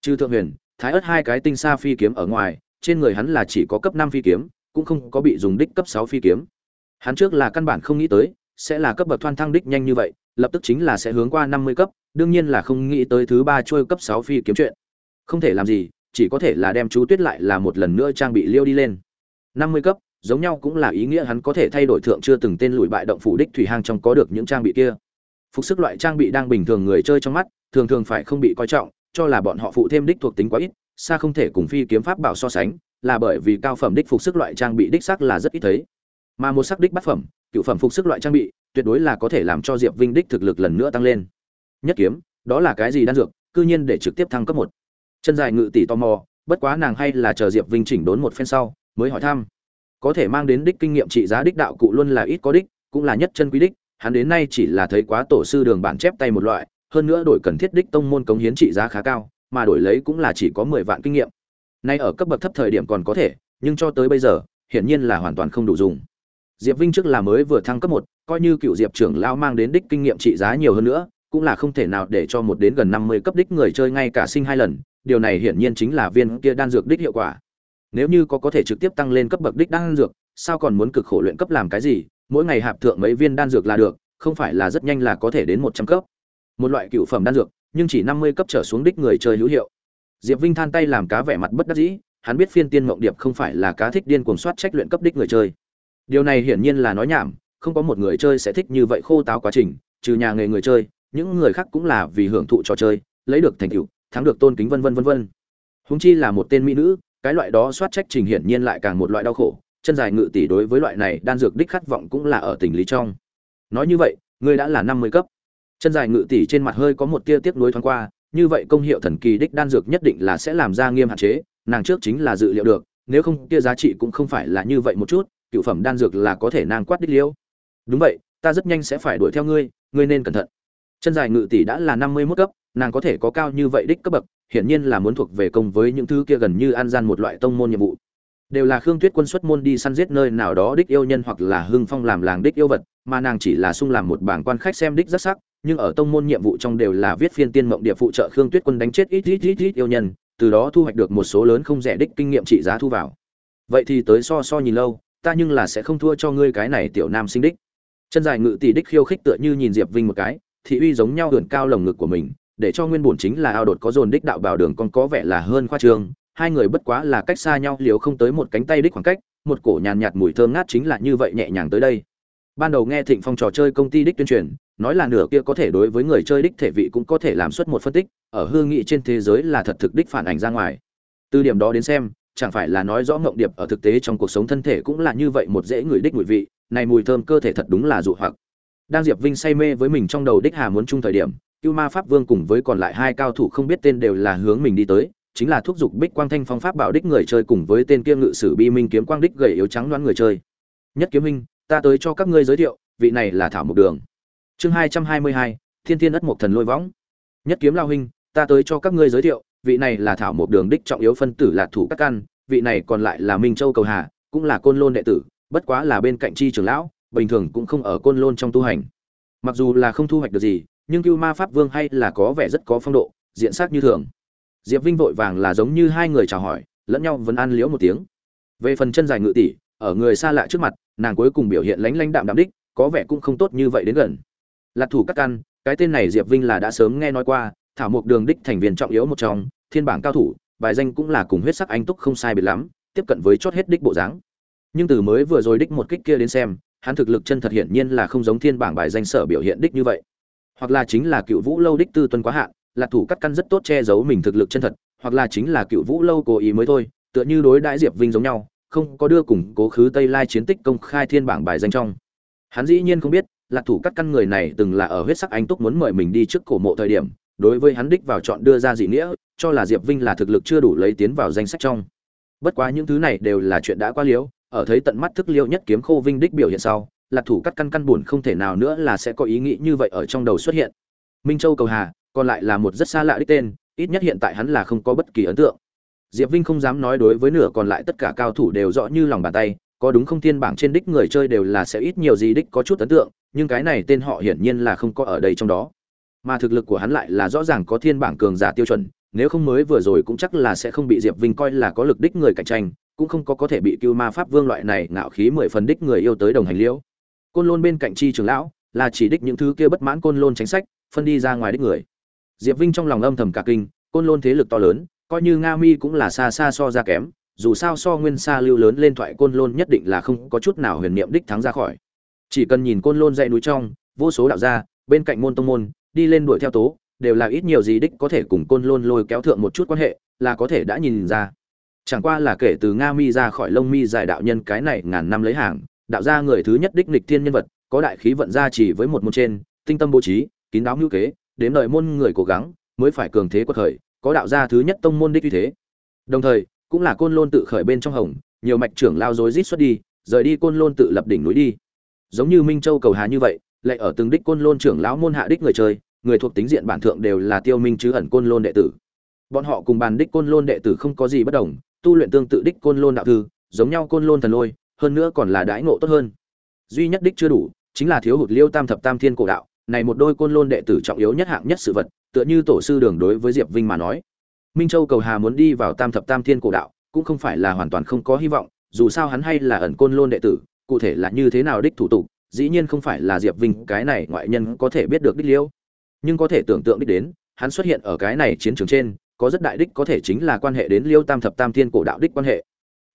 Trừ thượng huyền, thái ớt hai cái tinh xa phi kiếm ở ngoài, trên người hắn là chỉ có cấp năm phi kiếm, cũng không có bị dùng đích cấp sáu phi kiếm. Hắn trước là căn bản không nghĩ tới, sẽ là cấp bậc thoan thăng đích nhanh như vậy, lập tức chính là sẽ hướng qua năm mươi cấp, đương nhiên là không nghĩ tới thứ ba trôi cấp sáu phi kiếm chuyện. Không thể làm gì, chỉ có thể là đem chú tuyết lại là một lần nữa trang bị liêu đi lên. năm mươi cấp, giống nhau cũng là ý nghĩa hắn có thể thay đổi thượng chưa từng tên lùi bại động phủ đích thủy hang trong có được những trang bị kia phục sức loại trang bị đang bình thường người chơi trong mắt, thường thường phải không bị coi trọng, cho là bọn họ phụ thêm đích thuộc tính quá ít, xa không thể cùng phi kiếm pháp bảo so sánh, là bởi vì cao phẩm đích phục sức loại trang bị đích sắc là rất ít thấy. Mà một sắc đích bát phẩm, cựu phẩm phục sức loại trang bị, tuyệt đối là có thể làm cho diệp vinh đích thực lực lần nữa tăng lên. Nhất kiếm, đó là cái gì đan dược, cư nhiên để trực tiếp thăng cấp một. Chân dài ngự tỷ tò mò, bất quá nàng hay là chờ diệp vinh chỉnh đốn một phen sau, mới hỏi thăm. Có thể mang đến đích kinh nghiệm trị giá đích đạo cụ luôn là ít có đích, cũng là nhất chân quý đích hắn đến nay chỉ là thấy quá tổ sư đường bản chép tay một loại, hơn nữa đổi cần thiết đích tông môn cống hiến trị giá khá cao, mà đổi lấy cũng là chỉ có mười vạn kinh nghiệm. Nay ở cấp bậc thấp thời điểm còn có thể, nhưng cho tới bây giờ, hiển nhiên là hoàn toàn không đủ dùng. Diệp vinh trước là mới vừa thăng cấp một, coi như cựu diệp trưởng lão mang đến đích kinh nghiệm trị giá nhiều hơn nữa, cũng là không thể nào để cho một đến gần năm mươi cấp đích người chơi ngay cả sinh hai lần, điều này hiển nhiên chính là viên kia đan dược đích hiệu quả. Nếu như có có thể trực tiếp tăng lên cấp bậc đích đan dược, sao còn muốn cực khổ luyện cấp làm cái gì mỗi ngày hạp thượng mấy viên đan dược là được, không phải là rất nhanh là có thể đến một trăm cấp. Một loại cựu phẩm đan dược, nhưng chỉ năm mươi cấp trở xuống đích người chơi hữu hiệu. Diệp vinh than tay làm cá vẻ mặt bất đắc dĩ, hắn biết phiên tiên mộng điệp không phải là cá thích điên cuồng soát trách luyện cấp đích người chơi. Điều này hiển nhiên là nói nhảm, không có một người chơi sẽ thích như vậy khô táo quá trình, trừ nhà nghề người chơi, những người khác cũng là vì hưởng thụ trò chơi, lấy được thành tựu, thắng được tôn kính vân vân vân vân. Húng chi là một tên mỹ nữ, cái loại đó soát trách trình hiển nhiên lại càng một loại đau khổ chân dài ngự tỷ đối với loại này đan dược đích khát vọng cũng là ở tình lý trong. Nói như vậy, ngươi đã là năm mươi cấp. Chân dài ngự tỷ trên mặt hơi có một tia tiếc nuối thoáng qua, như vậy công hiệu thần kỳ đích đan dược nhất định là sẽ làm ra nghiêm hạn chế, nàng trước chính là dự liệu được, nếu không kia giá trị cũng không phải là như vậy một chút, cựu phẩm đan dược là có thể nàng quát đích liêu. Đúng vậy, ta rất nhanh sẽ phải đuổi theo ngươi ngươi nên cẩn thận. Chân dài ngự tỷ đã là năm mươi mốt cấp, nàng có thể có cao như vậy đích cấp bậc, hiển nhiên là muốn thuộc về công với những thứ kia gần như an gian một loại tông môn nhiệm vụ đều là khương tuyết quân xuất môn đi săn giết nơi nào đó đích yêu nhân hoặc là hưng phong làm làng đích yêu vật, mà nàng chỉ là sung làm một bảng quan khách xem đích rất sắc, nhưng ở tông môn nhiệm vụ trong đều là viết phiên tiên mộng địa phụ trợ khương tuyết quân đánh chết ít ít ít ít yêu nhân, từ đó thu hoạch được một số lớn không rẻ đích kinh nghiệm trị giá thu vào. Vậy thì tới so so nhìn lâu, ta nhưng là sẽ không thua cho ngươi cái này tiểu nam sinh đích. Chân dài ngự tỷ đích khiêu khích tựa như nhìn diệp vinh một cái, thị uy giống nhau hưởng cao lồng ngực của mình, để cho nguyên bổn chính là ao đột có dồn đích đạo bảo đường còn có vẻ là hơn khoa trương hai người bất quá là cách xa nhau, liều không tới một cánh tay đích khoảng cách, một cổ nhàn nhạt mùi thơm ngát chính là như vậy nhẹ nhàng tới đây. Ban đầu nghe thịnh phong trò chơi công ty đích tuyên truyền, nói là nửa kia có thể đối với người chơi đích thể vị cũng có thể làm xuất một phân tích, ở hương nghị trên thế giới là thật thực đích phản ảnh ra ngoài. Từ điểm đó đến xem, chẳng phải là nói rõ ngộng điệp ở thực tế trong cuộc sống thân thể cũng là như vậy một dễ người đích mùi vị, này mùi thơm cơ thể thật đúng là dụ hoặc. Đang diệp vinh say mê với mình trong đầu đích hà muốn chung thời điểm, cưu ma pháp vương cùng với còn lại hai cao thủ không biết tên đều là hướng mình đi tới chính là thúc giục bích quang thanh phong pháp bảo đích người chơi cùng với tên kia ngự sử bi minh kiếm quang đích gầy yếu trắng đoán người chơi. Nhất kiếm minh ta tới cho các ngươi giới thiệu, vị này là thảo mộc đường. Chương hai trăm hai mươi hai, thiên thiên ất mộc thần lôi võng. Nhất kiếm lao huynh, ta tới cho các ngươi giới thiệu, vị này là thảo một đường đích trọng yếu phân tử là thủ các căn, vị này còn lại là minh châu cầu hà, cũng là côn lôn đệ tử, bất quá là bên cạnh chi trưởng lão, bình thường cũng không ở côn lôn trong tu hành. Mặc dù là không thu hoạch được gì, nhưng cưu ma pháp vương hay là có vẻ rất có phong độ, diện sắc như thường diệp vinh vội vàng là giống như hai người chào hỏi, lẫn nhau vẫn ăn liễu một tiếng. Về phần chân dài ngự tỷ, ở người xa lạ trước mặt, nàng cuối cùng biểu hiện lánh lánh đạm đạm đích, có vẻ cũng không tốt như vậy đến gần. Lạc thủ các căn, cái tên này diệp vinh là đã sớm nghe nói qua, thảo mộc đường đích thành viên trọng yếu một trong, thiên bảng cao thủ, bài danh cũng là cùng huyết sắc anh túc không sai biệt lắm, tiếp cận với chót hết đích bộ dáng. Nhưng từ mới vừa rồi đích một kích kia đến xem, hắn thực lực chân thật hiển nhiên là không giống thiên bảng bài danh sở biểu hiện đích như vậy. Hoặc là chính là cựu vũ lâu đích tư tuân quá hạn lạc thủ cắt căn rất tốt che giấu mình thực lực chân thật, hoặc là chính là cựu vũ lâu cố ý mới thôi, tựa như đối đãi diệp vinh giống nhau, không có đưa cùng cố khứ tây lai chiến tích công khai thiên bảng bài danh trong. Hắn dĩ nhiên không biết, lạc thủ cắt căn người này từng là ở huyết sắc anh túc muốn mời mình đi trước cổ mộ thời điểm, đối với hắn đích vào chọn đưa ra dị nghĩa, cho là diệp vinh là thực lực chưa đủ lấy tiến vào danh sách trong. Bất quá những thứ này đều là chuyện đã qua liễu ở thấy tận mắt thức liêu nhất kiếm khô vinh đích biểu hiện sau, lạc thủ cắt căn căn buồn không thể nào nữa là sẽ có ý nghĩ như vậy ở trong đầu xuất hiện. Minh châu cầu hà còn lại là một rất xa lạ đích tên, ít nhất hiện tại hắn là không có bất kỳ ấn tượng. Diệp vinh không dám nói đối với nửa còn lại tất cả cao thủ đều rõ như lòng bàn tay, có đúng không thiên bảng trên đích người chơi đều là sẽ ít nhiều gì đích có chút ấn tượng, nhưng cái này tên họ hiển nhiên là không có ở đây trong đó. Mà thực lực của hắn lại là rõ ràng có thiên bảng cường giả tiêu chuẩn, nếu không mới vừa rồi cũng chắc là sẽ không bị diệp vinh coi là có lực đích người cạnh tranh, cũng không có có thể bị cưu ma pháp vương loại này ngạo khí mười phần đích người yêu tới đồng hành liễu. Côn lôn bên cạnh chi trường lão là chỉ đích những thứ kia bất mãn côn lôn chính sách, phân đi ra ngoài đích người diệp vinh trong lòng âm thầm cả kinh, côn lôn thế lực to lớn, coi như nga mi cũng là xa xa so ra kém, dù sao so nguyên xa lưu lớn lên thoại côn lôn nhất định là không có chút nào huyền niệm đích thắng ra khỏi. Chỉ cần nhìn côn lôn dãy núi trong, vô số đạo gia, bên cạnh môn tông môn, đi lên đuổi theo tố, đều là ít nhiều gì đích có thể cùng côn lôn lôi kéo thượng một chút quan hệ, là có thể đã nhìn ra. Chẳng qua là kể từ nga mi ra khỏi lông mi giải đạo nhân cái này ngàn năm lấy hàng, đạo gia người thứ nhất đích lịch thiên nhân vật, có đại khí vận gia chỉ với một môn trên, tinh tâm bố trí, kín đáo ngữ kế đến đợi môn người cố gắng, mới phải cường thế quật khởi, có đạo gia thứ nhất tông môn đích uy thế. Đồng thời, cũng là côn lôn tự khởi bên trong hồng, nhiều mạch trưởng lao dối rít xuất đi, rời đi côn lôn tự lập đỉnh núi đi. Giống như minh châu cầu hà như vậy, lại ở từng đích côn lôn trưởng lão môn hạ đích người chơi, người thuộc tính diện bản thượng đều là tiêu minh chứ ẩn côn lôn đệ tử. Bọn họ cùng bàn đích côn lôn đệ tử không có gì bất đồng, tu luyện tương tự đích côn lôn đạo thư, giống nhau côn lôn thần lôi, hơn nữa còn là đãi ngộ tốt hơn. Duy nhất đích chưa đủ, chính là thiếu hụt liêu tam thập tam thiên cổ đạo này một đôi côn lôn đệ tử trọng yếu nhất hạng nhất sự vật, tựa như tổ sư đường đối với diệp vinh mà nói. Minh châu cầu hà muốn đi vào tam thập tam thiên cổ đạo, cũng không phải là hoàn toàn không có hy vọng, dù sao hắn hay là ẩn côn lôn đệ tử, cụ thể là như thế nào đích thủ tục, dĩ nhiên không phải là diệp vinh, cái này ngoại nhân có thể biết được đích liêu. Nhưng có thể tưởng tượng đích đến, hắn xuất hiện ở cái này chiến trường trên, có rất đại đích có thể chính là quan hệ đến liêu tam thập tam thiên cổ đạo đích quan hệ.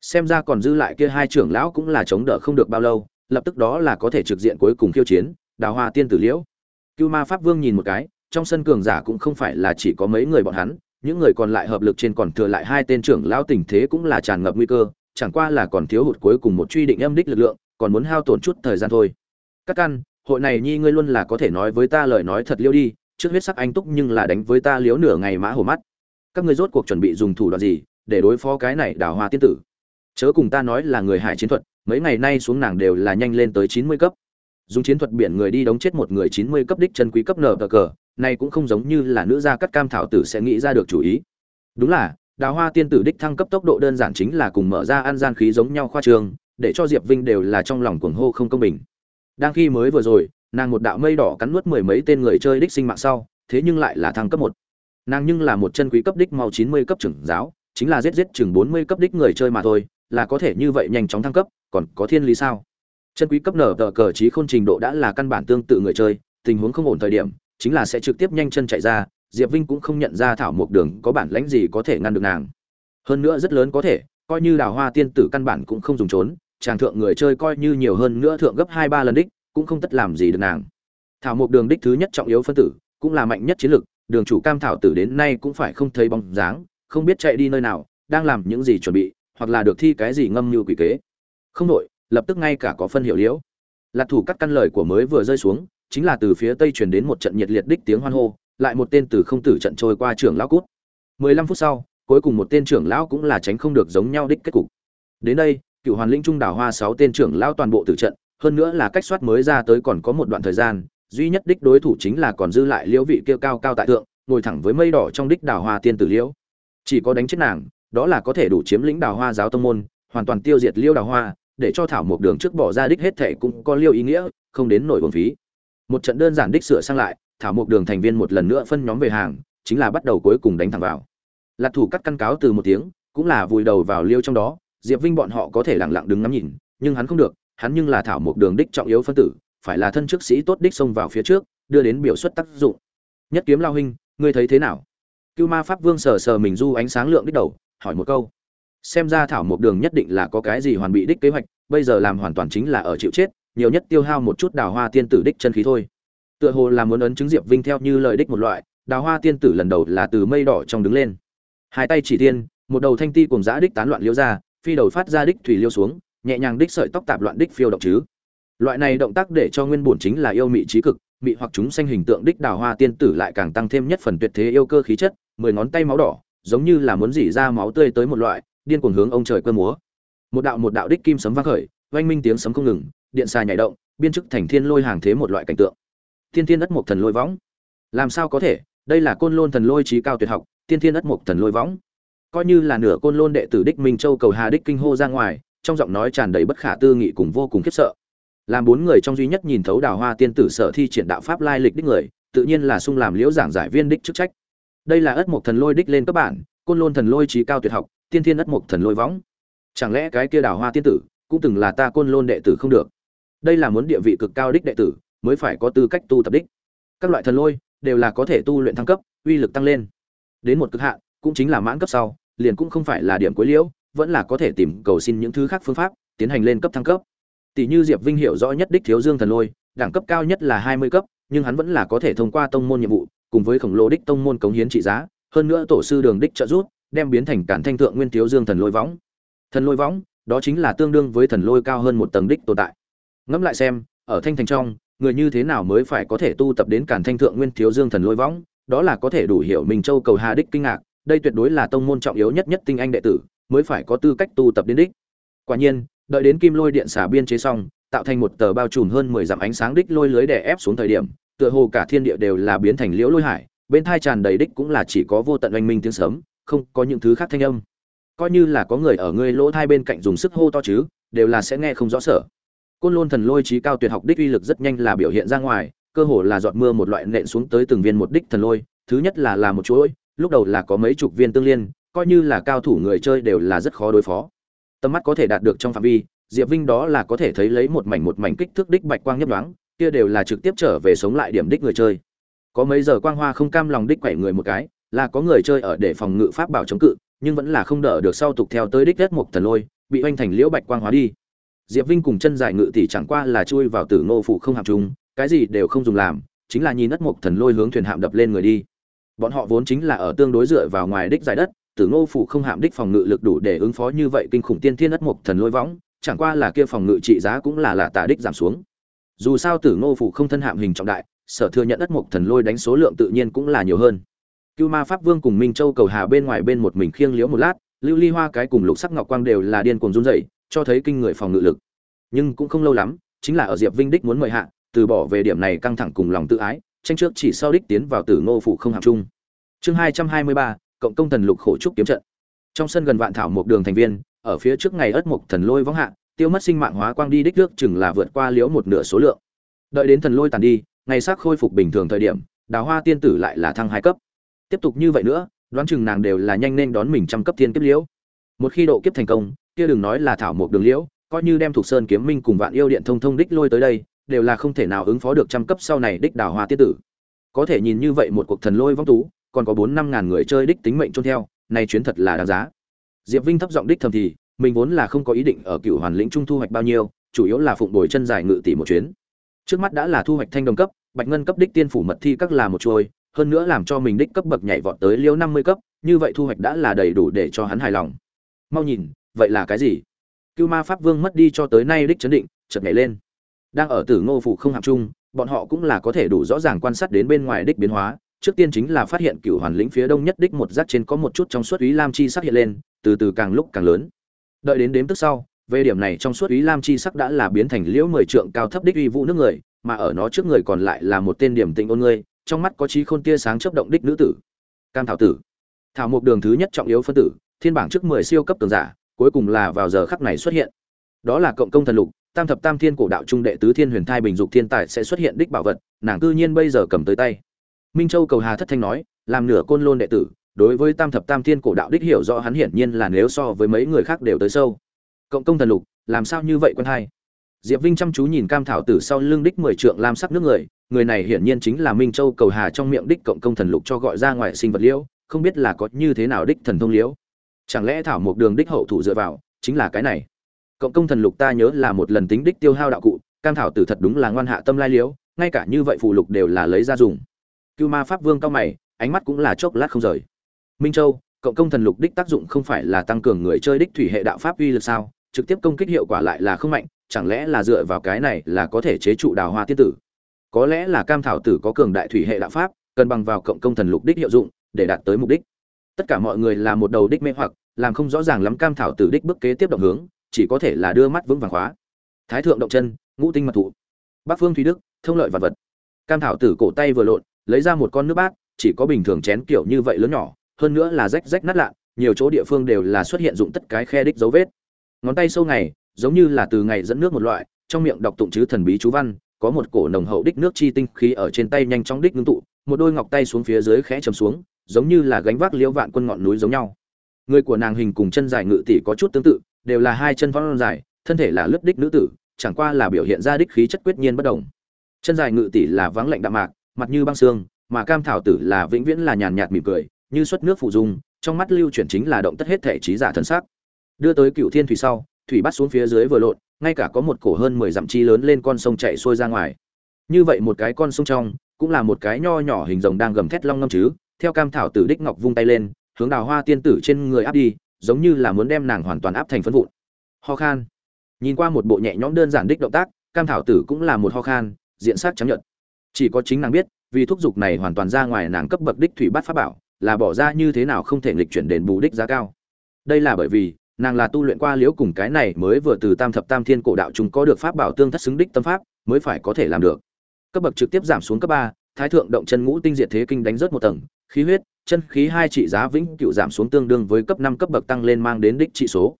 Xem ra còn dư lại kia hai trưởng lão cũng là chống đỡ không được bao lâu, lập tức đó là có thể trực diện cuối cùng khiêu chiến, đào hoa tiên tử liễu cưu ma pháp vương nhìn một cái, trong sân cường giả cũng không phải là chỉ có mấy người bọn hắn, những người còn lại hợp lực trên còn thừa lại hai tên trưởng lão tình thế cũng là tràn ngập nguy cơ, chẳng qua là còn thiếu hụt cuối cùng một truy định âm đích lực lượng, còn muốn hao tổn chút thời gian thôi. Các căn, hội này nhi ngươi luôn là có thể nói với ta lời nói thật liêu đi, trước huyết sắc anh túc nhưng là đánh với ta liếu nửa ngày mã hổ mắt. Các ngươi rốt cuộc chuẩn bị dùng thủ đoạn gì, để đối phó cái này đào hoa tiên tử? Chớ cùng ta nói là người hải chiến thuật, mấy ngày nay xuống nàng đều là nhanh lên tới chín mươi cấp dùng chiến thuật biển người đi đóng chết một người chín mươi cấp đích chân quý cấp nở cờ cờ, này cũng không giống như là nữ gia cắt cam thảo tử sẽ nghĩ ra được chủ ý. Đúng là, đào hoa tiên tử đích thăng cấp tốc độ đơn giản chính là cùng mở ra ăn gian khí giống nhau khoa trường, để cho diệp vinh đều là trong lòng cuồng hô không công bình. Đang khi mới vừa rồi, nàng một đạo mây đỏ cắn nuốt mười mấy tên người chơi đích sinh mạng sau, thế nhưng lại là thăng cấp một. Nàng nhưng là một chân quý cấp đích mau chín mươi cấp trưởng giáo, chính là giết giết chừng bốn mươi cấp đích người chơi mà thôi, là có thể như vậy nhanh chóng thăng cấp, còn có thiên lý sao? Chân quý cấp nở tờ cờ trí khôn trình độ đã là căn bản tương tự người chơi, tình huống không ổn thời điểm, chính là sẽ trực tiếp nhanh chân chạy ra, diệp vinh cũng không nhận ra thảo mộc đường có bản lãnh gì có thể ngăn được nàng. Hơn nữa rất lớn có thể, coi như đào hoa tiên tử căn bản cũng không dùng trốn, chàng thượng người chơi coi như nhiều hơn nữa thượng gấp hai ba lần đích, cũng không tất làm gì được nàng. Thảo mộc đường đích thứ nhất trọng yếu phân tử, cũng là mạnh nhất chiến lực đường chủ cam thảo tử đến nay cũng phải không thấy bóng dáng, không biết chạy đi nơi nào, đang làm những gì chuẩn bị, hoặc là được thi cái gì ngâm như quỷ kế. Không đội lập tức ngay cả có phân hiểu liễu. Lạc thủ cắt căn lời của mới vừa rơi xuống, chính là từ phía tây truyền đến một trận nhiệt liệt đích tiếng hoan hô, lại một tên từ không tử trận trôi qua trưởng lão cút. Mười lăm phút sau, cuối cùng một tên trưởng lão cũng là tránh không được giống nhau đích kết cục. Đến đây, cựu hoàn linh trung đảo hoa sáu tên trưởng lão toàn bộ tử trận, hơn nữa là cách soát mới ra tới còn có một đoạn thời gian, duy nhất đích đối thủ chính là còn dư lại liễu vị kia cao cao tại thượng, ngồi thẳng với mây đỏ trong đích đào hoa tiên tử liễu. Chỉ có đánh chết nàng, đó là có thể đủ chiếm lĩnh đào hoa giáo tông môn, hoàn toàn tiêu diệt liêu đào hoa để cho thảo một đường trước bỏ ra đích hết thệ cũng có liêu ý nghĩa, không đến nổi bổng phí. Một trận đơn giản đích sửa sang lại, thảo một đường thành viên một lần nữa phân nhóm về hàng, chính là bắt đầu cuối cùng đánh thẳng vào. Lạc thủ cắt căn cáo từ một tiếng, cũng là vùi đầu vào liêu trong đó, diệp vinh bọn họ có thể lẳng lặng đứng ngắm nhìn, nhưng hắn không được, hắn nhưng là thảo một đường đích trọng yếu phân tử, phải là thân chức sĩ tốt đích xông vào phía trước, đưa đến biểu xuất tác dụng. Nhất kiếm lao huynh, ngươi thấy thế nào? Cưu ma pháp vương sờ sờ mình du ánh sáng lượng đích đầu, hỏi một câu xem ra thảo một đường nhất định là có cái gì hoàn bị đích kế hoạch, bây giờ làm hoàn toàn chính là ở chịu chết, nhiều nhất tiêu hao một chút đào hoa tiên tử đích chân khí thôi. Tựa hồ là muốn ấn chứng diệp vinh theo như lời đích một loại, đào hoa tiên tử lần đầu là từ mây đỏ trong đứng lên. Hai tay chỉ tiên một đầu thanh ti cùng giã đích tán loạn liêu ra, phi đầu phát ra đích thủy liêu xuống, nhẹ nhàng đích sợi tóc tạp loạn đích phiêu động chứ. Loại này động tác để cho nguyên bổn chính là yêu mị trí cực, mị hoặc chúng sanh hình tượng đích đào hoa tiên tử lại càng tăng thêm nhất phần tuyệt thế yêu cơ khí chất, mười ngón tay máu đỏ, giống như là muốn dỉ ra máu tươi tới một loại điên cuồng hướng ông trời quơ múa. Một đạo một đạo đích kim sấm vang khởi, oanh minh tiếng sấm không ngừng, điện xà nhảy động, biên chức thành thiên lôi hàng thế một loại cảnh tượng. Tiên thiên đất mộc thần lôi võng. Làm sao có thể? Đây là côn lôn thần lôi trí cao tuyệt học tiên thiên đất mộc thần lôi võng. Coi như là nửa côn lôn đệ tử đích minh châu cầu hà đích kinh hô ra ngoài, trong giọng nói tràn đầy bất khả tư nghị cùng vô cùng khiếp sợ. Làm bốn người trong duy nhất nhìn thấu đào hoa tiên tử sở thi triển đạo pháp lai lịch đích người, tự nhiên là sung làm liễu giảng giải viên đích chức trách. Đây là ất mộc thần lôi đích lên các bản, côn lôn thần lôi trí cao tuyệt học tiên thiên ất mộc thần lôi võng. Chẳng lẽ cái kia đào hoa tiên tử cũng từng là ta côn lôn đệ tử không được? Đây là muốn địa vị cực cao đích đệ tử mới phải có tư cách tu tập đích. Các loại thần lôi đều là có thể tu luyện thăng cấp, uy lực tăng lên. Đến một cực hạn, cũng chính là mãn cấp sau, liền cũng không phải là điểm cuối liễu, vẫn là có thể tìm cầu xin những thứ khác phương pháp tiến hành lên cấp thăng cấp. Tỷ như diệp vinh hiểu rõ nhất đích thiếu dương thần lôi, đẳng cấp cao nhất là hai mươi cấp, nhưng hắn vẫn là có thể thông qua tông môn nhiệm vụ, cùng với khổng lồ đích tông môn cống hiến trị giá, hơn nữa tổ sư đường đích trợ giúp đem biến thành cản thanh thượng nguyên thiếu dương thần lôi võng. Thần lôi võng, đó chính là tương đương với thần lôi cao hơn một tầng đích tồn tại. Ngẫm lại xem, ở thanh thành trong, người như thế nào mới phải có thể tu tập đến cản thanh thượng nguyên thiếu dương thần lôi võng? Đó là có thể đủ hiểu mình châu cầu hà đích kinh ngạc, đây tuyệt đối là tông môn trọng yếu nhất nhất tinh anh đệ tử, mới phải có tư cách tu tập đến đích. Quả nhiên, đợi đến kim lôi điện xả biên chế xong, tạo thành một tờ bao trùm hơn mười dặm ánh sáng đích lôi lưới đè ép xuống thời điểm, tựa hồ cả thiên địa đều là biến thành liễu lôi hải, bên thai tràn đầy đích cũng là chỉ có vô tận oanh minh tiếng sớm không có những thứ khác thanh âm. Coi như là có người ở ngươi lỗ thai bên cạnh dùng sức hô to chứ, đều là sẽ nghe không rõ sở. Côn lôn thần lôi trí cao tuyệt học đích uy lực rất nhanh là biểu hiện ra ngoài, cơ hồ là giọt mưa một loại nện xuống tới từng viên một đích thần lôi, thứ nhất là là một chuỗi, lúc đầu là có mấy chục viên tương liên, coi như là cao thủ người chơi đều là rất khó đối phó. Tầm mắt có thể đạt được trong phạm vi, diệp vinh đó là có thể thấy lấy một mảnh một mảnh kích thước đích bạch quang nhấp đoáng kia đều là trực tiếp trở về sống lại điểm đích người chơi. Có mấy giờ quang hoa không cam lòng đích quẩy người một cái là có người chơi ở để phòng ngự pháp bảo chống cự, nhưng vẫn là không đỡ được sau tục theo tới đích đất một thần lôi, bị oanh thành liễu bạch quang hóa đi. Diệp vinh cùng chân dài ngự tỷ chẳng qua là chui vào tử ngô phủ không hạm chúng cái gì đều không dùng làm, chính là nhìn đất một thần lôi hướng thuyền hạm đập lên người đi. Bọn họ vốn chính là ở tương đối dựa vào ngoài đích giải đất, tử ngô phủ không hạm đích phòng ngự lực đủ để ứng phó như vậy kinh khủng tiên thiên đất một thần lôi võng, chẳng qua là kia phòng ngự trị giá cũng là là tả đích giảm xuống. Dù sao tử ngô phủ không thân hạm hình trọng đại, sở thừa nhận đất một thần lôi đánh số lượng tự nhiên cũng là nhiều hơn cưu ma pháp vương cùng minh châu cầu hà bên ngoài bên một mình khiêng liễu một lát, lưu ly hoa cái cùng lục sắc ngọc quang đều là điên cuồng run rẩy, cho thấy kinh người phòng ngự lực. Nhưng cũng không lâu lắm, chính là ở diệp vinh đích muốn mời hạ, từ bỏ về điểm này căng thẳng cùng lòng tự ái, tranh trước chỉ sau đích tiến vào tử ngô phủ không hàm chung. Chương hai trăm hai mươi ba, cộng công thần lục khổ trúc kiếm trận. Trong sân gần vạn thảo một đường thành viên, ở phía trước ngày ất mục thần lôi vắng hạ, tiêu mất sinh mạng hóa quang đi đích nước chừng là vượt qua liễu một nửa số lượng. Đợi đến thần lôi tàn đi, ngày sắc khôi phục bình thường thời điểm, đào hoa tiên tử lại là thăng hai cấp tiếp tục như vậy nữa, đoán chừng nàng đều là nhanh nên đón mình trăm cấp thiên kiếp liễu. Một khi độ kiếp thành công, kia đừng nói là thảo một đường liễu, coi như đem thuộc sơn kiếm minh cùng vạn yêu điện thông thông đích lôi tới đây, đều là không thể nào ứng phó được trăm cấp sau này đích đào hoa tiết tử. Có thể nhìn như vậy một cuộc thần lôi vong tú, còn có bốn năm ngàn người chơi đích tính mệnh trôn theo nay chuyến thật là đáng giá. Diệp vinh thấp giọng đích thầm thì, mình vốn là không có ý định ở cựu hoàn lĩnh trung thu hoạch bao nhiêu, chủ yếu là phụng bồi chân dài ngự tỷ một chuyến. Trước mắt đã là thu hoạch thanh đồng cấp, bạch ngân cấp đích tiên phủ mật thi các là một chuôi hơn nữa làm cho mình đích cấp bậc nhảy vọt tới liêu năm mươi cấp, như vậy thu hoạch đã là đầy đủ để cho hắn hài lòng. Mau nhìn, vậy là cái gì? Cưu ma pháp vương mất đi cho tới nay đích chấn định, chợt nhảy lên. Đang ở tử ngô phủ không hạng chung, bọn họ cũng là có thể đủ rõ ràng quan sát đến bên ngoài đích biến hóa. Trước tiên chính là phát hiện cựu hoàn lĩnh phía đông nhất đích một rác trên có một chút trong suốt ý lam chi sắc hiện lên, từ từ càng lúc càng lớn. Đợi đến đếm tức sau, về điểm này trong suốt ý lam chi sắc đã là biến thành liễu mười trượng cao thấp đích uy vũ nước người, mà ở nó trước người còn lại là một tên điểm tĩnh ôn ngươi trong mắt có trí khôn tia sáng chớp động đích nữ tử. Cam thảo tử. Thảo mục đường thứ nhất trọng yếu phân tử, thiên bảng trước mười siêu cấp tường giả, cuối cùng là vào giờ khắc này xuất hiện. Đó là cộng công thần lục, tam thập tam thiên cổ đạo trung đệ tứ thiên huyền thai bình dục thiên tài sẽ xuất hiện đích bảo vật, nàng cư nhiên bây giờ cầm tới tay. Minh châu cầu hà thất thanh nói, làm nửa côn lôn đệ tử, đối với tam thập tam thiên cổ đạo đích hiểu rõ hắn hiển nhiên là nếu so với mấy người khác đều tới sâu. Cộng công thần lục, làm sao như vậy quân hai? Diệp vinh chăm chú nhìn cam thảo tử sau lưng đích mười trượng lam sắc nước người người này hiển nhiên chính là minh châu cầu hà trong miệng đích cộng công thần lục cho gọi ra ngoài sinh vật liễu, không biết là có như thế nào đích thần thông liễu. Chẳng lẽ thảo một đường đích hậu thủ dựa vào, chính là cái này? Cộng công thần lục ta nhớ là một lần tính đích tiêu hao đạo cụ, cam thảo tử thật đúng là ngoan hạ tâm lai liễu, ngay cả như vậy phụ lục đều là lấy ra dùng. Cưu ma pháp vương cao mày, ánh mắt cũng là chốc lát không rời. Minh châu, cộng công thần lục đích tác dụng không phải là tăng cường người chơi đích thủy hệ đạo pháp uy lực sao? Trực tiếp công kích hiệu quả lại là không mạnh, chẳng lẽ là dựa vào cái này là có thể chế trụ đào hoa tiên tử? Có lẽ là cam thảo tử có cường đại thủy hệ đạo pháp, cần bằng vào cộng công thần lục đích hiệu dụng để đạt tới mục đích. Tất cả mọi người là một đầu đích mê hoặc, làm không rõ ràng lắm cam thảo tử đích bước kế tiếp động hướng, chỉ có thể là đưa mắt vững vàng khóa. Thái thượng động chân, ngũ tinh mật thụ. Bắc phương thúy đức, thông lợi vật vật. Cam thảo tử cổ tay vừa lộn, lấy ra một con nước bát, chỉ có bình thường chén kiểu như vậy lớn nhỏ, hơn nữa là rách rách nát lạ, nhiều chỗ địa phương đều là xuất hiện dụng tất cái khe đích dấu vết. Ngón tay sâu ngày, giống như là từ ngày dẫn nước một loại, trong miệng đọc tụng chứ thần bí chú văn có một cổ nồng hậu đích nước chi tinh khí ở trên tay nhanh chóng đích ngưng tụ, một đôi ngọc tay xuống phía dưới khẽ chầm xuống, giống như là gánh vác liễu vạn quân ngọn núi giống nhau. Người của nàng hình cùng chân dài ngự tỷ có chút tương tự, đều là hai chân vón dài, thân thể là lướt đích nữ tử, chẳng qua là biểu hiện ra đích khí chất quyết nhiên bất đồng. Chân dài ngự tỷ là vắng lạnh đạm mạc, mặt như băng xương, mà cam thảo tử là vĩnh viễn là nhàn nhạt mỉm cười, như xuất nước phụ dung, trong mắt lưu chuyển chính là động tất hết thể trí giả thân sắc đưa tới cựu thiên thủy sau thủy bắt xuống phía dưới vừa lộn, ngay cả có một cổ hơn mười dặm chi lớn lên con sông chạy xuôi ra ngoài. Như vậy một cái con sông trong, cũng là một cái nho nhỏ hình rồng đang gầm thét long ngâm chứ, theo cam thảo tử đích ngọc vung tay lên, hướng đào hoa tiên tử trên người áp đi, giống như là muốn đem nàng hoàn toàn áp thành phân vụn. Ho khan. Nhìn qua một bộ nhẹ nhõm đơn giản đích động tác, cam thảo tử cũng là một ho khan, diện sát trắng nhận chỉ có chính nàng biết, vì thúc giục này hoàn toàn ra ngoài nàng cấp bậc đích thủy bát pháp bảo, là bỏ ra như thế nào không thể nghịch chuyển đền bù đích giá cao. Đây là bởi vì nàng là tu luyện qua liễu cùng cái này mới vừa từ tam thập tam thiên cổ đạo chúng có được pháp bảo tương thất xứng đích tâm pháp, mới phải có thể làm được. Cấp bậc trực tiếp giảm xuống cấp ba, thái thượng động chân ngũ tinh diệt thế kinh đánh rớt một tầng, khí huyết, chân khí hai trị giá vĩnh cựu giảm xuống tương đương với cấp năm cấp bậc tăng lên mang đến đích trị số.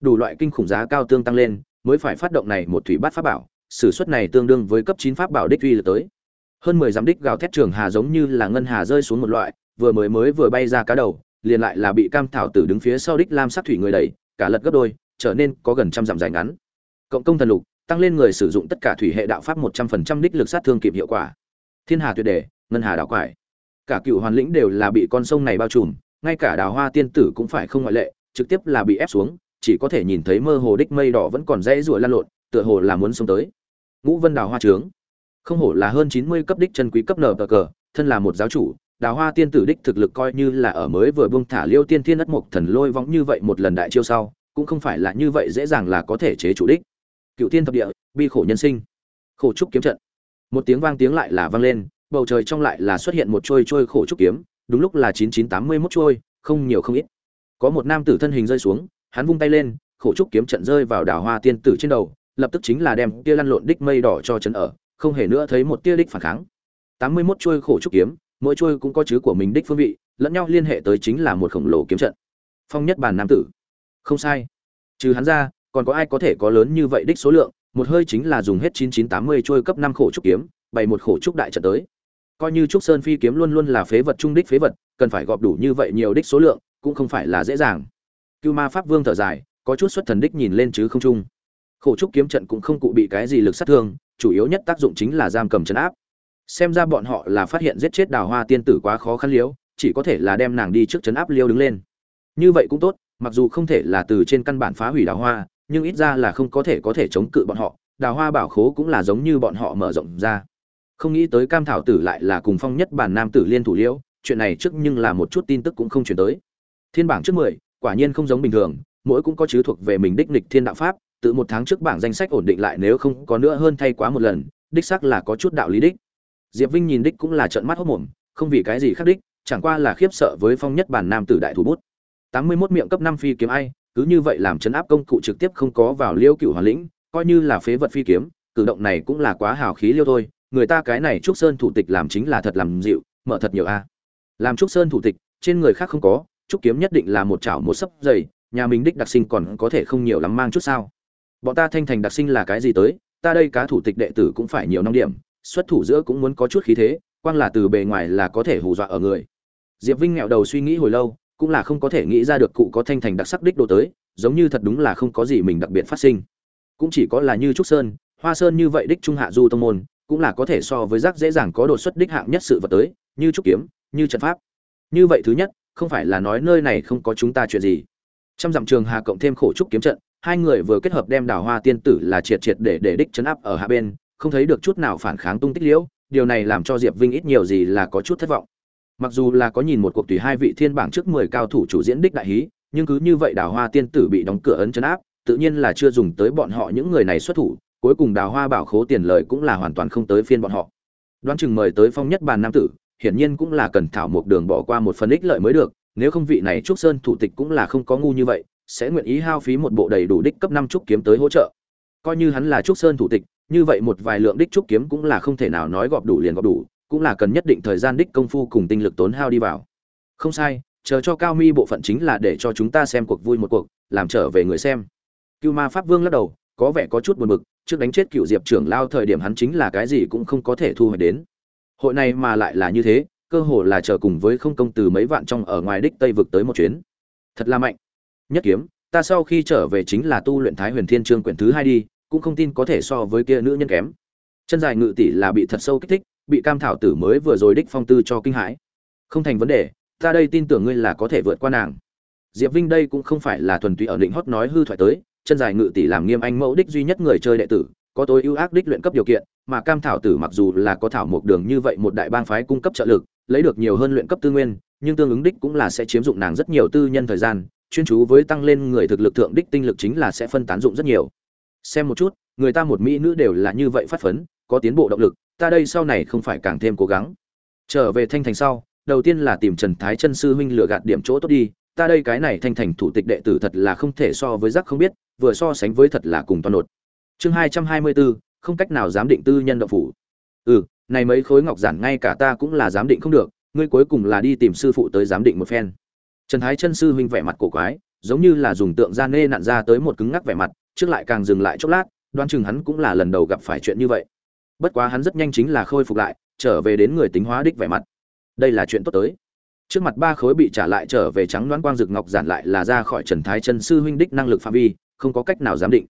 Đủ loại kinh khủng giá cao tương tăng lên, mới phải phát động này một thủy bát pháp bảo, sử suất này tương đương với cấp chín pháp bảo đích uy lực tới. Hơn mười dặm đích gào thét trường hà giống như là ngân hà rơi xuống một loại, vừa mới mới vừa bay ra cá đầu liền lại là bị cam thảo tử đứng phía sau đích lam sát thủy người đẩy, cả lật gấp đôi, trở nên có gần trăm dặm dài ngắn. Cộng công thần lục, tăng lên người sử dụng tất cả thủy hệ đạo pháp một trăm phần trăm đích lực sát thương kịp hiệu quả. Thiên hà tuyệt đề ngân hà đảo quải. Cả cựu hoàn lĩnh đều là bị con sông này bao trùm, ngay cả đào hoa tiên tử cũng phải không ngoại lệ, trực tiếp là bị ép xuống, chỉ có thể nhìn thấy mơ hồ đích mây đỏ vẫn còn rẽ ruổi lan lộn, tựa hồ là muốn sống tới. Ngũ vân đào hoa trướng. Không hổ là hơn chín mươi cấp đích chân quý cấp nở cờ, thân là một giáo chủ đào hoa tiên tử đích thực lực coi như là ở mới vừa buông thả liêu tiên thiên ất mục thần lôi vong như vậy một lần đại chiêu sau, cũng không phải là như vậy dễ dàng là có thể chế chủ đích. Cựu tiên thập địa, bi khổ nhân sinh. Khổ trúc kiếm trận. Một tiếng vang tiếng lại là vang lên, bầu trời trong lại là xuất hiện một trôi trôi khổ trúc kiếm, đúng lúc là chín chín tám mươi mốt trôi, không nhiều không ít. Có một nam tử thân hình rơi xuống, hắn vung tay lên, khổ trúc kiếm trận rơi vào đào hoa tiên tử trên đầu, lập tức chính là đem tia lăn lộn đích mây đỏ cho chấn ở, không hề nữa thấy một tia đích phản kháng. Tám mươi mốt trôi khổ trúc kiếm mỗi chuôi cũng có chứ của mình đích phương vị, lẫn nhau liên hệ tới chính là một khổng lồ kiếm trận. Phong nhất bản nam tử. Không sai. Trừ hắn ra, còn có ai có thể có lớn như vậy đích số lượng? Một hơi chính là dùng hết chín chín tám mươi trôi cấp năm khổ trúc kiếm, bày một khổ trúc đại trận tới. Coi như trúc sơn phi kiếm luôn luôn là phế vật trung đích phế vật, cần phải gọp đủ như vậy nhiều đích số lượng, cũng không phải là dễ dàng. Cưu ma pháp vương thở dài, có chút xuất thần đích nhìn lên chứ không trung. Khổ trúc kiếm trận cũng không cụ bị cái gì lực sát thương, chủ yếu nhất tác dụng chính là giam cầm trấn áp xem ra bọn họ là phát hiện giết chết đào hoa tiên tử quá khó khăn liếu, chỉ có thể là đem nàng đi trước chấn áp liêu đứng lên. Như vậy cũng tốt, mặc dù không thể là từ trên căn bản phá hủy đào hoa, nhưng ít ra là không có thể có thể chống cự bọn họ, đào hoa bảo khố cũng là giống như bọn họ mở rộng ra. Không nghĩ tới cam thảo tử lại là cùng phong nhất bản nam tử liên thủ liễu chuyện này trước nhưng là một chút tin tức cũng không chuyển tới. Thiên bảng trước mười, quả nhiên không giống bình thường, mỗi cũng có chứ thuộc về mình đích nịch thiên đạo pháp, tự một tháng trước bảng danh sách ổn định lại nếu không có nữa hơn thay quá một lần, đích xác là có chút đạo lý đích diệp vinh nhìn đích cũng là trợn mắt hốc mồm, không vì cái gì khác đích, chẳng qua là khiếp sợ với phong nhất bản nam tử đại thủ bút. Tám mươi 81 miệng cấp năm phi kiếm ai, cứ như vậy làm chấn áp công cụ trực tiếp không có vào liêu cựu hoàn lĩnh, coi như là phế vật phi kiếm, cử động này cũng là quá hào khí liêu thôi, người ta cái này trúc sơn thủ tịch làm chính là thật làm dịu, mở thật nhiều a. Làm trúc sơn thủ tịch, trên người khác không có, trúc kiếm nhất định là một chảo một sấp dày, nhà mình đích đặc sinh còn có thể không nhiều lắm mang chút sao. Bọn ta thanh thành đặc sinh là cái gì tới, ta đây cá thủ tịch đệ tử cũng phải nhiều năm điểm xuất thủ giữa cũng muốn có chút khí thế, quang là từ bề ngoài là có thể hù dọa ở người. Diệp vinh nghẹo đầu suy nghĩ hồi lâu, cũng là không có thể nghĩ ra được cụ có thanh thành đặc sắc đích đồ tới, giống như thật đúng là không có gì mình đặc biệt phát sinh. Cũng chỉ có là như trúc sơn, hoa sơn như vậy đích trung hạ du tông môn, cũng là có thể so với rác dễ dàng có đột xuất đích hạng nhất sự vật tới, như trúc kiếm, như trận pháp. Như vậy thứ nhất, không phải là nói nơi này không có chúng ta chuyện gì. Trăm dặm trường hà cộng thêm khổ trúc kiếm trận, hai người vừa kết hợp đem đào hoa tiên tử là triệt triệt để để đích chấn áp ở hạ bên không thấy được chút nào phản kháng tung tích liễu, điều này làm cho diệp vinh ít nhiều gì là có chút thất vọng. Mặc dù là có nhìn một cuộc tùy hai vị thiên bảng trước mười cao thủ chủ diễn đích đại hí, nhưng cứ như vậy đào hoa tiên tử bị đóng cửa ấn chấn áp, tự nhiên là chưa dùng tới bọn họ những người này xuất thủ, cuối cùng đào hoa bảo khố tiền lợi cũng là hoàn toàn không tới phiên bọn họ. Đoán chừng mời tới phong nhất bàn nam tử, hiển nhiên cũng là cần thảo một đường bỏ qua một phần ích lợi mới được, nếu không vị này trúc sơn thủ tịch cũng là không có ngu như vậy, sẽ nguyện ý hao phí một bộ đầy đủ đích cấp năm trúc kiếm tới hỗ trợ. Coi như hắn là trúc sơn thủ tịch như vậy một vài lượng đích trúc kiếm cũng là không thể nào nói gọp đủ liền gọp đủ, cũng là cần nhất định thời gian đích công phu cùng tinh lực tốn hao đi vào. Không sai, chờ cho cao mi bộ phận chính là để cho chúng ta xem cuộc vui một cuộc, làm trở về người xem. Cưu ma pháp vương lắc đầu, có vẻ có chút buồn bực, trước đánh chết cựu diệp trưởng lao thời điểm hắn chính là cái gì cũng không có thể thu hồi đến. Hội này mà lại là như thế, cơ hồ là chờ cùng với không công từ mấy vạn trong ở ngoài đích tây vực tới một chuyến. Thật là mạnh. Nhất kiếm, ta sau khi trở về chính là tu luyện thái huyền thiên trương quyển thứ hai đi cũng không tin có thể so với kia nữ nhân kém. Chân dài ngự tỷ là bị thật sâu kích thích, bị cam thảo tử mới vừa rồi đích phong tư cho kinh hãi. Không thành vấn đề, ta đây tin tưởng ngươi là có thể vượt qua nàng. Diệp vinh đây cũng không phải là thuần túy ở định hót nói hư thoại tới, chân dài ngự tỷ làm nghiêm anh mẫu đích duy nhất người chơi đệ tử, có tối ưu ác đích luyện cấp điều kiện, mà cam thảo tử mặc dù là có thảo một đường như vậy một đại bang phái cung cấp trợ lực, lấy được nhiều hơn luyện cấp tư nguyên, nhưng tương ứng đích cũng là sẽ chiếm dụng nàng rất nhiều tư nhân thời gian, chuyên chú với tăng lên người thực lực thượng đích tinh lực chính là sẽ phân tán dụng rất nhiều xem một chút, người ta một mỹ nữ đều là như vậy phát phấn, có tiến bộ động lực, ta đây sau này không phải càng thêm cố gắng. Trở về thanh thành sau, đầu tiên là tìm trần thái chân sư huynh lựa gạt điểm chỗ tốt đi, ta đây cái này thanh thành thủ tịch đệ tử thật là không thể so với giác không biết, vừa so sánh với thật là cùng toàn nột. Chương hai trăm hai mươi bốn không cách nào giám định tư nhân động phủ. Ừ này mấy khối ngọc giản ngay cả ta cũng là giám định không được, ngươi cuối cùng là đi tìm sư phụ tới giám định một phen. Trần thái chân sư huynh vẻ mặt cổ quái, giống như là dùng tượng da nê nặn ra tới một cứng ngắc vẻ mặt trước lại càng dừng lại chốc lát, đoán chừng hắn cũng là lần đầu gặp phải chuyện như vậy. Bất quá hắn rất nhanh chính là khôi phục lại, trở về đến người tính hóa đích vẻ mặt. Đây là chuyện tốt tới. Trước mặt ba khối bị trả lại trở về trắng đoán quang dực ngọc giản lại là ra khỏi trần thái chân sư huynh đích năng lực phạm vi, không có cách nào giám định.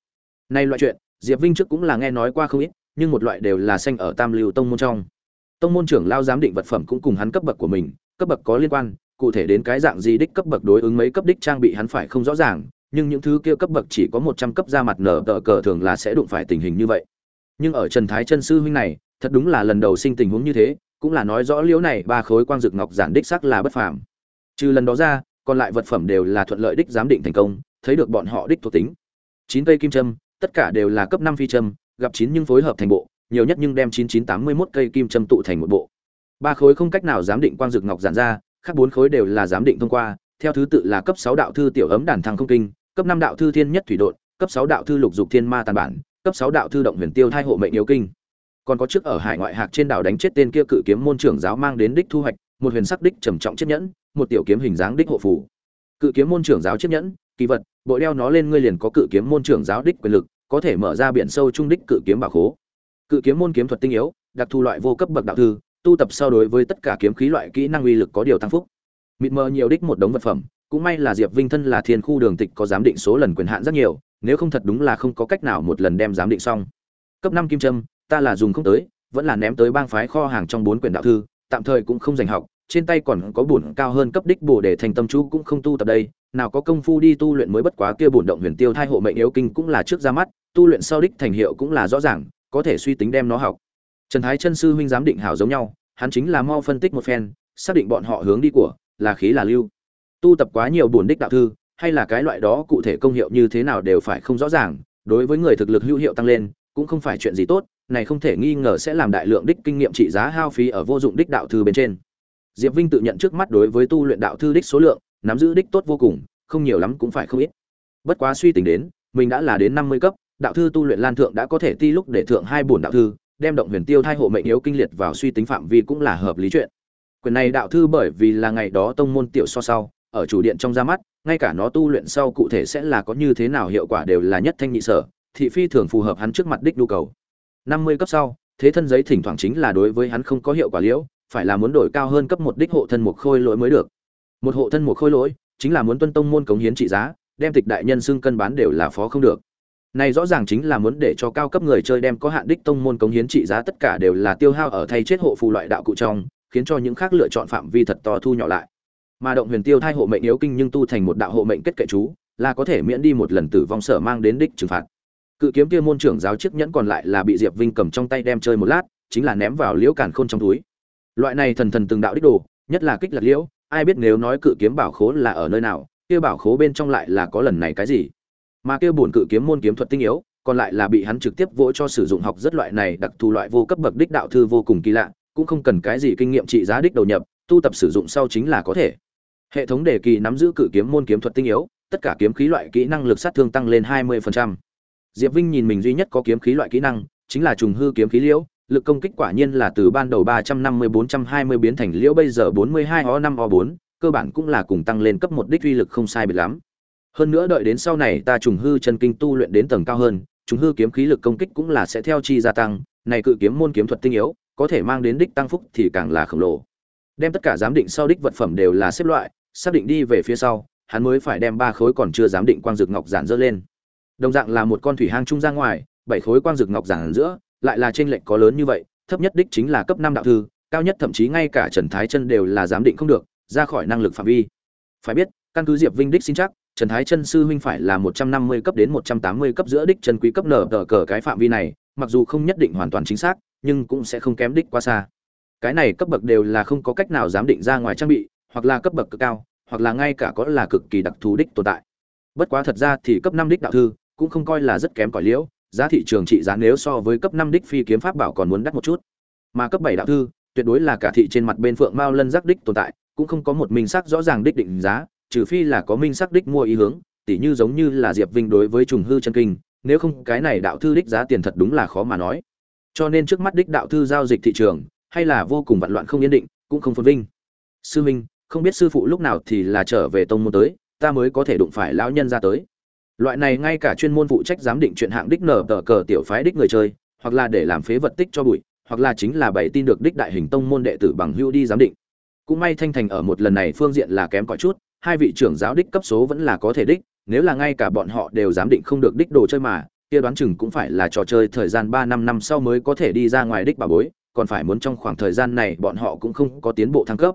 Nay loại chuyện, diệp vinh trước cũng là nghe nói qua không ít, nhưng một loại đều là xanh ở tam lưu tông môn trong. Tông môn trưởng lao giám định vật phẩm cũng cùng hắn cấp bậc của mình, cấp bậc có liên quan, cụ thể đến cái dạng gì đích cấp bậc đối ứng mấy cấp đích trang bị hắn phải không rõ ràng nhưng những thứ kia cấp bậc chỉ có một trăm cấp ra mặt nở tờ cờ thường là sẽ đụng phải tình hình như vậy. Nhưng ở trần thái chân sư huynh này, thật đúng là lần đầu sinh tình huống như thế, cũng là nói rõ liễu này ba khối quang dược ngọc giản đích sắc là bất phàm. Trừ lần đó ra, còn lại vật phẩm đều là thuận lợi đích giám định thành công, thấy được bọn họ đích thuộc tính. Chín cây kim châm, tất cả đều là cấp năm phi châm, gặp chín nhưng phối hợp thành bộ, nhiều nhất nhưng đem chín chín tám mươi mốt cây kim châm tụ thành một bộ. Ba khối không cách nào giám định quang dược ngọc giản ra, khác bốn khối đều là giám định thông qua, theo thứ tự là cấp sáu đạo thư tiểu ấm đàn thăng không kinh cấp năm đạo thư thiên nhất thủy độn, cấp sáu đạo thư lục dục thiên ma tàn bản, cấp sáu đạo thư động huyền tiêu thai hộ mệnh yếu kinh. Còn có trước ở hải ngoại hạc trên đảo đánh chết tên kia cự kiếm môn trưởng giáo mang đến đích thu hoạch, một huyền sắc đích trầm trọng chiếc nhẫn, một tiểu kiếm hình dáng đích hộ phủ cự kiếm môn trưởng giáo chiếc nhẫn, kỳ vật bộ đeo nó lên ngươi liền có cự kiếm môn trưởng giáo đích quyền lực, có thể mở ra biển sâu trung đích cự kiếm bảo khố. Cự kiếm môn kiếm thuật tinh yếu, đặc thù loại vô cấp bậc đạo thư, tu tập so đối với tất cả kiếm khí loại kỹ năng uy lực có điều tăng phúc. Mịt mờ nhiều đích một đống vật phẩm cũng may là diệp vinh thân là thiên khu đường tịch có giám định số lần quyền hạn rất nhiều, nếu không thật đúng là không có cách nào một lần đem giám định xong. Cấp năm kim trâm ta là dùng không tới, vẫn là ném tới bang phái kho hàng trong bốn quyển đạo thư, tạm thời cũng không dành học, trên tay còn có bổn cao hơn cấp đích bổ để thành tâm chú cũng không tu tập đây, nào có công phu đi tu luyện mới bất quá kia bổn động huyền tiêu thai hộ mệnh yếu kinh cũng là trước ra mắt, tu luyện sau đích thành hiệu cũng là rõ ràng, có thể suy tính đem nó học. Trần thái chân sư huynh giám định hảo giống nhau, hắn chính là mau phân tích một phen, xác định bọn họ hướng đi của, là khí là lưu tu tập quá nhiều bổn đích đạo thư, hay là cái loại đó cụ thể công hiệu như thế nào đều phải không rõ ràng, đối với người thực lực hữu hiệu tăng lên, cũng không phải chuyện gì tốt, này không thể nghi ngờ sẽ làm đại lượng đích kinh nghiệm trị giá hao phí ở vô dụng đích đạo thư bên trên. Diệp vinh tự nhận trước mắt đối với tu luyện đạo thư đích số lượng, nắm giữ đích tốt vô cùng, không nhiều lắm cũng phải không ít. Bất quá suy tính đến, mình đã là đến năm mươi cấp, đạo thư tu luyện lan thượng đã có thể ti lúc để thượng hai bổn đạo thư, đem động huyền tiêu thai hộ mệnh yếu kinh liệt vào suy tính phạm vi cũng là hợp lý chuyện. Quyền này đạo thư bởi vì là ngày đó tông môn tiểu so sau ở chủ điện trong ra mắt, ngay cả nó tu luyện sau cụ thể sẽ là có như thế nào hiệu quả đều là nhất thanh nhị sở, thị phi thường phù hợp hắn trước mặt đích nhu cầu. Năm mươi cấp sau, thế thân giấy thỉnh thoảng chính là đối với hắn không có hiệu quả liễu, phải là muốn đổi cao hơn cấp một đích hộ thân một khôi lỗi mới được. Một hộ thân một khôi lỗi, chính là muốn tuân tông môn cống hiến trị giá, đem tịch đại nhân xưng cân bán đều là phó không được. Này rõ ràng chính là muốn để cho cao cấp người chơi đem có hạn đích tông môn cống hiến trị giá tất cả đều là tiêu hao ở thay chết hộ phù loại đạo cụ trong, khiến cho những khác lựa chọn phạm vi thật to thu nhỏ lại mà động huyền tiêu thai hộ mệnh yếu kinh nhưng tu thành một đạo hộ mệnh kết kệ chú, là có thể miễn đi một lần tử vong sở mang đến đích trừng phạt. Cự kiếm kia môn trưởng giáo chiếc nhẫn còn lại là bị diệp vinh cầm trong tay đem chơi một lát, chính là ném vào liễu cản khôn trong túi. Loại này thần thần từng đạo đích đồ, nhất là kích lật liễu, ai biết nếu nói cự kiếm bảo khố là ở nơi nào, kia bảo khố bên trong lại là có lần này cái gì? Mà kia bổn cự kiếm môn kiếm thuật tinh yếu, còn lại là bị hắn trực tiếp vỗ cho sử dụng học rất loại này đặc thù loại vô cấp bậc đích đạo thư vô cùng kỳ lạ, cũng không cần cái gì kinh nghiệm trị giá đích đầu nhập, tu tập sử dụng sau chính là có thể hệ thống đề kỳ nắm giữ cự kiếm môn kiếm thuật tinh yếu, tất cả kiếm khí loại kỹ năng lực sát thương tăng lên 20%. diệp vinh nhìn mình duy nhất có kiếm khí loại kỹ năng, chính là trùng hư kiếm khí liễu, lực công kích quả nhiên là từ ban đầu 350-420 biến thành liễu, bây giờ 42 o 5 o 4 cơ bản cũng là cùng tăng lên cấp một đích uy lực không sai biệt lắm hơn nữa đợi đến sau này ta trùng hư chân kinh tu luyện đến tầng cao hơn, trùng hư kiếm khí lực công kích cũng là sẽ theo chi gia tăng, này cự kiếm môn kiếm thuật tinh yếu, có thể mang đến đích tăng phúc thì càng là khổng lồ đem tất cả giám định sau đích vật phẩm đều là xếp loại xác định đi về phía sau, hắn mới phải đem ba khối còn chưa dám định quang dược ngọc giản dơ lên. Đồng dạng là một con thủy hang trung ra ngoài, bảy khối quang dược ngọc giản giữa, lại là trên lệnh có lớn như vậy, thấp nhất đích chính là cấp năm đạo thư, cao nhất thậm chí ngay cả trần thái chân đều là giám định không được, ra khỏi năng lực phạm vi. Phải biết, căn cứ diệp vinh đích xin chắc, trần thái chân sư huynh phải là một trăm năm mươi cấp đến một trăm tám mươi cấp giữa đích chân quý cấp nở tờ cờ cái phạm vi này, mặc dù không nhất định hoàn toàn chính xác, nhưng cũng sẽ không kém đích quá xa. Cái này cấp bậc đều là không có cách nào giám định ra ngoài trang bị hoặc là cấp bậc cực cao, hoặc là ngay cả có là cực kỳ đặc thù đích tồn tại. Bất quá thật ra thì cấp năm đích đạo thư cũng không coi là rất kém cỏi liễu, giá thị trường trị giá nếu so với cấp năm đích phi kiếm pháp bảo còn muốn đắt một chút. Mà cấp bảy đạo thư tuyệt đối là cả thị trên mặt bên phượng mao lân giác đích tồn tại, cũng không có một minh sắc rõ ràng đích định giá, trừ phi là có minh sắc đích mua ý hướng, tỉ như giống như là diệp vinh đối với trùng hư chân kinh, nếu không cái này đạo thư đích giá tiền thật đúng là khó mà nói. Cho nên trước mắt đích đạo thư giao dịch thị trường, hay là vô cùng vạn loạn không yên định, cũng không phồn vinh. Sư minh không biết sư phụ lúc nào thì là trở về tông môn tới, ta mới có thể đụng phải lão nhân ra tới. Loại này ngay cả chuyên môn phụ trách giám định chuyện hạng đích nở tờ cờ tiểu phái đích người chơi, hoặc là để làm phế vật tích cho bụi, hoặc là chính là bày tin được đích đại hình tông môn đệ tử bằng hưu đi giám định. Cũng may thanh thành ở một lần này phương diện là kém cỏi chút, hai vị trưởng giáo đích cấp số vẫn là có thể đích, nếu là ngay cả bọn họ đều giám định không được đích đồ chơi mà, kia đoán chừng cũng phải là trò chơi thời gian ba năm năm sau mới có thể đi ra ngoài đích bà bối, còn phải muốn trong khoảng thời gian này bọn họ cũng không có tiến bộ thăng cấp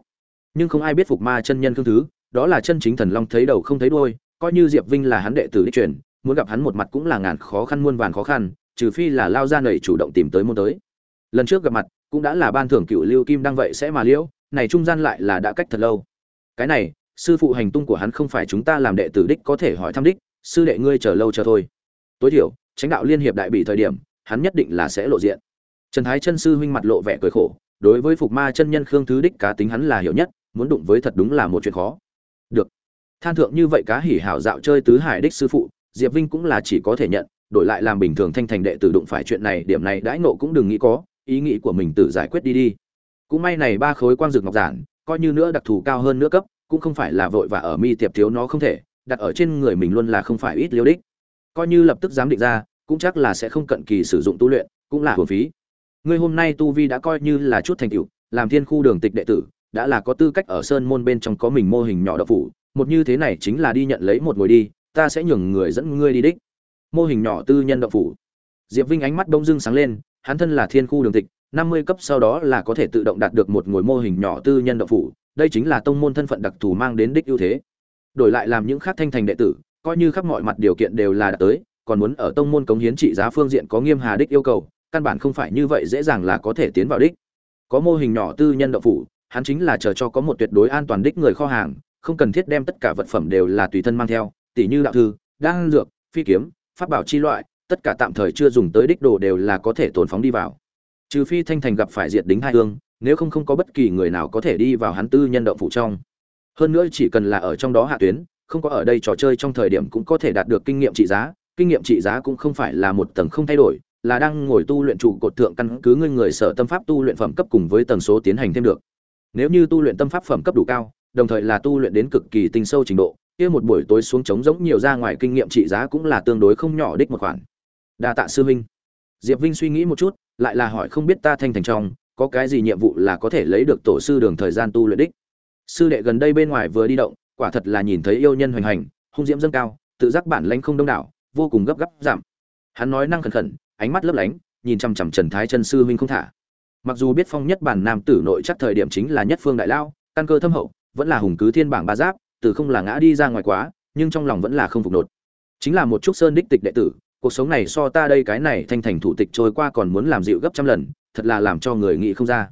nhưng không ai biết phục ma chân nhân khương thứ, đó là chân chính thần long thấy đầu không thấy đuôi, coi như diệp vinh là hắn đệ tử đích truyền, muốn gặp hắn một mặt cũng là ngàn khó khăn muôn vàn khó khăn, trừ phi là lao ra nầy chủ động tìm tới môn tới. Lần trước gặp mặt, cũng đã là ban thưởng cựu lưu kim đang vậy sẽ mà liễu, này trung gian lại là đã cách thật lâu. Cái này, sư phụ hành tung của hắn không phải chúng ta làm đệ tử đích có thể hỏi thăm đích, sư đệ ngươi chờ lâu chờ thôi. Tối thiểu tránh đạo liên hiệp đại bị thời điểm, hắn nhất định là sẽ lộ diện. Trần thái chân sư huynh mặt lộ vẻ cười khổ, đối với phục ma chân nhân khương thứ đích cá tính hắn là hiểu nhất muốn đụng với thật đúng là một chuyện khó. Được. Than thượng như vậy cá hỉ hảo dạo chơi tứ hải đích sư phụ, diệp vinh cũng là chỉ có thể nhận, đổi lại làm bình thường thanh thành đệ tử đụng phải chuyện này, điểm này đãi nộ cũng đừng nghĩ có, ý nghĩ của mình tự giải quyết đi đi. Cũng may này ba khối quang dược ngọc giản, coi như nữa đặc thù cao hơn nữa cấp, cũng không phải là vội và ở mi tiệp thiếu nó không thể, đặt ở trên người mình luôn là không phải ít liêu đích. Coi như lập tức dám định ra, cũng chắc là sẽ không cận kỳ sử dụng tu luyện, cũng là hồn phí. Ngươi hôm nay tu vi đã coi như là chút thành tựu, làm thiên khu đường tịch đệ tử đã là có tư cách ở sơn môn bên trong có mình mô hình nhỏ đậu phủ, một như thế này chính là đi nhận lấy một ngồi đi, ta sẽ nhường người dẫn ngươi đi đích. Mô hình nhỏ tư nhân đậu phủ. Diệp vinh ánh mắt đông dưng sáng lên, hắn thân là thiên khu đường tịch, năm mươi cấp sau đó là có thể tự động đạt được một ngồi mô hình nhỏ tư nhân đậu phủ, đây chính là tông môn thân phận đặc thù mang đến đích ưu thế. Đổi lại làm những khác thanh thành đệ tử, coi như khắp mọi mặt điều kiện đều là đạt tới, còn muốn ở tông môn cống hiến trị giá phương diện có nghiêm hà đích yêu cầu, căn bản không phải như vậy dễ dàng là có thể tiến vào đích. Có mô hình nhỏ tư nhân đậu phủ hắn chính là chờ cho có một tuyệt đối an toàn đích người kho hàng, không cần thiết đem tất cả vật phẩm đều là tùy thân mang theo, tỉ như đạo thư, đan dược, phi kiếm, pháp bảo chi loại, tất cả tạm thời chưa dùng tới đích đồ đều là có thể tồn phóng đi vào. Trừ phi thanh thành gặp phải diệt đính hai hương nếu không không có bất kỳ người nào có thể đi vào hắn tư nhân động phủ trong. Hơn nữa chỉ cần là ở trong đó hạ tuyến, không có ở đây trò chơi trong thời điểm cũng có thể đạt được kinh nghiệm trị giá, kinh nghiệm trị giá cũng không phải là một tầng không thay đổi, là đang ngồi tu luyện trụ cột thượng căn cứ ngươi người sở tâm pháp tu luyện phẩm cấp cùng với tần số tiến hành thêm được nếu như tu luyện tâm pháp phẩm cấp đủ cao, đồng thời là tu luyện đến cực kỳ tinh sâu trình độ, kia một buổi tối xuống trống giống nhiều ra ngoài kinh nghiệm trị giá cũng là tương đối không nhỏ đích một khoản. Đa tạ sư huynh. Diệp vinh suy nghĩ một chút, lại là hỏi không biết ta thanh thành trong, có cái gì nhiệm vụ là có thể lấy được tổ sư đường thời gian tu luyện đích? Sư đệ gần đây bên ngoài vừa đi động, quả thật là nhìn thấy yêu nhân hoành hành, hung diễm dâng cao, tự giác bản lãnh không đông đảo, vô cùng gấp gáp giảm. Hắn nói năng khẩn khẩn, ánh mắt lấp lánh, nhìn chằm chằm trần thái chân sư huynh không thả mặc dù biết phong nhất bản nam tử nội chắc thời điểm chính là nhất phương đại lao, căn cơ thâm hậu, vẫn là hùng cứ thiên bảng ba giáp, từ không là ngã đi ra ngoài quá, nhưng trong lòng vẫn là không phục nột. Chính là một trúc sơn đích tịch đệ tử, cuộc sống này so ta đây cái này thanh thành thủ tịch trôi qua còn muốn làm dịu gấp trăm lần, thật là làm cho người nghĩ không ra.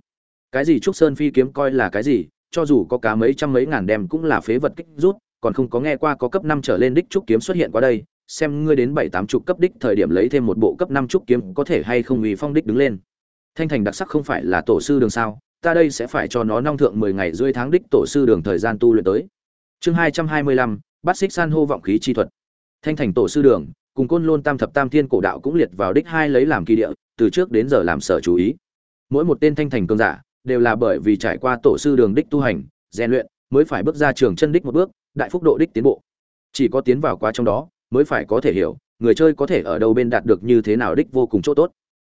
Cái gì trúc sơn phi kiếm coi là cái gì, cho dù có cá mấy trăm mấy ngàn đem cũng là phế vật kích rút, còn không có nghe qua có cấp năm trở lên đích trúc kiếm xuất hiện qua đây, xem ngươi đến bảy tám chục cấp đích thời điểm lấy thêm một bộ cấp năm trúc kiếm có thể hay không vì phong đích đứng lên thanh thành đặc sắc không phải là tổ sư đường sao, ta đây sẽ phải cho nó nong thượng mười ngày rưỡi tháng đích tổ sư đường thời gian tu luyện tới. Chương hai trăm hai mươi lăm, bát xích san hô vọng khí chi thuật. Thanh thành tổ sư đường, cùng côn lôn tam thập tam thiên cổ đạo cũng liệt vào đích hai lấy làm kỳ địa, từ trước đến giờ làm sở chú ý. Mỗi một tên thanh thành cơn giả, đều là bởi vì trải qua tổ sư đường đích tu hành, rèn luyện, mới phải bước ra trường chân đích một bước, đại phúc độ đích tiến bộ. Chỉ có tiến vào qua trong đó, mới phải có thể hiểu, người chơi có thể ở đâu bên đạt được như thế nào đích vô cùng chỗ tốt.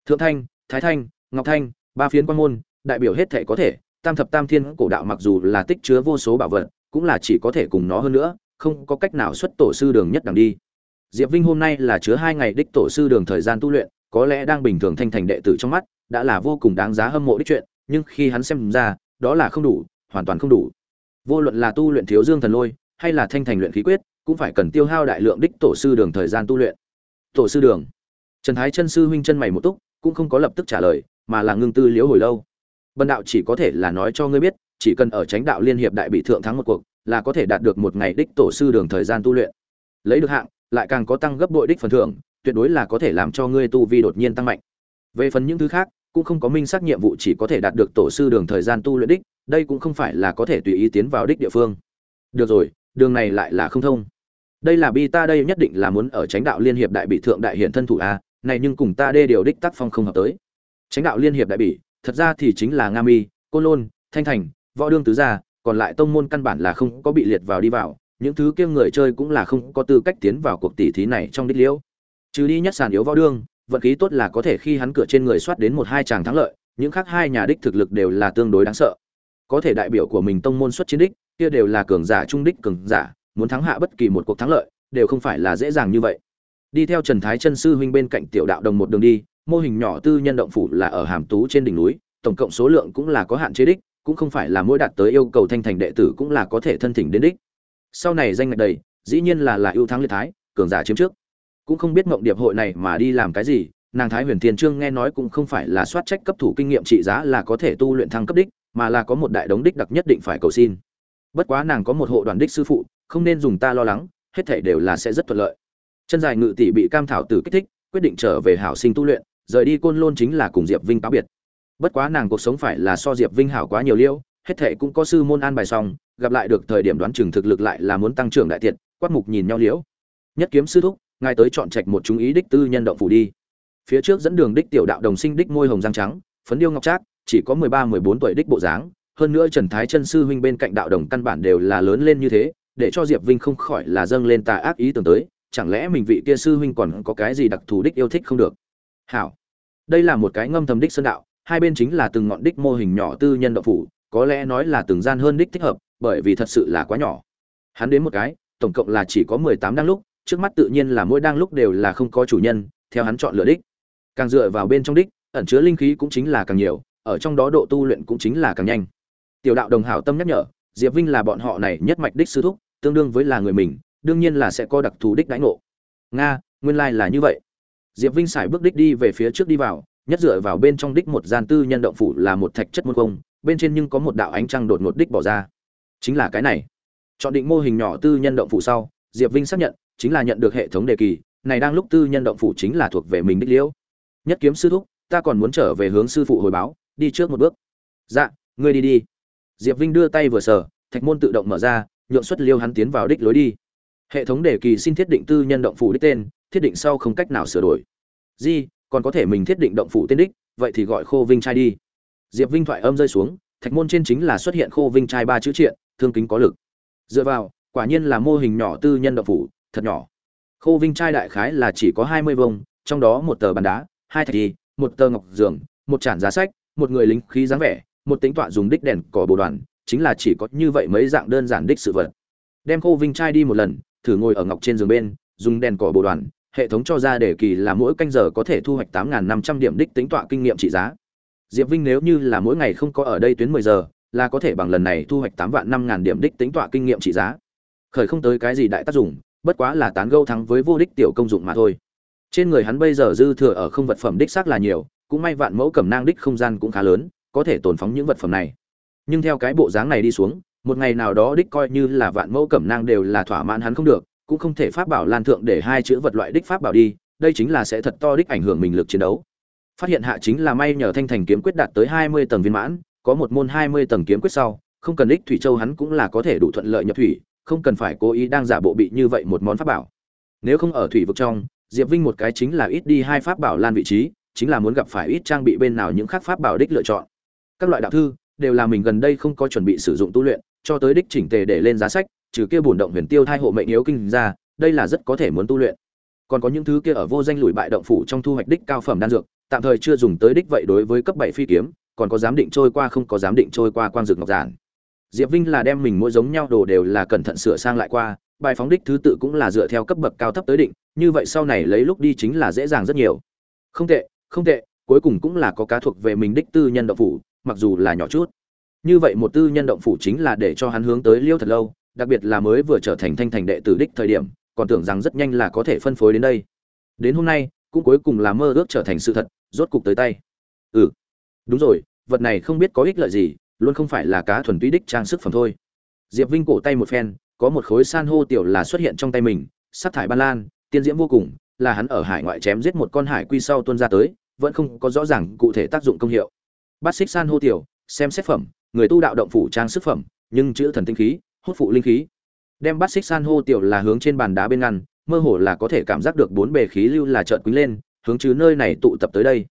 Thượng thanh, thái thanh ngọc thanh, ba phiến quan môn, đại biểu hết thể có thể, tam thập tam thiên cổ đạo mặc dù là tích chứa vô số bảo vật, cũng là chỉ có thể cùng nó hơn nữa, không có cách nào xuất tổ sư đường nhất đẳng đi. Diệp vinh hôm nay là chứa hai ngày đích tổ sư đường thời gian tu luyện, có lẽ đang bình thường thanh thành đệ tử trong mắt, đã là vô cùng đáng giá hâm mộ đích chuyện, nhưng khi hắn xem ra, đó là không đủ, hoàn toàn không đủ. Vô luận là tu luyện thiếu dương thần lôi, hay là thanh thành luyện khí quyết, cũng phải cần tiêu hao đại lượng đích tổ sư đường thời gian tu luyện. Tổ sư đường. Trần thái chân sư huynh chân mày một túc, cũng không có lập tức trả lời mà là ngưng tư liễu hồi lâu. Bần đạo chỉ có thể là nói cho ngươi biết, chỉ cần ở tránh đạo liên hiệp đại bị thượng thắng một cuộc, là có thể đạt được một ngày đích tổ sư đường thời gian tu luyện. Lấy được hạng, lại càng có tăng gấp bội đích phần thưởng, tuyệt đối là có thể làm cho ngươi tu vi đột nhiên tăng mạnh. Về phần những thứ khác, cũng không có minh xác nhiệm vụ chỉ có thể đạt được tổ sư đường thời gian tu luyện đích, đây cũng không phải là có thể tùy ý tiến vào đích địa phương. Được rồi, đường này lại là không thông. Đây là bi ta đây nhất định là muốn ở tránh đạo liên hiệp đại bị thượng đại hiện thân thủ a này nhưng cùng ta đê điều đích tác phong không hợp tới tránh đạo liên hiệp đại bỉ, thật ra thì chính là nga mi côn lôn thanh thành võ đương tứ gia còn lại tông môn căn bản là không có bị liệt vào đi vào những thứ kia người chơi cũng là không có tư cách tiến vào cuộc tỷ thí này trong đích liễu. Trừ đi nhất sàn yếu võ đương vận khí tốt là có thể khi hắn cửa trên người soát đến một hai chàng thắng lợi những khác hai nhà đích thực lực đều là tương đối đáng sợ. Có thể đại biểu của mình tông môn xuất chiến đích kia đều là cường giả trung đích cường giả muốn thắng hạ bất kỳ một cuộc thắng lợi đều không phải là dễ dàng như vậy. Đi theo trần thái chân sư huynh bên cạnh tiểu đạo đồng một đường đi mô hình nhỏ tư nhân động phủ là ở hàm tú trên đỉnh núi, tổng cộng số lượng cũng là có hạn chế đích, cũng không phải là mỗi đạt tới yêu cầu thanh thành đệ tử cũng là có thể thân thỉnh đến đích. Sau này danh ngạch đầy, dĩ nhiên là là ưu thắng liệt thái, cường giả chiếm trước. Cũng không biết mộng điệp hội này mà đi làm cái gì, nàng thái huyền thiên trương nghe nói cũng không phải là soát trách cấp thủ kinh nghiệm trị giá là có thể tu luyện thăng cấp đích, mà là có một đại đống đích đặc nhất định phải cầu xin. Bất quá nàng có một hộ đoàn đích sư phụ, không nên dùng ta lo lắng, hết thảy đều là sẽ rất thuận lợi. Chân dài ngự tỷ bị cam thảo tử kích thích, quyết định trở về hảo sinh tu luyện rời đi côn lôn chính là cùng diệp vinh cáo biệt. Bất quá nàng cuộc sống phải là so diệp vinh hảo quá nhiều liêu, hết thệ cũng có sư môn an bài xong, gặp lại được thời điểm đoán chừng thực lực lại là muốn tăng trưởng đại tiện, quát mục nhìn nhau liễu. Nhất kiếm sư thúc, ngài tới chọn trạch một chúng ý đích tư nhân động phủ đi. Phía trước dẫn đường đích tiểu đạo đồng sinh đích môi hồng răng trắng, phấn điêu ngọc trác, chỉ có mười ba, mười bốn tuổi đích bộ dáng, hơn nữa trần thái chân sư huynh bên cạnh đạo đồng căn bản đều là lớn lên như thế, để cho diệp vinh không khỏi là dâng lên tà ác ý tưởng tới, chẳng lẽ mình vị kia sư huynh còn có cái gì đặc thù đích yêu thích không được? Hảo. Đây là một cái ngâm thầm đích sơn đạo, hai bên chính là từng ngọn đích mô hình nhỏ tư nhân động phủ, có lẽ nói là từng gian hơn đích thích hợp, bởi vì thật sự là quá nhỏ. Hắn đến một cái, tổng cộng là chỉ có mười tám đang lúc, trước mắt tự nhiên là mỗi đang lúc đều là không có chủ nhân, theo hắn chọn lựa đích. Càng dựa vào bên trong đích, ẩn chứa linh khí cũng chính là càng nhiều, ở trong đó độ tu luyện cũng chính là càng nhanh. Tiểu đạo đồng hảo tâm nhắc nhở, diệp vinh là bọn họ này nhất mạch đích sư thúc, tương đương với là người mình, đương nhiên là sẽ có đặc thù đích đánh ngộ. Nga, nguyên lai là như vậy diệp vinh xài bước đích đi về phía trước đi vào, nhất dựa vào bên trong đích một gian tư nhân động phủ là một thạch chất môn công bên trên nhưng có một đạo ánh trăng đột ngột đích bỏ ra. Chính là cái này. Chọn định mô hình nhỏ tư nhân động phủ sau, diệp vinh xác nhận, chính là nhận được hệ thống đề kỳ, này đang lúc tư nhân động phủ chính là thuộc về mình đích liễu. Nhất kiếm sư thúc, ta còn muốn trở về hướng sư phụ hồi báo, đi trước một bước. Dạ ngươi đi đi. Diệp vinh đưa tay vừa sờ, thạch môn tự động mở ra, nhượng xuất liêu hắn tiến vào đích lối đi. Hệ thống đề kỳ xin thiết định tư nhân động phủ đích tên thiết định sau không cách nào sửa đổi. Di, còn có thể mình thiết định động phủ tên đích, vậy thì gọi khô vinh trai đi. Diệp vinh thoại âm rơi xuống, thạch môn trên chính là xuất hiện khô vinh trai ba chữ triện, thương kính có lực. Dựa vào, quả nhiên là mô hình nhỏ tư nhân động phủ, thật nhỏ. Khô vinh trai đại khái là chỉ có hai mươi vông trong đó một tờ bàn đá, hai thạch đi một tờ ngọc giường, một trản giá sách, một người lính khí dáng vẻ, một tính tọa dùng đích đèn cỏ bồ đoàn, chính là chỉ có như vậy mấy dạng đơn giản đích sự vật. Đem khô vinh trai đi một lần, thử ngồi ở ngọc trên giường bên, dùng đèn cỏ bồ đoàn hệ thống cho ra đề kỳ là mỗi canh giờ có thể thu hoạch tám năm trăm điểm đích tính tọa kinh nghiệm trị giá. Diệp vinh nếu như là mỗi ngày không có ở đây tuyến mười giờ, là có thể bằng lần này thu hoạch tám vạn năm ngàn điểm đích tính tọa kinh nghiệm trị giá. Khởi không tới cái gì đại tác dụng, bất quá là tán gẫu thắng với vô đích tiểu công dụng mà thôi. Trên người hắn bây giờ dư thừa ở không vật phẩm đích xác là nhiều, cũng may vạn mẫu cẩm nang đích không gian cũng khá lớn, có thể tồn phóng những vật phẩm này. Nhưng theo cái bộ dáng này đi xuống, một ngày nào đó đích coi như là vạn mẫu cẩm nang đều là thỏa mãn hắn không được cũng không thể pháp bảo lan thượng để hai chữ vật loại đích pháp bảo đi, đây chính là sẽ thật to đích ảnh hưởng mình lực chiến đấu. Phát hiện hạ chính là may nhờ thanh thành kiếm quyết đạt tới hai mươi tầng viên mãn, có một môn hai mươi tầng kiếm quyết sau, không cần đích thủy châu hắn cũng là có thể đủ thuận lợi nhập thủy, không cần phải cố ý đang giả bộ bị như vậy một món pháp bảo. Nếu không ở thủy vực trong, diệp vinh một cái chính là ít đi hai pháp bảo lan vị trí, chính là muốn gặp phải ít trang bị bên nào những khác pháp bảo đích lựa chọn. Các loại đạo thư đều là mình gần đây không có chuẩn bị sử dụng tu luyện, cho tới đích chỉnh tề để lên giá sách trừ kia bổn động huyền tiêu thai hộ mệnh yếu kinh ra, đây là rất có thể muốn tu luyện. Còn có những thứ kia ở vô danh lùi bại động phủ trong thu hoạch đích cao phẩm đan dược, tạm thời chưa dùng tới đích vậy đối với cấp bảy phi kiếm, còn có giám định trôi qua không có giám định trôi qua quang dược ngọc giản. Diệp vinh là đem mình mỗi giống nhau đồ đều là cẩn thận sửa sang lại qua, bài phóng đích thứ tự cũng là dựa theo cấp bậc cao thấp tới định, như vậy sau này lấy lúc đi chính là dễ dàng rất nhiều. Không tệ không tệ, cuối cùng cũng là có cá thuộc về mình đích tư nhân động phủ, mặc dù là nhỏ chút. Như vậy một tư nhân động phủ chính là để cho hắn hướng tới liêu thật lâu đặc biệt là mới vừa trở thành thanh thành đệ tử đích thời điểm, còn tưởng rằng rất nhanh là có thể phân phối đến đây. Đến hôm nay, cũng cuối cùng là mơ ước trở thành sự thật, rốt cục tới tay. Ừ đúng rồi, vật này không biết có ích lợi gì, luôn không phải là cá thuần túy đích trang sức phẩm thôi. Diệp vinh cổ tay một phen, có một khối san hô tiểu là xuất hiện trong tay mình, sắc thải ban lan, tiên diễm vô cùng, là hắn ở hải ngoại chém giết một con hải quy sau tuôn ra tới, vẫn không có rõ ràng cụ thể tác dụng công hiệu. Bát xích san hô tiểu, xem xét phẩm, người tu đạo động phủ trang sức phẩm, nhưng chữ thần tinh khí hút phụ linh khí. Đem bát xích san hô tiểu là hướng trên bàn đá bên ngăn, mơ hồ là có thể cảm giác được bốn bề khí lưu là chợt quý lên, hướng chứ nơi này tụ tập tới đây.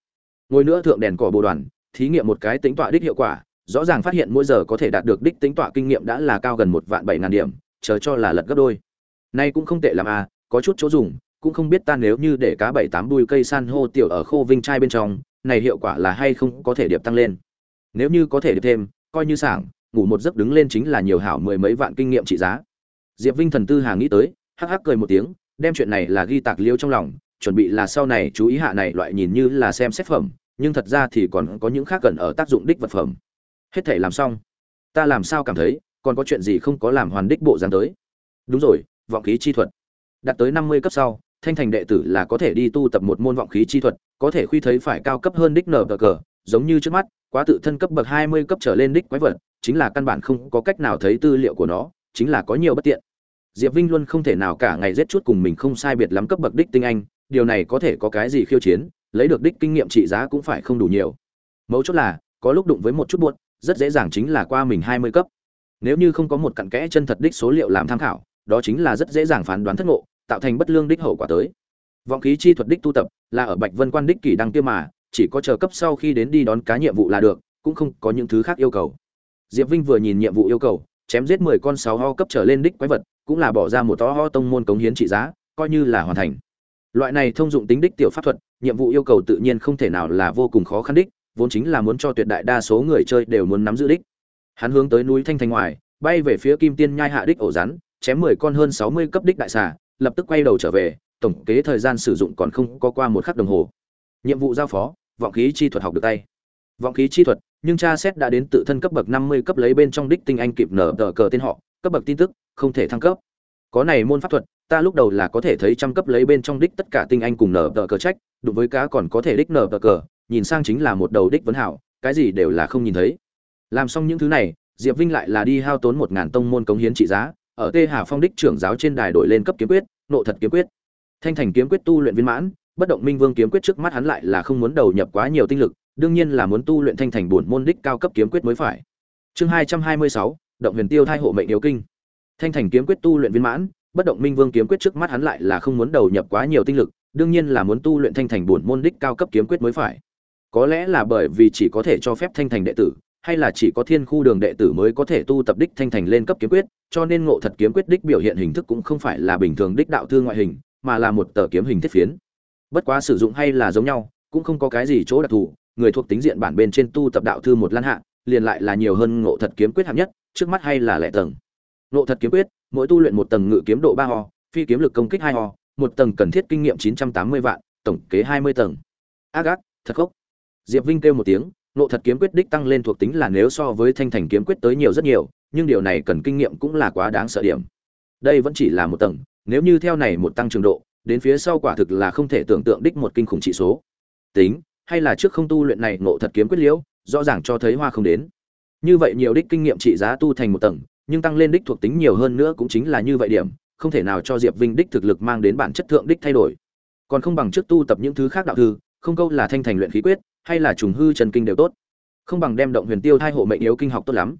Ngồi nữa thượng đèn cỏ bồ đoàn, thí nghiệm một cái tính tọa đích hiệu quả, rõ ràng phát hiện mỗi giờ có thể đạt được đích tính tọa kinh nghiệm đã là cao gần một vạn bảy ngàn điểm, chờ cho là lật gấp đôi. Nay cũng không tệ làm à có chút chỗ dùng, cũng không biết ta nếu như để cá bảy tám đuôi cây san hô tiểu ở khô vinh trai bên trong, này hiệu quả là hay không có thể điệp tăng lên. Nếu như có thể điệp thêm, coi như sảng ngủ một giấc đứng lên chính là nhiều hảo mười mấy vạn kinh nghiệm trị giá. Diệp vinh thần tư hà nghĩ tới, hắc hắc cười một tiếng, đem chuyện này là ghi tạc liêu trong lòng, chuẩn bị là sau này chú ý hạ này loại nhìn như là xem xét phẩm, nhưng thật ra thì còn có những khác cần ở tác dụng đích vật phẩm. Hết thể làm xong. Ta làm sao cảm thấy, còn có chuyện gì không có làm hoàn đích bộ dáng tới. Đúng rồi, vọng khí chi thuật. Đạt tới năm mươi cấp sau, thanh thành đệ tử là có thể đi tu tập một môn vọng khí chi thuật, có thể khuy thấy phải cao cấp hơn đích nở cờ giống như trước mắt, quá tự thân cấp bậc hai mươi cấp trở lên đích quái vật, chính là căn bản không có cách nào thấy tư liệu của nó, chính là có nhiều bất tiện. Diệp vinh luôn không thể nào cả ngày giết chút cùng mình không sai biệt lắm cấp bậc đích tinh anh, điều này có thể có cái gì khiêu chiến, lấy được đích kinh nghiệm trị giá cũng phải không đủ nhiều. Mấu chốt là, có lúc đụng với một chút buốt rất dễ dàng chính là qua mình hai mươi cấp. Nếu như không có một cặn kẽ chân thật đích số liệu làm tham khảo, đó chính là rất dễ dàng phán đoán thất ngộ, tạo thành bất lương đích hậu quả tới. Vọng khí chi thuật đích tu tập là ở bạch vân quan đích kỷ đăng kia mà chỉ có chờ cấp sau khi đến đi đón cá nhiệm vụ là được, cũng không có những thứ khác yêu cầu. Diệp vinh vừa nhìn nhiệm vụ yêu cầu, chém giết mười con sáu ho cấp trở lên đích quái vật, cũng là bỏ ra một to ho tông môn cống hiến trị giá, coi như là hoàn thành. Loại này thông dụng tính đích tiểu pháp thuật, nhiệm vụ yêu cầu tự nhiên không thể nào là vô cùng khó khăn đích, vốn chính là muốn cho tuyệt đại đa số người chơi đều muốn nắm giữ đích. Hắn hướng tới núi thanh thành ngoài, bay về phía kim tiên nhai hạ đích ổ rắn, chém mười con hơn sáu mươi cấp đích đại xà, lập tức quay đầu trở về, tổng kế thời gian sử dụng còn không có qua một khắc đồng hồ. Nhiệm vụ giao phó vọng khí chi thuật học được tay. Vọng khí chi thuật, nhưng cha xét đã đến tự thân cấp bậc năm mươi cấp lấy bên trong đích tinh anh kịp nở tờ cờ tên họ, cấp bậc tin tức, không thể thăng cấp. Có này môn pháp thuật, ta lúc đầu là có thể thấy trăm cấp lấy bên trong đích tất cả tinh anh cùng nở tờ cờ trách, đụng với cá còn có thể đích nở tờ cờ, nhìn sang chính là một đầu đích vấn hảo, cái gì đều là không nhìn thấy. Làm xong những thứ này, diệp vinh lại là đi hao tốn một ngàn tông môn cống hiến trị giá, ở tê hà phong đích trưởng giáo trên đài đổi lên cấp kiếm quyết, nộ thật kiếm quyết. Thanh thành kiếm quyết tu luyện viên mãn bất động minh vương kiếm quyết trước mắt hắn lại là không muốn đầu nhập quá nhiều tinh lực, đương nhiên là muốn tu luyện thanh thành bổn môn đích cao cấp kiếm quyết mới phải. Chương hai trăm hai mươi sáu, động huyền tiêu thai hộ mệnh yếu kinh. Thanh thành kiếm quyết tu luyện viên mãn, bất động minh vương kiếm quyết trước mắt hắn lại là không muốn đầu nhập quá nhiều tinh lực, đương nhiên là muốn tu luyện thanh thành bổn môn đích cao cấp kiếm quyết mới phải. Có lẽ là bởi vì chỉ có thể cho phép thanh thành đệ tử, hay là chỉ có thiên khu đường đệ tử mới có thể tu tập đích thanh thành lên cấp kiếm quyết, cho nên ngộ thật kiếm quyết đích biểu hiện hình thức cũng không phải là bình thường đích đạo thư ngoại hình, mà là một tờ kiếm hình thiết phiến bất quá sử dụng hay là giống nhau, cũng không có cái gì chỗ đặc thù, người thuộc tính diện bản bên trên tu tập đạo thư một lan hạ, liền lại là nhiều hơn ngộ thật kiếm quyết hạng nhất, trước mắt hay là lẻ tầng. Ngộ thật kiếm quyết, mỗi tu luyện một tầng ngự kiếm độ ba ho phi kiếm lực công kích hai ho một tầng cần thiết kinh nghiệm chín trăm tám mươi vạn, tổng kế hai mươi tầng. Ác ác, thật khốc. Diệp vinh kêu một tiếng, ngộ thật kiếm quyết đích tăng lên thuộc tính là nếu so với thanh thành kiếm quyết tới nhiều rất nhiều, nhưng điều này cần kinh nghiệm cũng là quá đáng sợ điểm. Đây vẫn chỉ là một tầng, nếu như theo này một tăng trường độ đến phía sau quả thực là không thể tưởng tượng đích một kinh khủng trị số. Tính, hay là trước không tu luyện này ngộ thật kiếm quyết liễu, rõ ràng cho thấy hoa không đến. Như vậy nhiều đích kinh nghiệm trị giá tu thành một tầng, nhưng tăng lên đích thuộc tính nhiều hơn nữa cũng chính là như vậy điểm, không thể nào cho diệp vinh đích thực lực mang đến bản chất thượng đích thay đổi. Còn không bằng trước tu tập những thứ khác đạo thư, không câu là thanh thành luyện khí quyết, hay là trùng hư trần kinh đều tốt. Không bằng đem động huyền tiêu thai hộ mệnh yếu kinh học tốt lắm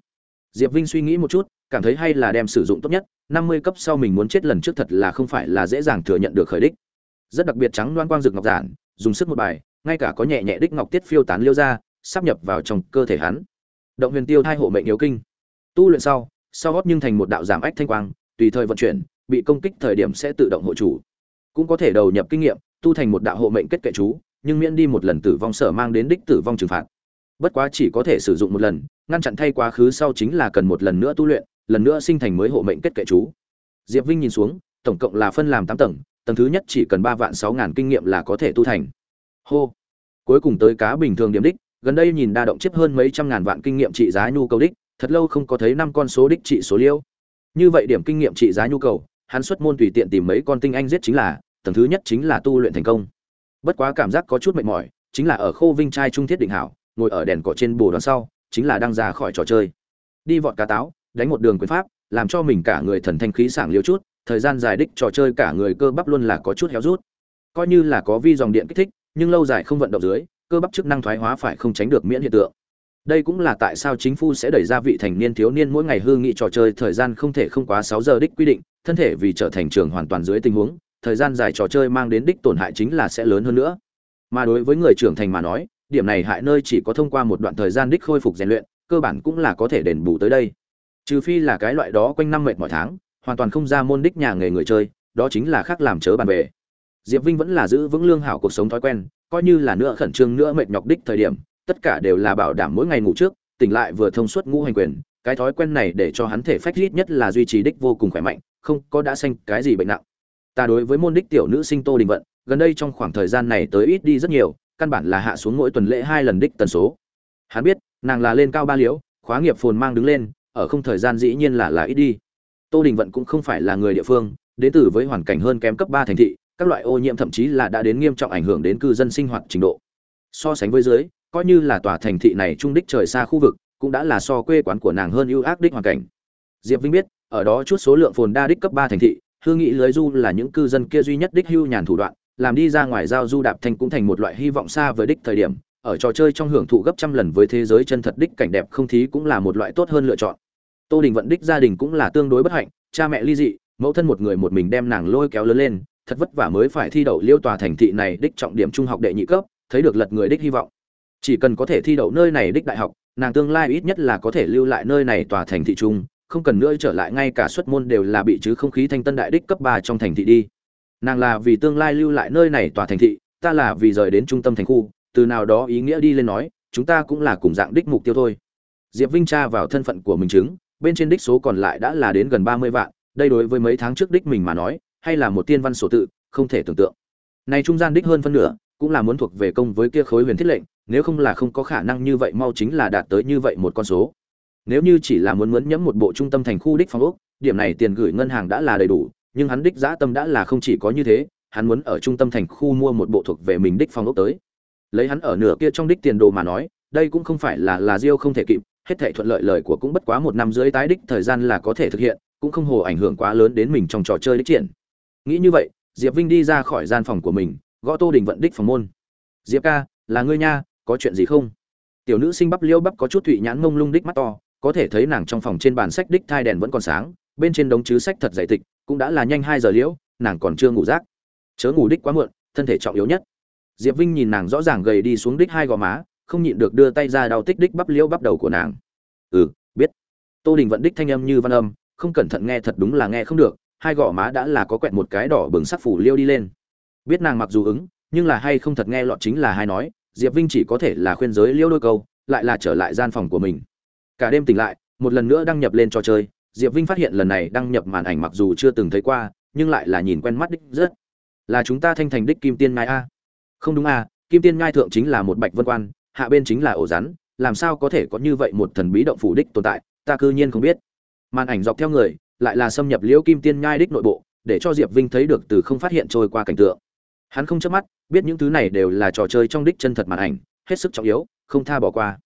diệp vinh suy nghĩ một chút, cảm thấy hay là đem sử dụng tốt nhất, năm mươi cấp sau mình muốn chết lần trước thật là không phải là dễ dàng thừa nhận được khởi đích. Rất đặc biệt trắng loan quang rực ngọc giản, dùng sức một bài, ngay cả có nhẹ nhẹ đích ngọc tiết phiêu tán liêu ra, sắp nhập vào trong cơ thể hắn. Động huyền tiêu thai hộ mệnh yếu kinh. Tu luyện sau sau gót nhưng thành một đạo giảm ách thanh quang, tùy thời vận chuyển, bị công kích thời điểm sẽ tự động hộ chủ. Cũng có thể đầu nhập kinh nghiệm, tu thành một đạo hộ mệnh kết kệ chú, nhưng miễn đi một lần tử vong sở mang đến đích tử vong trừng phạt. Bất quá chỉ có thể sử dụng một lần ngăn chặn thay quá khứ sau chính là cần một lần nữa tu luyện, lần nữa sinh thành mới hộ mệnh kết kệ chú. Diệp vinh nhìn xuống, tổng cộng là phân làm tám tầng tầng thứ nhất chỉ cần ba vạn sáu ngàn kinh nghiệm là có thể tu thành. Hô. Cuối cùng tới cá bình thường điểm đích, gần đây nhìn đa động chiếc hơn mấy trăm ngàn vạn kinh nghiệm trị giá nhu cầu đích, thật lâu không có thấy năm con số đích trị số liêu. Như vậy điểm kinh nghiệm trị giá nhu cầu, hắn xuất môn tùy tiện tìm mấy con tinh anh giết chính là, tầng thứ nhất chính là tu luyện thành công. Bất quá cảm giác có chút mệt mỏi, chính là ở khô vinh trai trung thiết định hảo, ngồi ở đèn cỏ trên bồ đoàn sau chính là đang ra khỏi trò chơi. Đi vọt cá táo, đánh một đường quyền pháp, làm cho mình cả người thần thanh khí sảng liêu chút, thời gian dài đích trò chơi cả người cơ bắp luôn là có chút héo rút. Coi như là có vi dòng điện kích thích, nhưng lâu dài không vận động dưới, cơ bắp chức năng thoái hóa phải không tránh được miễn hiện tượng. Đây cũng là tại sao chính phủ sẽ đẩy ra vị thành niên thiếu niên mỗi ngày hư nghị trò chơi thời gian không thể không quá sáu giờ đích quy định, thân thể vì trở thành trường hoàn toàn dưới tình huống, thời gian dài trò chơi mang đến đích tổn hại chính là sẽ lớn hơn nữa. Mà đối với người trưởng thành mà nói điểm này hại nơi chỉ có thông qua một đoạn thời gian đích khôi phục rèn luyện, cơ bản cũng là có thể đền bù tới đây. Trừ phi là cái loại đó quanh năm mệt mọi tháng, hoàn toàn không ra môn đích nhà nghề người chơi, đó chính là khác làm chớ bàn về. Diệp vinh vẫn là giữ vững lương hảo cuộc sống thói quen, coi như là nữa khẩn trương nữa mệt nhọc đích thời điểm, tất cả đều là bảo đảm mỗi ngày ngủ trước, tỉnh lại vừa thông suốt ngũ hành quyền, cái thói quen này để cho hắn thể phách ít nhất là duy trì đích vô cùng khỏe mạnh, không có đã xanh cái gì bệnh nặng. Ta đối với môn đích tiểu nữ sinh tô đình vận, gần đây trong khoảng thời gian này tới ít đi rất nhiều căn bản là hạ xuống mỗi tuần lễ hai lần đích tần số. Hắn biết, nàng là lên cao ba liễu khóa nghiệp phồn mang đứng lên, ở không thời gian dĩ nhiên là là ít đi. Tô đình vận cũng không phải là người địa phương, đến từ với hoàn cảnh hơn kém cấp ba thành thị, các loại ô nhiễm thậm chí là đã đến nghiêm trọng ảnh hưởng đến cư dân sinh hoạt trình độ. So sánh với dưới, coi như là tòa thành thị này trung đích trời xa khu vực, cũng đã là so quê quán của nàng hơn ưu ác đích hoàn cảnh. Diệp vinh biết, ở đó chút số lượng phồn đa đích cấp ba thành thị hương nghị lưới du là những cư dân kia duy nhất đích hưu nhàn thủ đoạn làm đi ra ngoài giao du đạp thành cũng thành một loại hy vọng xa với đích thời điểm, ở trò chơi trong hưởng thụ gấp trăm lần với thế giới chân thật đích cảnh đẹp không thí cũng là một loại tốt hơn lựa chọn. Tô đình vận đích gia đình cũng là tương đối bất hạnh, cha mẹ ly dị, mẫu thân một người một mình đem nàng lôi kéo lớn lên, thật vất vả mới phải thi đậu liêu tòa thành thị này đích trọng điểm trung học đệ nhị cấp, thấy được lật người đích hy vọng. Chỉ cần có thể thi đậu nơi này đích đại học, nàng tương lai ít nhất là có thể lưu lại nơi này tòa thành thị trung không cần nữa trở lại ngay cả xuất môn đều là bị chứ không khí thanh tân đại đích cấp ba trong thành thị đi nàng là vì tương lai lưu lại nơi này tòa thành thị, ta là vì rời đến trung tâm thành khu, từ nào đó ý nghĩa đi lên nói, chúng ta cũng là cùng dạng đích mục tiêu thôi. Diệp vinh tra vào thân phận của mình chứng, bên trên đích số còn lại đã là đến gần ba mươi vạn, đây đối với mấy tháng trước đích mình mà nói, hay là một tiên văn sổ tự, không thể tưởng tượng. Này trung gian đích hơn phân nửa, cũng là muốn thuộc về công với kia khối huyền thiết lệnh, nếu không là không có khả năng như vậy mau chính là đạt tới như vậy một con số. Nếu như chỉ là muốn mướn nhẫm một bộ trung tâm thành khu đích phòng ốc, điểm này tiền gửi ngân hàng đã là đầy đủ nhưng hắn đích dã tâm đã là không chỉ có như thế, hắn muốn ở trung tâm thành khu mua một bộ thuộc về mình đích phòng ốc tới. Lấy hắn ở nửa kia trong đích tiền đồ mà nói, đây cũng không phải là là diêu không thể kịp, hết thảy thuận lợi lời của cũng bất quá một năm dưới tái đích thời gian là có thể thực hiện, cũng không hồ ảnh hưởng quá lớn đến mình trong trò chơi đích triển. Nghĩ như vậy, diệp vinh đi ra khỏi gian phòng của mình, gõ tô đình vận đích phòng môn. Diệp ca, là ngươi nha, có chuyện gì không? Tiểu nữ sinh bắp liêu bắp có chút thụy nhãn ngông lung đích mắt to, có thể thấy nàng trong phòng trên bàn sách đích thai đèn vẫn còn sáng, bên trên đống chứ sách thật dày tịch cũng đã là nhanh hai giờ liễu, nàng còn chưa ngủ rác. Chớ ngủ đích quá muộn, thân thể trọng yếu nhất. Diệp vinh nhìn nàng rõ ràng gầy đi xuống đích hai gò má, không nhịn được đưa tay ra đau tích đích bắp liễu bắp đầu của nàng. Ừ biết. Tô đình vận đích thanh âm như văn âm, không cẩn thận nghe thật đúng là nghe không được, hai gò má đã là có quẹt một cái đỏ bừng sắc phủ liêu đi lên. Biết nàng mặc dù ứng, nhưng là hay không thật nghe lọt chính là hai nói, diệp vinh chỉ có thể là khuyên giới liêu đôi câu, lại là trở lại gian phòng của mình. Cả đêm tỉnh lại, một lần nữa đăng nhập lên trò chơi diệp vinh phát hiện lần này đăng nhập màn ảnh mặc dù chưa từng thấy qua, nhưng lại là nhìn quen mắt đích rất. Là chúng ta thanh thành đích kim tiên ngai a. Không đúng a, kim tiên ngai thượng chính là một bạch vân quan, hạ bên chính là ổ rắn, làm sao có thể có như vậy một thần bí động phủ đích tồn tại, ta cư nhiên không biết. Màn ảnh dọc theo người, lại là xâm nhập liễu kim tiên nhai đích nội bộ, để cho diệp vinh thấy được từ không phát hiện trôi qua cảnh tượng. Hắn không chớp mắt, biết những thứ này đều là trò chơi trong đích chân thật màn ảnh, hết sức trọng yếu, không tha bỏ qua.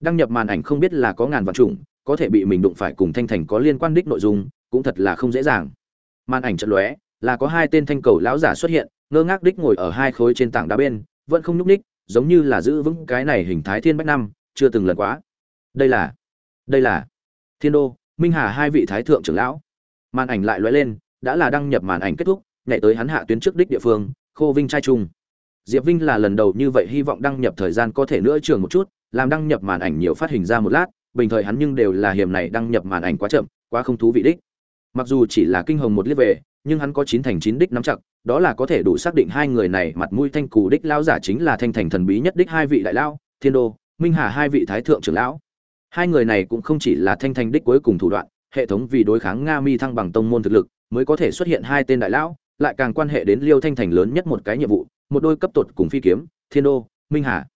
Đăng nhập màn ảnh không biết là có ngàn vạn chủng có thể bị mình đụng phải cùng thanh thành có liên quan đích nội dung, cũng thật là không dễ dàng. Màn ảnh trận lóe, là có hai tên thanh cầu lão giả xuất hiện, ngơ ngác đích ngồi ở hai khối trên tảng đá bên, vẫn không nhúc ních giống như là giữ vững cái này hình thái thiên bách năm, chưa từng lần quá. Đây là đây là thiên đô, minh hà hai vị thái thượng trưởng lão. Màn ảnh lại lóe lên, đã là đăng nhập màn ảnh kết thúc, nhảy tới hắn hạ tuyến trước đích địa phương, khô vinh trai trung. Diệp vinh là lần đầu như vậy hy vọng đăng nhập thời gian có thể nữa trường một chút, làm đăng nhập màn ảnh nhiều phát hình ra một lát bình thời hắn nhưng đều là hiểm này đăng nhập màn ảnh quá chậm, quá không thú vị đích mặc dù chỉ là kinh hồng một liếc về, nhưng hắn có chín thành chín đích nắm chặt, đó là có thể đủ xác định hai người này mặt mũi thanh cù đích lão giả chính là thanh thành thần bí nhất đích hai vị đại lão. thiên đô, minh hà hai vị thái thượng trưởng lão hai người này cũng không chỉ là thanh thành đích cuối cùng thủ đoạn, hệ thống vì đối kháng nga mi thăng bằng tông môn thực lực mới có thể xuất hiện hai tên đại lão, lại càng quan hệ đến liêu thanh thành lớn nhất một cái nhiệm vụ, một đôi cấp tột cùng phi kiếm, thiên đô, minh hà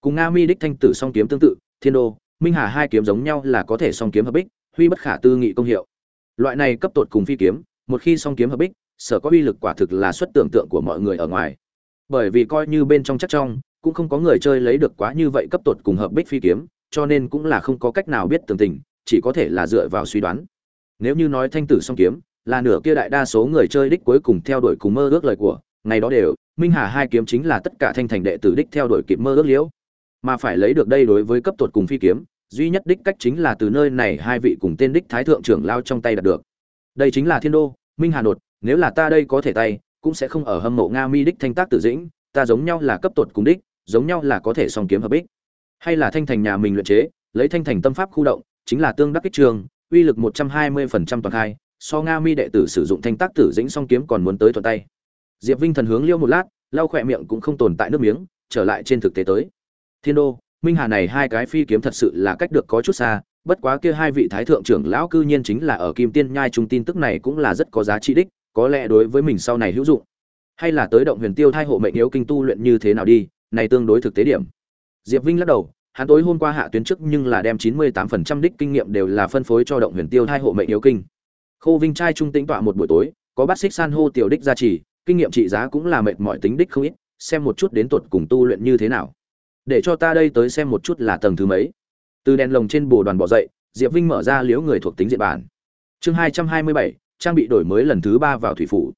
cùng nga mi đích thanh tử song kiếm tương tự, thiên đô minh hà hai kiếm giống nhau là có thể song kiếm hợp bích, huy bất khả tư nghị công hiệu. Loại này cấp tột cùng phi kiếm, một khi song kiếm hợp bích, sở có uy lực quả thực là xuất tưởng tượng của mọi người ở ngoài. Bởi vì coi như bên trong chắc trong, cũng không có người chơi lấy được quá như vậy cấp tột cùng hợp bích phi kiếm, cho nên cũng là không có cách nào biết tường tình, chỉ có thể là dựa vào suy đoán. Nếu như nói thanh tử song kiếm, là nửa kia đại đa số người chơi đích cuối cùng theo đuổi cùng mơ ước lời của, ngày đó đều, minh hà hai kiếm chính là tất cả thanh thành đệ tử đích theo đuổi kịp mơ ước liễu. Mà phải lấy được đây đối với cấp tột cùng phi kiếm duy nhất đích cách chính là từ nơi này hai vị cùng tên đích thái thượng trưởng lao trong tay đạt được. Đây chính là thiên đô, minh hà nột, nếu là ta đây có thể tay, cũng sẽ không ở hâm mộ nga mi đích thanh tác tử dĩnh, ta giống nhau là cấp tột cùng đích, giống nhau là có thể song kiếm hợp bích. Hay là thanh thành nhà mình luyện chế, lấy thanh thành tâm pháp khu động, chính là tương đắc kích trường, uy lực một trăm hai mươi phần trăm toàn khai, so nga mi đệ tử sử dụng thanh tác tử dĩnh song kiếm còn muốn tới thuận tay. Diệp vinh thần hướng liêu một lát, lau khỏe miệng cũng không tồn tại nước miếng, trở lại trên thực tế tới. Thiên đô minh hà này hai cái phi kiếm thật sự là cách được có chút xa, bất quá kia hai vị thái thượng trưởng lão cư nhiên chính là ở kim tiên nhai trung tin tức này cũng là rất có giá trị đích, có lẽ đối với mình sau này hữu dụng. Hay là tới động huyền tiêu thai hộ mệnh yếu kinh tu luyện như thế nào đi, này tương đối thực tế điểm. Diệp vinh lắc đầu, hắn tối hôm qua hạ tuyến trước nhưng là đem chín mươi tám phần trăm đích kinh nghiệm đều là phân phối cho động huyền tiêu thai hộ mệnh yếu kinh. Khô vinh trai trung tĩnh tọa một buổi tối, có bát xích san hô tiểu đích gia trì, kinh nghiệm trị giá cũng là mệt mọi tính đích không ít, xem một chút đến tuột cùng tu luyện như thế nào để cho ta đây tới xem một chút là tầng thứ mấy. Từ đèn lồng trên bồ đoàn bỏ dậy, diệp vinh mở ra liếu người thuộc tính diện bản. Chương hai trăm hai mươi bảy, trang bị đổi mới lần thứ ba vào thủy phủ.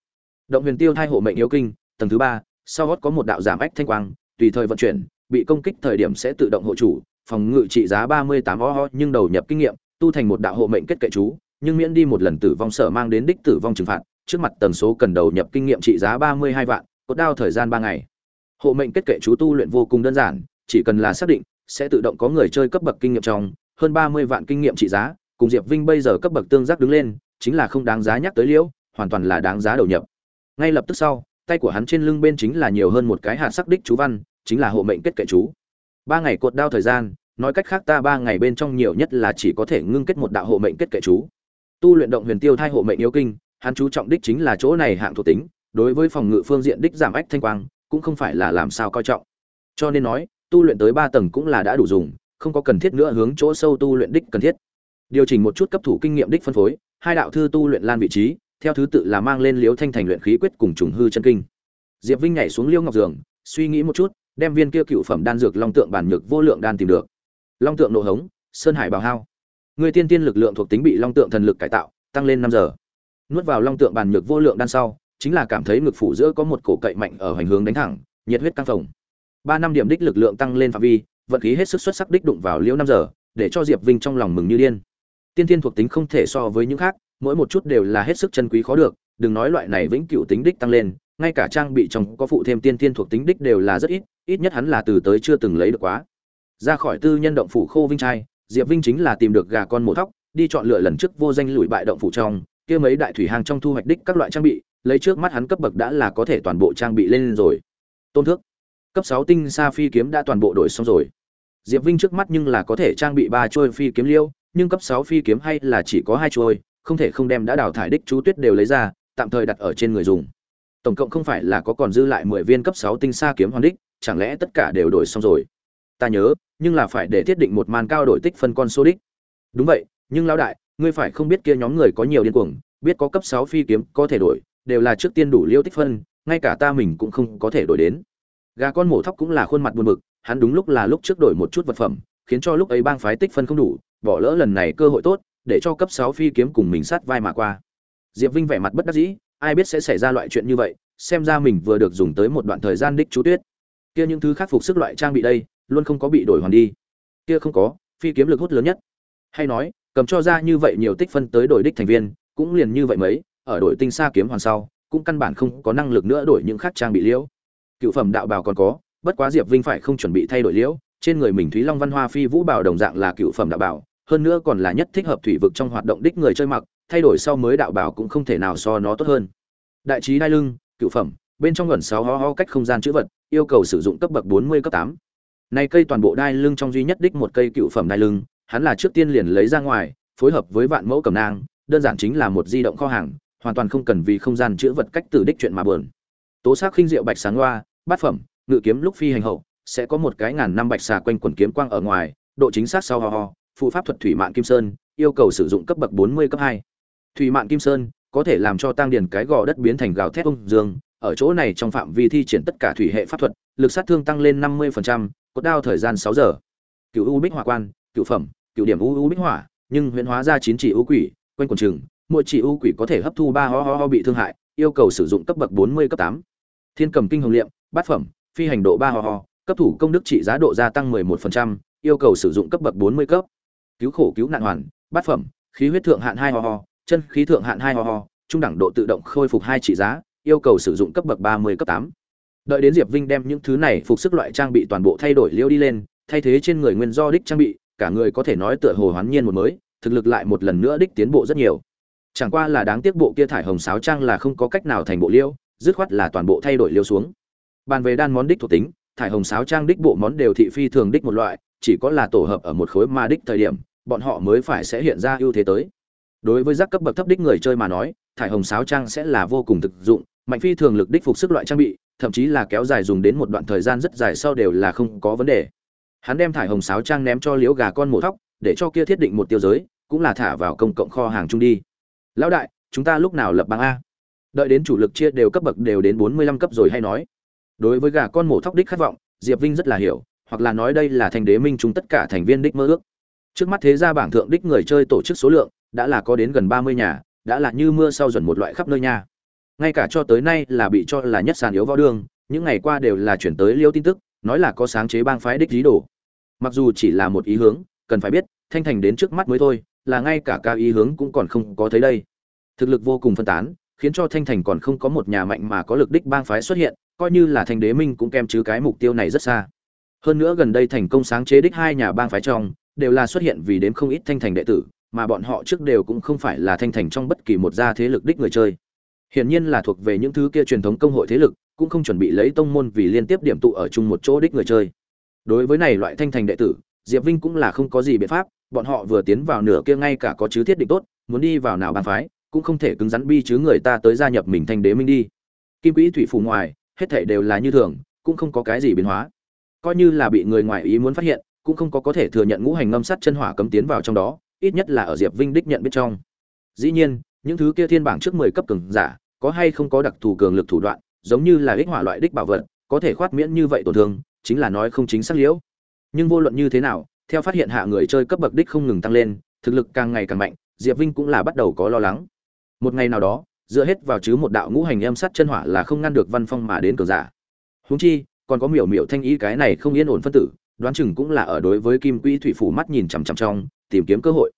Động huyền tiêu thai hộ mệnh yếu kinh, tầng thứ ba, sau gót có một đạo giảm ách thanh quang, tùy thời vận chuyển, bị công kích thời điểm sẽ tự động hộ chủ, phòng ngự trị giá ba mươi tám o nhưng đầu nhập kinh nghiệm, tu thành một đạo hộ mệnh kết kệ chú, nhưng miễn đi một lần tử vong sở mang đến đích tử vong trừng phạt, trước mặt tần số cần đầu nhập kinh nghiệm trị giá ba mươi hai vạn cốt đao thời gian ba ngày. Hộ mệnh kết kệ chú tu luyện vô cùng đơn giản chỉ cần là xác định, sẽ tự động có người chơi cấp bậc kinh nghiệm trong, hơn ba mươi vạn kinh nghiệm trị giá, cùng diệp vinh bây giờ cấp bậc tương giác đứng lên, chính là không đáng giá nhắc tới liễu, hoàn toàn là đáng giá đầu nhập. Ngay lập tức sau, tay của hắn trên lưng bên chính là nhiều hơn một cái hạt sắc đích chú văn, chính là hộ mệnh kết kệ chú. Ba ngày cột đao thời gian, nói cách khác ta ba ngày bên trong nhiều nhất là chỉ có thể ngưng kết một đạo hộ mệnh kết kệ chú. Tu luyện động huyền tiêu thai hộ mệnh yếu kinh, hắn chú trọng đích chính là chỗ này hạng thuộc tính, đối với phòng ngự phương diện đích giảm ách thanh quang, cũng không phải là làm sao coi trọng. Cho nên nói tu luyện tới ba tầng cũng là đã đủ dùng, không có cần thiết nữa hướng chỗ sâu tu luyện đích cần thiết. Điều chỉnh một chút cấp thủ kinh nghiệm đích phân phối, hai đạo thư tu luyện lan vị trí, theo thứ tự là mang lên liễu thanh thành luyện khí quyết cùng trùng hư chân kinh. Diệp vinh nhảy xuống liễu ngọc giường, suy nghĩ một chút, đem viên kia cựu phẩm đan dược long tượng bản nhược vô lượng đan tìm được. Long tượng nộ hống, sơn hải bào hao. Người tiên tiên lực lượng thuộc tính bị long tượng thần lực cải tạo, tăng lên năm giờ. Nuốt vào long tượng bản nhược vô lượng đan sau, chính là cảm thấy ngực phủ giữa có một cổ cậy mạnh ở hành hướng đánh thẳng, nhiệt huyết căng phồng ba năm điểm đích lực lượng tăng lên phạm vi, vận khí hết sức xuất sắc đích đụng vào liễu năm giờ, để cho diệp vinh trong lòng mừng như điên. Tiên tiên thuộc tính không thể so với những khác, mỗi một chút đều là hết sức chân quý khó được, đừng nói loại này vĩnh cửu tính đích tăng lên, ngay cả trang bị trong có phụ thêm tiên tiên thuộc tính đích đều là rất ít ít nhất hắn là từ tới chưa từng lấy được quá. Ra khỏi tư nhân động phủ khô vinh trai, diệp vinh chính là tìm được gà con mổ thóc, đi chọn lựa lần trước vô danh lùi bại động phủ trong, kia mấy đại thủy hàng trong thu hoạch đích các loại trang bị, lấy trước mắt hắn cấp bậc đã là có thể toàn bộ trang bị lên rồi. Tôn thước cấp sáu tinh sa phi kiếm đã toàn bộ đổi xong rồi. Diệp vinh trước mắt nhưng là có thể trang bị ba trôi phi kiếm liêu, nhưng cấp sáu phi kiếm hay là chỉ có hai trôi không thể không đem đã đào thải đích chú tuyết đều lấy ra, tạm thời đặt ở trên người dùng. Tổng cộng không phải là có còn dư lại mười viên cấp sáu tinh sa kiếm hoàn đích, chẳng lẽ tất cả đều đổi xong rồi? Ta nhớ, nhưng là phải để thiết định một màn cao đổi tích phân con số đích. Đúng vậy, nhưng lão đại, ngươi phải không biết kia nhóm người có nhiều điên cuồng, biết có cấp sáu phi kiếm có thể đổi, đều là trước tiên đủ liêu tích phân, ngay cả ta mình cũng không có thể đổi đến gà con mổ thóc cũng là khuôn mặt buồn bực, hắn đúng lúc là lúc trước đổi một chút vật phẩm, khiến cho lúc ấy bang phái tích phân không đủ, bỏ lỡ lần này cơ hội tốt, để cho cấp sáu phi kiếm cùng mình sát vai mà qua. Diệp vinh vẻ mặt bất đắc dĩ, ai biết sẽ xảy ra loại chuyện như vậy, xem ra mình vừa được dùng tới một đoạn thời gian đích chú tuyết. Kia những thứ khắc phục sức loại trang bị đây, luôn không có bị đổi hoàn đi. Kia không có, phi kiếm lực hút lớn nhất. Hay nói, cầm cho ra như vậy nhiều tích phân tới đổi đích thành viên, cũng liền như vậy mấy, ở đội tinh xa kiếm hoàn sau, cũng căn bản không có năng lực nữa đổi những khác trang bị liễu cựu phẩm đạo bào còn có, bất quá diệp vinh phải không chuẩn bị thay đổi liễu, trên người mình thúy long văn hoa phi vũ bảo đồng dạng là cựu phẩm đạo bảo hơn nữa còn là nhất thích hợp thủy vực trong hoạt động đích người chơi mặc, thay đổi sau mới đạo bảo cũng không thể nào so nó tốt hơn. Đại trí đai lưng, cựu phẩm, bên trong gần sáu ho ho cách không gian chữ vật, yêu cầu sử dụng cấp bậc bốn mươi, cấp tám. Nay cây toàn bộ đai lưng trong duy nhất đích một cây cựu phẩm đai lưng, hắn là trước tiên liền lấy ra ngoài, phối hợp với vạn mẫu cầm nang, đơn giản chính là một di động kho hàng, hoàn toàn không cần vì không gian chữ vật cách từ đích chuyện mà bờn tố sắc khinh diệu bạch sáng loa bát phẩm ngự kiếm lúc phi hành hậu sẽ có một cái ngàn năm bạch xà quanh quần kiếm quang ở ngoài độ chính xác sau ho ho phụ pháp thuật thủy mạng kim sơn yêu cầu sử dụng cấp bậc 40 cấp hai, thủy mạng kim sơn có thể làm cho tăng điền cái gò đất biến thành gào thét ông dương ở chỗ này trong phạm vi thi triển tất cả thủy hệ pháp thuật lực sát thương tăng lên 50%, cốt đao thời gian sáu giờ. Cựu u bích hỏa quan cựu phẩm cựu điểm u u bích hỏa nhưng huyễn hóa ra chín chỉ u quỷ quanh quần chừng mỗi chỉ u quỷ có thể hấp thu ba ho ho ho bị thương hại yêu cầu sử dụng cấp bậc 40 cấp tám, thiên cầm kinh hồng liệm bát phẩm phi hành độ ba ho ho cấp thủ công đức trị giá độ gia tăng 11%, yêu cầu sử dụng cấp bậc 40 cấp. Cứu khổ cứu nạn hoàn bát phẩm khí huyết thượng hạn hai ho ho chân khí thượng hạn hai ho ho trung đẳng độ tự động khôi phục hai trị giá yêu cầu sử dụng cấp bậc 30 cấp 8. đợi đến diệp vinh đem những thứ này phục sức loại trang bị toàn bộ thay đổi liêu đi lên thay thế trên người nguyên do đích trang bị cả người có thể nói tựa hồ hoán nhiên một mới thực lực lại một lần nữa đích tiến bộ rất nhiều. Chẳng qua là đáng tiếc bộ kia thải hồng sáo trang là không có cách nào thành bộ liêu dứt khoát là toàn bộ thay đổi liêu xuống bàn về đan món đích thuộc tính, thải hồng sáo trang đích bộ món đều thị phi thường đích một loại, chỉ có là tổ hợp ở một khối ma đích thời điểm, bọn họ mới phải sẽ hiện ra ưu thế tới. Đối với giác cấp bậc thấp đích người chơi mà nói, thải hồng sáo trang sẽ là vô cùng thực dụng, mạnh phi thường lực đích phục sức loại trang bị, thậm chí là kéo dài dùng đến một đoạn thời gian rất dài sau đều là không có vấn đề. Hắn đem thải hồng sáo trang ném cho liễu gà con mổ thóc, để cho kia thiết định một tiêu giới, cũng là thả vào công cộng kho hàng chung đi. Lão đại, chúng ta lúc nào lập bang a? Đợi đến chủ lực chia đều cấp bậc đều đến bốn mươi lăm cấp rồi hay nói đối với gà con mổ thóc đích khát vọng, diệp vinh rất là hiểu, hoặc là nói đây là thành đế minh chúng tất cả thành viên đích mơ ước. Trước mắt thế gia bảng thượng đích người chơi tổ chức số lượng, đã là có đến gần ba mươi nhà, đã là như mưa sau dần một loại khắp nơi nha. Ngay cả cho tới nay là bị cho là nhất sàn yếu võ đường, những ngày qua đều là chuyển tới liêu tin tức, nói là có sáng chế bang phái đích dí đồ. Mặc dù chỉ là một ý hướng, cần phải biết, thanh thành đến trước mắt mới thôi, là ngay cả ca ý hướng cũng còn không có thấy đây. Thực lực vô cùng phân tán, khiến cho thanh thành còn không có một nhà mạnh mà có lực đích bang phái xuất hiện coi như là thanh đế minh cũng kèm chứ cái mục tiêu này rất xa. Hơn nữa gần đây thành công sáng chế đích hai nhà bang phái trong, đều là xuất hiện vì đến không ít thanh thành đệ tử, mà bọn họ trước đều cũng không phải là thanh thành trong bất kỳ một gia thế lực đích người chơi. Hiển nhiên là thuộc về những thứ kia truyền thống công hội thế lực, cũng không chuẩn bị lấy tông môn vì liên tiếp điểm tụ ở chung một chỗ đích người chơi. Đối với này loại thanh thành đệ tử, diệp vinh cũng là không có gì biện pháp, bọn họ vừa tiến vào nửa kia ngay cả có chứ thiết định tốt, muốn đi vào nào bàn phái, cũng không thể cứng rắn bi chứ người ta tới gia nhập mình thanh đế minh đi. Kim quỹ thủy phủ ngoài hết thảy đều là như thường, cũng không có cái gì biến hóa. Coi như là bị người ngoài ý muốn phát hiện, cũng không có có thể thừa nhận ngũ hành ngâm sắt chân hỏa cấm tiến vào trong đó, ít nhất là ở diệp vinh đích nhận biết trong. Dĩ nhiên, những thứ kia thiên bảng trước mười cấp cường giả, có hay không có đặc thù cường lực thủ đoạn, giống như là ích hỏa loại đích bảo vật, có thể khoát miễn như vậy tổn thương, chính là nói không chính xác liễu. Nhưng vô luận như thế nào, theo phát hiện hạ người chơi cấp bậc đích không ngừng tăng lên, thực lực càng ngày càng mạnh, diệp vinh cũng là bắt đầu có lo lắng. Một ngày nào đó dựa hết vào chứ một đạo ngũ hành em sắt chân hỏa là không ngăn được văn phong mà đến cường giả. Huống chi, còn có miểu miểu thanh ý cái này không yên ổn phân tử, đoán chừng cũng là ở đối với kim quỹ thủy phủ mắt nhìn chằm chằm trong, tìm kiếm cơ hội.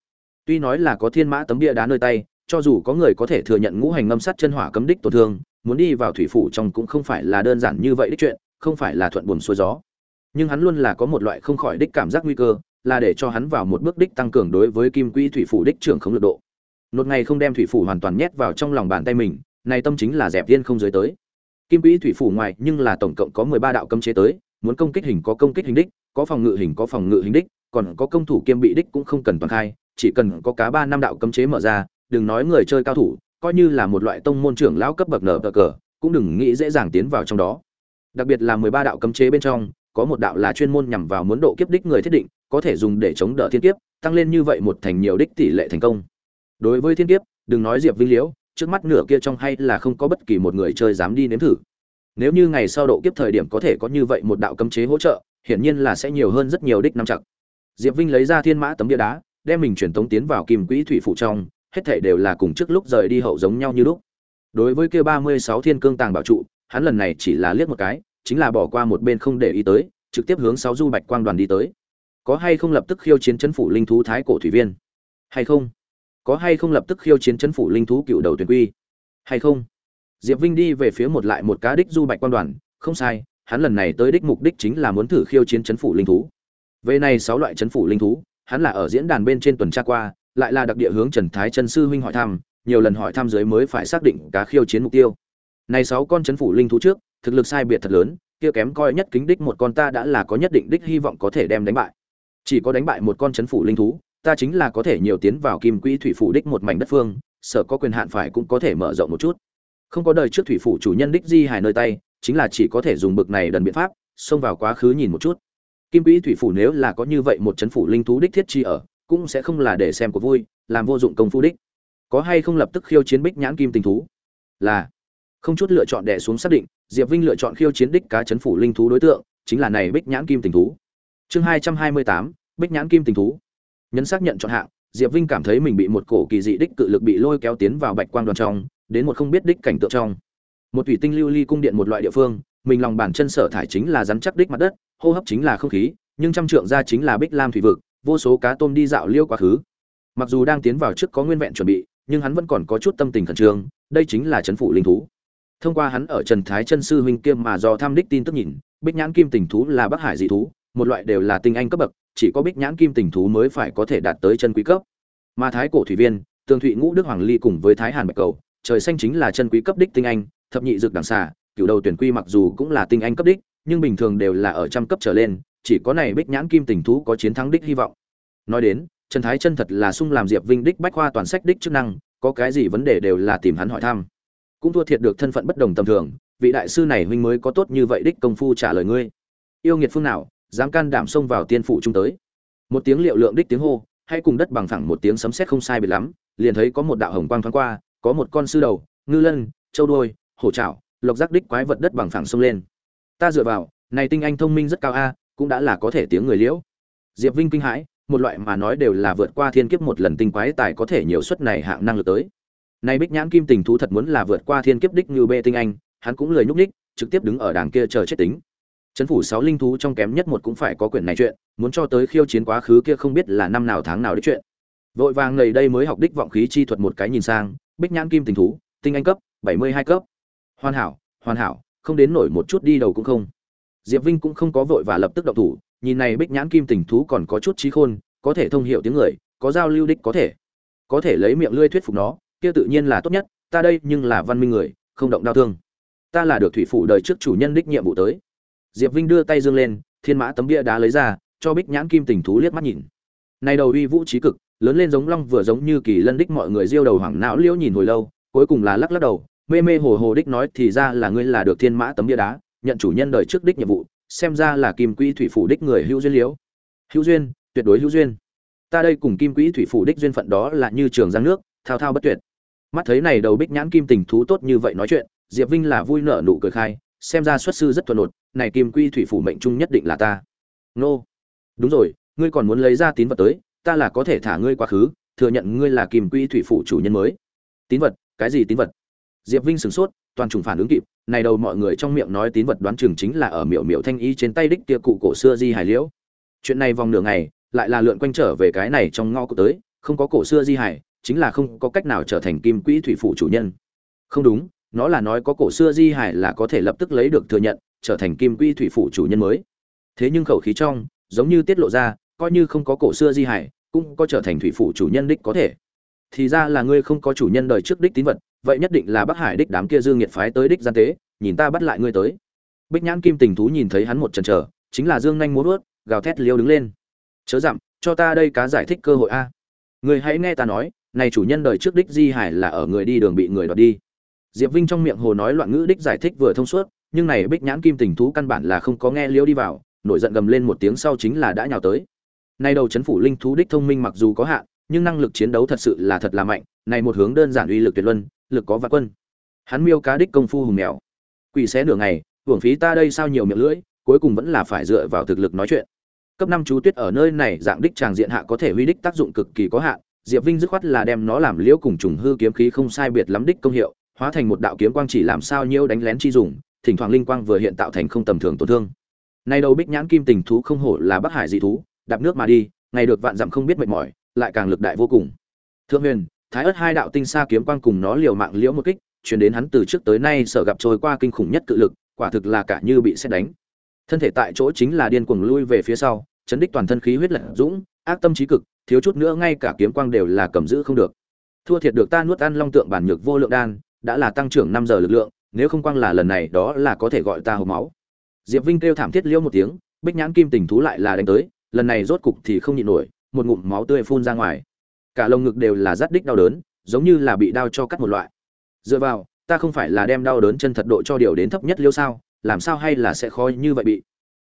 Tuy nói là có thiên mã tấm bia đá nơi tay, cho dù có người có thể thừa nhận ngũ hành ngâm sắt chân hỏa cấm đích tổn thương, muốn đi vào thủy phủ trong cũng không phải là đơn giản như vậy đích chuyện, không phải là thuận buồm xuôi gió. Nhưng hắn luôn là có một loại không khỏi đích cảm giác nguy cơ, là để cho hắn vào một bước đích tăng cường đối với kim quỹ thủy phủ đích trưởng không lực độ nốt ngày không đem thủy phủ hoàn toàn nhét vào trong lòng bàn tay mình này tâm chính là dẹp tiên không dưới tới. Kim quỹ thủy phủ ngoài nhưng là tổng cộng có mười ba đạo cấm chế tới, muốn công kích hình có công kích hình đích, có phòng ngự hình có phòng ngự hình đích, còn có công thủ kiêm bị đích cũng không cần toàn khai, chỉ cần có cá ba năm đạo cấm chế mở ra, đừng nói người chơi cao thủ, coi như là một loại tông môn trưởng lão cấp bậc nở cờ cờ, cũng đừng nghĩ dễ dàng tiến vào trong đó. Đặc biệt là mười ba đạo cấm chế bên trong, có một đạo là chuyên môn nhằm vào muốn độ kiếp đích người thiết định, có thể dùng để chống đỡ thiên kiếp, tăng lên như vậy một thành nhiều đích tỷ lệ thành công đối với thiên kiếp, đừng nói diệp vinh liễu, trước mắt nửa kia trong hay là không có bất kỳ một người chơi dám đi nếm thử. Nếu như ngày sau độ kiếp thời điểm có thể có như vậy một đạo cấm chế hỗ trợ, hiển nhiên là sẽ nhiều hơn rất nhiều đích năm chặt diệp vinh lấy ra thiên mã tấm bia đá, đem mình truyền tống tiến vào kim quỹ thủy phụ trong, hết thể đều là cùng trước lúc rời đi hậu giống nhau như lúc. Đối với kia ba mươi sáu thiên cương tàng bảo trụ, hắn lần này chỉ là liếc một cái, chính là bỏ qua một bên không để ý tới, trực tiếp hướng sáu du bạch quang đoàn đi tới. Có hay không lập tức khiêu chiến chấn phủ linh thú thái cổ thủy viên? Hay không? Có hay không lập tức khiêu chiến chấn phủ linh thú cựu đầu tuyển quy? Hay không? Diệp vinh đi về phía một lại một cá đích du bạch quang đoàn, không sai, hắn lần này tới đích mục đích chính là muốn thử khiêu chiến chấn phủ linh thú. Về này sáu loại chấn phủ linh thú, hắn là ở diễn đàn bên trên tuần tra qua, lại là đặc địa hướng trần thái chân sư huynh hỏi thăm, nhiều lần hỏi thăm dưới mới phải xác định cá khiêu chiến mục tiêu. Này sáu con chấn phủ linh thú trước, thực lực sai biệt thật lớn, kia kém coi nhất kính đích một con ta đã là có nhất định đích hy vọng có thể đem đánh bại. Chỉ có đánh bại một con chấn phủ linh thú ta chính là có thể nhiều tiến vào kim quỹ thủy phủ đích một mảnh đất phương, sở có quyền hạn phải cũng có thể mở rộng một chút. Không có đời trước thủy phủ chủ nhân đích di hài nơi tay, chính là chỉ có thể dùng bực này đần biện pháp, xông vào quá khứ nhìn một chút. Kim quỹ thủy phủ nếu là có như vậy một chấn phủ linh thú đích thiết chi ở, cũng sẽ không là để xem của vui, làm vô dụng công phu đích. Có hay không lập tức khiêu chiến bích nhãn kim tình thú? Là. Không chút lựa chọn đẻ xuống xác định, diệp vinh lựa chọn khiêu chiến đích cá chấn phủ linh thú đối tượng, chính là này bích nhãn kim tình thú. Chương hai trăm hai mươi tám, bích nhãn kim tình thú nhấn xác nhận chọn hạng, diệp vinh cảm thấy mình bị một cổ kỳ dị đích cự lực bị lôi kéo tiến vào bạch quang đoàn trong, đến một không biết đích cảnh tượng trong. Một thủy tinh lưu ly cung điện một loại địa phương, mình lòng bàn chân sở thải chính là rắn chắc đích mặt đất, hô hấp chính là không khí, nhưng trăm trượng ra chính là bích lam thủy vực, vô số cá tôm đi dạo liêu quá khứ. Mặc dù đang tiến vào trước có nguyên vẹn chuẩn bị, nhưng hắn vẫn còn có chút tâm tình khẩn trương, đây chính là chấn phủ linh thú. Thông qua hắn ở trần thái chân sư huynh kiêm mà do tham đích tin tức nhìn, bích nhãn kim tình thú là bắc hải dị thú, một loại đều là tinh anh cấp bậc chỉ có bích nhãn kim tình thú mới phải có thể đạt tới chân quý cấp. Mà thái cổ thủy viên, tường thụy ngũ đức hoàng ly cùng với thái hàn bạch cầu, trời xanh chính là chân quý cấp đích tinh anh, thập nhị dược đằng xà cựu đầu tuyển quy mặc dù cũng là tinh anh cấp đích, nhưng bình thường đều là ở trăm cấp trở lên, chỉ có này bích nhãn kim tình thú có chiến thắng đích hy vọng. Nói đến, trần thái chân thật là sung làm diệp vinh đích bách khoa toàn sách đích chức năng, có cái gì vấn đề đều là tìm hắn hỏi thăm. Cũng thua thiệt được thân phận bất đồng tầm thường, vị đại sư này huynh mới có tốt như vậy đích công phu trả lời ngươi. Yêu nghiệt phương nào dám can đảm xông vào tiên phụ trung tới. Một tiếng liệu lượng đích tiếng hô, hay cùng đất bằng phẳng một tiếng sấm sét không sai biệt lắm, liền thấy có một đạo hồng quang thoáng qua, có một con sư đầu, ngư lân, châu đuôi hổ trảo, lộc giác đích quái vật đất bằng phẳng xông lên. Ta dựa vào, này tinh anh thông minh rất cao a, cũng đã là có thể tiếng người liễu. Diệp vinh kinh hãi, một loại mà nói đều là vượt qua thiên kiếp một lần tinh quái tài có thể nhiều suất này hạng năng lực tới. Này bích nhãn kim tình thú thật muốn là vượt qua thiên kiếp đích như bê tinh anh, hắn cũng lười nhúc ních trực tiếp đứng ở đàng kia chờ chết tính chấn phủ sáu linh thú trong kém nhất một cũng phải có quyển này chuyện, muốn cho tới khiêu chiến quá khứ kia không biết là năm nào tháng nào đấy chuyện. Vội vàng nầy đây mới học đích vọng khí chi thuật một cái nhìn sang, bích nhãn kim tình thú, tinh anh cấp, bảy mươi hai cấp. Hoàn hảo hoàn hảo, không đến nổi một chút đi đầu cũng không. Diệp vinh cũng không có vội và lập tức động thủ, nhìn này bích nhãn kim tình thú còn có chút trí khôn, có thể thông hiệu tiếng người, có giao lưu đích có thể. Có thể lấy miệng lươi thuyết phục nó, kia tự nhiên là tốt nhất, ta đây nhưng là văn minh người, không động đau thương. Ta là được thủy phủ đời trước chủ nhân đích nhiệm vụ tới diệp vinh đưa tay dương lên, thiên mã tấm bia đá lấy ra, cho bích nhãn kim tình thú liếc mắt nhìn. Này đầu uy vũ trí cực, lớn lên giống long vừa giống như kỳ lân đích mọi người diêu đầu hoảng não liễu nhìn hồi lâu, cuối cùng là lắc lắc đầu, mê mê hồ hồ đích nói thì ra là ngươi là được thiên mã tấm bia đá, nhận chủ nhân đời trước đích nhiệm vụ, xem ra là kim quỹ thủy phủ đích người hữu duyên liễu. Hữu duyên, tuyệt đối hữu duyên. Ta đây cùng kim quỹ thủy phủ đích duyên phận đó là như trường giang nước, thao thao bất tuyệt. Mắt thấy này đầu bích nhãn kim tình thú tốt như vậy nói chuyện, diệp vinh là vui nở nụ cười khai, xem ra xuất sư rất thuần nột này kim quy thủy phủ mệnh trung nhất định là ta. Nô. Đúng rồi, ngươi còn muốn lấy ra tín vật tới, ta là có thể thả ngươi quá khứ, thừa nhận ngươi là kim quy thủy phủ chủ nhân mới. Tín vật, cái gì tín vật? Diệp vinh sửng sốt, toàn trùng phản ứng kịp, này đầu mọi người trong miệng nói tín vật đoán chừng chính là ở miệu miệu thanh y trên tay đích kia cụ cổ xưa di hải liễu. Chuyện này vòng nửa ngày, lại là lượn quanh trở về cái này trong ngõ cụ tới, không có cổ xưa di hải, chính là không có cách nào trở thành kim quỹ thủy phủ chủ nhân. Không đúng, nó là nói có cổ xưa di hải là có thể lập tức lấy được thừa nhận trở thành kim quy thủy phủ chủ nhân mới. Thế nhưng khẩu khí trong, giống như tiết lộ ra, coi như không có cổ xưa di hải, cũng có trở thành thủy phủ chủ nhân đích có thể. Thì ra là ngươi không có chủ nhân đời trước đích tín vật, vậy nhất định là bắc hải đích đám kia dương nhiệt phái tới đích gian tế, nhìn ta bắt lại ngươi tới. Bích nhãn kim tình thú nhìn thấy hắn một chần chờ, chính là dương nhanh muốn vớt gào thét liêu đứng lên. Chớ dặm, cho ta đây cá giải thích cơ hội a. Người hãy nghe ta nói, này chủ nhân đời trước đích di hải là ở người đi đường bị người đoạt đi. Diệp vinh trong miệng hồ nói loạn ngữ đích giải thích vừa thông suốt nhưng này bích nhãn kim tình thú căn bản là không có nghe liêu đi vào, nổi giận gầm lên một tiếng sau chính là đã nhào tới. Nay đầu chấn phủ linh thú đích thông minh mặc dù có hạn, nhưng năng lực chiến đấu thật sự là thật là mạnh, này một hướng đơn giản uy lực tuyệt luân, lực có vạn quân. Hắn miêu cá đích công phu hùng mèo. Quỷ xé nửa ngày, hưởng phí ta đây sao nhiều miệng lưỡi, cuối cùng vẫn là phải dựa vào thực lực nói chuyện. Cấp năm chú tuyết ở nơi này dạng đích tràng diện hạ có thể huy đích tác dụng cực kỳ có hạn, diệp vinh dứt khoát là đem nó làm liễu cùng trùng hư kiếm khí không sai biệt lắm đích công hiệu, hóa thành một đạo kiếm quang chỉ làm sao nhiêu đánh lén chi dùng thỉnh thoảng linh quang vừa hiện tạo thành không tầm thường tổn thương. Nay đầu bích nhãn kim tình thú không hổ là bắc hải dị thú, đạp nước mà đi, ngày được vạn dặm không biết mệt mỏi, lại càng lực đại vô cùng. Thượng huyền, thái ớt hai đạo tinh xa kiếm quang cùng nó liều mạng liễu một kích, chuyển đến hắn từ trước tới nay sợ gặp trôi qua kinh khủng nhất cự lực, quả thực là cả như bị xét đánh. Thân thể tại chỗ chính là điên cuồng lui về phía sau, chấn đích toàn thân khí huyết lật dũng, ác tâm trí cực, thiếu chút nữa ngay cả kiếm quang đều là cầm giữ không được. Thua thiệt được ta nuốt ăn long tượng bản nhược vô lượng đan, đã là tăng trưởng năm giờ lực lượng nếu không quang là lần này, đó là có thể gọi ta hộp máu. Diệp vinh kêu thảm thiết liêu một tiếng, bích nhãn kim tình thú lại là đánh tới, lần này rốt cục thì không nhịn nổi, một ngụm máu tươi phun ra ngoài. Cả lồng ngực đều là rát đích đau đớn, giống như là bị đau cho cắt một loại. Dựa vào, ta không phải là đem đau đớn chân thật độ cho điều đến thấp nhất liêu sao, làm sao hay là sẽ khó như vậy bị.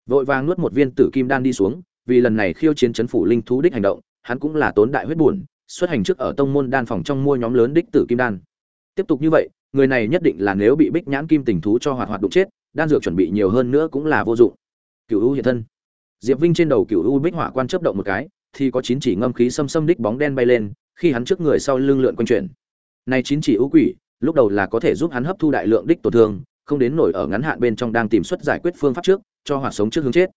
Vội vàng nuốt một viên tử kim đan đi xuống, vì lần này khiêu chiến chấn phủ linh thú đích hành động, hắn cũng là tốn đại huyết buồn, xuất hành trước ở tông môn đan phòng trong mua nhóm lớn đích tử kim đan. Tiếp tục như vậy người này nhất định là nếu bị bích nhãn kim tình thú cho hoạt hoạt đụng chết, đan dược chuẩn bị nhiều hơn nữa cũng là vô dụng. Cựu u hiện thân. Diệp vinh trên đầu cựu u bích hỏa quan chấp động một cái, thì có chín chỉ ngâm khí xâm xâm đích bóng đen bay lên, khi hắn trước người sau lưng lượn quanh chuyển. Này chín chỉ ưu quỷ, lúc đầu là có thể giúp hắn hấp thu đại lượng đích tổn thương, không đến nổi ở ngắn hạn bên trong đang tìm xuất giải quyết phương pháp trước, cho hoạt sống trước hướng chết.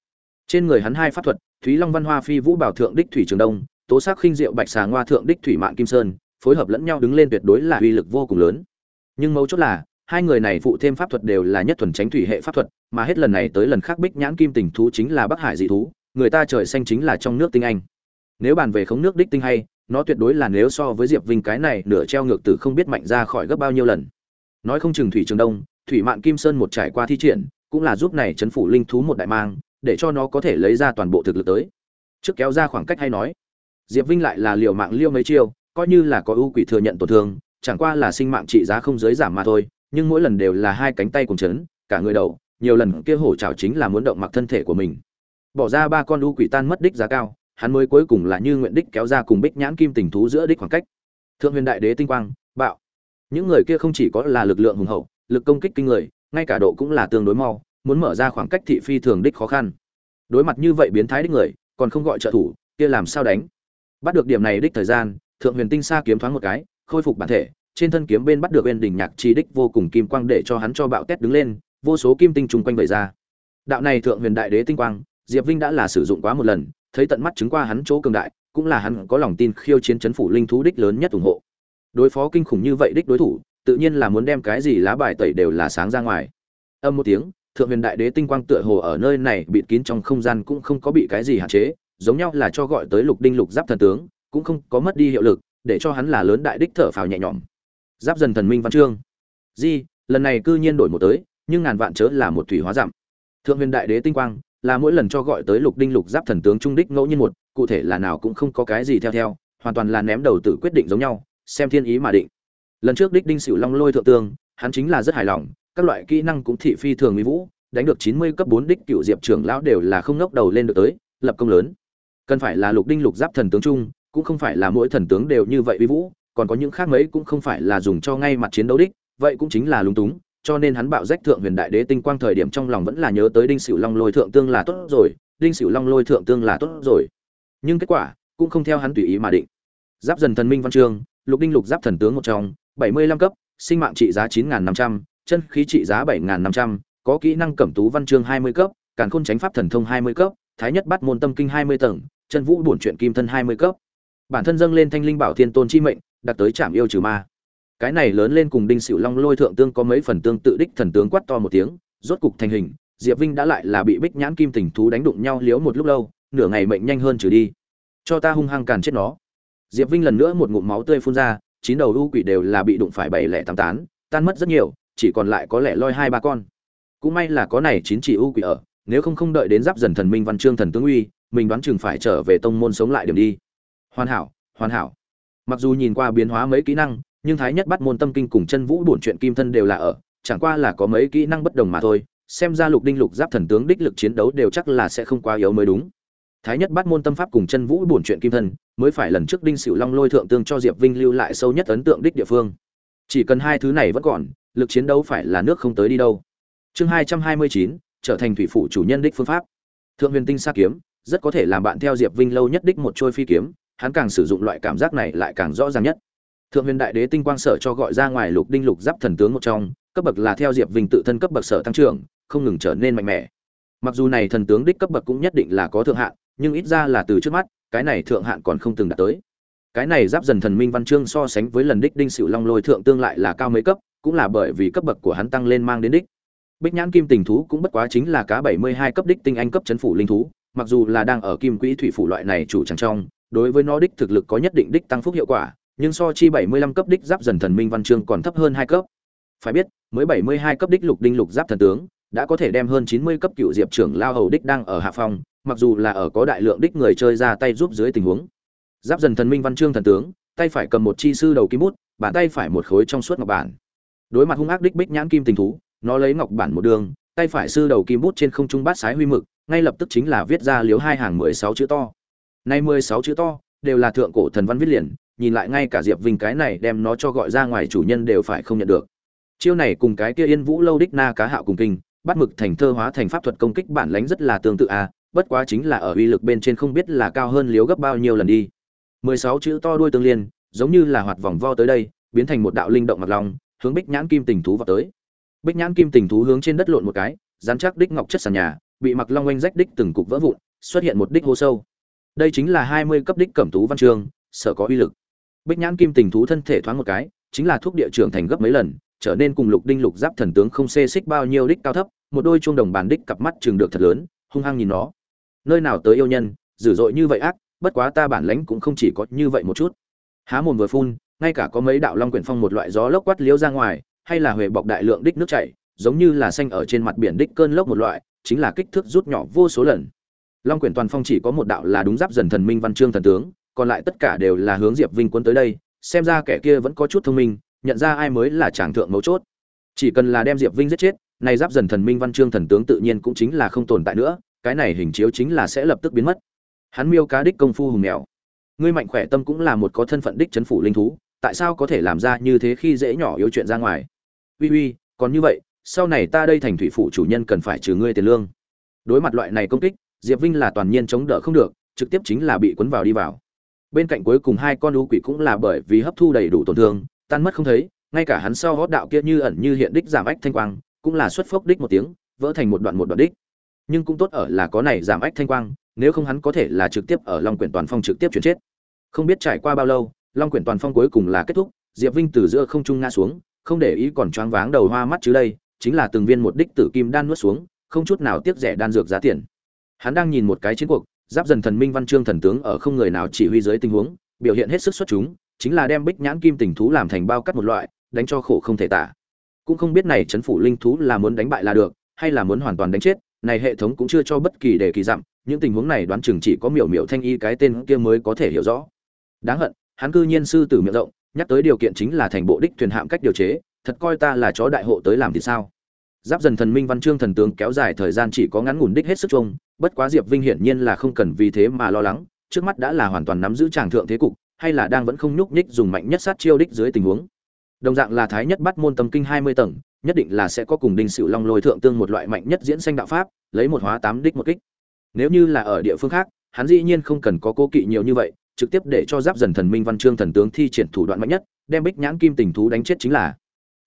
Trên người hắn hai pháp thuật, thúy long văn hoa phi vũ bảo thượng đích thủy trường đông, tố sắc khinh diệu bạch xà ngoa thượng đích thủy mạng kim sơn, phối hợp lẫn nhau đứng lên tuyệt đối là uy lực vô cùng lớn nhưng mấu chốt là, hai người này phụ thêm pháp thuật đều là nhất thuần tránh thủy hệ pháp thuật, mà hết lần này tới lần khác bích nhãn kim tình thú chính là bắc hải dị thú, người ta trời xanh chính là trong nước tinh anh. Nếu bàn về khống nước đích tinh hay, nó tuyệt đối là nếu so với diệp vinh cái này nửa treo ngược từ không biết mạnh ra khỏi gấp bao nhiêu lần. Nói không chừng thủy trường đông, thủy mạn kim sơn một trải qua thi triển, cũng là giúp này chấn phủ linh thú một đại mang, để cho nó có thể lấy ra toàn bộ thực lực tới. Trước kéo ra khoảng cách hay nói, diệp vinh lại là liều mạng liêu mấy chiêu, coi như là có ưu quỷ thừa nhận tổn thương chẳng qua là sinh mạng trị giá không giới giảm mà thôi, nhưng mỗi lần đều là hai cánh tay cùng chấn, cả người đầu, nhiều lần kia hổ trào chính là muốn động mặc thân thể của mình. Bỏ ra ba con u quỷ tan mất đích giá cao, hắn mới cuối cùng là như nguyện đích kéo ra cùng bích nhãn kim tình thú giữa đích khoảng cách. Thượng huyền đại đế tinh quang, bạo. Những người kia không chỉ có là lực lượng hùng hậu, lực công kích kinh người, ngay cả độ cũng là tương đối mau, muốn mở ra khoảng cách thị phi thường đích khó khăn. Đối mặt như vậy biến thái đích người, còn không gọi trợ thủ, kia làm sao đánh? Bắt được điểm này đích thời gian, thượng huyền tinh xa kiếm thoáng một cái khôi phục bản thể, trên thân kiếm bên bắt được bên đỉnh nhạc chi đích vô cùng kim quang để cho hắn cho bạo tét đứng lên, vô số kim tinh trùng quanh vẩy ra. Đạo này thượng huyền đại đế tinh quang, diệp vinh đã là sử dụng quá một lần, thấy tận mắt chứng qua hắn chỗ cường đại, cũng là hắn có lòng tin khiêu chiến chấn phủ linh thú đích lớn nhất ủng hộ. Đối phó kinh khủng như vậy đích đối thủ, tự nhiên là muốn đem cái gì lá bài tẩy đều là sáng ra ngoài. Âm một tiếng, thượng huyền đại đế tinh quang tựa hồ ở nơi này bịt kín trong không gian cũng không có bị cái gì hạn chế, giống nhau là cho gọi tới lục đinh lục giáp thần tướng, cũng không có mất đi hiệu lực để cho hắn là lớn đại đích thở phào nhẹ nhõm. Giáp dần thần minh văn chương. Di, lần này cư nhiên đổi một tới, nhưng ngàn vạn chớ là một thủy hóa giảm. Thượng huyền đại đế tinh quang, là mỗi lần cho gọi tới lục đinh lục giáp thần tướng trung đích ngẫu nhiên một, cụ thể là nào cũng không có cái gì theo theo, hoàn toàn là ném đầu tự quyết định giống nhau, xem thiên ý mà định. Lần trước đích đinh sửu long lôi thượng tương, hắn chính là rất hài lòng, các loại kỹ năng cũng thị phi thường mỹ vũ, đánh được chín mươi cấp bốn đích cựu diệp trưởng lão đều là không ngóc đầu lên được tới, lập công lớn. Cần phải là lục đinh lục giáp thần tướng trung cũng không phải là mỗi thần tướng đều như vậy uy vũ, còn có những khác mấy cũng không phải là dùng cho ngay mặt chiến đấu đích, vậy cũng chính là lúng túng, cho nên hắn bạo rách thượng huyền đại đế tinh quang thời điểm trong lòng vẫn là nhớ tới đinh sửu long lôi thượng tương là tốt rồi, đinh sửu long lôi thượng tương là tốt rồi. Nhưng kết quả cũng không theo hắn tùy ý mà định. Giáp dần thần minh văn chương, lục đinh lục giáp thần tướng một trong, bảy mươi lăm cấp, sinh mạng trị giá chín năm trăm, chân khí trị giá bảy năm trăm, có kỹ năng cẩm tú văn chương hai mươi cấp, càn khôn tránh pháp thần thông hai mươi cấp, thái nhất bắt môn tâm kinh hai mươi tầng, chân vũ bổn truyện kim thân hai mươi cấp bản thân dâng lên thanh linh bảo thiên tôn chi mệnh đặt tới trạm yêu trừ ma. Cái này lớn lên cùng đinh sửu long lôi thượng tương có mấy phần tương tự đích thần tướng quát to một tiếng, rốt cục thành hình, diệp vinh đã lại là bị bích nhãn kim tình thú đánh đụng nhau liếu một lúc lâu, nửa ngày mệnh nhanh hơn trừ đi. Cho ta hung hăng càn chết nó. Diệp vinh lần nữa một ngụm máu tươi phun ra, chín đầu u quỷ đều là bị đụng phải bảy lẻ tám tán, tan mất rất nhiều, chỉ còn lại có lẽ loi hai ba con. Cũng may là có này chín chỉ u quỷ ở, nếu không không đợi đến giáp dần thần minh văn chương thần tướng uy, mình đoán chừng phải trở về tông môn sống lại điểm đi hoàn hảo hoàn hảo. Mặc dù nhìn qua biến hóa mấy kỹ năng, nhưng thái nhất bắt môn tâm kinh cùng chân vũ bổn chuyện kim thân đều là ở, chẳng qua là có mấy kỹ năng bất đồng mà thôi, xem ra lục đinh lục giáp thần tướng đích lực chiến đấu đều chắc là sẽ không quá yếu mới đúng. Thái nhất bắt môn tâm pháp cùng chân vũ bổn chuyện kim thân, mới phải lần trước đinh sửu long lôi thượng tương cho diệp vinh lưu lại sâu nhất ấn tượng đích địa phương. Chỉ cần hai thứ này vẫn còn, lực chiến đấu phải là nước không tới đi đâu. Chương hai trăm hai mươi chín, trở thành thủy phủ chủ nhân đích phương pháp. Thượng huyền tinh sa kiếm, rất có thể làm bạn theo diệp vinh lâu nhất đích một trôi phi kiếm hắn càng sử dụng loại cảm giác này lại càng rõ ràng nhất. Thượng huyền đại đế tinh quang sở cho gọi ra ngoài lục đinh lục giáp thần tướng một trong, cấp bậc là theo diệp vinh tự thân cấp bậc sở tăng trưởng, không ngừng trở nên mạnh mẽ. Mặc dù này thần tướng đích cấp bậc cũng nhất định là có thượng hạn, nhưng ít ra là từ trước mắt, cái này thượng hạn còn không từng đạt tới. Cái này giáp dần thần minh văn chương so sánh với lần đích đinh sửu long lôi thượng tương lại là cao mấy cấp, cũng là bởi vì cấp bậc của hắn tăng lên mang đến đích. Bích nhãn kim tình thú cũng bất quá chính là cá bảy mươi hai cấp đích tinh anh cấp chấn phủ linh thú, mặc dù là đang ở kim quỹ thủy phủ loại này chủ chẳng trong đối với nó đích thực lực có nhất định đích tăng phúc hiệu quả, nhưng so chi bảy mươi lăm cấp đích giáp dần thần minh văn chương còn thấp hơn hai cấp. Phải biết, mới bảy mươi hai cấp đích lục đinh lục giáp thần tướng, đã có thể đem hơn chín mươi cấp cựu diệp trưởng lao hầu đích đang ở hạ phong, mặc dù là ở có đại lượng đích người chơi ra tay giúp dưới tình huống. Giáp dần thần minh văn chương thần tướng, tay phải cầm một chi sư đầu kim bút, bàn tay phải một khối trong suốt ngọc bản. Đối mặt hung ác đích bích nhãn kim tình thú, nó lấy ngọc bản một đường, tay phải sư đầu kim bút trên không trung bát sái huy mực, ngay lập tức chính là viết ra liếu hai hàng mười sáu chữ to nay mười sáu chữ to, đều là thượng cổ thần văn viết liền, nhìn lại ngay cả diệp vinh cái này đem nó cho gọi ra ngoài chủ nhân đều phải không nhận được. Chiêu này cùng cái kia yên vũ lâu đích na cá hạo cùng kinh, bắt mực thành thơ hóa thành pháp thuật công kích bản lãnh rất là tương tự a bất quá chính là ở uy lực bên trên không biết là cao hơn liếu gấp bao nhiêu lần đi. Mười sáu chữ to đuôi tương liên, giống như là hoạt vòng vo tới đây, biến thành một đạo linh động mặt lòng hướng bích nhãn kim tình thú vào tới. Bích nhãn kim tình thú hướng trên đất lộn một cái rắn chắc đích ngọc chất sàn nhà, bị mặc long oanh rách đích từng cục vỡ vụn, xuất hiện một đích hô sâu đây chính là hai mươi cấp đích cẩm tú văn chương, sở có uy lực. Bích nhãn kim tình thú thân thể thoáng một cái, chính là thuốc địa trưởng thành gấp mấy lần, trở nên cùng lục đinh lục giáp thần tướng không xê xích bao nhiêu đích cao thấp, một đôi chuông đồng bàn đích cặp mắt trường được thật lớn, hung hăng nhìn nó. Nơi nào tới yêu nhân, dữ dội như vậy ác, bất quá ta bản lãnh cũng không chỉ có như vậy một chút. Há mồm vừa phun, ngay cả có mấy đạo long quyển phong một loại gió lốc quát liêu ra ngoài, hay là huệ bọc đại lượng đích nước chảy, giống như là xanh ở trên mặt biển đích cơn lốc một loại, chính là kích thước rút nhỏ vô số lần long quyển toàn phong chỉ có một đạo là đúng giáp dần thần minh văn chương thần tướng, còn lại tất cả đều là hướng diệp vinh quân tới đây, xem ra kẻ kia vẫn có chút thông minh, nhận ra ai mới là tràng thượng mấu chốt. Chỉ cần là đem diệp vinh giết chết, nay giáp dần thần minh văn chương thần tướng tự nhiên cũng chính là không tồn tại nữa, cái này hình chiếu chính là sẽ lập tức biến mất. Hắn miêu cá đích công phu hùng mèo. Ngươi mạnh khỏe tâm cũng là một có thân phận đích chấn phủ linh thú, tại sao có thể làm ra như thế khi dễ nhỏ yếu chuyện ra ngoài? Uy uy, còn như vậy, sau này ta đây thành thủy phủ chủ nhân cần phải trừ ngươi tiền lương. Đối mặt loại này công kích diệp vinh là toàn nhiên chống đỡ không được, trực tiếp chính là bị cuốn vào đi vào. Bên cạnh cuối cùng hai con lũ quỷ cũng là bởi vì hấp thu đầy đủ tổn thương, tan mất không thấy, ngay cả hắn sau hót đạo kia như ẩn như hiện đích giảm ách thanh quang, cũng là xuất phốc đích một tiếng, vỡ thành một đoạn một đoạn đích. Nhưng cũng tốt ở là có này giảm ách thanh quang, nếu không hắn có thể là trực tiếp ở long quyển toàn phong trực tiếp chuyển chết. Không biết trải qua bao lâu, long quyển toàn phong cuối cùng là kết thúc, diệp vinh từ giữa không trung ngã xuống, không để ý còn choáng váng đầu hoa mắt chứ đây, chính là từng viên một đích tử kim đan nuốt xuống, không chút nào tiếc rẻ đan dược giá tiền hắn đang nhìn một cái chiến cuộc, giáp dần thần minh văn chương thần tướng ở không người nào chỉ huy dưới tình huống, biểu hiện hết sức xuất chúng, chính là đem bích nhãn kim tình thú làm thành bao cắt một loại, đánh cho khổ không thể tả. Cũng không biết này chấn phủ linh thú là muốn đánh bại là được, hay là muốn hoàn toàn đánh chết, này hệ thống cũng chưa cho bất kỳ đề kỳ dặm, những tình huống này đoán chừng chỉ có miểu miểu thanh y cái tên kia mới có thể hiểu rõ. Đáng hận, hắn cư nhiên sư tử miệng rộng, nhắc tới điều kiện chính là thành bộ đích thuyền hạm cách điều chế, thật coi ta là chó đại hộ tới làm thì sao? Giáp dần thần minh văn chương thần tướng kéo dài thời gian chỉ có ngắn ngủn đích hết sức chung bất quá diệp vinh hiển nhiên là không cần vì thế mà lo lắng, trước mắt đã là hoàn toàn nắm giữ tràng thượng thế cục, hay là đang vẫn không nhúc nhích dùng mạnh nhất sát chiêu đích dưới tình huống. Đồng dạng là thái nhất bắt môn tâm kinh hai mươi tầng, nhất định là sẽ có cùng đinh sửu long lôi thượng tương một loại mạnh nhất diễn sanh đạo pháp, lấy một hóa tám đích một kích. Nếu như là ở địa phương khác, hắn dĩ nhiên không cần có cố kỵ nhiều như vậy, trực tiếp để cho giáp dần thần minh văn chương thần tướng thi triển thủ đoạn mạnh nhất, đem bích nhãn kim tình thú đánh chết chính là.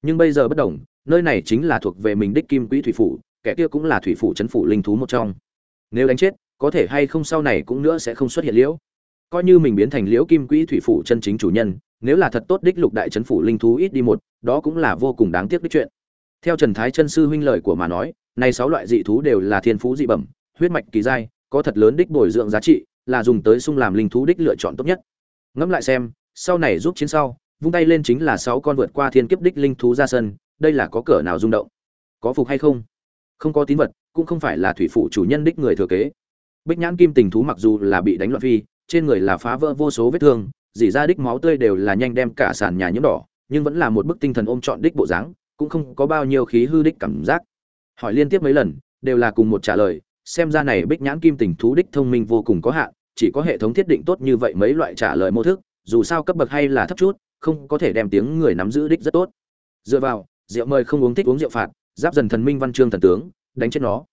Nhưng bây giờ bất đồng, nơi này chính là thuộc về mình đích kim quỹ thủy phủ, kẻ kia cũng là thủy phủ chấn phủ linh thú một trong nếu đánh chết, có thể hay không sau này cũng nữa sẽ không xuất hiện liễu. Coi như mình biến thành liễu kim quỹ thủy phủ chân chính chủ nhân, nếu là thật tốt đích lục đại trấn phủ linh thú ít đi một, đó cũng là vô cùng đáng tiếc đích chuyện. Theo trần thái chân sư huynh lời của mà nói, này sáu loại dị thú đều là thiên phú dị bẩm, huyết mạch kỳ giai, có thật lớn đích bồi dưỡng giá trị, là dùng tới sung làm linh thú đích lựa chọn tốt nhất. Ngẫm lại xem, sau này giúp chiến sau, vung tay lên chính là sáu con vượt qua thiên kiếp đích linh thú ra sân, đây là có cỡ nào rung động? Có phục hay không? Không có tín vật cũng không phải là thủy phụ chủ nhân đích người thừa kế. Bích nhãn kim tình thú mặc dù là bị đánh loạn phi, trên người là phá vỡ vô số vết thương, dỉ ra đích máu tươi đều là nhanh đem cả sàn nhà nhiễm đỏ, nhưng vẫn là một bức tinh thần ôm trọn đích bộ dáng, cũng không có bao nhiêu khí hư đích cảm giác. Hỏi liên tiếp mấy lần, đều là cùng một trả lời, xem ra này bích nhãn kim tình thú đích thông minh vô cùng có hạn, chỉ có hệ thống thiết định tốt như vậy mấy loại trả lời mô thức, dù sao cấp bậc hay là thấp chút, không có thể đem tiếng người nắm giữ đích rất tốt. Dựa vào, rượu mời không uống thích uống rượu phạt, giáp dần thần minh văn chương thần tướng đánh chết nó.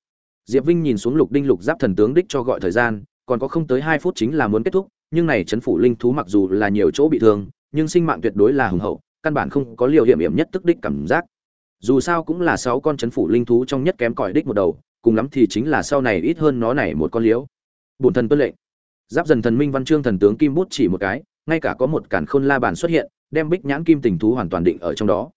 Diệp vinh nhìn xuống lục đinh lục giáp thần tướng đích cho gọi thời gian, còn có không tới hai phút chính là muốn kết thúc, nhưng này chấn phủ linh thú mặc dù là nhiều chỗ bị thương, nhưng sinh mạng tuyệt đối là hùng hậu, căn bản không có liều hiểm hiểm nhất tức đích cảm giác. Dù sao cũng là sáu con chấn phủ linh thú trong nhất kém cỏi đích một đầu, cùng lắm thì chính là sau này ít hơn nó này một con liễu bổn thần tuân lệnh. Giáp dần thần minh văn chương thần tướng kim bút chỉ một cái, ngay cả có một cản khôn la bàn xuất hiện, đem bích nhãn kim tình thú hoàn toàn định ở trong đó.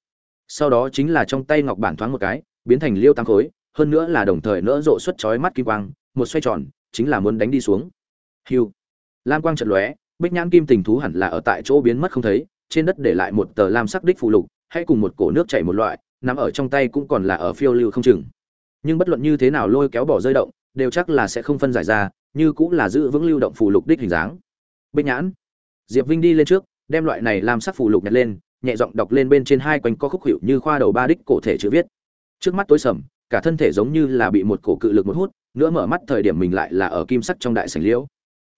Sau đó chính là trong tay ngọc bản thoáng một cái, biến thành liêu tăng khối hơn nữa là đồng thời nỡ rộ xuất chói mắt kim quang, một xoay tròn, chính là muốn đánh đi xuống. Hưu lam quang chợt lóe, bích nhãn kim tình thú hẳn là ở tại chỗ biến mất không thấy, trên đất để lại một tờ lam sắc đích phụ lục, hay cùng một cổ nước chảy một loại, nằm ở trong tay cũng còn là ở phiêu lưu không chừng. Nhưng bất luận như thế nào lôi kéo bỏ rơi động, đều chắc là sẽ không phân giải ra, như cũng là giữ vững lưu động phù lục đích hình dáng. Bích nhãn. Diệp vinh đi lên trước, đem loại này làm sắc phù lục nhặt lên, nhẹ giọng đọc lên bên trên hai quanh có khúc hiệu như khoa đầu ba đích cổ thể chữ viết. Trước mắt tối sầm cả thân thể giống như là bị một cổ cự lực một hút nữa mở mắt thời điểm mình lại là ở kim sắc trong đại sảnh liễu.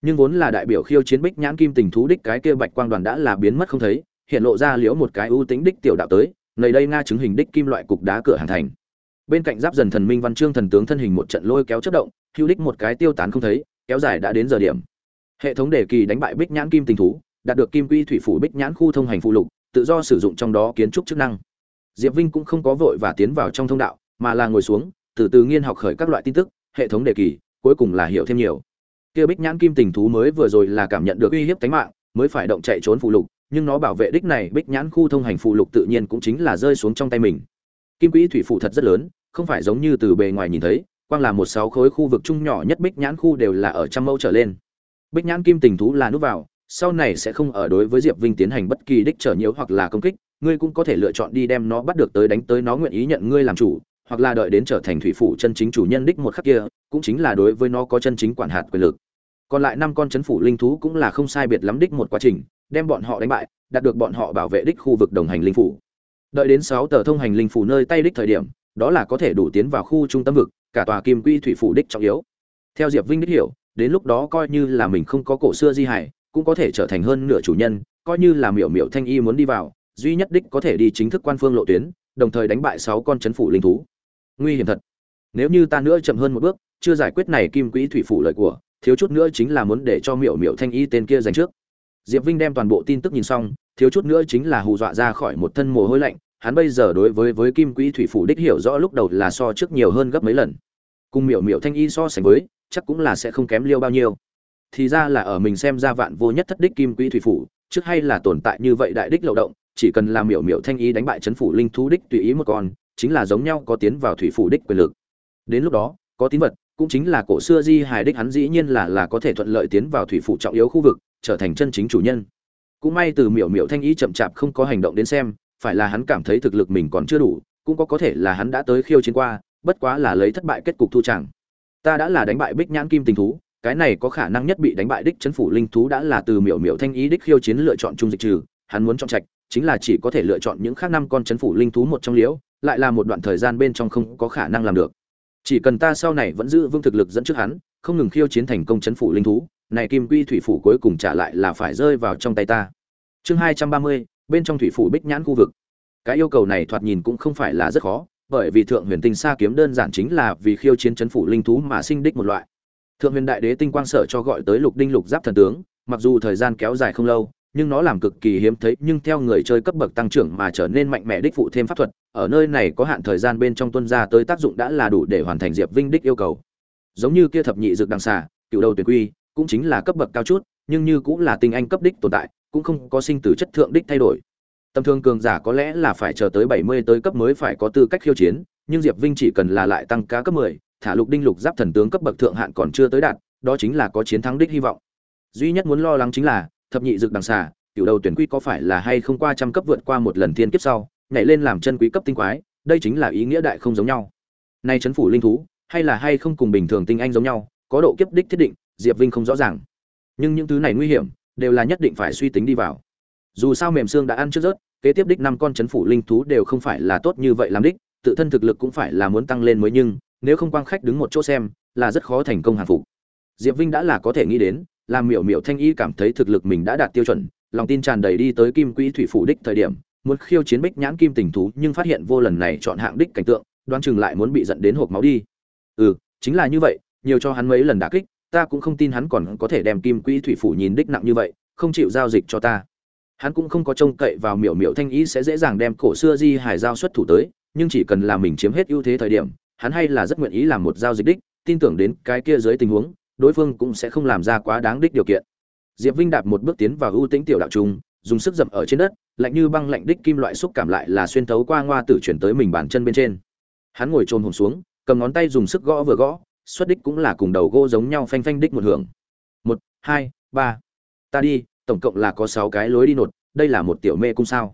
Nhưng vốn là đại biểu khiêu chiến bích nhãn kim tình thú đích cái kia bạch quang đoàn đã là biến mất không thấy, hiện lộ ra liễu một cái ưu tính đích tiểu đạo tới nơi đây nga chứng hình đích kim loại cục đá cửa hàng thành. Bên cạnh giáp dần thần minh văn chương thần tướng thân hình một trận lôi kéo chất động hữu đích một cái tiêu tán không thấy, kéo dài đã đến giờ điểm. Hệ thống đề kỳ đánh bại bích nhãn kim tình thú, đạt được kim quy thủy phủ bích nhãn khu thông hành phụ lục, tự do sử dụng trong đó kiến trúc chức năng. Diệp vinh cũng không có vội và tiến vào trong thông đạo mà là ngồi xuống, từ từ nghiên học khởi các loại tin tức, hệ thống đề kỳ, cuối cùng là hiểu thêm nhiều. Kia bích nhãn kim tình thú mới vừa rồi là cảm nhận được uy hiếp tính mạng, mới phải động chạy trốn phụ lục, nhưng nó bảo vệ đích này, bích nhãn khu thông hành phụ lục tự nhiên cũng chính là rơi xuống trong tay mình. Kim quỹ thủy phụ thật rất lớn, không phải giống như từ bề ngoài nhìn thấy, quang là một sáu khối khu vực chung nhỏ nhất bích nhãn khu đều là ở trăm mẫu trở lên. Bích nhãn kim tình thú là núp vào, sau này sẽ không ở đối với diệp vinh tiến hành bất kỳ đích trở nhiễu hoặc là công kích, ngươi cũng có thể lựa chọn đi đem nó bắt được tới đánh tới nó nguyện ý nhận ngươi làm chủ hoặc là đợi đến trở thành thủy phủ chân chính chủ nhân đích một khắc kia, cũng chính là đối với nó có chân chính quản hạt quyền lực. Còn lại năm con chấn phủ linh thú cũng là không sai biệt lắm đích một quá trình, đem bọn họ đánh bại, đạt được bọn họ bảo vệ đích khu vực đồng hành linh phủ. Đợi đến sáu tờ thông hành linh phủ nơi tay đích thời điểm, đó là có thể đủ tiến vào khu trung tâm vực, cả tòa kim quy thủy phủ đích trọng yếu. Theo diệp vinh đích hiểu, đến lúc đó coi như là mình không có cổ xưa di hải cũng có thể trở thành hơn nửa chủ nhân, coi như là miểu miểu thanh y muốn đi vào, duy nhất đích có thể đi chính thức quan phương lộ tuyến, đồng thời đánh bại sáu con chấn phủ linh thú nguy hiểm thật. Nếu như ta nữa chậm hơn một bước, chưa giải quyết này kim quỹ thủy phủ lợi của, thiếu chút nữa chính là muốn để cho miểu miểu thanh y tên kia giành trước. Diệp vinh đem toàn bộ tin tức nhìn xong, thiếu chút nữa chính là hù dọa ra khỏi một thân mồ hôi lạnh, hắn bây giờ đối với với kim quỹ thủy phủ đích hiểu rõ lúc đầu là so trước nhiều hơn gấp mấy lần. Cùng miểu miểu thanh y so sánh với, chắc cũng là sẽ không kém liêu bao nhiêu. Thì ra là ở mình xem ra vạn vô nhất thất đích kim quỹ thủy phủ, trước hay là tồn tại như vậy đại đích lậu động, chỉ cần làm miểu miểu thanh Y đánh bại chấn phủ linh thú đích tùy ý một con chính là giống nhau có tiến vào thủy phủ đích quyền lực. Đến lúc đó, có tín vật, cũng chính là cổ xưa di hài đích hắn dĩ nhiên là là có thể thuận lợi tiến vào thủy phủ trọng yếu khu vực, trở thành chân chính chủ nhân. Cũng may từ miểu miểu thanh ý chậm chạp không có hành động đến xem, phải là hắn cảm thấy thực lực mình còn chưa đủ, cũng có có thể là hắn đã tới khiêu chiến qua, bất quá là lấy thất bại kết cục thu chẳng. Ta đã là đánh bại bích nhãn kim tình thú, cái này có khả năng nhất bị đánh bại đích chấn phủ linh thú đã là từ miểu miểu thanh ý đích khiêu chiến lựa chọn trung dịch trừ, hắn muốn chọn trạch, chính là chỉ có thể lựa chọn những khác năm con chấn phủ linh thú một trong liễu lại là một đoạn thời gian bên trong không có khả năng làm được. Chỉ cần ta sau này vẫn giữ vững thực lực dẫn trước hắn, không ngừng khiêu chiến thành công chấn phủ linh thú, này kim quy thủy phủ cuối cùng trả lại là phải rơi vào trong tay ta. Chương hai trăm ba mươi, bên trong thủy phủ bích nhãn khu vực. Cái yêu cầu này thoạt nhìn cũng không phải là rất khó, bởi vì thượng huyền tinh sa kiếm đơn giản chính là vì khiêu chiến chấn phủ linh thú mà sinh đích một loại. Thượng huyền đại đế tinh quang sở cho gọi tới lục đinh lục giáp thần tướng, mặc dù thời gian kéo dài không lâu nhưng nó làm cực kỳ hiếm thấy, nhưng theo người chơi cấp bậc tăng trưởng mà trở nên mạnh mẽ đích phụ thêm pháp thuật, ở nơi này có hạn thời gian bên trong tuân ra tới tác dụng đã là đủ để hoàn thành diệp vinh đích yêu cầu. Giống như kia thập nhị dược đằng xà, cựu đầu tuyệt quy, cũng chính là cấp bậc cao chút, nhưng như cũng là tinh anh cấp đích tồn tại, cũng không có sinh từ chất thượng đích thay đổi. Tầm thường cường giả có lẽ là phải chờ tới bảy mươi tới cấp mới phải có tư cách khiêu chiến, nhưng diệp vinh chỉ cần là lại tăng cá cấp mười, thả lục đinh lục giáp thần tướng cấp bậc thượng hạn còn chưa tới đạt, đó chính là có chiến thắng đích hy vọng. Duy nhất muốn lo lắng chính là thập nhị dược đằng xà, tiểu đầu tuyển quy có phải là hay không qua trăm cấp vượt qua một lần thiên kiếp sau, nhảy lên làm chân quý cấp tinh quái, đây chính là ý nghĩa đại không giống nhau. Nay chấn phủ linh thú, hay là hay không cùng bình thường tinh anh giống nhau, có độ kiếp đích thiết định, diệp vinh không rõ ràng. Nhưng những thứ này nguy hiểm, đều là nhất định phải suy tính đi vào. Dù sao mềm xương đã ăn trước rớt, kế tiếp đích năm con chấn phủ linh thú đều không phải là tốt như vậy làm đích, tự thân thực lực cũng phải là muốn tăng lên mới nhưng, nếu không quang khách đứng một chỗ xem, là rất khó thành công hàng phục. Diệp vinh đã là có thể nghĩ đến làm miểu miểu thanh y cảm thấy thực lực mình đã đạt tiêu chuẩn, lòng tin tràn đầy đi tới kim quỹ thủy phủ đích thời điểm, muốn khiêu chiến bích nhãn kim tình thú nhưng phát hiện vô lần này chọn hạng đích cảnh tượng, đoán chừng lại muốn bị dẫn đến hộp máu đi. Ừ chính là như vậy, nhiều cho hắn mấy lần đả kích, ta cũng không tin hắn còn có thể đem kim quỹ thủy phủ nhìn đích nặng như vậy, không chịu giao dịch cho ta. Hắn cũng không có trông cậy vào miểu miểu thanh ý sẽ dễ dàng đem cổ xưa di hải giao xuất thủ tới, nhưng chỉ cần là mình chiếm hết ưu thế thời điểm, hắn hay là rất nguyện ý làm một giao dịch đích, tin tưởng đến cái kia dưới tình huống đối phương cũng sẽ không làm ra quá đáng đích điều kiện. Diệp vinh đạp một bước tiến vào ưu tĩnh tiểu đạo trung, dùng sức dậm ở trên đất, lạnh như băng lạnh đích kim loại xúc cảm lại là xuyên thấu qua ngoa tử chuyển tới mình bàn chân bên trên. Hắn ngồi trồm hồn xuống, cầm ngón tay dùng sức gõ vừa gõ, xuất đích cũng là cùng đầu gỗ giống nhau phanh phanh đích một hưởng. Một, hai, ba. Ta đi, tổng cộng là có sáu cái lối đi nột, đây là một tiểu mê cung sao.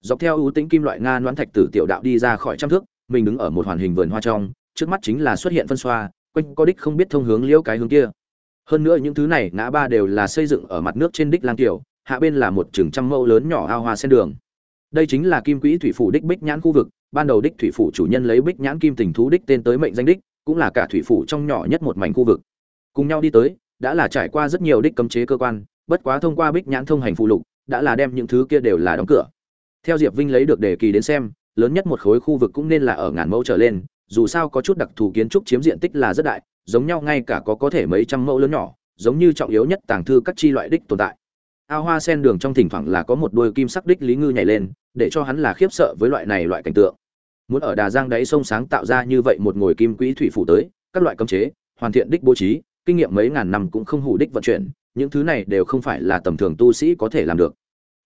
Dọc theo ưu tĩnh kim loại nga noãn thạch tử tiểu đạo đi ra khỏi trăm thước, mình đứng ở một hoàn hình vườn hoa trong, trước mắt chính là xuất hiện phân xoa quanh có đích không biết thông hướng liễu cái hướng kia. Hơn nữa những thứ này ngã ba đều là xây dựng ở mặt nước trên đích lang tiểu, hạ bên là một chừng trăm mẫu lớn nhỏ ao hoa sen đường. Đây chính là kim quỹ thủy phủ đích bích nhãn khu vực, ban đầu đích thủy phủ chủ nhân lấy bích nhãn kim tình thú đích tên tới mệnh danh đích, cũng là cả thủy phủ trong nhỏ nhất một mảnh khu vực. Cùng nhau đi tới, đã là trải qua rất nhiều đích cấm chế cơ quan, bất quá thông qua bích nhãn thông hành phụ lục, đã là đem những thứ kia đều là đóng cửa. Theo diệp vinh lấy được đề kỳ đến xem, lớn nhất một khối khu vực cũng nên là ở ngàn mẫu trở lên dù sao có chút đặc thù kiến trúc chiếm diện tích là rất đại giống nhau ngay cả có có thể mấy trăm mẫu lớn nhỏ giống như trọng yếu nhất tàng thư các chi loại đích tồn tại. Ao hoa sen đường trong thỉnh thoảng là có một đôi kim sắc đích lý ngư nhảy lên để cho hắn là khiếp sợ với loại này loại cảnh tượng. Muốn ở đà giang đáy sông sáng tạo ra như vậy một ngồi kim quỹ thủy phủ tới các loại cấm chế hoàn thiện đích bố trí kinh nghiệm mấy ngàn năm cũng không hủ đích vận chuyển những thứ này đều không phải là tầm thường tu sĩ có thể làm được.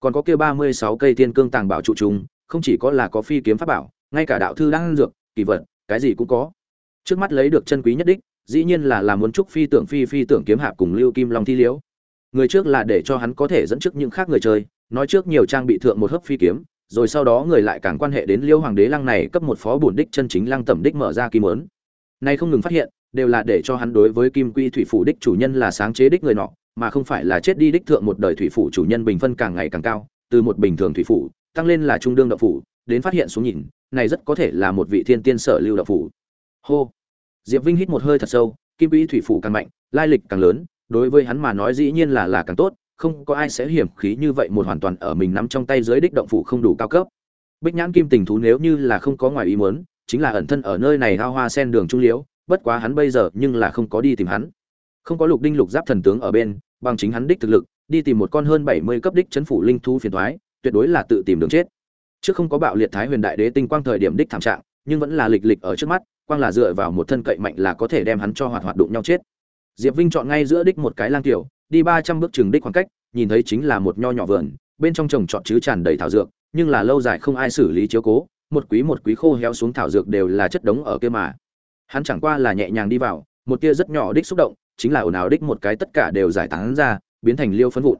Còn có kia ba mươi sáu cây tiên cương tàng bảo trụ trùng, không chỉ có là có phi kiếm pháp bảo ngay cả đạo thư đang dược kỳ vật cái gì cũng có. Trước mắt lấy được chân quý nhất đích, dĩ nhiên là là muốn chúc phi tưởng phi phi tưởng kiếm hạp cùng lưu kim long thi liễu. Người trước là để cho hắn có thể dẫn trước những khác người chơi, nói trước nhiều trang bị thượng một hớp phi kiếm, rồi sau đó người lại càng quan hệ đến liêu hoàng đế lăng này cấp một phó bổn đích chân chính lăng tẩm đích mở ra kim ớn nay không ngừng phát hiện, đều là để cho hắn đối với kim quy thủy phủ đích chủ nhân là sáng chế đích người nọ, mà không phải là chết đi đích thượng một đời thủy phủ chủ nhân bình phân càng ngày càng cao, từ một bình thường thủy phủ, tăng lên là trung đương đậu phủ, đến phát hiện xuống nhìn này rất có thể là một vị thiên tiên sở lưu đạo phủ. Hô. Diệp vinh hít một hơi thật sâu, kim quỹ thủy phủ càng mạnh, lai lịch càng lớn, đối với hắn mà nói dĩ nhiên là là càng tốt, không có ai sẽ hiểm khí như vậy một hoàn toàn ở mình nắm trong tay dưới đích động phủ không đủ cao cấp. Bích nhãn kim tình thú nếu như là không có ngoài ý muốn, chính là ẩn thân ở nơi này hao hoa sen đường trung liễu, bất quá hắn bây giờ nhưng là không có đi tìm hắn. Không có lục đinh lục giáp thần tướng ở bên, bằng chính hắn đích thực lực, đi tìm một con hơn bảy mươi cấp đích chấn phủ linh thú phiền thoái tuyệt đối là tự tìm đường chết trước không có bạo liệt thái huyền đại đế tinh quang thời điểm đích thảm trạng, nhưng vẫn là lịch lịch ở trước mắt, quang là dựa vào một thân cậy mạnh là có thể đem hắn cho hoạt hoạt đụng nhau chết. Diệp vinh chọn ngay giữa đích một cái lang tiểu, đi ba trăm bước chừng đích khoảng cách, nhìn thấy chính là một nho nhỏ vườn, bên trong trồng trọt chứ tràn đầy thảo dược, nhưng là lâu dài không ai xử lý chiếu cố, một quý một quý khô héo xuống thảo dược đều là chất đống ở kia mà. Hắn chẳng qua là nhẹ nhàng đi vào, một tia rất nhỏ đích xúc động, chính là ồn ào đích một cái tất cả đều giải tán ra, biến thành liêu phấn vụn.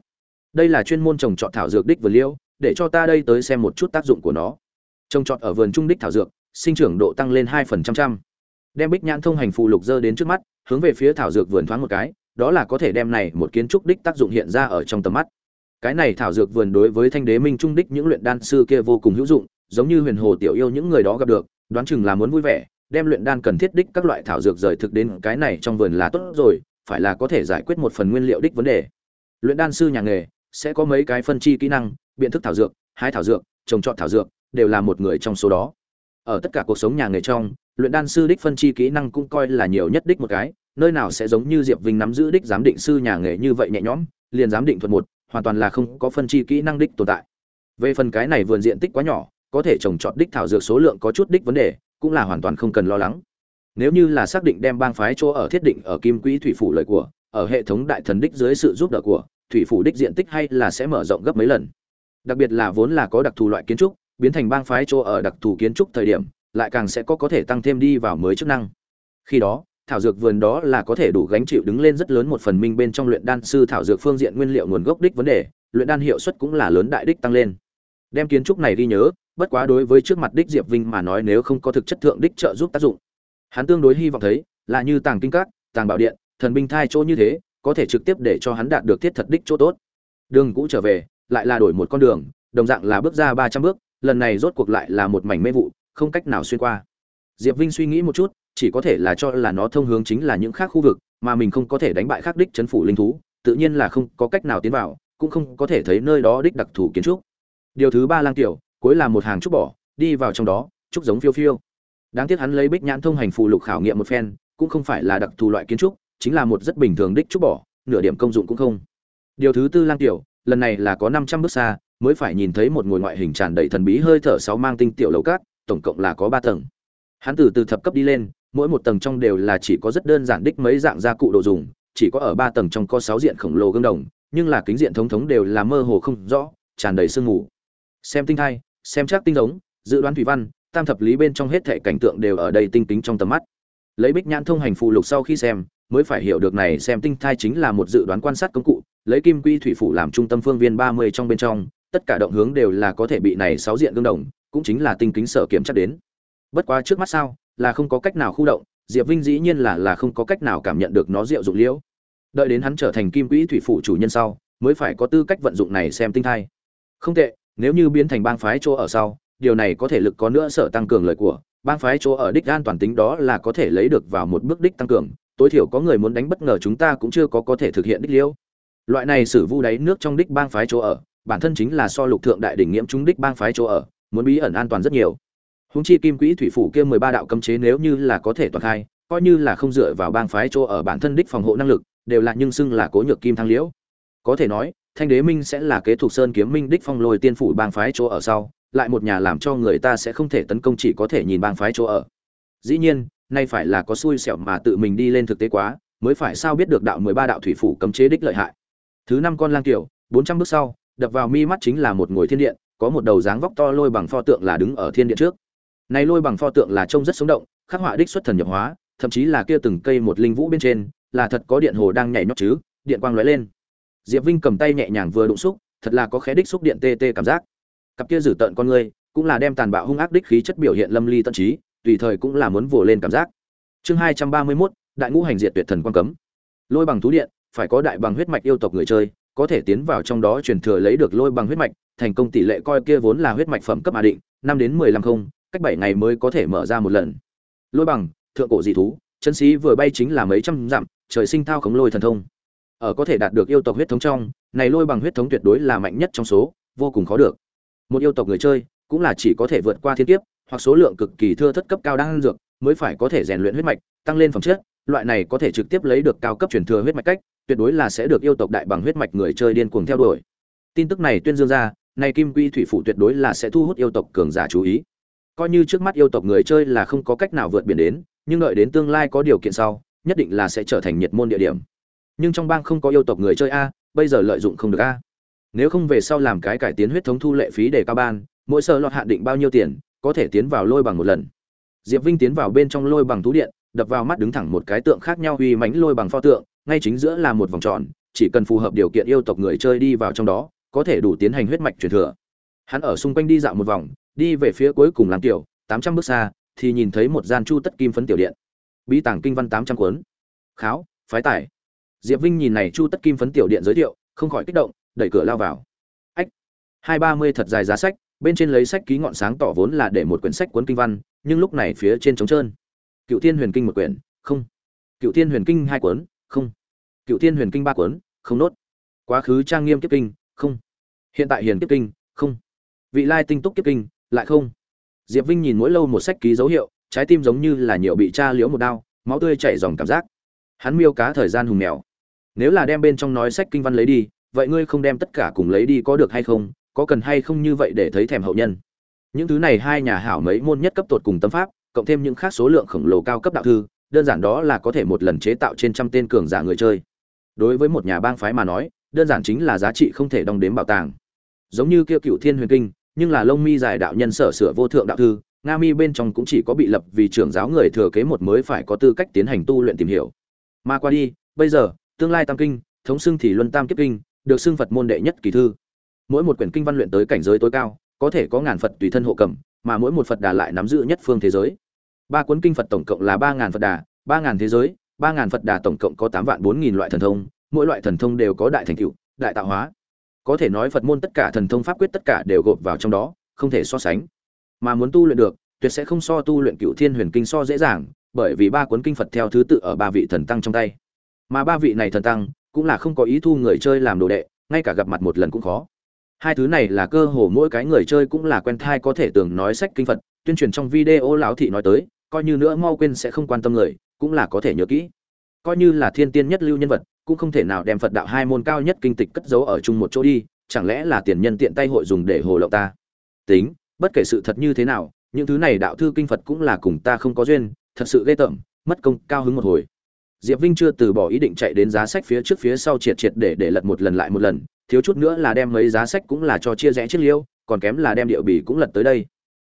Đây là chuyên môn trồng trọt thảo dược đích vừa liêu để cho ta đây tới xem một chút tác dụng của nó. Trồng trọt ở vườn trung đích thảo dược, sinh trưởng độ tăng lên hai phần trăm. Trăm đem bích nhãn thông hành phù lục dơ đến trước mắt, hướng về phía thảo dược vườn thoáng một cái, đó là có thể đem này một kiến trúc đích tác dụng hiện ra ở trong tầm mắt. Cái này thảo dược vườn đối với thanh đế minh trung đích những luyện đan sư kia vô cùng hữu dụng, giống như huyền hồ tiểu yêu những người đó gặp được, đoán chừng là muốn vui vẻ, đem luyện đan cần thiết đích các loại thảo dược rời thực đến cái này trong vườn là tốt rồi, phải là có thể giải quyết một phần nguyên liệu đích vấn đề. Luyện đan sư nhà nghề sẽ có mấy cái phân chi kỹ năng biện thức thảo dược, hái thảo dược, trồng trọt thảo dược, đều là một người trong số đó. Ở tất cả cuộc sống nhà nghề trong, luyện đan sư đích phân chi kỹ năng cũng coi là nhiều nhất đích một cái, nơi nào sẽ giống như diệp vinh nắm giữ đích giám định sư nhà nghề như vậy nhẹ nhõm, liền giám định thuật một, hoàn toàn là không có phân chi kỹ năng đích tồn tại. Về phần cái này vườn diện tích quá nhỏ, có thể trồng trọt đích thảo dược số lượng có chút đích vấn đề, cũng là hoàn toàn không cần lo lắng. Nếu như là xác định đem bang phái chỗ ở thiết định ở kim quỹ thủy phủ lợi của, ở hệ thống đại thần đích dưới sự giúp đỡ của, thủy phủ đích diện tích hay là sẽ mở rộng gấp mấy lần đặc biệt là vốn là có đặc thù loại kiến trúc, biến thành bang phái chỗ ở đặc thù kiến trúc thời điểm, lại càng sẽ có có thể tăng thêm đi vào mới chức năng. Khi đó, thảo dược vườn đó là có thể đủ gánh chịu đứng lên rất lớn một phần minh bên trong luyện đan sư thảo dược phương diện nguyên liệu nguồn gốc đích vấn đề, luyện đan hiệu suất cũng là lớn đại đích tăng lên. Đem kiến trúc này ghi nhớ, bất quá đối với trước mặt đích diệp vinh mà nói nếu không có thực chất thượng đích trợ giúp tác dụng. Hắn tương đối hy vọng thấy, là như tàng kinh các, tàng bảo điện, thần binh thai chỗ như thế, có thể trực tiếp để cho hắn đạt được thiết thật đích chỗ tốt. Đường cũ trở về lại là đổi một con đường, đồng dạng là bước ra ba trăm bước, lần này rốt cuộc lại là một mảnh mê vụ, không cách nào xuyên qua. Diệp vinh suy nghĩ một chút, chỉ có thể là cho là nó thông hướng chính là những khác khu vực, mà mình không có thể đánh bại khắc đích chấn phủ linh thú, tự nhiên là không có cách nào tiến vào, cũng không có thể thấy nơi đó đích đặc thù kiến trúc. Điều thứ ba lang tiểu, cuối là một hàng trúc bỏ, đi vào trong đó, trúc giống phiêu phiêu. Đáng tiếc hắn lấy bích nhãn thông hành phù lục khảo nghiệm một phen, cũng không phải là đặc thù loại kiến trúc, chính là một rất bình thường đích trúc bỏ, nửa điểm công dụng cũng không. Điều thứ tư lang tiểu lần này là có năm trăm bước xa, mới phải nhìn thấy một ngôi ngoại hình tràn đầy thần bí hơi thở sáu mang tinh tiểu lầu cát, tổng cộng là có ba tầng. Hắn từ từ thập cấp đi lên, mỗi một tầng trong đều là chỉ có rất đơn giản đích mấy dạng gia cụ đồ dùng, chỉ có ở ba tầng trong có sáu diện khổng lồ gương đồng, nhưng là kính diện thống thống đều là mơ hồ không rõ, tràn đầy sương mù. Xem tinh thai, xem chắc tinh giống, dự đoán thủy văn, tam thập lý bên trong hết thể cảnh tượng đều ở đây tinh tính trong tầm mắt. Lấy bích nhãn thông hành phù lục sau khi xem mới phải hiểu được này xem tinh thai chính là một dự đoán quan sát công cụ, lấy kim quy thủy phủ làm trung tâm phương viên ba mươi trong bên trong, tất cả động hướng đều là có thể bị này sáu diện gương đồng, cũng chính là tinh kính sở kiểm chắc đến. Bất quá trước mắt sao, là không có cách nào khu động, diệp vinh dĩ nhiên là là không có cách nào cảm nhận được nó diệu dụng liễu. Đợi đến hắn trở thành kim quỹ thủy phủ chủ nhân sau, mới phải có tư cách vận dụng này xem tinh thai. Không tệ, nếu như biến thành bang phái chỗ ở sau, điều này có thể lực có nữa sở tăng cường lợi của, bang phái chỗ ở đích an toàn tính đó là có thể lấy được vào một bước đích tăng cường tối thiểu có người muốn đánh bất ngờ chúng ta cũng chưa có có thể thực hiện đích liễu loại này sử vu đáy nước trong đích bang phái chỗ ở, bản thân chính là so lục thượng đại đỉnh nghiễm chúng đích bang phái chỗ ở, muốn bí ẩn an toàn rất nhiều. Húng chi kim quỹ thủy phủ kia mười ba đạo cấm chế nếu như là có thể toàn khai, coi như là không dựa vào bang phái chỗ ở bản thân đích phòng hộ năng lực, đều là nhưng xưng là cố nhược kim thăng liễu. Có thể nói, thanh đế minh sẽ là kế thuộc sơn kiếm minh đích phong lôi tiên phủ bang phái chỗ ở sau, lại một nhà làm cho người ta sẽ không thể tấn công chỉ có thể nhìn bang phái chỗ ở. Dĩ nhiên nay phải là có xui xẻo mà tự mình đi lên thực tế quá, mới phải sao biết được đạo mười ba đạo thủy phủ cấm chế đích lợi hại. Thứ năm con lang tiểu bốn trăm bước sau, đập vào mi mắt chính là một ngồi thiên điện, có một đầu dáng vóc to lôi bằng pho tượng là đứng ở thiên điện trước. Này lôi bằng pho tượng là trông rất sống động, khắc họa đích xuất thần nhập hóa, thậm chí là kia từng cây một linh vũ bên trên, là thật có điện hồ đang nhảy nhót chứ, điện quang lóe lên. Diệp vinh cầm tay nhẹ nhàng vừa đụng xúc, thật là có khé đích xúc điện tê tê cảm giác. Cặp kia dử tận con người, cũng là đem tàn bạo hung ác đích khí chất biểu hiện lâm ly tận trí tùy thời cũng là muốn vồ lên cảm giác. Chương hai trăm ba mươi 231, đại ngũ hành diệt tuyệt thần quan cấm. Lôi bằng thú điện phải có đại bằng huyết mạch yêu tộc người chơi có thể tiến vào trong đó truyền thừa lấy được lôi bằng huyết mạch thành công tỷ lệ coi kia vốn là huyết mạch phẩm cấp mà định năm đến mười lăm không cách bảy ngày mới có thể mở ra một lần. Lôi bằng thượng cổ dị thú chân sĩ vừa bay chính là mấy trăm dặm trời sinh thao khống lôi thần thông. Ở có thể đạt được yêu tộc huyết thống trong này lôi bằng huyết thống tuyệt đối là mạnh nhất trong số vô cùng khó được. Một yêu tộc người chơi cũng là chỉ có thể vượt qua thiên kiếp hoặc số lượng cực kỳ thưa thất cấp cao đang dược, mới phải có thể rèn luyện huyết mạch, tăng lên phẩm chất, loại này có thể trực tiếp lấy được cao cấp truyền thừa huyết mạch cách, tuyệt đối là sẽ được yêu tộc đại bằng huyết mạch người chơi điên cuồng theo đuổi. Tin tức này tuyên dương ra, này kim quy thủy phủ tuyệt đối là sẽ thu hút yêu tộc cường giả chú ý. Coi như trước mắt yêu tộc người chơi là không có cách nào vượt biển đến, nhưng đợi đến tương lai có điều kiện sau, nhất định là sẽ trở thành nhiệt môn địa điểm. Nhưng trong bang không có yêu tộc người chơi a, bây giờ lợi dụng không được a. Nếu không về sau làm cái cải tiến huyết thống thu lệ phí để cao ban, mỗi sơ lọt hạn định bao nhiêu tiền có thể tiến vào lôi bằng một lần. Diệp vinh tiến vào bên trong lôi bằng thú điện, đập vào mắt đứng thẳng một cái tượng khác nhau uy mãnh lôi bằng pho tượng, ngay chính giữa là một vòng tròn, chỉ cần phù hợp điều kiện yêu tộc người chơi đi vào trong đó, có thể đủ tiến hành huyết mạch truyền thừa. Hắn ở xung quanh đi dạo một vòng, đi về phía cuối cùng làm tiểu, tám trăm bước xa, thì nhìn thấy một gian chu tất kim phấn tiểu điện. Bí tàng kinh văn tám trăm cuốn. Kháo, phái tải diệp vinh nhìn này chu tất kim phấn tiểu điện giới thiệu, không khỏi kích động, đẩy cửa lao vào. Ách, hai ba mươi thật dài giá sách bên trên lấy sách ký ngọn sáng tỏ vốn là để một quyển sách cuốn kinh văn, nhưng lúc này phía trên trống trơn. Cựu thiên huyền kinh một quyển, không. Cựu thiên huyền kinh hai cuốn, không. Cựu thiên huyền kinh ba cuốn, không nốt. Quá khứ trang nghiêm kiếp kinh, không. Hiện tại hiền kiếp kinh, không. Vị lai tinh túc kiếp kinh, lại không. Diệp vinh nhìn mỗi lâu một sách ký dấu hiệu, trái tim giống như là nhiều bị tra liễu một đao, máu tươi chảy dòng cảm giác. Hắn miêu cá thời gian hùng mèo. Nếu là đem bên trong nói sách kinh văn lấy đi, vậy ngươi không đem tất cả cùng lấy đi có được hay không có cần hay không như vậy để thấy thèm hậu nhân. Những thứ này hai nhà hảo mấy môn nhất cấp tột cùng tâm pháp, cộng thêm những khác số lượng khổng lồ cao cấp đạo thư, đơn giản đó là có thể một lần chế tạo trên trăm tên cường giả người chơi. Đối với một nhà bang phái mà nói, đơn giản chính là giá trị không thể đong đếm bảo tàng. Giống như kia cựu thiên huyền kinh, nhưng là lông mi dài đạo nhân sở sửa vô thượng đạo thư, nga mi bên trong cũng chỉ có bị lập vì trưởng giáo người thừa kế một mới phải có tư cách tiến hành tu luyện tìm hiểu. Mà qua đi, bây giờ, tương lai tam kinh, thống xưng thì luân tam kiếp kinh, được xưng phật môn đệ nhất kỳ thư mỗi một quyển kinh văn luyện tới cảnh giới tối cao, có thể có ngàn phật tùy thân hộ cầm, mà mỗi một phật đà lại nắm giữ nhất phương thế giới. Ba cuốn kinh phật tổng cộng là ba ngàn phật đà, ba ngàn thế giới, ba ngàn phật đà tổng cộng có tám vạn bốn nghìn loại thần thông, mỗi loại thần thông đều có đại thành tựu, đại tạo hóa. Có thể nói phật môn tất cả thần thông pháp quyết tất cả đều gộp vào trong đó, không thể so sánh. Mà muốn tu luyện được, tuyệt sẽ không so tu luyện cựu thiên huyền kinh so dễ dàng, bởi vì ba cuốn kinh phật theo thứ tự ở ba vị thần tăng trong tay. Mà ba vị này thần tăng, cũng là không có ý thu người chơi làm đồ đệ, ngay cả gặp mặt một lần cũng khó hai thứ này là cơ hồ mỗi cái người chơi cũng là quen thai có thể tưởng nói sách kinh phật, tuyên truyền trong video lão thị nói tới, coi như nữa mau quên sẽ không quan tâm người, cũng là có thể nhớ kỹ. Coi như là thiên tiên nhất lưu nhân vật, cũng không thể nào đem phật đạo hai môn cao nhất kinh tịch cất giấu ở chung một chỗ đi, chẳng lẽ là tiền nhân tiện tay hội dùng để hồ lộng ta? Tính, bất kể sự thật như thế nào, những thứ này đạo thư kinh phật cũng là cùng ta không có duyên, thật sự ghê tởm, mất công, cao hứng một hồi. Diệp vinh chưa từ bỏ ý định chạy đến giá sách phía trước phía sau triệt triệt để để lật một lần lại một lần thiếu chút nữa là đem mấy giá sách cũng là cho chia rẽ chiếc liêu, còn kém là đem điệu bì cũng lật tới đây.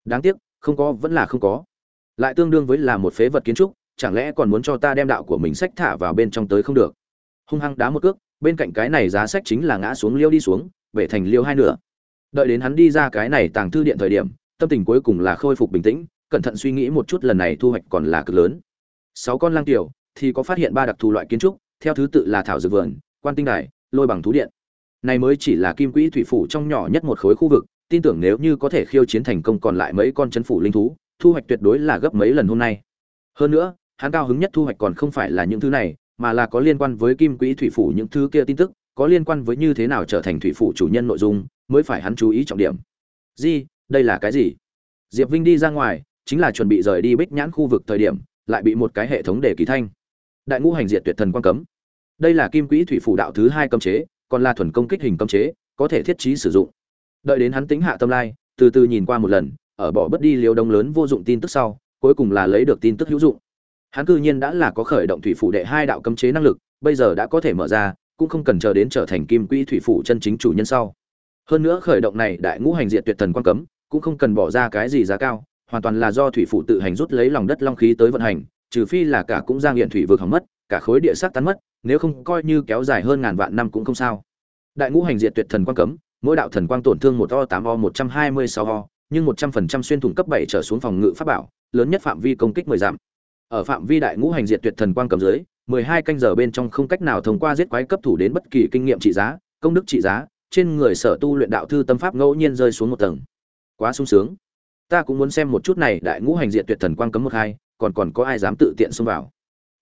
Đáng tiếc, không có, vẫn là không có. Lại tương đương với là một phế vật kiến trúc, chẳng lẽ còn muốn cho ta đem đạo của mình sách thả vào bên trong tới không được? Hung hăng đá một cước, bên cạnh cái này giá sách chính là ngã xuống liêu đi xuống, bể thành liêu hai nửa. Đợi đến hắn đi ra cái này tàng thư điện thời điểm, tâm tình cuối cùng là khôi phục bình tĩnh, cẩn thận suy nghĩ một chút lần này thu hoạch còn là cực lớn. Sáu con lang tiểu, thì có phát hiện ba đặc thù loại kiến trúc, theo thứ tự là thảo dược vườn, quan tinh đài, lôi bằng thú điện này mới chỉ là kim quỹ thủy phủ trong nhỏ nhất một khối khu vực, tin tưởng nếu như có thể khiêu chiến thành công còn lại mấy con chân phủ linh thú, thu hoạch tuyệt đối là gấp mấy lần hôm nay. Hơn nữa, hắn cao hứng nhất thu hoạch còn không phải là những thứ này, mà là có liên quan với kim quỹ thủy phủ những thứ kia tin tức, có liên quan với như thế nào trở thành thủy phủ chủ nhân nội dung, mới phải hắn chú ý trọng điểm. Di, đây là cái gì? Diệp vinh đi ra ngoài, chính là chuẩn bị rời đi bích nhãn khu vực thời điểm, lại bị một cái hệ thống để ký thanh. Đại ngũ hành diệt tuyệt thần quan cấm. Đây là kim quỹ thủy phủ đạo thứ hai cấm chế còn là thuần công kích hình cấm chế, có thể thiết trí sử dụng. Đợi đến hắn tính hạ tâm lai, từ từ nhìn qua một lần, ở bỏ bất đi liều đông lớn vô dụng tin tức sau, cuối cùng là lấy được tin tức hữu dụng. Hắn cư nhiên đã là có khởi động thủy phủ đệ hai đạo cấm chế năng lực, bây giờ đã có thể mở ra, cũng không cần chờ đến trở thành kim quỹ thủy phủ chân chính chủ nhân sau. Hơn nữa khởi động này đại ngũ hành diệt tuyệt thần quan cấm, cũng không cần bỏ ra cái gì giá cao, hoàn toàn là do thủy phủ tự hành rút lấy lòng đất long khí tới vận hành, trừ phi là cả cũng giang hiện thủy vực hỏng mất, cả khối địa sắc tán mất nếu không coi như kéo dài hơn ngàn vạn năm cũng không sao. Đại ngũ hành diệt tuyệt thần quang cấm, mỗi đạo thần quang tổn thương một o, tám o, một trăm hai mươi sáu o, nhưng một trăm phần trăm xuyên thủng cấp bảy trở xuống phòng ngự pháp bảo, lớn nhất phạm vi công kích mười dặm. Ở phạm vi đại ngũ hành diệt tuyệt thần quang cấm dưới, mười hai canh giờ bên trong không cách nào thông qua giết quái cấp thủ đến bất kỳ kinh nghiệm trị giá, công đức trị giá, trên người sở tu luyện đạo thư tâm pháp ngẫu nhiên rơi xuống một tầng. Quá sung sướng. Ta cũng muốn xem một chút này đại ngũ hành diệt tuyệt thần quang cấm một hai, còn còn có ai dám tự tiện xông vào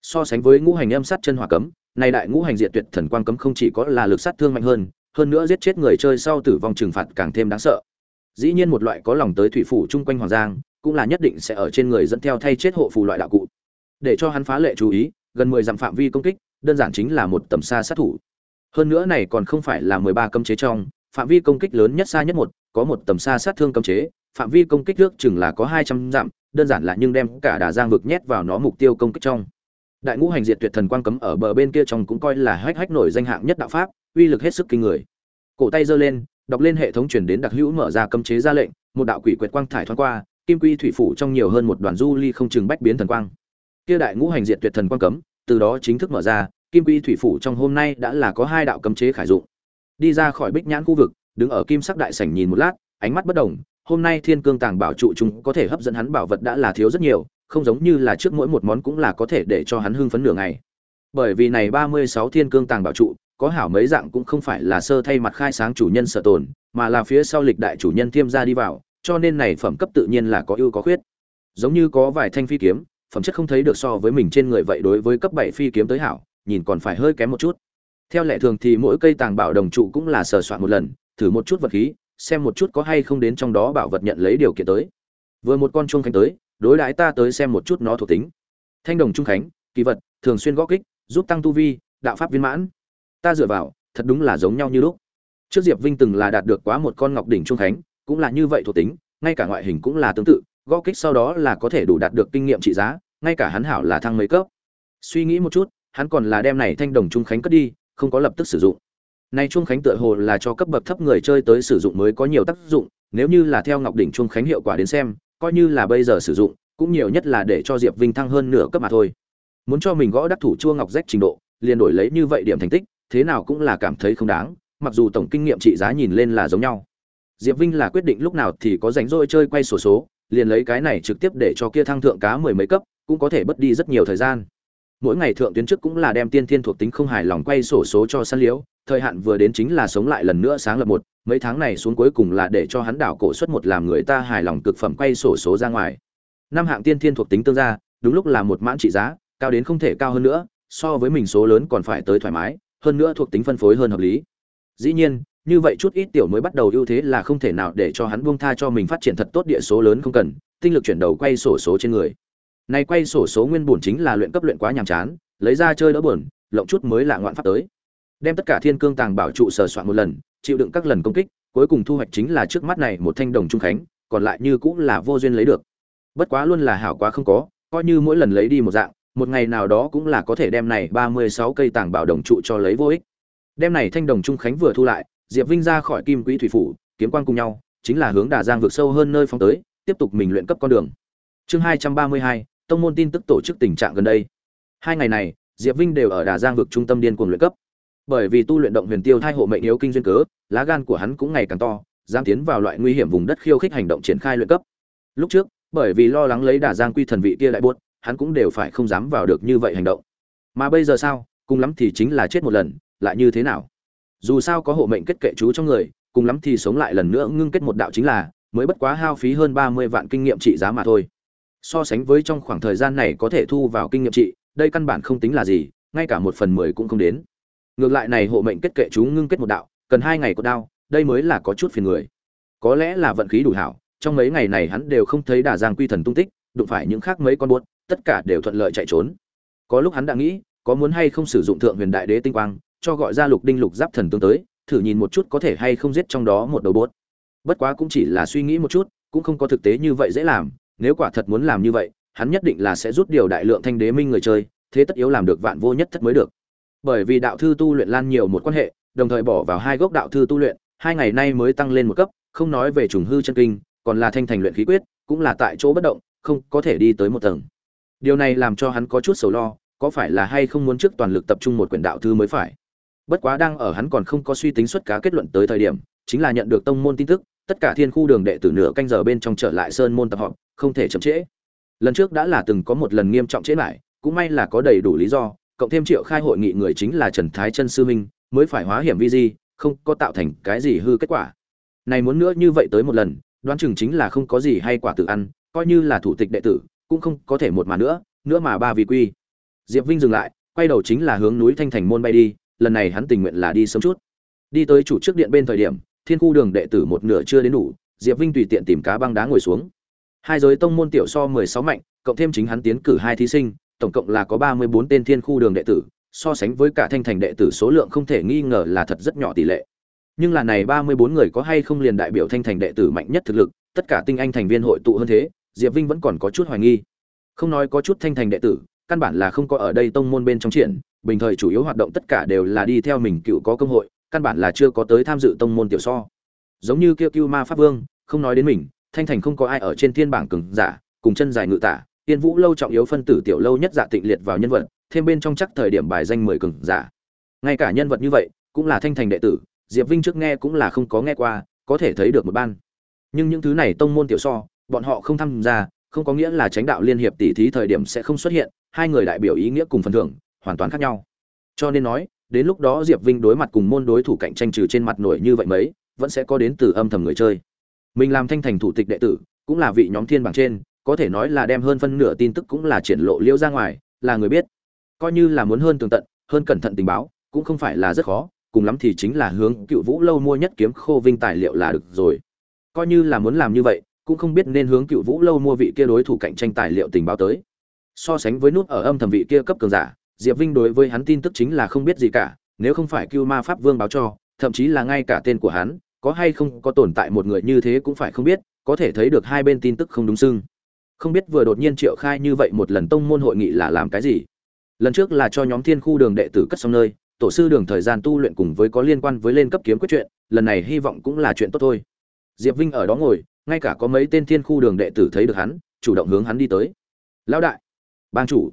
so sánh với ngũ hành âm sát chân hỏa cấm, nay đại ngũ hành diệt tuyệt thần quang cấm không chỉ có là lực sát thương mạnh hơn hơn nữa giết chết người chơi sau tử vong trừng phạt càng thêm đáng sợ. Dĩ nhiên một loại có lòng tới thủy phủ chung quanh hoàng giang, cũng là nhất định sẽ ở trên người dẫn theo thay chết hộ phù loại đạo cụ. Để cho hắn phá lệ chú ý, gần mười dặm phạm vi công kích, đơn giản chính là một tầm xa sát thủ. Hơn nữa này còn không phải là mười ba cấm chế trong, phạm vi công kích lớn nhất xa nhất một, có một tầm xa sát thương cấm chế, phạm vi công kích nước chừng là có hai trăm dặm, đơn giản là nhưng đem cả đà giang vực nhét vào nó mục tiêu công kích trong đại ngũ hành diệt tuyệt thần quang cấm ở bờ bên kia trong cũng coi là hách hách nổi danh hạng nhất đạo pháp, uy lực hết sức kinh người. Cổ tay giơ lên, đọc lên hệ thống truyền đến đặc hữu mở ra cấm chế ra lệnh, một đạo quỷ quyệt quang thải thoáng qua, kim quy thủy phủ trong nhiều hơn một đoàn du ly không chừng bách biến thần quang. Kia đại ngũ hành diệt tuyệt thần quang cấm, từ đó chính thức mở ra, kim quy thủy phủ trong hôm nay đã là có hai đạo cấm chế khải dụng. Đi ra khỏi bích nhãn khu vực, đứng ở kim sắc đại sảnh nhìn một lát, ánh mắt bất động, hôm nay thiên cương tàng bảo trụ chúng có thể hấp dẫn hắn bảo vật đã là thiếu rất nhiều không giống như là trước mỗi một món cũng là có thể để cho hắn hưng phấn nửa ngày. Bởi vì này ba mươi sáu thiên cương tàng bảo trụ, có hảo mấy dạng cũng không phải là sơ thay mặt khai sáng chủ nhân sở tồn, mà là phía sau lịch đại chủ nhân thêm ra đi vào, cho nên này phẩm cấp tự nhiên là có ưu có khuyết. Giống như có vài thanh phi kiếm, phẩm chất không thấy được so với mình trên người vậy đối với cấp bảy phi kiếm tới hảo, nhìn còn phải hơi kém một chút. Theo lệ thường thì mỗi cây tàng bảo đồng trụ cũng là sờ soạn một lần, thử một chút vật khí, xem một chút có hay không đến trong đó bảo vật nhận lấy điều kiện tới. Vừa một con chuông khánh tới đối đãi ta tới xem một chút nó thuộc tính. Thanh đồng trung khánh kỳ vật thường xuyên gõ kích giúp tăng tu vi đạo pháp viên mãn. Ta dựa vào thật đúng là giống nhau như lúc. Trước diệp vinh từng là đạt được quá một con ngọc đỉnh trung khánh cũng là như vậy thuộc tính ngay cả ngoại hình cũng là tương tự gõ kích sau đó là có thể đủ đạt được kinh nghiệm trị giá ngay cả hắn hảo là thăng mấy cấp. Suy nghĩ một chút hắn còn là đem này thanh đồng trung khánh cất đi không có lập tức sử dụng. Nay trung khánh tựa hồ là cho cấp bậc thấp người chơi tới sử dụng mới có nhiều tác dụng, nếu như là theo Ngọc đỉnh trung khánh hiệu quả đến xem, coi như là bây giờ sử dụng, cũng nhiều nhất là để cho Diệp Vinh thăng hơn nửa cấp mà thôi. Muốn cho mình gõ đắc thủ chua ngọc rách trình độ, liền đổi lấy như vậy điểm thành tích, thế nào cũng là cảm thấy không đáng, mặc dù tổng kinh nghiệm trị giá nhìn lên là giống nhau. Diệp Vinh là quyết định lúc nào thì có rảnh rỗi chơi quay sổ số, liền lấy cái này trực tiếp để cho kia thăng thượng cá mười mấy cấp, cũng có thể bất đi rất nhiều thời gian. Mỗi ngày thượng tuyến trước cũng là đem tiên thiên thuộc tính không hài lòng quay sổ số cho săn liễu, thời hạn vừa đến chính là sống lại lần nữa sáng lập một, mấy tháng này xuống cuối cùng là để cho hắn đảo cổ suất một làm người ta hài lòng cực phẩm quay sổ số ra ngoài. Năm hạng tiên thiên thuộc tính tương ra, đúng lúc là một mãn trị giá, cao đến không thể cao hơn nữa, so với mình số lớn còn phải tới thoải mái, hơn nữa thuộc tính phân phối hơn hợp lý. Dĩ nhiên, như vậy chút ít tiểu mới bắt đầu ưu thế là không thể nào để cho hắn buông tha cho mình phát triển thật tốt địa số lớn không cần, tinh lực chuyển đầu quay sổ số trên người. nay quay sổ số nguyên bổn chính là luyện cấp luyện quá nhàm chán, lấy ra chơi đỡ buồn, lộng chút mới lạ ngoạn pháp tới. Đem tất cả thiên cương tàng bảo trụ sờ soạn một lần, chịu đựng các lần công kích, cuối cùng thu hoạch chính là trước mắt này một thanh đồng trung khánh, còn lại như cũng là vô duyên lấy được. Bất quá luôn là hảo quá không có, coi như mỗi lần lấy đi một dạng, một ngày nào đó cũng là có thể đem này 36 cây tàng bảo đồng trụ cho lấy vô ích. Đem này thanh đồng trung khánh vừa thu lại, Diệp Vinh ra khỏi Kim Quỹ thủy phủ, kiếm quang cùng nhau, chính là hướng Đà Giang vượt sâu hơn nơi phóng tới, tiếp tục mình luyện cấp con đường. Chương 232, tông môn tin tức tổ chức tình trạng gần đây. Hai ngày này, Diệp Vinh đều ở Đà Giang vực trung tâm điên cuồng luyện cấp. Bởi vì tu luyện động huyền tiêu thai hộ mệnh yếu kinh duyên cớ, lá gan của hắn cũng ngày càng to, dám tiến vào loại nguy hiểm vùng đất khiêu khích hành động triển khai luyện cấp. Lúc trước, bởi vì lo lắng lấy Đà Giang quy thần vị kia đại buốt, hắn cũng đều phải không dám vào được như vậy hành động. Mà bây giờ sao, cùng lắm thì chính là chết một lần, lại như thế nào? Dù sao có hộ mệnh kết kệ chú trong người, cùng lắm thì sống lại lần nữa ngưng kết một đạo chính là, mới bất quá hao phí hơn 30 vạn kinh nghiệm trị giá mà thôi. So sánh với trong khoảng thời gian này có thể thu vào kinh nghiệm trị, đây căn bản không tính là gì, ngay cả một phần mười cũng không đến. Ngược lại này hộ mệnh kết kệ chú ngưng kết một đạo, cần hai ngày có đao, đây mới là có chút phiền người. Có lẽ là vận khí đủ hảo, trong mấy ngày này hắn đều không thấy đả giang quy thần tung tích, đụng phải những khác mấy con buốt, tất cả đều thuận lợi chạy trốn. Có lúc hắn đã nghĩ, có muốn hay không sử dụng thượng huyền đại đế tinh quang, cho gọi ra lục đinh lục giáp thần tương tới, thử nhìn một chút có thể hay không giết trong đó một đầu bốt. Bất quá cũng chỉ là suy nghĩ một chút, cũng không có thực tế như vậy dễ làm, nếu quả thật muốn làm như vậy, hắn nhất định là sẽ rút điều đại lượng thanh đế minh người chơi, thế tất yếu làm được vạn vô nhất thất mới được. Bởi vì đạo thư tu luyện lan nhiều một quan hệ, đồng thời bỏ vào hai gốc đạo thư tu luyện, hai ngày nay mới tăng lên một cấp, không nói về trùng hư chân kinh, còn là thanh thành luyện khí quyết, cũng là tại chỗ bất động, không có thể đi tới một tầng. Điều này làm cho hắn có chút sầu lo, có phải là hay không muốn trước toàn lực tập trung một quyển đạo thư mới phải. Bất quá đang ở hắn còn không có suy tính xuất cá kết luận tới thời điểm, chính là nhận được tông môn tin tức, tất cả thiên khu đường đệ tử nửa canh giờ bên trong trở lại sơn môn tập họp, không thể chậm trễ. Lần trước đã là từng có một lần nghiêm trọng trễ lại, cũng may là có đầy đủ lý do, cộng thêm triệu khai hội nghị người chính là Trần Thái Chân sư minh, mới phải hóa hiểm vi di, không có tạo thành cái gì hư kết quả. Này muốn nữa như vậy tới một lần, đoán chừng chính là không có gì hay quả tự ăn, coi như là thủ tịch đệ tử, cũng không có thể một mà nữa, nữa mà ba vì quy. Diệp Vinh dừng lại, quay đầu chính là hướng núi Thanh Thành môn bay đi, lần này hắn tình nguyện là đi sớm chút. Đi tới chủ trước điện bên thời điểm, Thiên khu đường đệ tử một nửa chưa đến đủ, Diệp Vinh tùy tiện tìm cá băng đá ngồi xuống. Hai giới tông môn tiểu so 16 mạnh, cộng thêm chính hắn tiến cử hai thí sinh, tổng cộng là có 34 tên thiên khu đường đệ tử, so sánh với cả thanh thành đệ tử số lượng không thể nghi ngờ là thật rất nhỏ tỷ lệ. Nhưng là này 34 người có hay không liền đại biểu thanh thành đệ tử mạnh nhất thực lực, tất cả tinh anh thành viên hội tụ hơn thế, Diệp Vinh vẫn còn có chút hoài nghi. Không nói có chút thanh thành đệ tử, căn bản là không có ở đây tông môn bên trong triển, bình thời chủ yếu hoạt động tất cả đều là đi theo mình cựu có công hội, căn bản là chưa có tới tham dự tông môn tiểu so. Giống như kia Cưu Ma Pháp Vương, không nói đến mình, thanh thành không có ai ở trên thiên bảng cường giả, cùng chân dài ngự tả, Tiên Vũ lâu trọng yếu phân tử tiểu lâu nhất dạ tịnh liệt vào nhân vật, thêm bên trong chắc thời điểm bài danh 10 cường giả. Ngay cả nhân vật như vậy, cũng là thanh thành đệ tử, Diệp Vinh trước nghe cũng là không có nghe qua, có thể thấy được một ban. Nhưng những thứ này tông môn tiểu so, bọn họ không tham gia, không có nghĩa là tránh đạo liên hiệp tỷ thí thời điểm sẽ không xuất hiện, hai người đại biểu ý nghĩa cùng phần thưởng, hoàn toàn khác nhau. Cho nên nói, đến lúc đó Diệp Vinh đối mặt cùng môn đối thủ cạnh tranh trừ trên mặt nổi như vậy mấy, vẫn sẽ có đến từ âm thầm người chơi. Mình làm thanh thành thủ tịch đệ tử, cũng là vị nhóm thiên bảng trên, có thể nói là đem hơn phân nửa tin tức cũng là triển lộ liễu ra ngoài, là người biết. Coi như là muốn hơn tường tận, hơn cẩn thận tình báo, cũng không phải là rất khó, cùng lắm thì chính là hướng Cựu Vũ lâu mua nhất kiếm khô vinh tài liệu là được rồi. Coi như là muốn làm như vậy, cũng không biết nên hướng Cựu Vũ lâu mua vị kia đối thủ cạnh tranh tài liệu tình báo tới. So sánh với nút ở âm thầm vị kia cấp cường giả, Diệp Vinh đối với hắn tin tức chính là không biết gì cả, nếu không phải Cưu Ma Pháp Vương báo cho, thậm chí là ngay cả tên của hắn, có hay không có tồn tại một người như thế cũng phải không biết, có thể thấy được hai bên tin tức không đúng xưng. Không biết vừa đột nhiên triệu khai như vậy một lần tông môn hội nghị là làm cái gì? Lần trước là cho nhóm Thiên khu đường đệ tử cất xong nơi, tổ sư đường thời gian tu luyện cùng với có liên quan với lên cấp kiếm quyết chuyện lần này hy vọng cũng là chuyện tốt thôi. Diệp vinh ở đó ngồi ngay cả có mấy tên thiên khu đường đệ tử thấy được hắn chủ động hướng hắn đi tới. Lão đại. Bang chủ.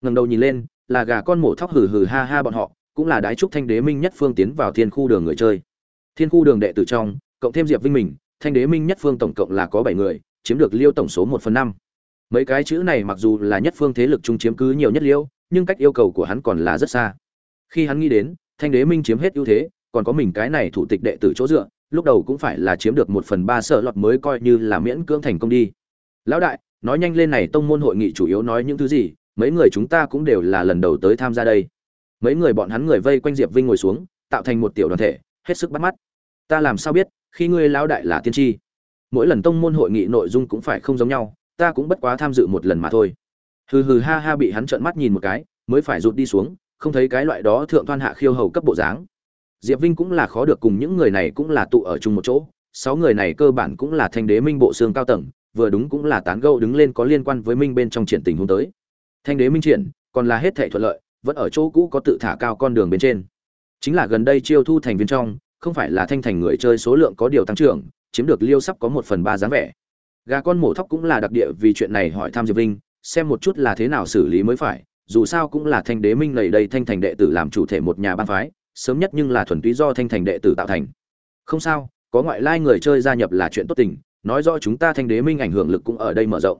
Ngẩng đầu nhìn lên là gà con mổ thóc hừ hừ ha ha bọn họ cũng là đái trúc thanh đế minh nhất phương tiến vào thiên khu đường người chơi. Thiên khu đường đệ tử trong cộng thêm diệp vinh mình thanh đế minh nhất phương tổng cộng là có bảy người chiếm được liêu tổng số một phần năm mấy cái chữ này mặc dù là nhất phương thế lực chung chiếm cứ nhiều nhất liêu, nhưng cách yêu cầu của hắn còn là rất xa. Khi hắn nghĩ đến, thanh đế minh chiếm hết ưu thế, còn có mình cái này thủ tịch đệ tử chỗ dựa, lúc đầu cũng phải là chiếm được một phần ba sợ lọt mới coi như là miễn cưỡng thành công đi. Lão đại, nói nhanh lên này, tông môn hội nghị chủ yếu nói những thứ gì, mấy người chúng ta cũng đều là lần đầu tới tham gia đây. Mấy người bọn hắn người vây quanh diệp vinh ngồi xuống, tạo thành một tiểu đoàn thể, hết sức bắt mắt. Ta làm sao biết, khi ngươi lão đại là tiên tri? Mỗi lần tông môn hội nghị nội dung cũng phải không giống nhau ta cũng bất quá tham dự một lần mà thôi. Hừ hừ ha ha bị hắn trợn mắt nhìn một cái, mới phải rụt đi xuống, không thấy cái loại đó thượng thoan hạ khiêu hầu cấp bộ dáng. Diệp vinh cũng là khó được cùng những người này cũng là tụ ở chung một chỗ, sáu người này cơ bản cũng là thanh đế minh bộ xương cao tầng, vừa đúng cũng là tán gẫu đứng lên có liên quan với minh bên trong triển tình huống tới. Thanh đế minh triển, còn là hết thảy thuận lợi, vẫn ở chỗ cũ có tự thả cao con đường bên trên. Chính là gần đây chiêu thu thành viên trong, không phải là thanh thành người chơi số lượng có điều tăng trưởng, chiếm được liêu sắp có một phần ba dáng vẻ gà con mổ thóc cũng là đặc địa vì chuyện này hỏi thăm diệp vinh, xem một chút là thế nào xử lý mới phải, dù sao cũng là thanh đế minh lầy đây thanh thành đệ tử làm chủ thể một nhà ban phái, sớm nhất nhưng là thuần túy do thanh thành đệ tử tạo thành. Không sao, có ngoại lai người chơi gia nhập là chuyện tốt tình, nói rõ chúng ta thanh đế minh ảnh hưởng lực cũng ở đây mở rộng.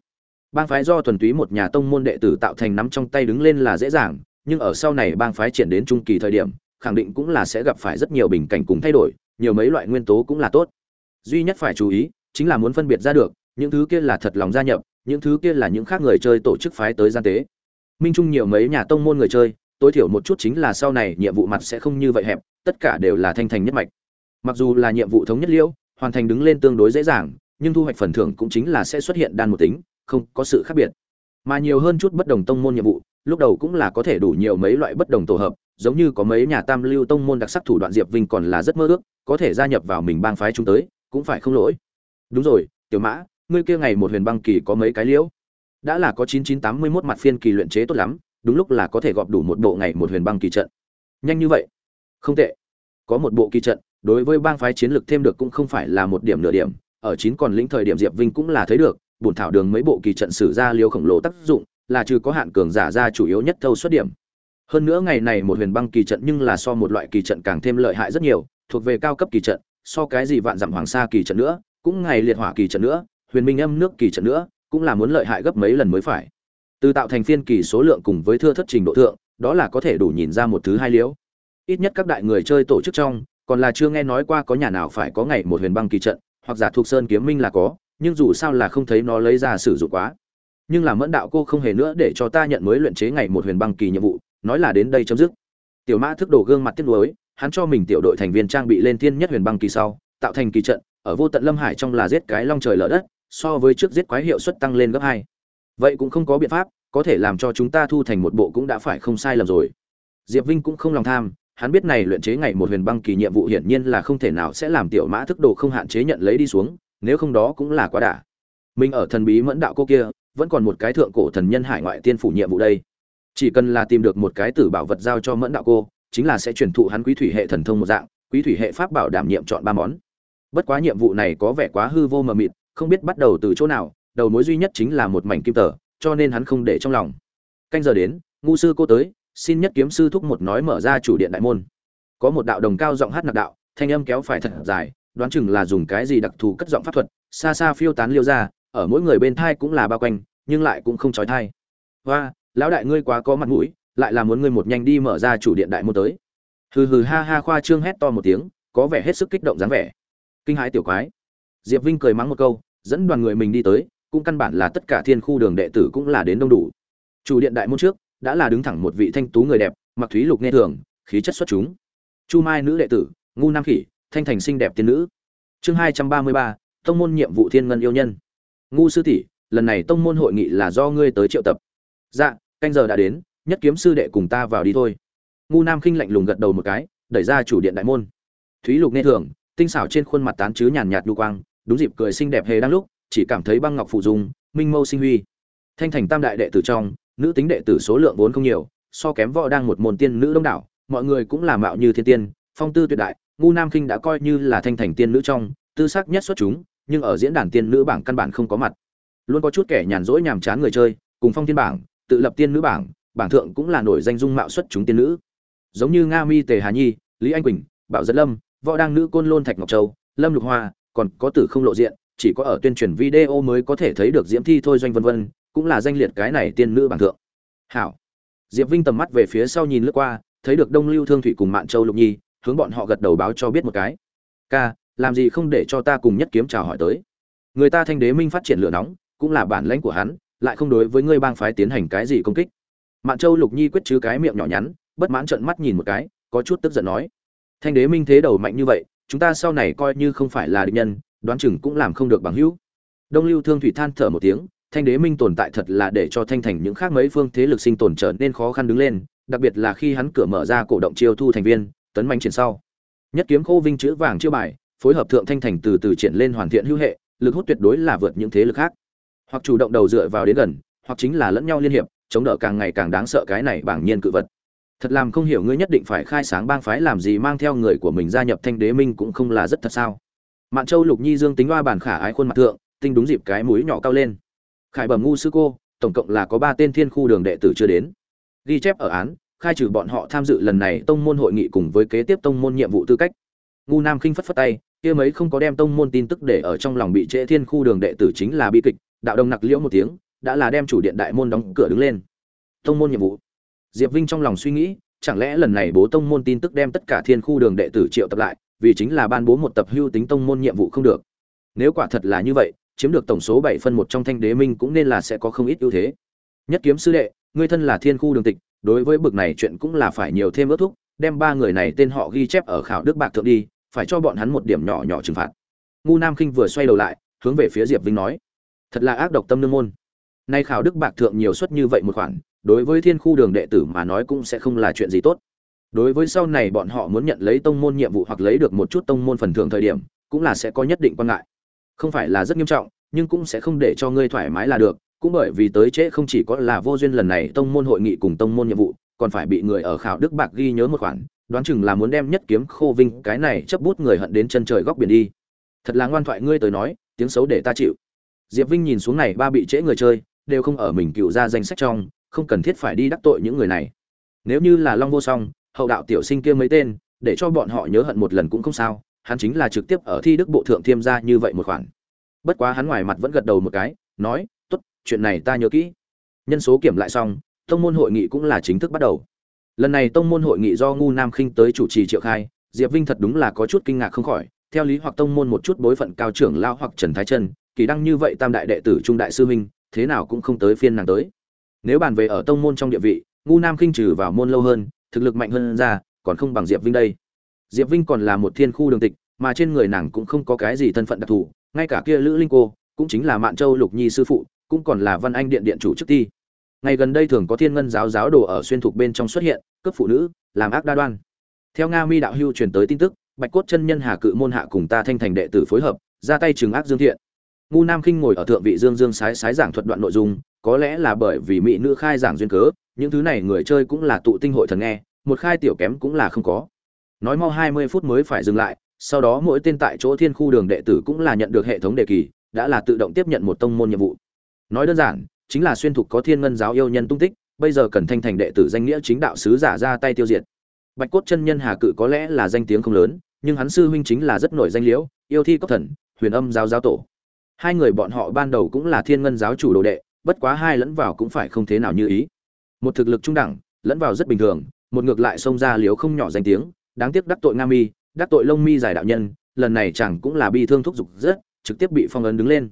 Bang phái do thuần túy một nhà tông môn đệ tử tạo thành nắm trong tay đứng lên là dễ dàng, nhưng ở sau này bang phái triển đến trung kỳ thời điểm, khẳng định cũng là sẽ gặp phải rất nhiều bình cảnh cùng thay đổi, nhiều mấy loại nguyên tố cũng là tốt. Duy nhất phải chú ý, chính là muốn phân biệt ra được những thứ kia là thật lòng gia nhập, những thứ kia là những khác người chơi tổ chức phái tới gian tế. Minh trung nhiều mấy nhà tông môn người chơi, tối thiểu một chút chính là sau này nhiệm vụ mặt sẽ không như vậy hẹp, tất cả đều là thanh thành nhất mạch. Mặc dù là nhiệm vụ thống nhất liễu, hoàn thành đứng lên tương đối dễ dàng, nhưng thu hoạch phần thưởng cũng chính là sẽ xuất hiện đan một tính, không có sự khác biệt. Mà nhiều hơn chút bất đồng tông môn nhiệm vụ, lúc đầu cũng là có thể đủ nhiều mấy loại bất đồng tổ hợp, giống như có mấy nhà tam lưu tông môn đặc sắc thủ đoạn diệp vinh còn là rất mơ ước, có thể gia nhập vào mình bang phái chúng tới, cũng phải không lỗi. Đúng rồi, tiểu mã ngươi kia ngày một huyền băng kỳ có mấy cái liễu? Đã là có chín chín tám mươi 9981 mặt phiên kỳ luyện chế tốt lắm, đúng lúc là có thể gọp đủ một bộ ngày một huyền băng kỳ trận. Nhanh như vậy? Không tệ. Có một bộ kỳ trận, đối với bang phái chiến lược thêm được cũng không phải là một điểm nửa điểm, ở chín còn lĩnh thời điểm diệp vinh cũng là thấy được, bổn thảo đường mấy bộ kỳ trận sử ra liêu khổng lồ tác dụng, là trừ có hạn cường giả ra chủ yếu nhất thâu xuất điểm. Hơn nữa ngày này một huyền băng kỳ trận nhưng là so một loại kỳ trận càng thêm lợi hại rất nhiều, thuộc về cao cấp kỳ trận, so cái gì vạn dặm hoàng sa kỳ trận nữa, cũng ngày liệt hỏa kỳ trận nữa huyền minh âm nước kỳ trận nữa, cũng là muốn lợi hại gấp mấy lần mới phải. Từ tạo thành phiên kỳ số lượng cùng với thưa thất trình độ thượng, đó là có thể đủ nhìn ra một thứ hai liễu. Ít nhất các đại người chơi tổ chức trong, còn là chưa nghe nói qua có nhà nào phải có ngày một huyền băng kỳ trận, hoặc giả thuộc sơn kiếm minh là có, nhưng dù sao là không thấy nó lấy ra sử dụng quá. Nhưng là mẫn đạo cô không hề nữa để cho ta nhận mới luyện chế ngày một huyền băng kỳ nhiệm vụ, nói là đến đây chấm dứt. Tiểu mã thức đổ gương mặt tiếc nuối, hắn cho mình tiểu đội thành viên trang bị lên thiên nhất huyền băng kỳ sau, tạo thành kỳ trận, ở vô tận lâm hải trong là giết cái long trời lở đất so với trước giết quái hiệu suất tăng lên gấp hai. Vậy cũng không có biện pháp, có thể làm cho chúng ta thu thành một bộ cũng đã phải không sai lầm rồi. Diệp vinh cũng không lòng tham, hắn biết này luyện chế ngày một huyền băng kỳ nhiệm vụ hiển nhiên là không thể nào sẽ làm tiểu mã thức đồ không hạn chế nhận lấy đi xuống, nếu không đó cũng là quá đả mình ở thần bí mẫn đạo cô kia, vẫn còn một cái thượng cổ thần nhân hải ngoại tiên phủ nhiệm vụ đây. Chỉ cần là tìm được một cái tử bảo vật giao cho mẫn đạo cô, chính là sẽ truyền thụ hắn quý thủy hệ thần thông một dạng, quý thủy hệ pháp bảo đảm nhiệm chọn ba món. Bất quá nhiệm vụ này có vẻ quá hư vô mờ mịt không biết bắt đầu từ chỗ nào, đầu mối duy nhất chính là một mảnh kim tờ, cho nên hắn không để trong lòng. Canh giờ đến, ngu sư cô tới, xin nhất kiếm sư thúc một nói mở ra chủ điện đại môn. Có một đạo đồng cao giọng hát nặc đạo, thanh âm kéo phải thật dài, đoán chừng là dùng cái gì đặc thù cất giọng pháp thuật, xa xa phiêu tán liêu ra, ở mỗi người bên thai cũng là bao quanh, nhưng lại cũng không trói thai. Hoa, lão đại ngươi quá có mặt mũi, lại là muốn ngươi một nhanh đi mở ra chủ điện đại môn tới. Hừ hừ ha ha khoa trương hét to một tiếng, có vẻ hết sức kích động dáng vẻ. Kinh hãi tiểu quái. Diệp vinh cười mắng một câu dẫn đoàn người mình đi tới, cũng căn bản là tất cả thiên khu đường đệ tử cũng là đến đông đủ. Chủ điện đại môn trước, đã là đứng thẳng một vị thanh tú người đẹp, mặc thúy lục nghe thường, khí chất xuất chúng. Chu mai nữ đệ tử, ngu nam khỉ, thanh thành xinh đẹp tiên nữ. Chương hai trăm ba mươi ba, tông môn nhiệm vụ thiên ngân yêu nhân. Ngu sư tỷ, lần này tông môn hội nghị là do ngươi tới triệu tập. Dạ canh giờ đã đến, nhất kiếm sư đệ cùng ta vào đi thôi. Ngu nam khinh lạnh lùng gật đầu một cái, đẩy ra chủ điện đại môn. Thúy lục nghe thường, tinh xảo trên khuôn mặt tán chứ nhàn nhạt nhu quang đúng dịp cười xinh đẹp hề đang lúc, chỉ cảm thấy băng ngọc phụ dung, minh mâu sinh huy. Thanh thành tam đại đệ tử trong, nữ tính đệ tử số lượng vốn không nhiều, so kém võ đang một môn tiên nữ đông đảo, mọi người cũng là mạo như thiên tiên, phong tư tuyệt đại, ngu nam khinh đã coi như là thanh thành tiên nữ trong, tư sắc nhất xuất chúng, nhưng ở diễn đàn tiên nữ bảng căn bản không có mặt. Luôn có chút kẻ nhàn rỗi nhàm chán người chơi, cùng phong thiên bảng, tự lập tiên nữ bảng bảng thượng cũng là nổi danh dung mạo xuất chúng tiên nữ. Giống như nga mi tề hà nhi, lý anh quỳnh, bảo dẫn lâm, võ đang nữ côn lôn thạch ngọc châu, lâm lục hoa còn có tử không lộ diện, chỉ có ở tuyên truyền video mới có thể thấy được diễm thi thôi doanh vân vân, cũng là danh liệt cái này tiên nữ bảng thượng. Hảo. Diệp vinh tầm mắt về phía sau nhìn lướt qua, thấy được đông lưu thương thủy cùng mạn châu lục nhi, hướng bọn họ gật đầu báo cho biết một cái. Ca, làm gì không để cho ta cùng nhất kiếm chào hỏi tới? Người ta thanh đế minh phát triển lửa nóng, cũng là bản lãnh của hắn, lại không đối với ngươi bang phái tiến hành cái gì công kích. Mạn châu lục nhi quyết chứ cái miệng nhỏ nhắn, bất mãn trợn mắt nhìn một cái, có chút tức giận nói. Thanh đế minh thế đầu mạnh như vậy chúng ta sau này coi như không phải là địch nhân, đoán chừng cũng làm không được bằng hữu. Đông lưu thương thủy than thở một tiếng, thanh đế minh tồn tại thật là để cho thanh thành những khác mấy phương thế lực sinh tồn trở nên khó khăn đứng lên, đặc biệt là khi hắn cửa mở ra cổ động chiêu thu thành viên, tấn manh triển sau. Nhất kiếm khô vinh chữ vàng chưa bài, phối hợp thượng thanh thành từ từ triển lên hoàn thiện hữu hệ, lực hút tuyệt đối là vượt những thế lực khác. Hoặc chủ động đầu dựa vào đến gần, hoặc chính là lẫn nhau liên hiệp, chống đỡ càng ngày càng đáng sợ cái này bảng nhiên cự vật thật làm không hiểu ngươi nhất định phải khai sáng bang phái làm gì mang theo người của mình gia nhập thanh đế minh cũng không là rất thật sao? Mạn châu lục nhi dương tính oa bản khả ái khuôn mặt thượng, tinh đúng dịp cái mũi nhỏ cao lên. Khải bẩm ngu sư cô, tổng cộng là có ba tên thiên khu đường đệ tử chưa đến. Ghi chép ở án, khai trừ bọn họ tham dự lần này tông môn hội nghị cùng với kế tiếp tông môn nhiệm vụ tư cách. Ngu nam khinh phất phất tay, kia mấy không có đem tông môn tin tức để ở trong lòng bị trễ thiên khu đường đệ tử chính là bi kịch, đạo đồng nặc liễu một tiếng, đã là đem chủ điện đại môn đóng cửa đứng lên. Tông môn nhiệm vụ diệp vinh trong lòng suy nghĩ, chẳng lẽ lần này bố tông môn tin tức đem tất cả thiên khu đường đệ tử triệu tập lại, vì chính là ban bố một tập hưu tính tông môn nhiệm vụ không được. Nếu quả thật là như vậy, chiếm được tổng số bảy phân một trong thanh đế minh cũng nên là sẽ có không ít ưu thế. Nhất kiếm sư đệ, ngươi thân là thiên khu đường tịch, đối với bực này chuyện cũng là phải nhiều thêm ước thúc, đem ba người này tên họ ghi chép ở khảo đức bạc thượng đi, phải cho bọn hắn một điểm nhỏ nhỏ trừng phạt. Ngu nam khinh vừa xoay đầu lại, hướng về phía diệp vinh nói, thật là ác độc tâm nương môn. Nay khảo đức bạc thượng nhiều suất như vậy một khoản đối với thiên khu đường đệ tử mà nói cũng sẽ không là chuyện gì tốt. Đối với sau này bọn họ muốn nhận lấy tông môn nhiệm vụ hoặc lấy được một chút tông môn phần thưởng thời điểm, cũng là sẽ có nhất định quan ngại. Không phải là rất nghiêm trọng, nhưng cũng sẽ không để cho ngươi thoải mái là được, cũng bởi vì tới trễ không chỉ có là vô duyên lần này tông môn hội nghị cùng tông môn nhiệm vụ, còn phải bị người ở khảo đức bạc ghi nhớ một khoản, đoán chừng là muốn đem nhất kiếm khô vinh, cái này chấp bút người hận đến chân trời góc biển đi. Thật là ngoan thoại ngươi tới nói, tiếng xấu để ta chịu. Diệp vinh nhìn xuống này ba bị trễ người chơi, đều không ở mình cựu ra danh sách trong không cần thiết phải đi đắc tội những người này. Nếu như là long vô song, hậu đạo tiểu sinh kia mấy tên, để cho bọn họ nhớ hận một lần cũng không sao, hắn chính là trực tiếp ở thi đức bộ thượng thiêm ra như vậy một khoản. Bất quá hắn ngoài mặt vẫn gật đầu một cái, nói, tốt, chuyện này ta nhớ kỹ. Nhân số kiểm lại xong, tông môn hội nghị cũng là chính thức bắt đầu. Lần này tông môn hội nghị do ngu nam khinh tới chủ trì triệu khai, diệp vinh thật đúng là có chút kinh ngạc không khỏi, theo lý hoặc tông môn một chút bối phận cao trưởng lao hoặc trần thái trân, kỳ đăng như vậy tam đại đệ tử trung đại sư huynh, thế nào cũng không tới phiên nàng tới nếu bàn về ở tông môn trong địa vị, ngu nam khinh trừ vào môn lâu hơn, thực lực mạnh hơn ra, còn không bằng diệp vinh đây. Diệp vinh còn là một thiên khu đường tịch, mà trên người nàng cũng không có cái gì thân phận đặc thù, ngay cả kia lữ linh cô, cũng chính là mạn châu lục nhi sư phụ, cũng còn là văn anh điện điện chủ chức ti. Ngày gần đây thường có thiên ngân giáo giáo đồ ở xuyên thục bên trong xuất hiện, cướp phụ nữ, làm ác đa đoan. Theo nga mi đạo hưu truyền tới tin tức, bạch cốt chân nhân hà cự môn hạ cùng ta thanh thành đệ tử phối hợp, ra tay trừng ác dương thiện. Ngu nam khinh ngồi ở thượng vị dương dương sái sái giảng thuật đoạn nội dung có lẽ là bởi vì mỹ nữ khai giảng duyên cớ, những thứ này người chơi cũng là tụ tinh hội thần nghe, một khai tiểu kém cũng là không có. Nói mau hai mươi phút mới phải dừng lại, sau đó mỗi tên tại chỗ thiên khu đường đệ tử cũng là nhận được hệ thống đề kỳ, đã là tự động tiếp nhận một tông môn nhiệm vụ. Nói đơn giản, chính là xuyên thục có thiên ngân giáo yêu nhân tung tích, bây giờ cần thanh thành đệ tử danh nghĩa chính đạo sứ giả ra tay tiêu diệt. Bạch cốt chân nhân hà cự có lẽ là danh tiếng không lớn, nhưng hắn sư huynh chính là rất nổi danh liễu, yêu thi cốc thần, huyền âm giáo giáo tổ. Hai người bọn họ ban đầu cũng là thiên ngân giáo chủ đồ đệ bất quá hai lẫn vào cũng phải không thế nào như ý. Một thực lực trung đẳng, lẫn vào rất bình thường, một ngược lại xông ra liếu không nhỏ danh tiếng, đáng tiếc đắc tội nga mi, đắc tội lông mi giải đạo nhân, lần này chẳng cũng là bi thương thúc giục rất, trực tiếp bị phong ấn đứng lên.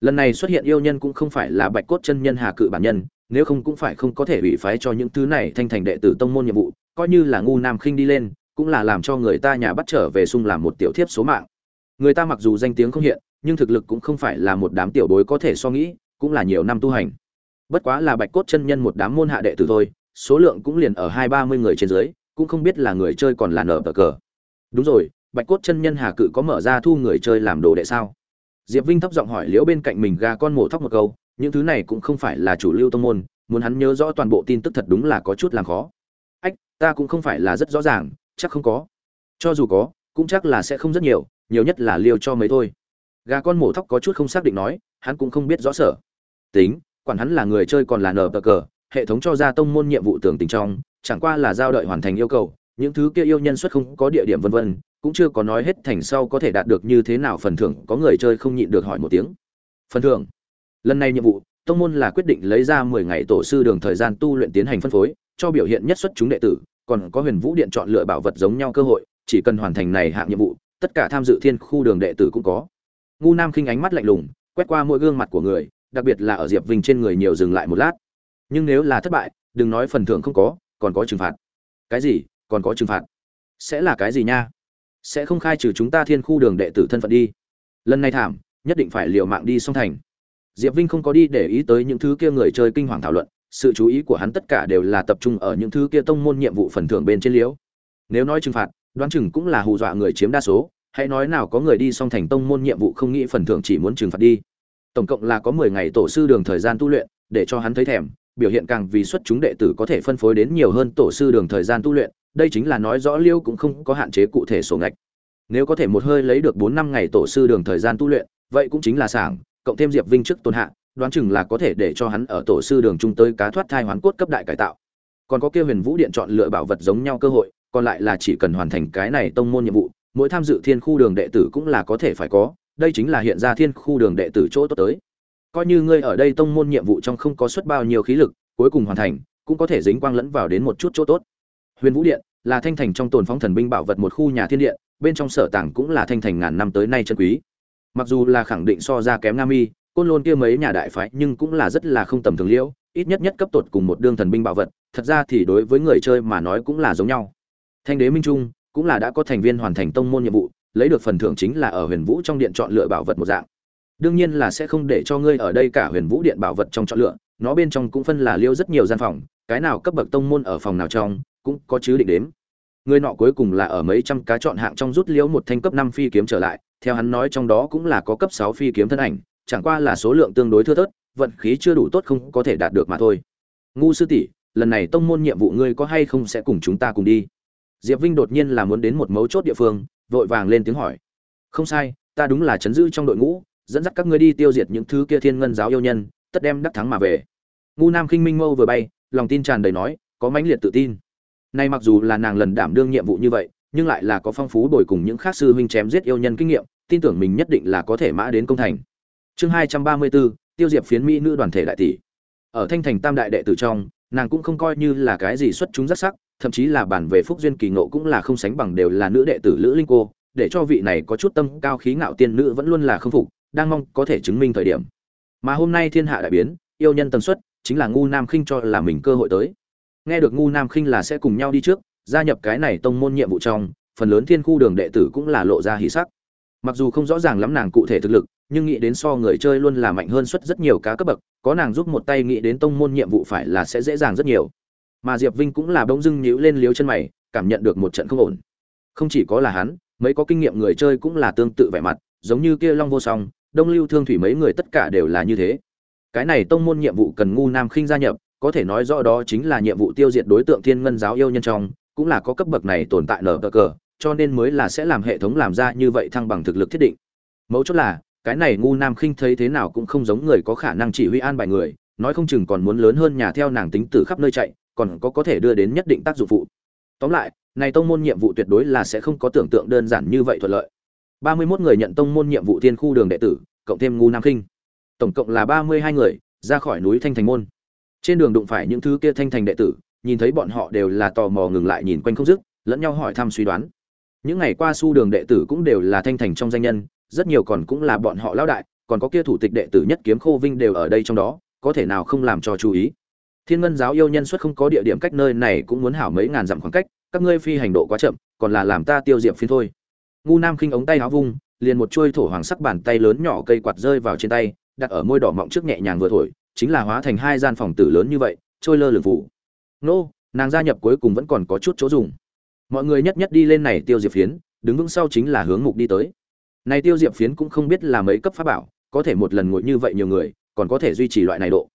Lần này xuất hiện yêu nhân cũng không phải là bạch cốt chân nhân hà cự bản nhân, nếu không cũng phải không có thể bị phái cho những thứ này thanh thành đệ tử tông môn nhiệm vụ, coi như là ngu nam khinh đi lên, cũng là làm cho người ta nhà bắt trở về sung làm một tiểu thiếp số mạng. Người ta mặc dù danh tiếng không hiện, nhưng thực lực cũng không phải là một đám tiểu bối có thể so nghĩ cũng là nhiều năm tu hành. Bất quá là bạch cốt chân nhân một đám môn hạ đệ tử thôi, số lượng cũng liền ở hai ba mươi người trên dưới, cũng không biết là người chơi còn là nở bờ cờ. Đúng rồi, bạch cốt chân nhân hà cự có mở ra thu người chơi làm đồ đệ sao? Diệp vinh thấp giọng hỏi liễu bên cạnh mình gà con mổ thóc một câu, những thứ này cũng không phải là chủ lưu tông môn, muốn hắn nhớ rõ toàn bộ tin tức thật đúng là có chút làm khó. Ách, ta cũng không phải là rất rõ ràng, chắc không có. Cho dù có, cũng chắc là sẽ không rất nhiều nhiều nhất là liêu cho mấy thôi. Gà con mổ thóc có chút không xác định nói, hắn cũng không biết rõ sở tính, quản hắn là người chơi còn là nờ cờ, hệ thống cho ra tông môn nhiệm vụ tưởng tình trong, chẳng qua là giao đợi hoàn thành yêu cầu, những thứ kia yêu nhân xuất không có địa điểm vân vân, cũng chưa có nói hết thành sau có thể đạt được như thế nào phần thưởng, có người chơi không nhịn được hỏi một tiếng. Phần thưởng. Lần này nhiệm vụ, tông môn là quyết định lấy ra mười ngày tổ sư đường thời gian tu luyện tiến hành phân phối, cho biểu hiện nhất xuất chúng đệ tử, còn có huyền vũ điện chọn lựa bảo vật giống nhau cơ hội, chỉ cần hoàn thành này hạng nhiệm vụ, tất cả tham dự thiên khu đường đệ tử cũng có. Ngu nam khinh ánh mắt lạnh lùng, quét qua mỗi gương mặt của người đặc biệt là ở diệp vinh trên người nhiều dừng lại một lát. Nhưng nếu là thất bại, đừng nói phần thưởng không có, còn có trừng phạt. Cái gì? Còn có trừng phạt. Sẽ là cái gì nha? Sẽ không khai trừ chúng ta thiên khu đường đệ tử thân phận đi. Lần này thảm, nhất định phải liều mạng đi song thành. Diệp vinh không có đi để ý tới những thứ kia người chơi kinh hoàng thảo luận, sự chú ý của hắn tất cả đều là tập trung ở những thứ kia tông môn nhiệm vụ phần thưởng bên trên liễu nếu nói trừng phạt, đoán chừng cũng là hù dọa người chiếm đa số, hãy nói nào có người đi song thành tông môn nhiệm vụ không nghĩ phần thưởng chỉ muốn trừng phạt đi tổng cộng là có mười ngày tổ sư đường thời gian tu luyện, để cho hắn thấy thèm, biểu hiện càng vì xuất chúng đệ tử có thể phân phối đến nhiều hơn tổ sư đường thời gian tu luyện, đây chính là nói rõ liêu cũng không có hạn chế cụ thể số ngạch. Nếu có thể một hơi lấy được bốn năm ngày tổ sư đường thời gian tu luyện, vậy cũng chính là sảng, cộng thêm diệp vinh trước tôn hạ, đoán chừng là có thể để cho hắn ở tổ sư đường trung tới cá thoát thai hoán cốt cấp đại cải tạo. Còn có kia huyền vũ điện chọn lựa bảo vật giống nhau cơ hội, còn lại là chỉ cần hoàn thành cái này tông môn nhiệm vụ, mỗi tham dự thiên khu đường đệ tử cũng là có thể phải có đây chính là hiện ra thiên khu đường đệ tử chỗ tốt tới. Coi như ngươi ở đây tông môn nhiệm vụ trong không có suất bao nhiêu khí lực, cuối cùng hoàn thành, cũng có thể dính quang lẫn vào đến một chút chỗ tốt. Huyền vũ điện là thanh thành trong tồn phóng thần binh bảo vật một khu nhà thiên điện, bên trong sở tàng cũng là thanh thành ngàn năm tới nay chân quý. Mặc dù là khẳng định so ra kém nam y côn lôn kia mấy nhà đại phái nhưng cũng là rất là không tầm thường liễu, ít nhất nhất cấp tột cùng một đương thần binh bảo vật, thật ra thì đối với người chơi mà nói cũng là giống nhau. Thanh đế minh trung cũng là đã có thành viên hoàn thành tông môn nhiệm vụ lấy được phần thưởng chính là ở huyền vũ trong điện chọn lựa bảo vật một dạng. Đương nhiên là sẽ không để cho ngươi ở đây cả huyền vũ điện bảo vật trong chọn lựa, nó bên trong cũng phân là liêu rất nhiều gian phòng, cái nào cấp bậc tông môn ở phòng nào trong, cũng có chứ định đếm. Người nọ cuối cùng là ở mấy trăm cá chọn hạng trong rút liễu một thanh cấp năm phi kiếm trở lại, theo hắn nói trong đó cũng là có cấp sáu phi kiếm thân ảnh, chẳng qua là số lượng tương đối thưa thớt, vận khí chưa đủ tốt không có thể đạt được mà thôi. Ngu sư tỷ, lần này tông môn nhiệm vụ ngươi có hay không sẽ cùng chúng ta cùng đi. Diệp vinh đột nhiên là muốn đến một mấu chốt địa phương vội vàng lên tiếng hỏi. Không sai, ta đúng là chấn giữ trong đội ngũ, dẫn dắt các ngươi đi tiêu diệt những thứ kia thiên ngân giáo yêu nhân, tất đem đắc thắng mà về. Ngu nam khinh minh mâu vừa bay, lòng tin tràn đầy nói, có mãnh liệt tự tin. Nay mặc dù là nàng lần đảm đương nhiệm vụ như vậy, nhưng lại là có phong phú bồi cùng những khác sư huynh chém giết yêu nhân kinh nghiệm, tin tưởng mình nhất định là có thể mã đến công thành. Chương hai trăm ba mươi bốn tiêu diệp phiến mỹ nữ đoàn thể đại tỷ. Ở thanh thành tam đại đệ tử trong, nàng cũng không coi như là cái gì xuất chúng rất sắc thậm chí là bản về phúc duyên kỳ ngộ cũng là không sánh bằng đều là nữ đệ tử lữ linh cô, để cho vị này có chút tâm cao khí ngạo tiên nữ vẫn luôn là không phục, đang mong có thể chứng minh thời điểm. Mà hôm nay thiên hạ đại biến, yêu nhân tần suất, chính là ngu nam khinh cho là mình cơ hội tới. Nghe được ngu nam khinh là sẽ cùng nhau đi trước, gia nhập cái này tông môn nhiệm vụ trong, phần lớn thiên khu đường đệ tử cũng là lộ ra hỷ sắc. Mặc dù không rõ ràng lắm nàng cụ thể thực lực, nhưng nghĩ đến so người chơi luôn là mạnh hơn suất rất nhiều cá cấp bậc, có nàng giúp một tay nghĩ đến tông môn nhiệm vụ phải là sẽ dễ dàng rất nhiều mà diệp vinh cũng là bỗng dưng nhíu lên liếu chân mày, cảm nhận được một trận không ổn. Không chỉ có là hắn, mấy có kinh nghiệm người chơi cũng là tương tự vẻ mặt, giống như kia long vô song, đông lưu thương thủy mấy người tất cả đều là như thế. Cái này tông môn nhiệm vụ cần ngu nam khinh gia nhập, có thể nói rõ đó chính là nhiệm vụ tiêu diệt đối tượng thiên ngân giáo yêu nhân trong, cũng là có cấp bậc này tồn tại nở cờ, cho nên mới là sẽ làm hệ thống làm ra như vậy thăng bằng thực lực thiết định. Mấu chốt là, cái này ngu nam khinh thấy thế nào cũng không giống người có khả năng chỉ huy an bài người, nói không chừng còn muốn lớn hơn nhà theo nàng tính từ khắp nơi chạy còn có có thể đưa đến nhất định tác dụng phụ. Tóm lại, này tông môn nhiệm vụ tuyệt đối là sẽ không có tưởng tượng đơn giản như vậy thuận lợi. Ba mươi 31 người nhận tông môn nhiệm vụ tiên khu đường đệ tử, cộng thêm ngu nam khinh tổng cộng là ba mươi hai người, ra khỏi núi thanh thành môn. Trên đường đụng phải những thứ kia thanh thành đệ tử, nhìn thấy bọn họ đều là tò mò ngừng lại nhìn quanh không dứt, lẫn nhau hỏi thăm suy đoán. Những ngày qua su đường đệ tử cũng đều là thanh thành trong danh nhân, rất nhiều còn cũng là bọn họ lão đại, còn có kia thủ tịch đệ tử nhất kiếm khô vinh đều ở đây trong đó, có thể nào không làm cho chú ý? Thiên ngân giáo yêu nhân xuất không có địa điểm cách nơi này cũng muốn hảo mấy ngàn dặm khoảng cách, các ngươi phi hành độ quá chậm, còn là làm ta tiêu diệp phiên thôi. Ngu nam khinh ống tay áo vung, liền một chuôi thổ hoàng sắc bàn tay lớn nhỏ cây quạt rơi vào trên tay, đặt ở môi đỏ mọng trước nhẹ nhàng vừa thổi, chính là hóa thành hai gian phòng tử lớn như vậy, trôi lơ lửng phủ. Nô, nàng gia nhập cuối cùng vẫn còn có chút chỗ dùng. Mọi người nhất nhất đi lên này tiêu diệp phiến, đứng vững sau chính là hướng mục đi tới. Này tiêu diệp phiến cũng không biết là mấy cấp pháp bảo, có thể một lần ngồi như vậy nhiều người, còn có thể duy trì loại này độ.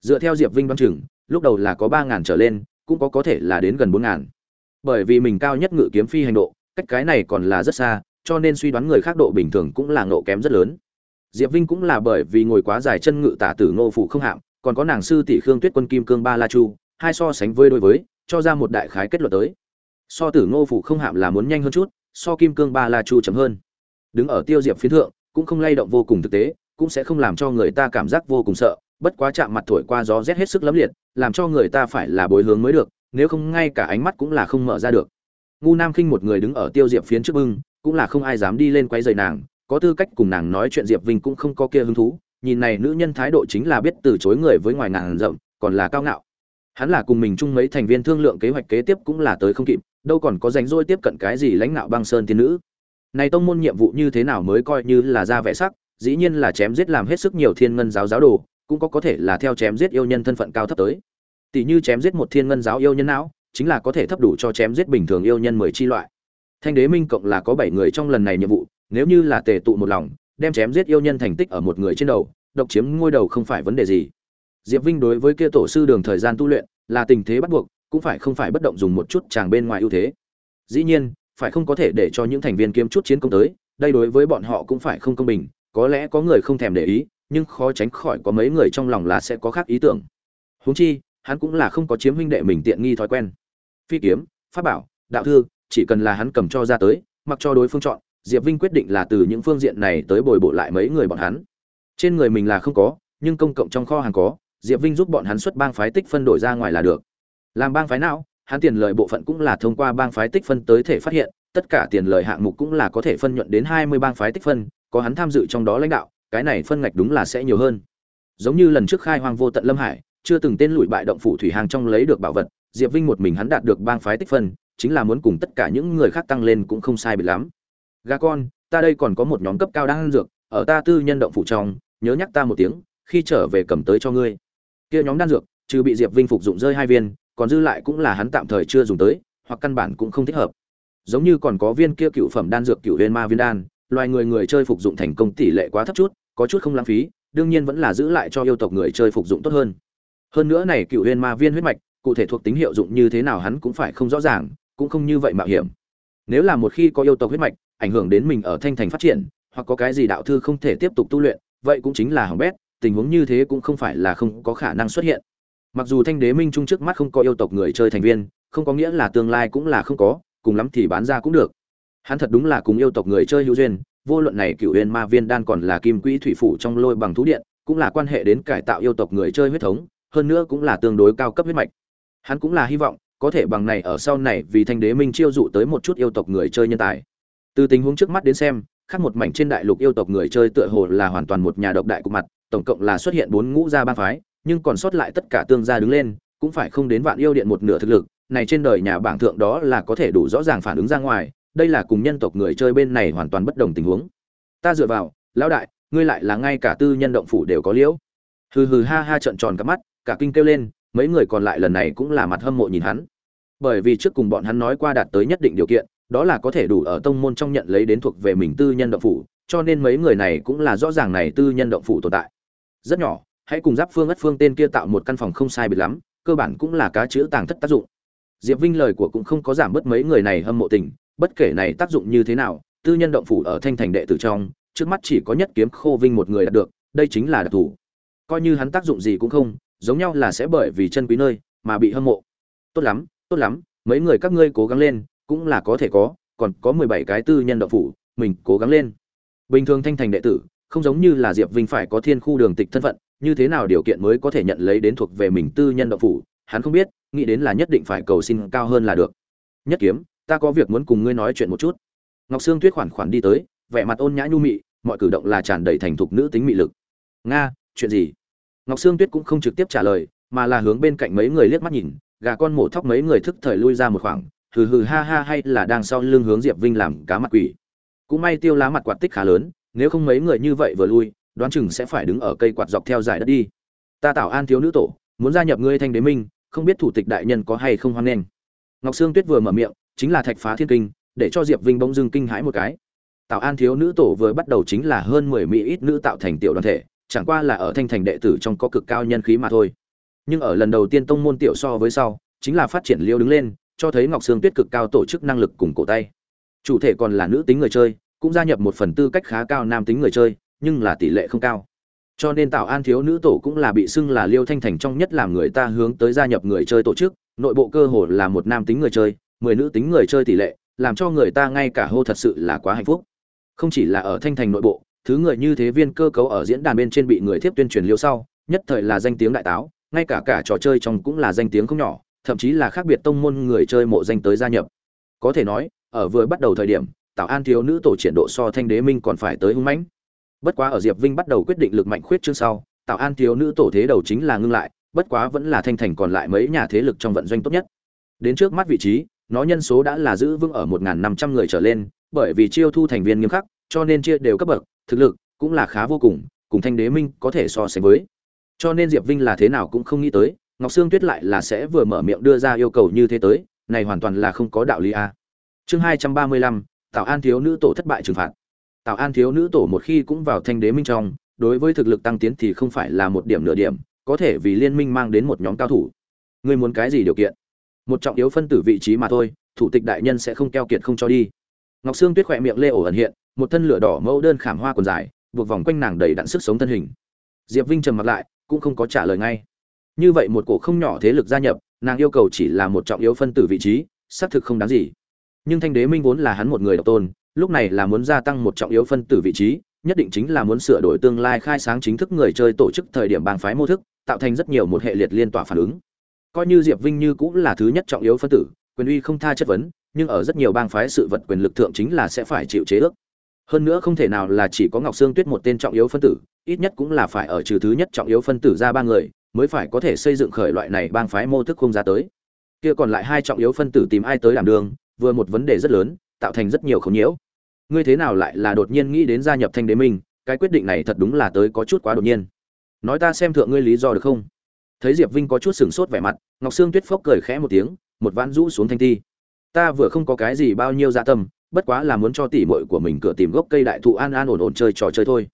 Dựa theo diệp vinh đoán chừng lúc đầu là có ba ngàn trở lên, cũng có có thể là đến gần bốn ngàn. Bởi vì mình cao nhất ngự kiếm phi hành độ, cách cái này còn là rất xa, cho nên suy đoán người khác độ bình thường cũng là ngộ kém rất lớn. Diệp vinh cũng là bởi vì ngồi quá dài chân ngự tả tử ngô Phụ không hạm, còn có nàng sư tỷ khương tuyết quân kim cương ba la chu, hai so sánh với đối với, cho ra một đại khái kết luận tới. So tử ngô Phụ không hạm là muốn nhanh hơn chút, so kim cương ba la chu chấm hơn. Đứng ở tiêu diệp phiến thượng, cũng không lay động vô cùng thực tế, cũng sẽ không làm cho người ta cảm giác vô cùng sợ bất quá chạm mặt thổi qua gió rét hết sức lấm liệt, làm cho người ta phải là bối hướng mới được, nếu không ngay cả ánh mắt cũng là không mở ra được. Ngu nam khinh một người đứng ở tiêu diệp phiến trước bưng, cũng là không ai dám đi lên quấy rầy nàng, có tư cách cùng nàng nói chuyện diệp vinh cũng không có kia hứng thú, nhìn này nữ nhân thái độ chính là biết từ chối người với ngoài ngàn rộng, còn là cao ngạo. Hắn là cùng mình chung mấy thành viên thương lượng kế hoạch kế tiếp cũng là tới không kịp, đâu còn có rảnh rỗi tiếp cận cái gì lãnh đạo băng sơn tiên nữ. Này tông môn nhiệm vụ như thế nào mới coi như là ra vẻ sắc, dĩ nhiên là chém giết làm hết sức nhiều thiên ngân giáo giáo đồ cũng có có thể là theo chém giết yêu nhân thân phận cao thấp tới. Tỷ như chém giết một thiên ngân giáo yêu nhân não, chính là có thể thấp đủ cho chém giết bình thường yêu nhân mười chi loại. Thanh đế minh cộng là có bảy người trong lần này nhiệm vụ, nếu như là tề tụ một lòng, đem chém giết yêu nhân thành tích ở một người trên đầu, độc chiếm ngôi đầu không phải vấn đề gì. Diệp vinh đối với kia tổ sư đường thời gian tu luyện, là tình thế bắt buộc, cũng phải không phải bất động dùng một chút chàng bên ngoài ưu thế. Dĩ nhiên, phải không có thể để cho những thành viên kiếm chút chiến công tới, đây đối với bọn họ cũng phải không công bình, có lẽ có người không thèm để ý nhưng khó tránh khỏi có mấy người trong lòng là sẽ có khác ý tưởng. Huống chi, hắn cũng là không có chiếm huynh đệ mình tiện nghi thói quen. Phi kiếm, pháp bảo, đạo thư, chỉ cần là hắn cầm cho ra tới, mặc cho đối phương chọn, diệp vinh quyết định là từ những phương diện này tới bồi bổ lại mấy người bọn hắn. Trên người mình là không có, nhưng công cộng trong kho hàng có, diệp vinh giúp bọn hắn xuất bang phái tích phân đổi ra ngoài là được. Làm bang phái nào hắn tiền lợi bộ phận cũng là thông qua bang phái tích phân tới thể phát hiện, tất cả tiền lợi hạng mục cũng là có thể phân nhuận đến hai mươi bang phái tích phân, có hắn tham dự trong đó lãnh đạo cái này phân ngạch đúng là sẽ nhiều hơn. Giống như lần trước khai hoang vô tận lâm hải, chưa từng tên lùi bại động phủ thủy hàng trong lấy được bảo vật, diệp vinh một mình hắn đạt được bang phái tích phân, chính là muốn cùng tất cả những người khác tăng lên cũng không sai biệt lắm. Gà con, ta đây còn có một nhóm cấp cao đang ăn dược, ở ta tư nhân động phủ trong, nhớ nhắc ta một tiếng, khi trở về cầm tới cho ngươi. Kia nhóm đan dược, trừ bị diệp vinh phục dụng rơi hai viên, còn dư lại cũng là hắn tạm thời chưa dùng tới, hoặc căn bản cũng không thích hợp. Giống như còn có viên kia cựu phẩm đan dược cựu viên ma viên đan, loài người người chơi phục dụng thành công tỷ lệ quá thấp chút có chút không lãng phí, đương nhiên vẫn là giữ lại cho yêu tộc người chơi phục dụng tốt hơn. Hơn nữa này cựu viên ma viên huyết mạch, cụ thể thuộc tính hiệu dụng như thế nào hắn cũng phải không rõ ràng, cũng không như vậy mạo hiểm. Nếu là một khi có yêu tộc huyết mạch, ảnh hưởng đến mình ở thanh thành phát triển, hoặc có cái gì đạo thư không thể tiếp tục tu luyện, vậy cũng chính là hỏng bét, tình huống như thế cũng không phải là không có khả năng xuất hiện. Mặc dù thanh đế minh trung trước mắt không có yêu tộc người chơi thành viên, không có nghĩa là tương lai cũng là không có, cùng lắm thì bán ra cũng được. Hắn thật đúng là cùng yêu tộc người chơi hữu duyên vô luận này cựu huyền ma viên đan còn là kim quỹ thủy phủ trong lôi bằng thú điện, cũng là quan hệ đến cải tạo yêu tộc người chơi huyết thống, hơn nữa cũng là tương đối cao cấp huyết mạch. Hắn cũng là hy vọng, có thể bằng này ở sau này vì thanh đế minh chiêu dụ tới một chút yêu tộc người chơi nhân tài. Từ tình huống trước mắt đến xem, khác một mảnh trên đại lục yêu tộc người chơi tựa hồ là hoàn toàn một nhà độc đại cục mặt, tổng cộng là xuất hiện bốn ngũ gia ba phái, nhưng còn sót lại tất cả tương gia đứng lên, cũng phải không đến vạn yêu điện một nửa thực lực, này trên đời nhà bảng thượng đó là có thể đủ rõ ràng phản ứng ra ngoài đây là cùng nhân tộc người chơi bên này hoàn toàn bất đồng tình huống. Ta dựa vào, lão đại, ngươi lại là ngay cả tư nhân động phủ đều có liễu. Hừ hừ ha ha trợn tròn cả mắt, cả kinh kêu lên, mấy người còn lại lần này cũng là mặt hâm mộ nhìn hắn. Bởi vì trước cùng bọn hắn nói qua đạt tới nhất định điều kiện, đó là có thể đủ ở tông môn trong nhận lấy đến thuộc về mình tư nhân động phủ, cho nên mấy người này cũng là rõ ràng này tư nhân động phủ tồn tại. Rất nhỏ, hãy cùng giáp phương ất phương tên kia tạo một căn phòng không sai biệt lắm, cơ bản cũng là cá chữ tàng thất tác dụng. Diệp vinh lời của cũng không có giảm bớt mấy người này hâm mộ tình bất kể này tác dụng như thế nào, tư nhân động phủ ở thanh thành đệ tử trong, trước mắt chỉ có nhất kiếm khô vinh một người đạt được, đây chính là đặc thủ. coi như hắn tác dụng gì cũng không, giống nhau là sẽ bởi vì chân quý nơi mà bị hâm mộ. Tốt lắm tốt lắm, mấy người các ngươi cố gắng lên, cũng là có thể có, còn có mười bảy cái tư nhân động phủ, mình cố gắng lên. Bình thường thanh thành đệ tử, không giống như là diệp vinh phải có thiên khu đường tịch thân phận, như thế nào điều kiện mới có thể nhận lấy đến thuộc về mình tư nhân động phủ, hắn không biết, nghĩ đến là nhất định phải cầu xin cao hơn là được. Nhất kiếm ta có việc muốn cùng ngươi nói chuyện một chút. Ngọc sương tuyết khoản khoản đi tới, vẻ mặt ôn nhã nhu mị, mọi cử động là tràn đầy thành thục nữ tính mị lực. Nga, chuyện gì? Ngọc sương tuyết cũng không trực tiếp trả lời, mà là hướng bên cạnh mấy người liếc mắt nhìn, gà con mổ thóc mấy người thức thời lui ra một khoảng, hừ hừ ha ha hay là đang sau lưng hướng diệp vinh làm cá mặt quỷ. Cũng may tiêu lá mặt quạt tích khá lớn, nếu không mấy người như vậy vừa lui, đoán chừng sẽ phải đứng ở cây quạt dọc theo giải đất đi. Ta tảo an thiếu nữ tổ, muốn gia nhập ngươi thanh đế minh, không biết thủ tịch đại nhân có hay không hoan nghênh? Ngọc sương tuyết vừa mở miệng chính là thạch phá thiên kinh, để cho diệp vinh bỗng dưng kinh hãi một cái. Tạo an thiếu nữ tổ vừa bắt đầu chính là hơn mười mỹ ít nữ tạo thành tiểu đoàn thể, chẳng qua là ở thanh thành đệ tử trong có cực cao nhân khí mà thôi. Nhưng ở lần đầu tiên tông môn tiểu so với sau, chính là phát triển liêu đứng lên, cho thấy ngọc sương tuyết cực cao tổ chức năng lực cùng cổ tay. Chủ thể còn là nữ tính người chơi, cũng gia nhập một phần tư cách khá cao nam tính người chơi, nhưng là tỷ lệ không cao. Cho nên tạo an thiếu nữ tổ cũng là bị xưng là liêu thanh thành trong nhất làm người ta hướng tới gia nhập người chơi tổ chức, nội bộ cơ hồ là một nam tính người chơi mười nữ tính người chơi tỷ lệ, làm cho người ta ngay cả hô thật sự là quá hạnh phúc. Không chỉ là ở thanh thành nội bộ, thứ người như thế viên cơ cấu ở diễn đàn bên trên bị người thiếp tuyên truyền liêu sau, nhất thời là danh tiếng đại táo, ngay cả cả trò chơi trong cũng là danh tiếng không nhỏ, thậm chí là khác biệt tông môn người chơi mộ danh tới gia nhập. Có thể nói, ở vừa bắt đầu thời điểm tạo an thiếu nữ tổ triển độ so thanh đế minh còn phải tới hung mãnh. Bất quá ở diệp vinh bắt đầu quyết định lực mạnh khuyết chương sau tạo an thiếu nữ tổ thế đầu chính là ngưng lại, bất quá vẫn là thanh thành còn lại mấy nhà thế lực trong vận doanh tốt nhất. Đến trước mắt vị trí nó nhân số đã là giữ vững ở một năm trăm người trở lên, bởi vì chiêu thu thành viên nghiêm khắc, cho nên chia đều cấp bậc, thực lực cũng là khá vô cùng cùng thanh đế minh có thể so sánh với. Cho nên diệp vinh là thế nào cũng không nghĩ tới, ngọc sương tuyết lại là sẽ vừa mở miệng đưa ra yêu cầu như thế tới, này hoàn toàn là không có đạo lý a. Chương hai trăm ba mươi lăm tạo an thiếu nữ tổ thất bại trừng phạt. Tạo an thiếu nữ tổ một khi cũng vào thanh đế minh trong, đối với thực lực tăng tiến thì không phải là một điểm nửa điểm, có thể vì liên minh mang đến một nhóm cao thủ. Ngươi muốn cái gì điều kiện? Một trọng yếu phân tử vị trí mà thôi, thủ tịch đại nhân sẽ không keo kiệt không cho đi. Ngọc sương tuyết khỏe miệng lê ổ ẩn hiện, một thân lửa đỏ mẫu đơn khảm hoa còn dài, buộc vòng quanh nàng đầy đặn sức sống thân hình. Diệp vinh trầm mặt lại, cũng không có trả lời ngay. Như vậy một cổ không nhỏ thế lực gia nhập, nàng yêu cầu chỉ là một trọng yếu phân tử vị trí, xác thực không đáng gì. Nhưng thanh đế minh vốn là hắn một người độc tôn, lúc này là muốn gia tăng một trọng yếu phân tử vị trí, nhất định chính là muốn sửa đổi tương lai khai sáng chính thức người chơi tổ chức thời điểm bang phái mô thức, tạo thành rất nhiều một hệ liệt liên tỏa phản ứng coi như diệp vinh như cũng là thứ nhất trọng yếu phân tử, quyền uy không tha chất vấn, nhưng ở rất nhiều bang phái sự vật quyền lực thượng chính là sẽ phải chịu chế ước. Hơn nữa không thể nào là chỉ có ngọc sương tuyết một tên trọng yếu phân tử, ít nhất cũng là phải ở trừ thứ nhất trọng yếu phân tử ra ba người, mới phải có thể xây dựng khởi loại này bang phái mô thức không ra tới. Kia còn lại hai trọng yếu phân tử tìm ai tới làm đường, vừa một vấn đề rất lớn, tạo thành rất nhiều khống nhiễu. Ngươi thế nào lại là đột nhiên nghĩ đến gia nhập thanh đế minh, cái quyết định này thật đúng là tới có chút quá đột nhiên. Nói ta xem thượng ngươi lý do được không? Thấy diệp vinh có chút sừng sốt vẻ mặt, ngọc sương tuyết phốc cười khẽ một tiếng, một ván rũ xuống thanh thi. Ta vừa không có cái gì bao nhiêu dạ tâm, bất quá là muốn cho tỷ muội của mình cửa tìm gốc cây đại thụ an an ổn ổn chơi trò chơi thôi.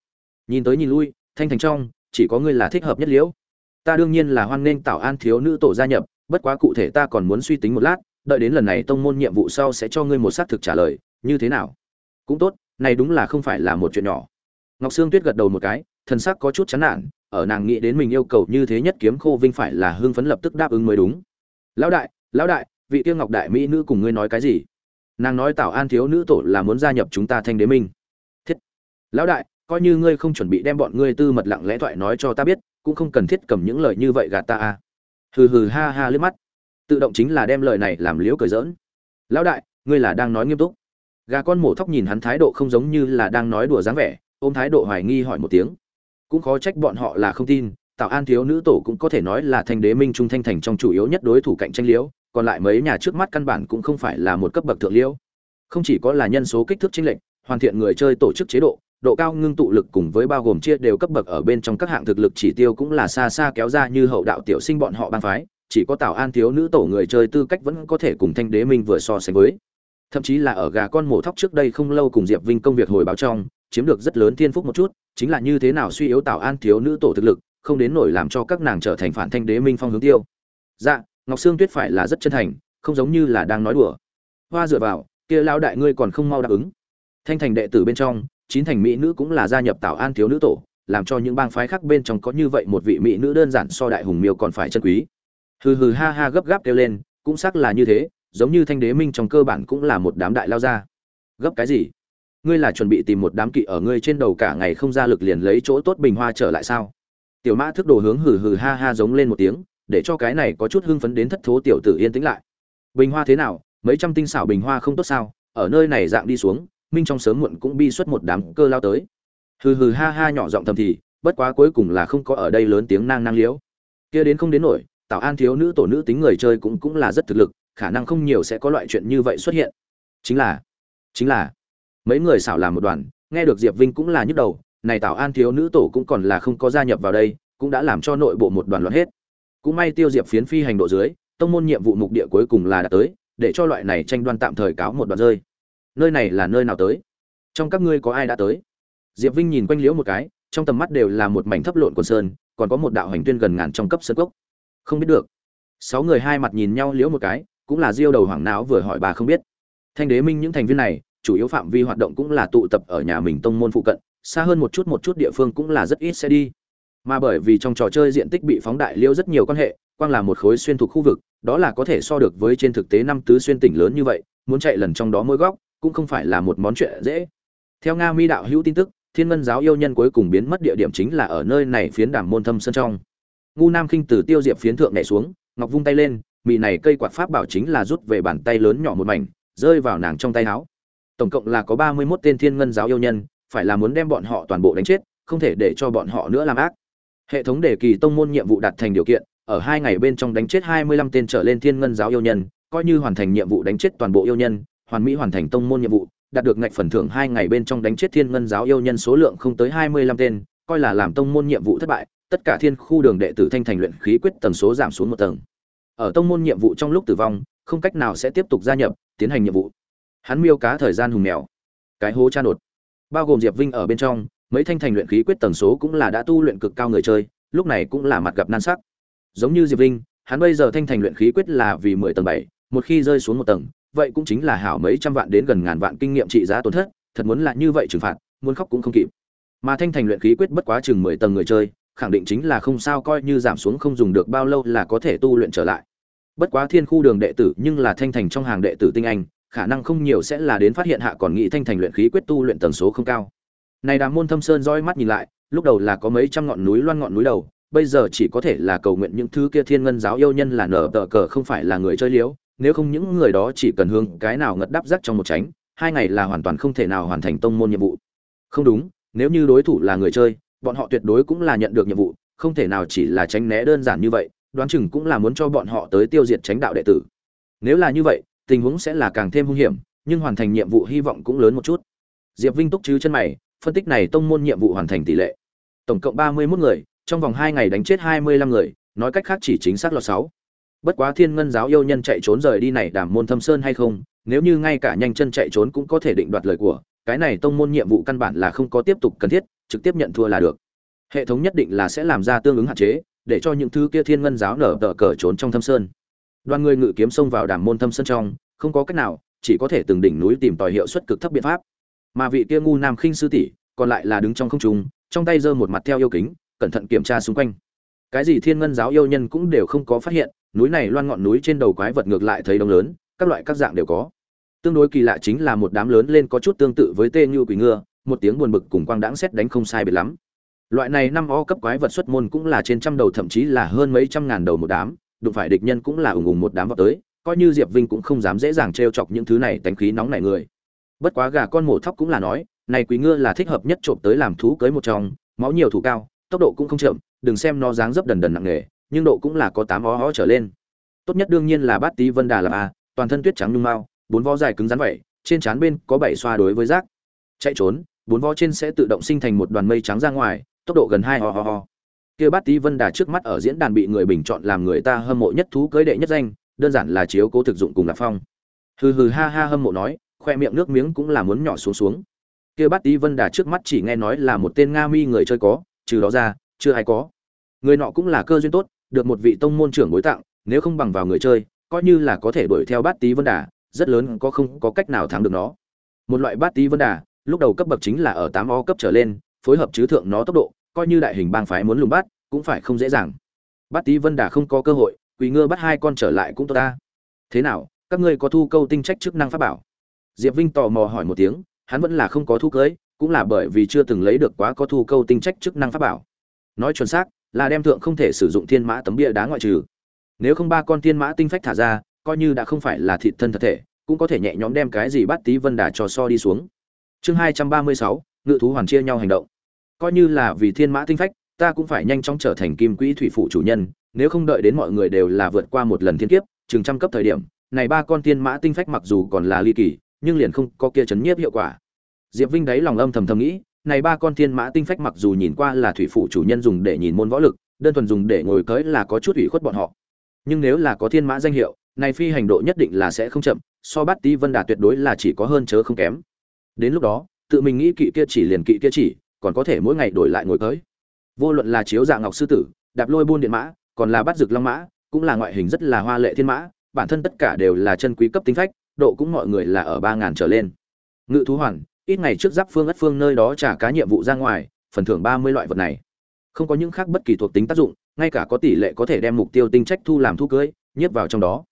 Nhìn tới nhìn lui, thanh thành trong, chỉ có ngươi là thích hợp nhất liễu. Ta đương nhiên là hoan nghênh tạo an thiếu nữ tổ gia nhập, bất quá cụ thể ta còn muốn suy tính một lát, đợi đến lần này tông môn nhiệm vụ sau sẽ cho ngươi một xác thực trả lời, như thế nào? Cũng tốt, này đúng là không phải là một chuyện nhỏ. Ngọc sương tuyết gật đầu một cái, thần sắc có chút chán nản ở nàng nghĩ đến mình yêu cầu như thế nhất kiếm khô vinh phải là hưng phấn lập tức đáp ứng mới đúng. Lão đại lão đại, vị tiêu ngọc đại mỹ nữ cùng ngươi nói cái gì? Nàng nói tảo an thiếu nữ tổ là muốn gia nhập chúng ta thanh đế minh. Thiết. Lão đại, coi như ngươi không chuẩn bị đem bọn ngươi tư mật lặng lẽ thoại nói cho ta biết, cũng không cần thiết cầm những lời như vậy gạt ta à. Hừ hừ ha ha liếc mắt. Tự động chính là đem lời này làm liếu cười giỡn. Lão đại, ngươi là đang nói nghiêm túc. Gà con mổ thóc nhìn hắn thái độ không giống như là đang nói đùa dáng vẻ, ôm thái độ hoài nghi hỏi một tiếng cũng khó trách bọn họ là không tin tạo an thiếu nữ tổ cũng có thể nói là thanh đế minh trung thanh thành trong chủ yếu nhất đối thủ cạnh tranh liễu, còn lại mấy nhà trước mắt căn bản cũng không phải là một cấp bậc thượng liễu. Không chỉ có là nhân số kích thước chính lệnh hoàn thiện người chơi tổ chức chế độ độ cao ngưng tụ lực cùng với bao gồm chia đều cấp bậc ở bên trong các hạng thực lực chỉ tiêu cũng là xa xa kéo ra như hậu đạo tiểu sinh bọn họ bang phái, chỉ có tạo an thiếu nữ tổ người chơi tư cách vẫn có thể cùng thanh đế minh vừa so sánh với. Thậm chí là ở gà con mổ thóc trước đây không lâu cùng diệp vinh công việc hồi báo trong, chiếm được rất lớn thiên phúc một chút chính là như thế nào suy yếu tạo an thiếu nữ tổ thực lực, không đến nổi làm cho các nàng trở thành phản thanh đế minh phong hướng tiêu. Dạ ngọc sương tuyết phải là rất chân thành, không giống như là đang nói đùa. Hoa dựa vào, kia lao đại ngươi còn không mau đáp ứng. Thanh thành đệ tử bên trong, chín thành mỹ nữ cũng là gia nhập tạo an thiếu nữ tổ, làm cho những bang phái khác bên trong có như vậy một vị mỹ nữ đơn giản so đại hùng miêu còn phải chân quý. Hừ hừ ha ha gấp gáp kêu lên, cũng xác là như thế, giống như thanh đế minh trong cơ bản cũng là một đám đại lao ra. Gấp cái gì? Ngươi là chuẩn bị tìm một đám kỵ ở ngươi trên đầu cả ngày không ra lực liền lấy chỗ tốt bình hoa trở lại sao? Tiểu mã thức đồ hướng hừ hừ ha ha giống lên một tiếng, để cho cái này có chút hưng phấn đến thất thố tiểu tử yên tĩnh lại. Bình hoa thế nào? Mấy trăm tinh xảo bình hoa không tốt sao? Ở nơi này dạng đi xuống, minh trong sớm muộn cũng bi xuất một đám cơ lao tới. Hừ hừ ha ha nhỏ giọng thầm thì, bất quá cuối cùng là không có ở đây lớn tiếng nang nang liễu kia đến không đến nổi tạo an thiếu nữ tổ nữ tính người chơi cũng cũng là rất thực lực, khả năng không nhiều sẽ có loại chuyện như vậy xuất hiện. Chính là chính là mấy người xảo làm một đoàn, nghe được diệp vinh cũng là nhức đầu, này Tào an thiếu nữ tổ cũng còn là không có gia nhập vào đây, cũng đã làm cho nội bộ một đoàn loạn hết. Cũng may tiêu diệp phiến phi hành độ dưới, tông môn nhiệm vụ mục địa cuối cùng là đã tới, để cho loại này tranh đoan tạm thời cáo một đoạn rơi. Nơi này là nơi nào tới? Trong các ngươi có ai đã tới? Diệp vinh nhìn quanh liễu một cái, trong tầm mắt đều là một mảnh thấp lộn quần sơn, còn có một đạo hành tuyên gần ngàn trong cấp sơn cốc. Không biết được. Sáu người hai mặt nhìn nhau liễu một cái, cũng là diêu đầu hoảng não vừa hỏi bà không biết. Thanh đế minh những thành viên này chủ yếu phạm vi hoạt động cũng là tụ tập ở nhà mình tông môn phụ cận, xa hơn một chút một chút địa phương cũng là rất ít sẽ đi. Mà bởi vì trong trò chơi diện tích bị phóng đại liêu rất nhiều quan hệ, quang là một khối xuyên thuộc khu vực, đó là có thể so được với trên thực tế năm tứ xuyên tỉnh lớn như vậy, muốn chạy lần trong đó mỗi góc, cũng không phải là một món chuyện dễ. Theo nga mi đạo hữu tin tức, thiên ngân giáo yêu nhân cuối cùng biến mất địa điểm chính là ở nơi này phiến đàm môn thâm sơn trong. Ngu nam khinh từ tiêu diệp phiến thượng nhảy xuống, ngọc vung tay lên, mị này cây quạt pháp bảo chính là rút về bàn tay lớn nhỏ một mảnh, rơi vào nàng trong tay áo tổng cộng là có ba mươi 31 tên thiên ngân giáo yêu nhân, phải là muốn đem bọn họ toàn bộ đánh chết, không thể để cho bọn họ nữa làm ác. Hệ thống đề kỳ tông môn nhiệm vụ đạt thành điều kiện, ở hai ngày bên trong đánh chết hai mươi lăm tên trở lên thiên ngân giáo yêu nhân, coi như hoàn thành nhiệm vụ đánh chết toàn bộ yêu nhân, hoàn mỹ hoàn thành tông môn nhiệm vụ, đạt được ngạch phần thưởng hai ngày bên trong đánh chết thiên ngân giáo yêu nhân số lượng không tới hai mươi lăm tên, coi là làm tông môn nhiệm vụ thất bại, tất cả thiên khu đường đệ tử thanh thành luyện khí quyết tầng số giảm xuống một tầng. Ở tông môn nhiệm vụ trong lúc tử vong, không cách nào sẽ tiếp tục gia nhập, tiến hành nhiệm vụ hắn miêu cá thời gian hùng mèo. Cái hố cha nột. Bao gồm diệp vinh ở bên trong, mấy thanh thành luyện khí quyết tầng số cũng là đã tu luyện cực cao người chơi, lúc này cũng là mặt gặp nan sắc. Giống như diệp vinh, hắn bây giờ thanh thành luyện khí quyết là vì mười tầng bảy, một khi rơi xuống một tầng, vậy cũng chính là hảo mấy trăm vạn đến gần ngàn vạn kinh nghiệm trị giá tổn thất, thật muốn là như vậy trừng phạt, muốn khóc cũng không kịp. Mà thanh thành luyện khí quyết bất quá chừng mười tầng người chơi, khẳng định chính là không sao coi như giảm xuống không dùng được bao lâu là có thể tu luyện trở lại. Bất quá thiên khu đường đệ tử nhưng là thanh thành trong hàng đệ tử tinh anh khả năng không nhiều sẽ là đến phát hiện hạ còn nghĩ thanh thành luyện khí quyết tu luyện tần số không cao. Này đàm môn thâm sơn roi mắt nhìn lại, lúc đầu là có mấy trăm ngọn núi loan ngọn núi đầu, bây giờ chỉ có thể là cầu nguyện những thứ kia thiên ngân giáo yêu nhân là nở tờ cờ không phải là người chơi liếu, nếu không những người đó chỉ cần hướng cái nào ngật đắp rắc trong một tránh, hai ngày là hoàn toàn không thể nào hoàn thành tông môn nhiệm vụ. Không đúng, nếu như đối thủ là người chơi, bọn họ tuyệt đối cũng là nhận được nhiệm vụ, không thể nào chỉ là tránh né đơn giản như vậy, đoán chừng cũng là muốn cho bọn họ tới tiêu diệt tránh đạo đệ tử. Nếu là như vậy tình huống sẽ là càng thêm hung hiểm, nhưng hoàn thành nhiệm vụ hy vọng cũng lớn một chút. Diệp vinh túc chứ chân mày, phân tích này tông môn nhiệm vụ hoàn thành tỷ lệ. Tổng cộng ba mươi 31 người, trong vòng hai ngày đánh chết hai mươi lăm người, nói cách khác chỉ chính xác là sáu. Bất quá thiên ngân giáo yêu nhân chạy trốn rời đi này đảm môn thâm sơn hay không, nếu như ngay cả nhanh chân chạy trốn cũng có thể định đoạt lời của, cái này tông môn nhiệm vụ căn bản là không có tiếp tục cần thiết, trực tiếp nhận thua là được. Hệ thống nhất định là sẽ làm ra tương ứng hạn chế, để cho những thứ kia thiên ngân giáo nở tở cờ trốn trong thâm sơn đoàn người ngự kiếm xông vào đàm môn thâm sơn trong, không có cách nào, chỉ có thể từng đỉnh núi tìm tòi hiệu suất cực thấp biện pháp. Mà vị kia ngu nam khinh sư tỷ còn lại là đứng trong không trung, trong tay giơ một mặt theo yêu kính, cẩn thận kiểm tra xung quanh. Cái gì thiên ngân giáo yêu nhân cũng đều không có phát hiện, núi này loan ngọn núi trên đầu quái vật ngược lại thấy đông lớn, các loại các dạng đều có. Tương đối kỳ lạ chính là một đám lớn lên có chút tương tự với tê như quỷ ngựa, một tiếng buồn bực cùng quang đãng xét đánh không sai biệt lắm. Loại này năm o cấp quái vật xuất môn cũng là trên trăm đầu, thậm chí là hơn mấy trăm ngàn đầu một đám đụng phải địch nhân cũng là ủng ủng một đám vào tới coi như diệp vinh cũng không dám dễ dàng t chọc những thứ này tánh khí nóng này người. Bất quá gà con mổ thóc cũng là nói này quý ngư là thích hợp nhất trộm tới làm thú cưới một trong máu nhiều thủ cao tốc độ cũng không chậm đừng xem nó dáng dấp đần đần nặng nề nhưng độ cũng là có tám ó ó trở lên. Tốt nhất đương nhiên là bát tí vân đà là a toàn thân tuyết trắng nhung mau, bốn vó dài cứng rắn vậy trên trán bên có bảy xoa đối với rác. Chạy trốn bốn vó trên sẽ tự động sinh thành một đoàn mây trắng ra ngoài tốc độ gần hai ho ho ho kia bát tí vân đà trước mắt ở diễn đàn bị người bình chọn làm người ta hâm mộ nhất thú cưới đệ nhất danh, đơn giản là chiếu cố thực dụng cùng lạc phong. Hừ hừ ha ha hâm mộ nói, khoe miệng nước miếng cũng là muốn nhỏ xuống xuống. Kia bát tí vân đà trước mắt chỉ nghe nói là một tên nga mi người chơi có, trừ đó ra, chưa ai có. Người nọ cũng là cơ duyên tốt, được một vị tông môn trưởng bối tặng, nếu không bằng vào người chơi, coi như là có thể đuổi theo bát tí vân đà, rất lớn có không có cách nào thắng được nó. Một loại bát tí vân đà, lúc đầu cấp bậc chính là ở tám o cấp trở lên, phối hợp chứ thượng nó tốc độ coi như đại hình bang phái muốn lùng bắt, cũng phải không dễ dàng. Bát tí vân đà không có cơ hội, quỳ ngơ bắt hai con trở lại cũng tốt ta. Thế nào, các ngươi có thu câu tinh trách chức năng pháp bảo? Diệp vinh tò mò hỏi một tiếng, hắn vẫn là không có thu cưới, cũng là bởi vì chưa từng lấy được quá có thu câu tinh trách chức năng pháp bảo. Nói chuẩn xác, là đem thượng không thể sử dụng thiên mã tấm bia đá ngoại trừ. Nếu không ba con thiên mã tinh phách thả ra, coi như đã không phải là thịt thân thật thể, cũng có thể nhẹ nhõm đem cái gì bắt tí vân đà cho so đi xuống. Chương hai trăm ba mươi sáu, ngự thú hoàn chia nhau hành động coi như là vì thiên mã tinh phách, ta cũng phải nhanh chóng trở thành kim quỹ thủy phụ chủ nhân, nếu không đợi đến mọi người đều là vượt qua một lần thiên kiếp, chừng trăm cấp thời điểm, này ba con thiên mã tinh phách mặc dù còn là ly kỳ, nhưng liền không có kia chấn nhiếp hiệu quả. Diệp vinh đáy lòng âm thầm thầm nghĩ, này ba con thiên mã tinh phách mặc dù nhìn qua là thủy phụ chủ nhân dùng để nhìn môn võ lực, đơn thuần dùng để ngồi cưới là có chút ủy khuất bọn họ. Nhưng nếu là có thiên mã danh hiệu, này phi hành độ nhất định là sẽ không chậm, so bát tý vân đà tuyệt đối là chỉ có hơn chớ không kém. Đến lúc đó, tự mình nghĩ kỵ kia chỉ liền kỵ kia chỉ còn có thể mỗi ngày đổi lại ngồi cưới vô luận là chiếu dạng ngọc sư tử, đạp lôi buôn điện mã, còn là bắt rực long mã, cũng là ngoại hình rất là hoa lệ thiên mã, bản thân tất cả đều là chân quý cấp tính phách, độ cũng mọi người là ở ba ngàn trở lên. Ngự thú hoàn, ít ngày trước giáp phương ất phương nơi đó trả cá nhiệm vụ ra ngoài, phần thưởng ba mươi loại vật này. Không có những khác bất kỳ thuộc tính tác dụng, ngay cả có tỷ lệ có thể đem mục tiêu tinh trách thu làm thu cưới, nhiếp vào trong đó.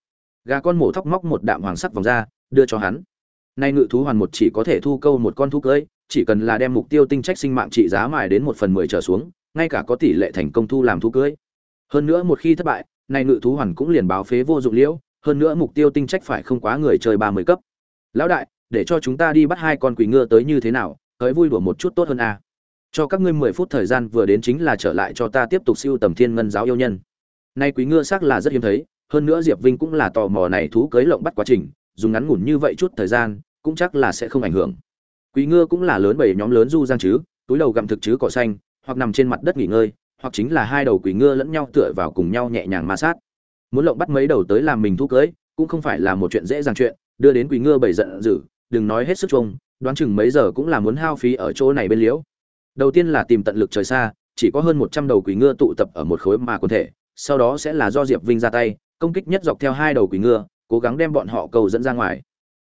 Gà con mổ thóc móc một đạm hoàng sắc vòng ra, đưa cho hắn nay ngự thú hoàn một chỉ có thể thu câu một con thú cưỡi chỉ cần là đem mục tiêu tinh trách sinh mạng trị giá mài đến một phần mười trở xuống, ngay cả có tỷ lệ thành công thu làm thú cưỡi hơn nữa một khi thất bại, nay ngự thú hoàn cũng liền báo phế vô dụng liễu, hơn nữa mục tiêu tinh trách phải không quá người chơi ba mươi cấp. Lão đại, để cho chúng ta đi bắt hai con quỷ ngựa tới như thế nào, hỡi vui đùa một chút tốt hơn a cho các ngươi mười phút thời gian vừa đến chính là trở lại cho ta tiếp tục siêu tầm thiên ngân giáo yêu nhân. Nay quý ngựa xác là rất hiếm thấy, hơn nữa diệp vinh cũng là tò mò này thú cưới lộng bắt quá trình dùng ngắn ngủn như vậy chút thời gian, cũng chắc là sẽ không ảnh hưởng. Quý ngư cũng là lớn bảy nhóm lớn du giang chứ, túi đầu gặm thực chứ cỏ xanh, hoặc nằm trên mặt đất nghỉ ngơi, hoặc chính là hai đầu quỷ ngư lẫn nhau tựa vào cùng nhau nhẹ nhàng ma sát. Muốn lộng bắt mấy đầu tới làm mình thu cưới, cũng không phải là một chuyện dễ dàng chuyện, đưa đến quỷ ngư bảy giận dữ, đừng nói hết sức chung đoán chừng mấy giờ cũng là muốn hao phí ở chỗ này bên liễu. Đầu tiên là tìm tận lực trời xa, chỉ có hơn một trăm đầu quỷ ngư tụ tập ở một khối mà quần thể, sau đó sẽ là do diệp vinh ra tay, công kích nhất dọc theo hai đầu quỷ ngựa cố gắng đem bọn họ cầu dẫn ra ngoài.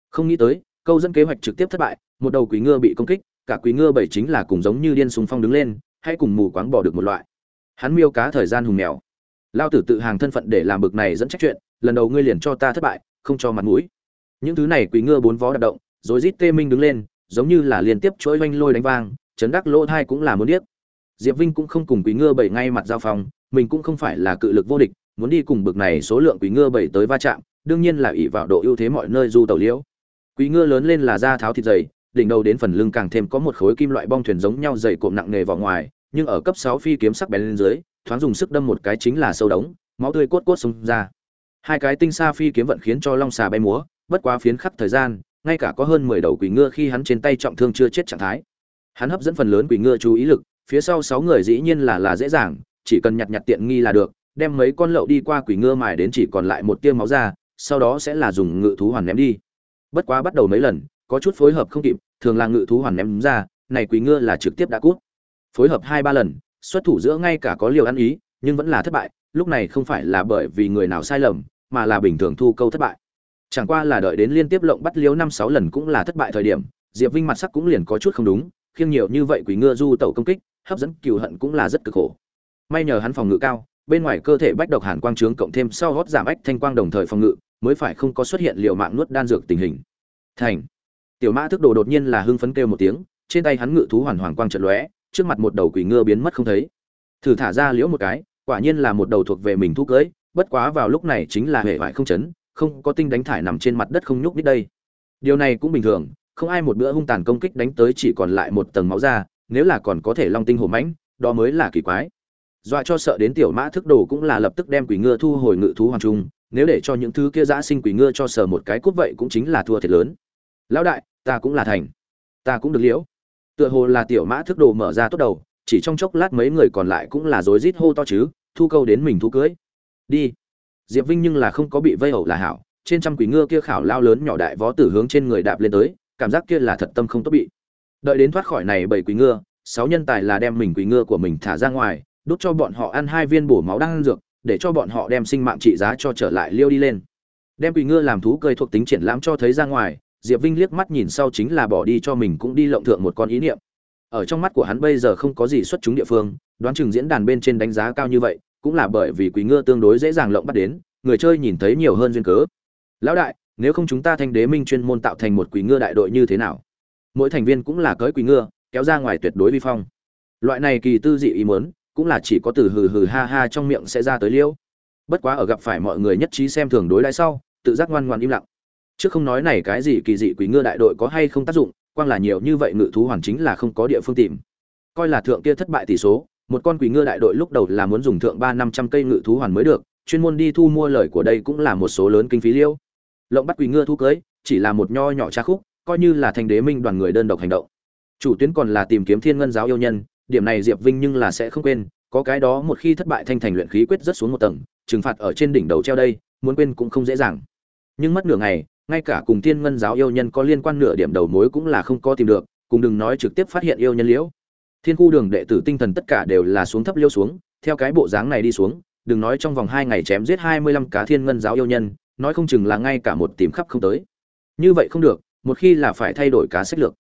Không nghĩ tới, câu dẫn kế hoạch trực tiếp thất bại, một đầu quỷ ngựa bị công kích, cả quỷ ngựa bảy chính là cùng giống như điên súng phong đứng lên, hay cùng mù quáng bỏ được một loại. Hắn miêu cá thời gian hùng mèo. Lao tử tự hàng thân phận để làm bực này dẫn trách chuyện, lần đầu ngươi liền cho ta thất bại, không cho mặt mũi. Những thứ này quỷ ngựa bốn vó đạp động, rồi rít tê minh đứng lên, giống như là liên tiếp chuỗi oanh lôi đánh vang, chấn đắc lỗ thai cũng là muốn điếc. Diệp vinh cũng không cùng quý ngựa bảy ngay mặt giao phòng mình cũng không phải là cự lực vô địch, muốn đi cùng bực này số lượng quý ngựa bảy tới va chạm đương nhiên là ỷ vào độ ưu thế mọi nơi du tàu liễu. Quý ngựa lớn lên là da tháo thịt dày, đỉnh đầu đến phần lưng càng thêm có một khối kim loại bong thuyền giống nhau dày cộm nặng nề vào ngoài, nhưng ở cấp sáu phi kiếm sắc bén lên dưới, thoáng dùng sức đâm một cái chính là sâu đống, máu tươi cốt cốt xông ra. Hai cái tinh xa phi kiếm vận khiến cho long xà bay múa, bất quá phiến khắp thời gian, ngay cả có hơn mười đầu quỷ ngựa khi hắn trên tay trọng thương chưa chết trạng thái. Hắn hấp dẫn phần lớn quỷ ngựa chú ý lực, phía sau sáu người dĩ nhiên là là dễ dàng, chỉ cần nhặt nhặt tiện nghi là được, đem mấy con lậu đi qua quỷ ngựa mài đến chỉ còn lại một tia máu ra sau đó sẽ là dùng ngự thú hoàn ném đi. Bất quá bắt đầu mấy lần, có chút phối hợp không kịp, thường là ngự thú hoàn ném ra, này quỷ ngựa là trực tiếp đã cút. Phối hợp hai ba lần, xuất thủ giữa ngay cả có liều ăn ý, nhưng vẫn là thất bại, lúc này không phải là bởi vì người nào sai lầm, mà là bình thường thu câu thất bại. Chẳng qua là đợi đến liên tiếp lộng bắt liếu năm sáu lần cũng là thất bại thời điểm, diệp vinh mặt sắc cũng liền có chút không đúng, khiêng nhiều như vậy quỷ ngựa du tẩu công kích, hấp dẫn cừu hận cũng là rất cực khổ. May nhờ hắn phòng ngự cao bên ngoài cơ thể bách độc hàn quang trướng cộng thêm sau gót giảm ách thanh quang đồng thời phòng ngự, mới phải không có xuất hiện liệu mạng nuốt đan dược tình hình. Thành. Tiểu mã thức đồ đột nhiên là hưng phấn kêu một tiếng, trên tay hắn ngự thú hoàn hoàng quang trận lóe, trước mặt một đầu quỷ ngựa biến mất không thấy. Thử thả ra liễu một cái, quả nhiên là một đầu thuộc về mình thú cưới, bất quá vào lúc này chính là hệ vải không chấn, không có tinh đánh thải nằm trên mặt đất không nhúc nít đây. Điều này cũng bình thường, không ai một bữa hung tàn công kích đánh tới chỉ còn lại một tầng máu ra nếu là còn có thể long tinh hổ mãnh, đó mới là kỳ quái dọa cho sợ đến tiểu mã thức đồ cũng là lập tức đem quỷ ngựa thu hồi ngự thú hoàng trung, nếu để cho những thứ kia giã sinh quỷ ngựa cho sờ một cái cút vậy cũng chính là thua thiệt lớn. Lão đại, ta cũng là thành. Ta cũng được liễu. Tựa hồ là tiểu mã thức đồ mở ra tốt đầu, chỉ trong chốc lát mấy người còn lại cũng là rối rít hô to chứ, thu câu đến mình thu cưới. Đi. Diệp vinh nhưng là không có bị vây ẩu là hảo, trên trăm quỷ ngựa kia khảo lao lớn nhỏ đại vó tử hướng trên người đạp lên tới, cảm giác kia là thật tâm không tốt bị. Đợi đến thoát khỏi này bảy quỷ ngựa, sáu nhân tài là đem mình quỷ ngựa của mình thả ra ngoài đút cho bọn họ ăn hai viên bổ máu đang dược, để cho bọn họ đem sinh mạng trị giá cho trở lại liêu đi lên. Đem quỷ ngựa làm thú cơi thuộc tính triển lãm cho thấy ra ngoài, diệp vinh liếc mắt nhìn sau chính là bỏ đi cho mình cũng đi lộng thượng một con ý niệm. Ở trong mắt của hắn bây giờ không có gì xuất chúng địa phương, đoán chừng diễn đàn bên trên đánh giá cao như vậy, cũng là bởi vì quỷ ngựa tương đối dễ dàng lộng bắt đến, người chơi nhìn thấy nhiều hơn duyên cớ. Lão đại, nếu không chúng ta thanh đế minh chuyên môn tạo thành một quỷ ngựa đại đội như thế nào? Mỗi thành viên cũng là cỡi quỷ ngựa kéo ra ngoài tuyệt đối vi phong. Loại này kỳ tư dị ý muốn cũng là chỉ có từ hừ hừ ha ha trong miệng sẽ ra tới liêu bất quá ở gặp phải mọi người nhất trí xem thường đối đãi sau, tự giác ngoan ngoan im lặng. Chứ không nói này cái gì kỳ dị quỷ ngựa đại đội có hay không tác dụng, quang là nhiều như vậy ngự thú hoàn chính là không có địa phương tìm. Coi là thượng kia thất bại tỷ số, một con quỷ ngựa đại đội lúc đầu là muốn dùng thượng ba năm trăm cây ngự thú hoàn mới được, chuyên môn đi thu mua lời của đây cũng là một số lớn kinh phí liêu. Lộng bắt quỷ ngựa thu cưới, chỉ là một nho nhỏ tra khúc, coi như là thành đế minh đoàn người đơn độc hành động. Chủ tuyến còn là tìm kiếm thiên ngân giáo yêu nhân điểm này diệp vinh nhưng là sẽ không quên, có cái đó một khi thất bại thanh thành luyện khí quyết rất xuống một tầng, trừng phạt ở trên đỉnh đầu treo đây, muốn quên cũng không dễ dàng. Nhưng mất nửa ngày, ngay cả cùng thiên ngân giáo yêu nhân có liên quan nửa điểm đầu mối cũng là không có tìm được, cùng đừng nói trực tiếp phát hiện yêu nhân liễu. Thiên khu đường đệ tử tinh thần tất cả đều là xuống thấp liêu xuống, theo cái bộ dáng này đi xuống, đừng nói trong vòng hai ngày chém giết hai mươi lăm cá thiên ngân giáo yêu nhân, nói không chừng là ngay cả một tìm khắp không tới. Như vậy không được, một khi là phải thay đổi cá sách lược.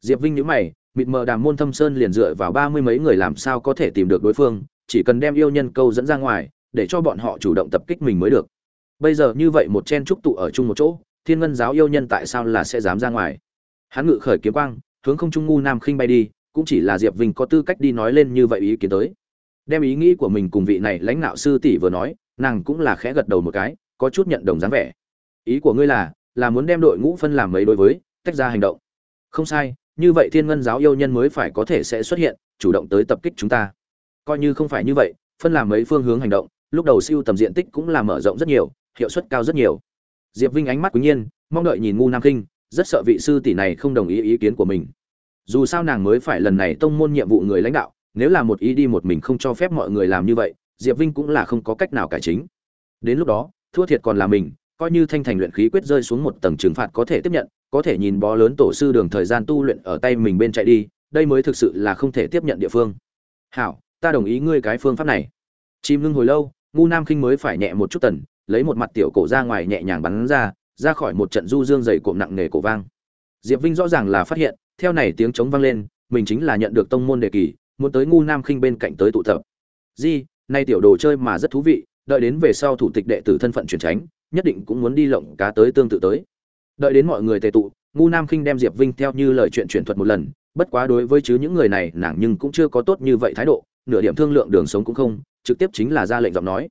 Diệp vinh nhíu mày mịt mờ đàm môn thâm sơn liền dựa vào ba mươi mấy người làm sao có thể tìm được đối phương, chỉ cần đem yêu nhân câu dẫn ra ngoài, để cho bọn họ chủ động tập kích mình mới được. Bây giờ như vậy một chen trúc tụ ở chung một chỗ, thiên ngân giáo yêu nhân tại sao là sẽ dám ra ngoài? Hắn ngự khởi kiếm quang, hướng không trung ngu nam khinh bay đi, cũng chỉ là diệp vinh có tư cách đi nói lên như vậy ý kiến tới. Đem ý nghĩ của mình cùng vị này lãnh đạo sư tỷ vừa nói, nàng cũng là khẽ gật đầu một cái, có chút nhận đồng dáng vẻ. Ý của ngươi là là muốn đem đội ngũ phân làm mấy đối với, tách ra hành động. Không sai như vậy thiên ngân giáo yêu nhân mới phải có thể sẽ xuất hiện, chủ động tới tập kích chúng ta. Coi như không phải như vậy, phân làm mấy phương hướng hành động, lúc đầu siêu tầm diện tích cũng là mở rộng rất nhiều, hiệu suất cao rất nhiều. Diệp vinh ánh mắt quý nhiên, mong đợi nhìn ngu nam kinh, rất sợ vị sư tỷ này không đồng ý ý kiến của mình. Dù sao nàng mới phải lần này tông môn nhiệm vụ người lãnh đạo, nếu là một ý đi một mình không cho phép mọi người làm như vậy, diệp vinh cũng là không có cách nào cải chính. Đến lúc đó, thua thiệt còn là mình coi như thanh thành luyện khí quyết rơi xuống một tầng trừng phạt có thể tiếp nhận, có thể nhìn bó lớn tổ sư đường thời gian tu luyện ở tay mình bên chạy đi, đây mới thực sự là không thể tiếp nhận địa phương. Hảo, ta đồng ý ngươi cái phương pháp này. Chim ngưng hồi lâu, ngu nam khinh mới phải nhẹ một chút tần, lấy một mặt tiểu cổ ra ngoài nhẹ nhàng bắn ra ra khỏi một trận du dương dày cộm nặng nề cổ vang. Diệp vinh rõ ràng là phát hiện, theo này tiếng trống vang lên, mình chính là nhận được tông môn đề kỳ, muốn tới ngu nam khinh bên cạnh tới tụ tập. Di, nay tiểu đồ chơi mà rất thú vị, đợi đến về sau thủ tịch đệ tử thân phận chuyển tránh nhất định cũng muốn đi lộng cá tới tương tự tới. Đợi đến mọi người tề tụ, ngu nam khinh đem diệp vinh theo như lời chuyện truyền thuật một lần, bất quá đối với chứ những người này, nàng nhưng cũng chưa có tốt như vậy thái độ, nửa điểm thương lượng đường sống cũng không, trực tiếp chính là ra lệnh giọng nói.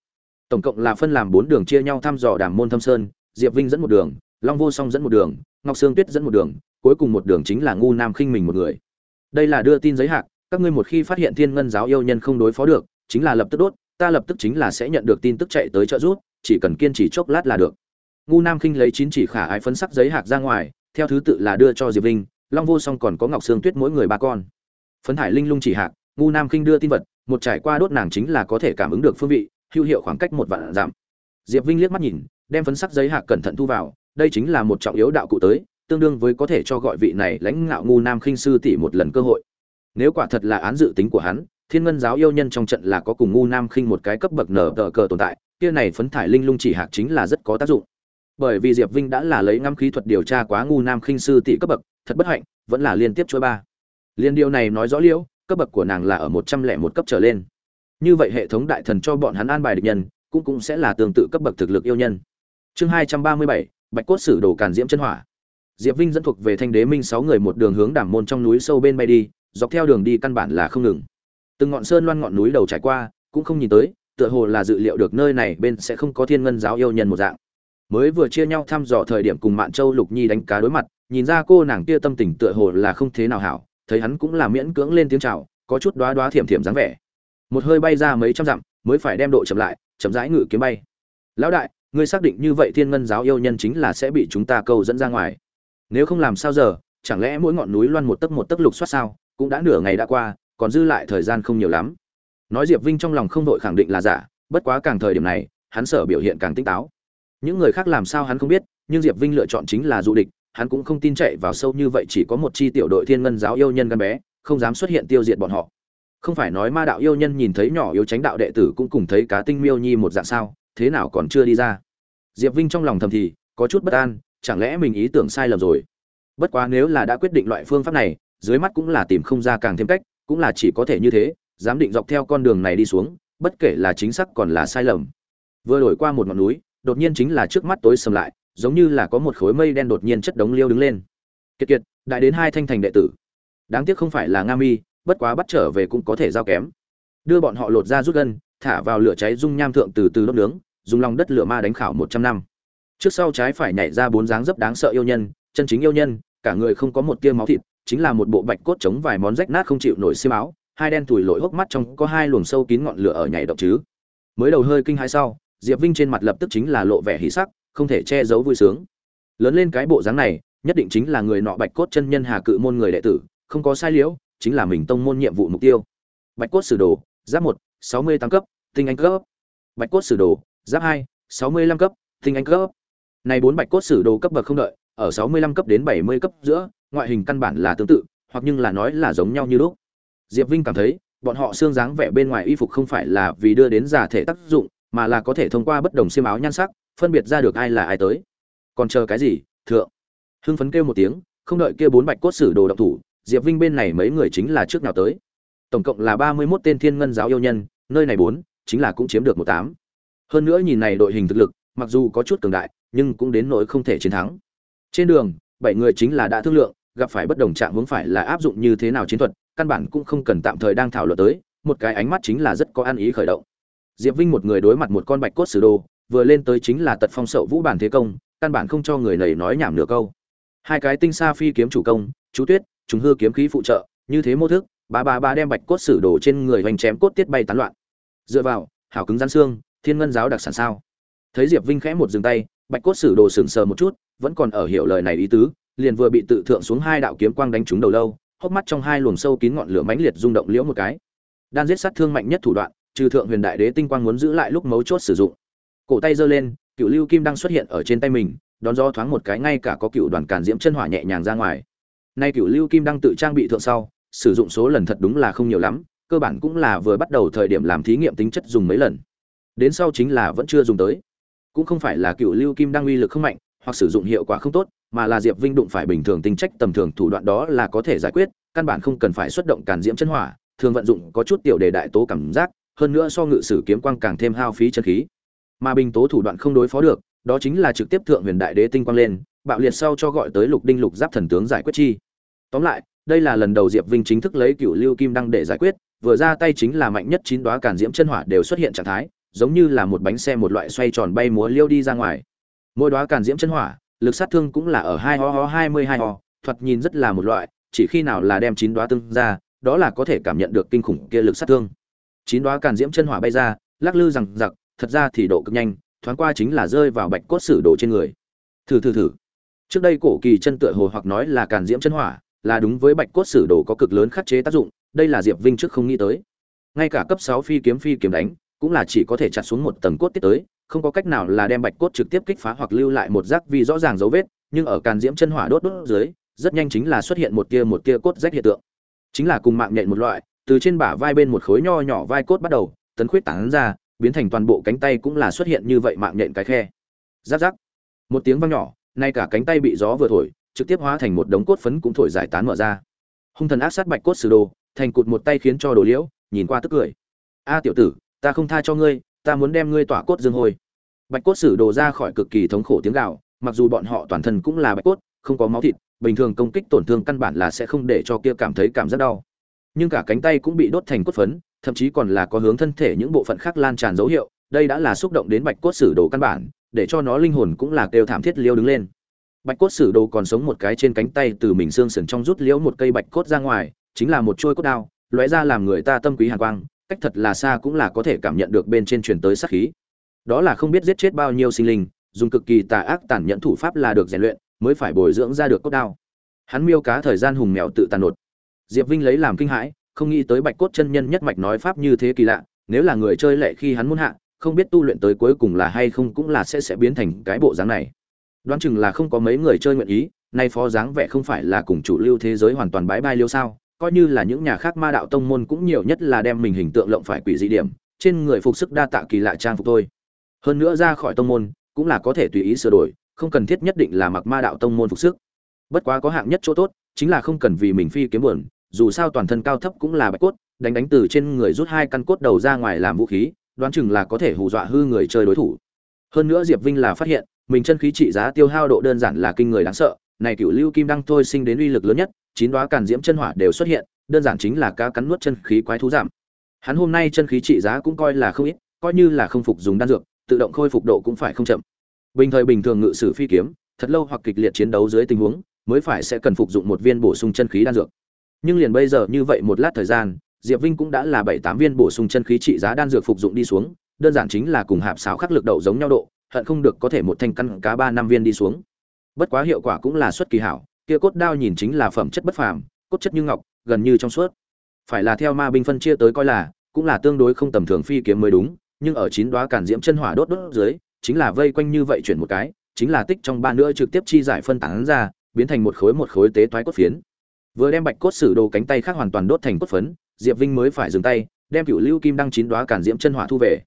Tổng cộng là phân làm bốn đường chia nhau thăm dò đàm môn thâm sơn, diệp vinh dẫn một đường, long vô song dẫn một đường, ngọc sương tuyết dẫn một đường, cuối cùng một đường chính là ngu nam khinh mình một người. Đây là đưa tin giấy hạ các ngươi một khi phát hiện thiên ngân giáo yêu nhân không đối phó được, chính là lập tức đốt, ta lập tức chính là sẽ nhận được tin tức chạy tới trợ giúp chỉ cần kiên trì chốc lát là được. Ngu nam khinh lấy chín chỉ khả ái phấn sắc giấy hạc ra ngoài, theo thứ tự là đưa cho diệp linh long vô song còn có ngọc sương tuyết mỗi người ba con. Phấn hải linh lung chỉ hạc, ngu nam khinh đưa tin vật, một trải qua đốt nàng chính là có thể cảm ứng được phương vị, hữu hiệu khoảng cách một vạn giảm diệp vinh liếc mắt nhìn, đem phấn sắc giấy hạc cẩn thận thu vào, đây chính là một trọng yếu đạo cụ tới, tương đương với có thể cho gọi vị này lãnh ngạo ngu nam khinh sư tỷ một lần cơ hội. Nếu quả thật là án dự tính của hắn, thiên ngân giáo yêu nhân trong trận là có cùng ngu nam khinh một cái cấp bậc nở tờ cờ tồn tại kia này phấn thải linh lung chỉ hạc chính là rất có tác dụng. Bởi vì diệp vinh đã là lấy ngắm khí thuật điều tra quá ngu nam khinh sư tỷ cấp bậc, thật bất hạnh, vẫn là liên tiếp chuỗi ba. Liên điều này nói rõ liễu, cấp bậc của nàng là ở một trăm lẻ một cấp trở lên. Như vậy hệ thống đại thần cho bọn hắn an bài địch nhân, cũng cũng sẽ là tương tự cấp bậc thực lực yêu nhân. Chương hai trăm ba mươi bảy, bạch cốt sử đồ càn diễm chân hỏa. Diệp vinh dẫn thuộc về thanh đế minh sáu người một đường hướng đảm môn trong núi sâu bên bay đi, dọc theo đường đi căn bản là không ngừng. Từng ngọn sơn loan ngọn núi đầu trải qua, cũng không nhìn tới tựa hồ là dự liệu được nơi này bên sẽ không có thiên ngân giáo yêu nhân một dạng. Mới vừa chia nhau thăm dò thời điểm cùng mạn châu lục nhi đánh cá đối mặt, nhìn ra cô nàng kia tâm tình tựa hồ là không thế nào hảo, thấy hắn cũng là miễn cưỡng lên tiếng chào, có chút đoá đoá thiểm thiểm dáng vẻ. Một hơi bay ra mấy trăm dặm, mới phải đem độ chậm lại, chậm rãi ngự kiếm bay. Lão đại, ngươi xác định như vậy thiên ngân giáo yêu nhân chính là sẽ bị chúng ta câu dẫn ra ngoài. Nếu không làm sao giờ, chẳng lẽ mỗi ngọn núi loan một tấc một tấc lục soát sao, cũng đã nửa ngày đã qua, còn dư lại thời gian không nhiều lắm nói diệp vinh trong lòng không đội khẳng định là giả, bất quá càng thời điểm này, hắn sở biểu hiện càng tỉnh táo. Những người khác làm sao hắn không biết, nhưng diệp vinh lựa chọn chính là du địch, hắn cũng không tin chạy vào sâu như vậy chỉ có một chi tiểu đội thiên ngân giáo yêu nhân gan bé, không dám xuất hiện tiêu diệt bọn họ. Không phải nói ma đạo yêu nhân nhìn thấy nhỏ yếu tránh đạo đệ tử cũng cùng thấy cá tinh miêu nhi một dạng sao, thế nào còn chưa đi ra. Diệp vinh trong lòng thầm thì, có chút bất an, chẳng lẽ mình ý tưởng sai lầm rồi? Bất quá nếu là đã quyết định loại phương pháp này, dưới mắt cũng là tìm không ra càng thêm cách, cũng là chỉ có thể như thế dám định dọc theo con đường này đi xuống, bất kể là chính xác còn là sai lầm. Vừa đổi qua một ngọn núi, đột nhiên chính là trước mắt tối sầm lại, giống như là có một khối mây đen đột nhiên chất đống liêu đứng lên. Kiệt kiệt, đại đến hai thanh thành đệ tử. Đáng tiếc không phải là nga mi, bất quá bắt trở về cũng có thể giao kém. Đưa bọn họ lột ra rút gân, thả vào lửa cháy dung nham thượng từ từ đốt nướng, dùng lòng đất lửa ma đánh khảo một trăm năm. Trước sau trái phải nhảy ra bốn dáng dấp đáng sợ yêu nhân, chân chính yêu nhân, cả người không có một tia máu thịt, chính là một bộ bạch cốt chống vài món rách nát không chịu nổi xiêm áo hai đen thủi lội hốc mắt trong có hai luồng sâu kín ngọn lửa ở nhảy động chứ. Mới đầu hơi kinh hãi sau, diệp vinh trên mặt lập tức chính là lộ vẻ hỉ sắc, không thể che giấu vui sướng. Lớn lên cái bộ dáng này, nhất định chính là người nọ bạch cốt chân nhân hà cự môn người đệ tử, không có sai liễu, chính là mình tông môn nhiệm vụ mục tiêu. Bạch cốt sử đồ, giáp một, sáu mươi tám cấp, tinh anh cấp. Bạch cốt sử đồ, giáp hai, sáu mươi lăm cấp, tinh anh cấp. Này bốn bạch cốt sử đồ cấp bậc không đợi, ở sáu mươi lăm cấp đến bảy mươi cấp giữa, ngoại hình căn bản là tương tự, hoặc nhưng là nói là giống nhau như lúc diệp vinh cảm thấy, bọn họ xương dáng vẻ bên ngoài y phục không phải là vì đưa đến giả thể tác dụng, mà là có thể thông qua bất đồng xiêm áo nhan sắc, phân biệt ra được ai là ai tới. Còn chờ cái gì, thượng? Hưng phấn kêu một tiếng, không đợi kia bốn bạch cốt sử đồ động thủ, diệp vinh bên này mấy người chính là trước nào tới. Tổng cộng là ba mươi mốt tên thiên ngân giáo yêu nhân, nơi này bốn, chính là cũng chiếm được một tám. Hơn nữa nhìn này đội hình thực lực, mặc dù có chút cường đại, nhưng cũng đến nỗi không thể chiến thắng. Trên đường, bảy người chính là đã thương lượng gặp phải bất đồng trạng hướng phải là áp dụng như thế nào chiến thuật, căn bản cũng không cần tạm thời đang thảo luận tới, một cái ánh mắt chính là rất có ăn ý khởi động. Diệp vinh một người đối mặt một con bạch cốt sử đồ, vừa lên tới chính là tật phong sậu vũ bản thế công, căn bản không cho người này nói nhảm nửa câu. Hai cái tinh sa phi kiếm chủ công, chú tuyết chúng hư kiếm khí phụ trợ, như thế mô thức, ba ba ba đem bạch cốt sử đồ trên người hoành chém cốt tiết bay tán loạn. Dựa vào, hảo cứng rắn xương, thiên ngân giáo đặc sản sao? Thấy diệp vinh khẽ một dừng tay, bạch cốt sử đồ sừng sờ một chút, vẫn còn ở hiểu lời này ý tứ liền vừa bị tự thượng xuống hai đạo kiếm quang đánh trúng đầu lâu, hốc mắt trong hai luồng sâu kín ngọn lửa mãnh liệt rung động liễu một cái. Đan giết sát thương mạnh nhất thủ đoạn, trừ thượng huyền đại đế tinh quang muốn giữ lại lúc mấu chốt sử dụng. Cổ tay giơ lên, cựu lưu kim đang xuất hiện ở trên tay mình, đón do thoáng một cái ngay cả có cựu đoàn càn diễm chân hỏa nhẹ nhàng ra ngoài. Nay cựu lưu kim đang tự trang bị thượng sau, sử dụng số lần thật đúng là không nhiều lắm, cơ bản cũng là vừa bắt đầu thời điểm làm thí nghiệm tính chất dùng mấy lần. Đến sau chính là vẫn chưa dùng tới. Cũng không phải là cựu lưu kim đang uy lực không mạnh, hoặc sử dụng hiệu quả không tốt mà là diệp vinh đụng phải bình thường tính trách tầm thường thủ đoạn đó là có thể giải quyết, căn bản không cần phải xuất động càn diễm chân hỏa, thường vận dụng có chút tiểu đề đại tố cảm giác, hơn nữa so ngự sử kiếm quang càng thêm hao phí chân khí. Mà bình tố thủ đoạn không đối phó được, đó chính là trực tiếp thượng huyền đại đế tinh quang lên, bạo liệt sau cho gọi tới lục đinh lục giáp thần tướng giải quyết chi. Tóm lại, đây là lần đầu diệp vinh chính thức lấy cựu lưu kim đăng để giải quyết, vừa ra tay chính là mạnh nhất chín đoá càn diễm chân hỏa đều xuất hiện trạng thái, giống như là một bánh xe một loại xoay tròn bay múa liêu đi ra ngoài. Mỗi đoá càn diễm chân hỏa lực sát thương cũng là ở hai ho ho hai mươi hai ho, thoạt nhìn rất là một loại, chỉ khi nào là đem chín đoá tương ra, đó là có thể cảm nhận được kinh khủng kia lực sát thương. Chín đoá càn diễm chân hỏa bay ra, lắc lư rằng giặc thật ra thì độ cực nhanh, thoáng qua chính là rơi vào bạch cốt sử đồ trên người. Thử thử thử. Trước đây cổ kỳ chân tựa hồ hoặc nói là càn diễm chân hỏa, là đúng với bạch cốt sử đồ có cực lớn khắc chế tác dụng, đây là diệp vinh trước không nghĩ tới. Ngay cả cấp sáu phi kiếm phi kiếm đánh, cũng là chỉ có thể chặt xuống một tầng cốt tiết tới không có cách nào là đem bạch cốt trực tiếp kích phá hoặc lưu lại một rác vì rõ ràng dấu vết, nhưng ở càn diễm chân hỏa đốt đốt dưới, rất nhanh chính là xuất hiện một tia một tia cốt rách hiện tượng. Chính là cùng mạng nhện một loại, từ trên bả vai bên một khối nho nhỏ vai cốt bắt đầu, tấn khuyết tán ra, biến thành toàn bộ cánh tay cũng là xuất hiện như vậy mạng nhện cái khe. Giáp giáp. Một tiếng vang nhỏ, nay cả cánh tay bị gió vừa thổi, trực tiếp hóa thành một đống cốt phấn cũng thổi giải tán mở ra. Hung thần ác sát bạch cốt sử đồ, thành cụt một tay khiến cho đồ liễu, nhìn qua tức cười. A tiểu tử, ta không tha cho ngươi ta muốn đem ngươi tỏa cốt dương hồi bạch cốt sử đồ ra khỏi cực kỳ thống khổ tiếng gạo mặc dù bọn họ toàn thân cũng là bạch cốt, không có máu thịt, bình thường công kích tổn thương căn bản là sẽ không để cho kia cảm thấy cảm giác đau. Nhưng cả cánh tay cũng bị đốt thành cốt phấn, thậm chí còn là có hướng thân thể những bộ phận khác lan tràn dấu hiệu, đây đã là xúc động đến bạch cốt sử đồ căn bản, để cho nó linh hồn cũng là kêu thảm thiết liêu đứng lên. Bạch cốt sử đồ còn sống một cái trên cánh tay từ mình xương sườn trong rút liễu một cây bạch cốt ra ngoài, chính là một trôi cốt đao, lóe ra làm người ta tâm quý hàn quang cách thật là xa cũng là có thể cảm nhận được bên trên truyền tới sát khí. Đó là không biết giết chết bao nhiêu sinh linh, dùng cực kỳ tà ác tàn nhẫn thủ pháp là được rèn luyện, mới phải bồi dưỡng ra được cốt đao. Hắn miêu cá thời gian hùng mèo tự tàn nột. Diệp vinh lấy làm kinh hãi, không nghĩ tới bạch cốt chân nhân nhất mạch nói pháp như thế kỳ lạ, nếu là người chơi lệ khi hắn muốn hạ, không biết tu luyện tới cuối cùng là hay không cũng là sẽ sẽ biến thành cái bộ dáng này. Đoán chừng là không có mấy người chơi nguyện ý, nay phó dáng vẻ không phải là cùng chủ lưu thế giới hoàn toàn bãi bai liêu sao coi như là những nhà khác ma đạo tông môn cũng nhiều nhất là đem mình hình tượng lộng phải quỷ dị điểm, trên người phục sức đa tạ kỳ lạ trang phục thôi. Hơn nữa ra khỏi tông môn, cũng là có thể tùy ý sửa đổi, không cần thiết nhất định là mặc ma đạo tông môn phục sức. Bất quá có hạng nhất chỗ tốt, chính là không cần vì mình phi kiếm buồn, dù sao toàn thân cao thấp cũng là bạch cốt, đánh đánh từ trên người rút hai căn cốt đầu ra ngoài làm vũ khí, đoán chừng là có thể hù dọa hư người chơi đối thủ. Hơn nữa diệp vinh là phát hiện, mình chân khí trị giá tiêu hao độ đơn giản là kinh người đáng sợ, này cựu lưu kim đăng thôi sinh đến uy lực lớn nhất chín đoá càn diễm chân hỏa đều xuất hiện, đơn giản chính là cá cắn nuốt chân khí quái thú giảm. Hắn hôm nay chân khí trị giá cũng coi là không ít, coi như là không phục dùng đan dược, tự động khôi phục độ cũng phải không chậm. Bình thời bình thường ngự sử phi kiếm, thật lâu hoặc kịch liệt chiến đấu dưới tình huống, mới phải sẽ cần phục dụng một viên bổ sung chân khí đan dược. Nhưng liền bây giờ như vậy một lát thời gian, diệp vinh cũng đã là bảy tám viên bổ sung chân khí trị giá đan dược phục dụng đi xuống, đơn giản chính là cùng hạp xảo khắc lực đậu giống nhau độ, hận không được có thể một thanh căn cá ba năm viên đi xuống. Bất quá hiệu quả cũng là xuất kỳ hảo kia cốt đao nhìn chính là phẩm chất bất phàm, cốt chất như ngọc, gần như trong suốt. Phải là theo ma binh phân chia tới coi là, cũng là tương đối không tầm thường phi kiếm mới đúng, nhưng ở chín đóa cản diễm chân hỏa đốt đốt dưới, chính là vây quanh như vậy chuyển một cái, chính là tích trong ba nữa trực tiếp chi giải phân tán ra, biến thành một khối một khối tế toái cốt phiến. Vừa đem bạch cốt sử đồ cánh tay khác hoàn toàn đốt thành cốt phấn, diệp vinh mới phải dừng tay, đem Cửu lưu kim đăng chín đóa cản diễm chân hỏa thu về.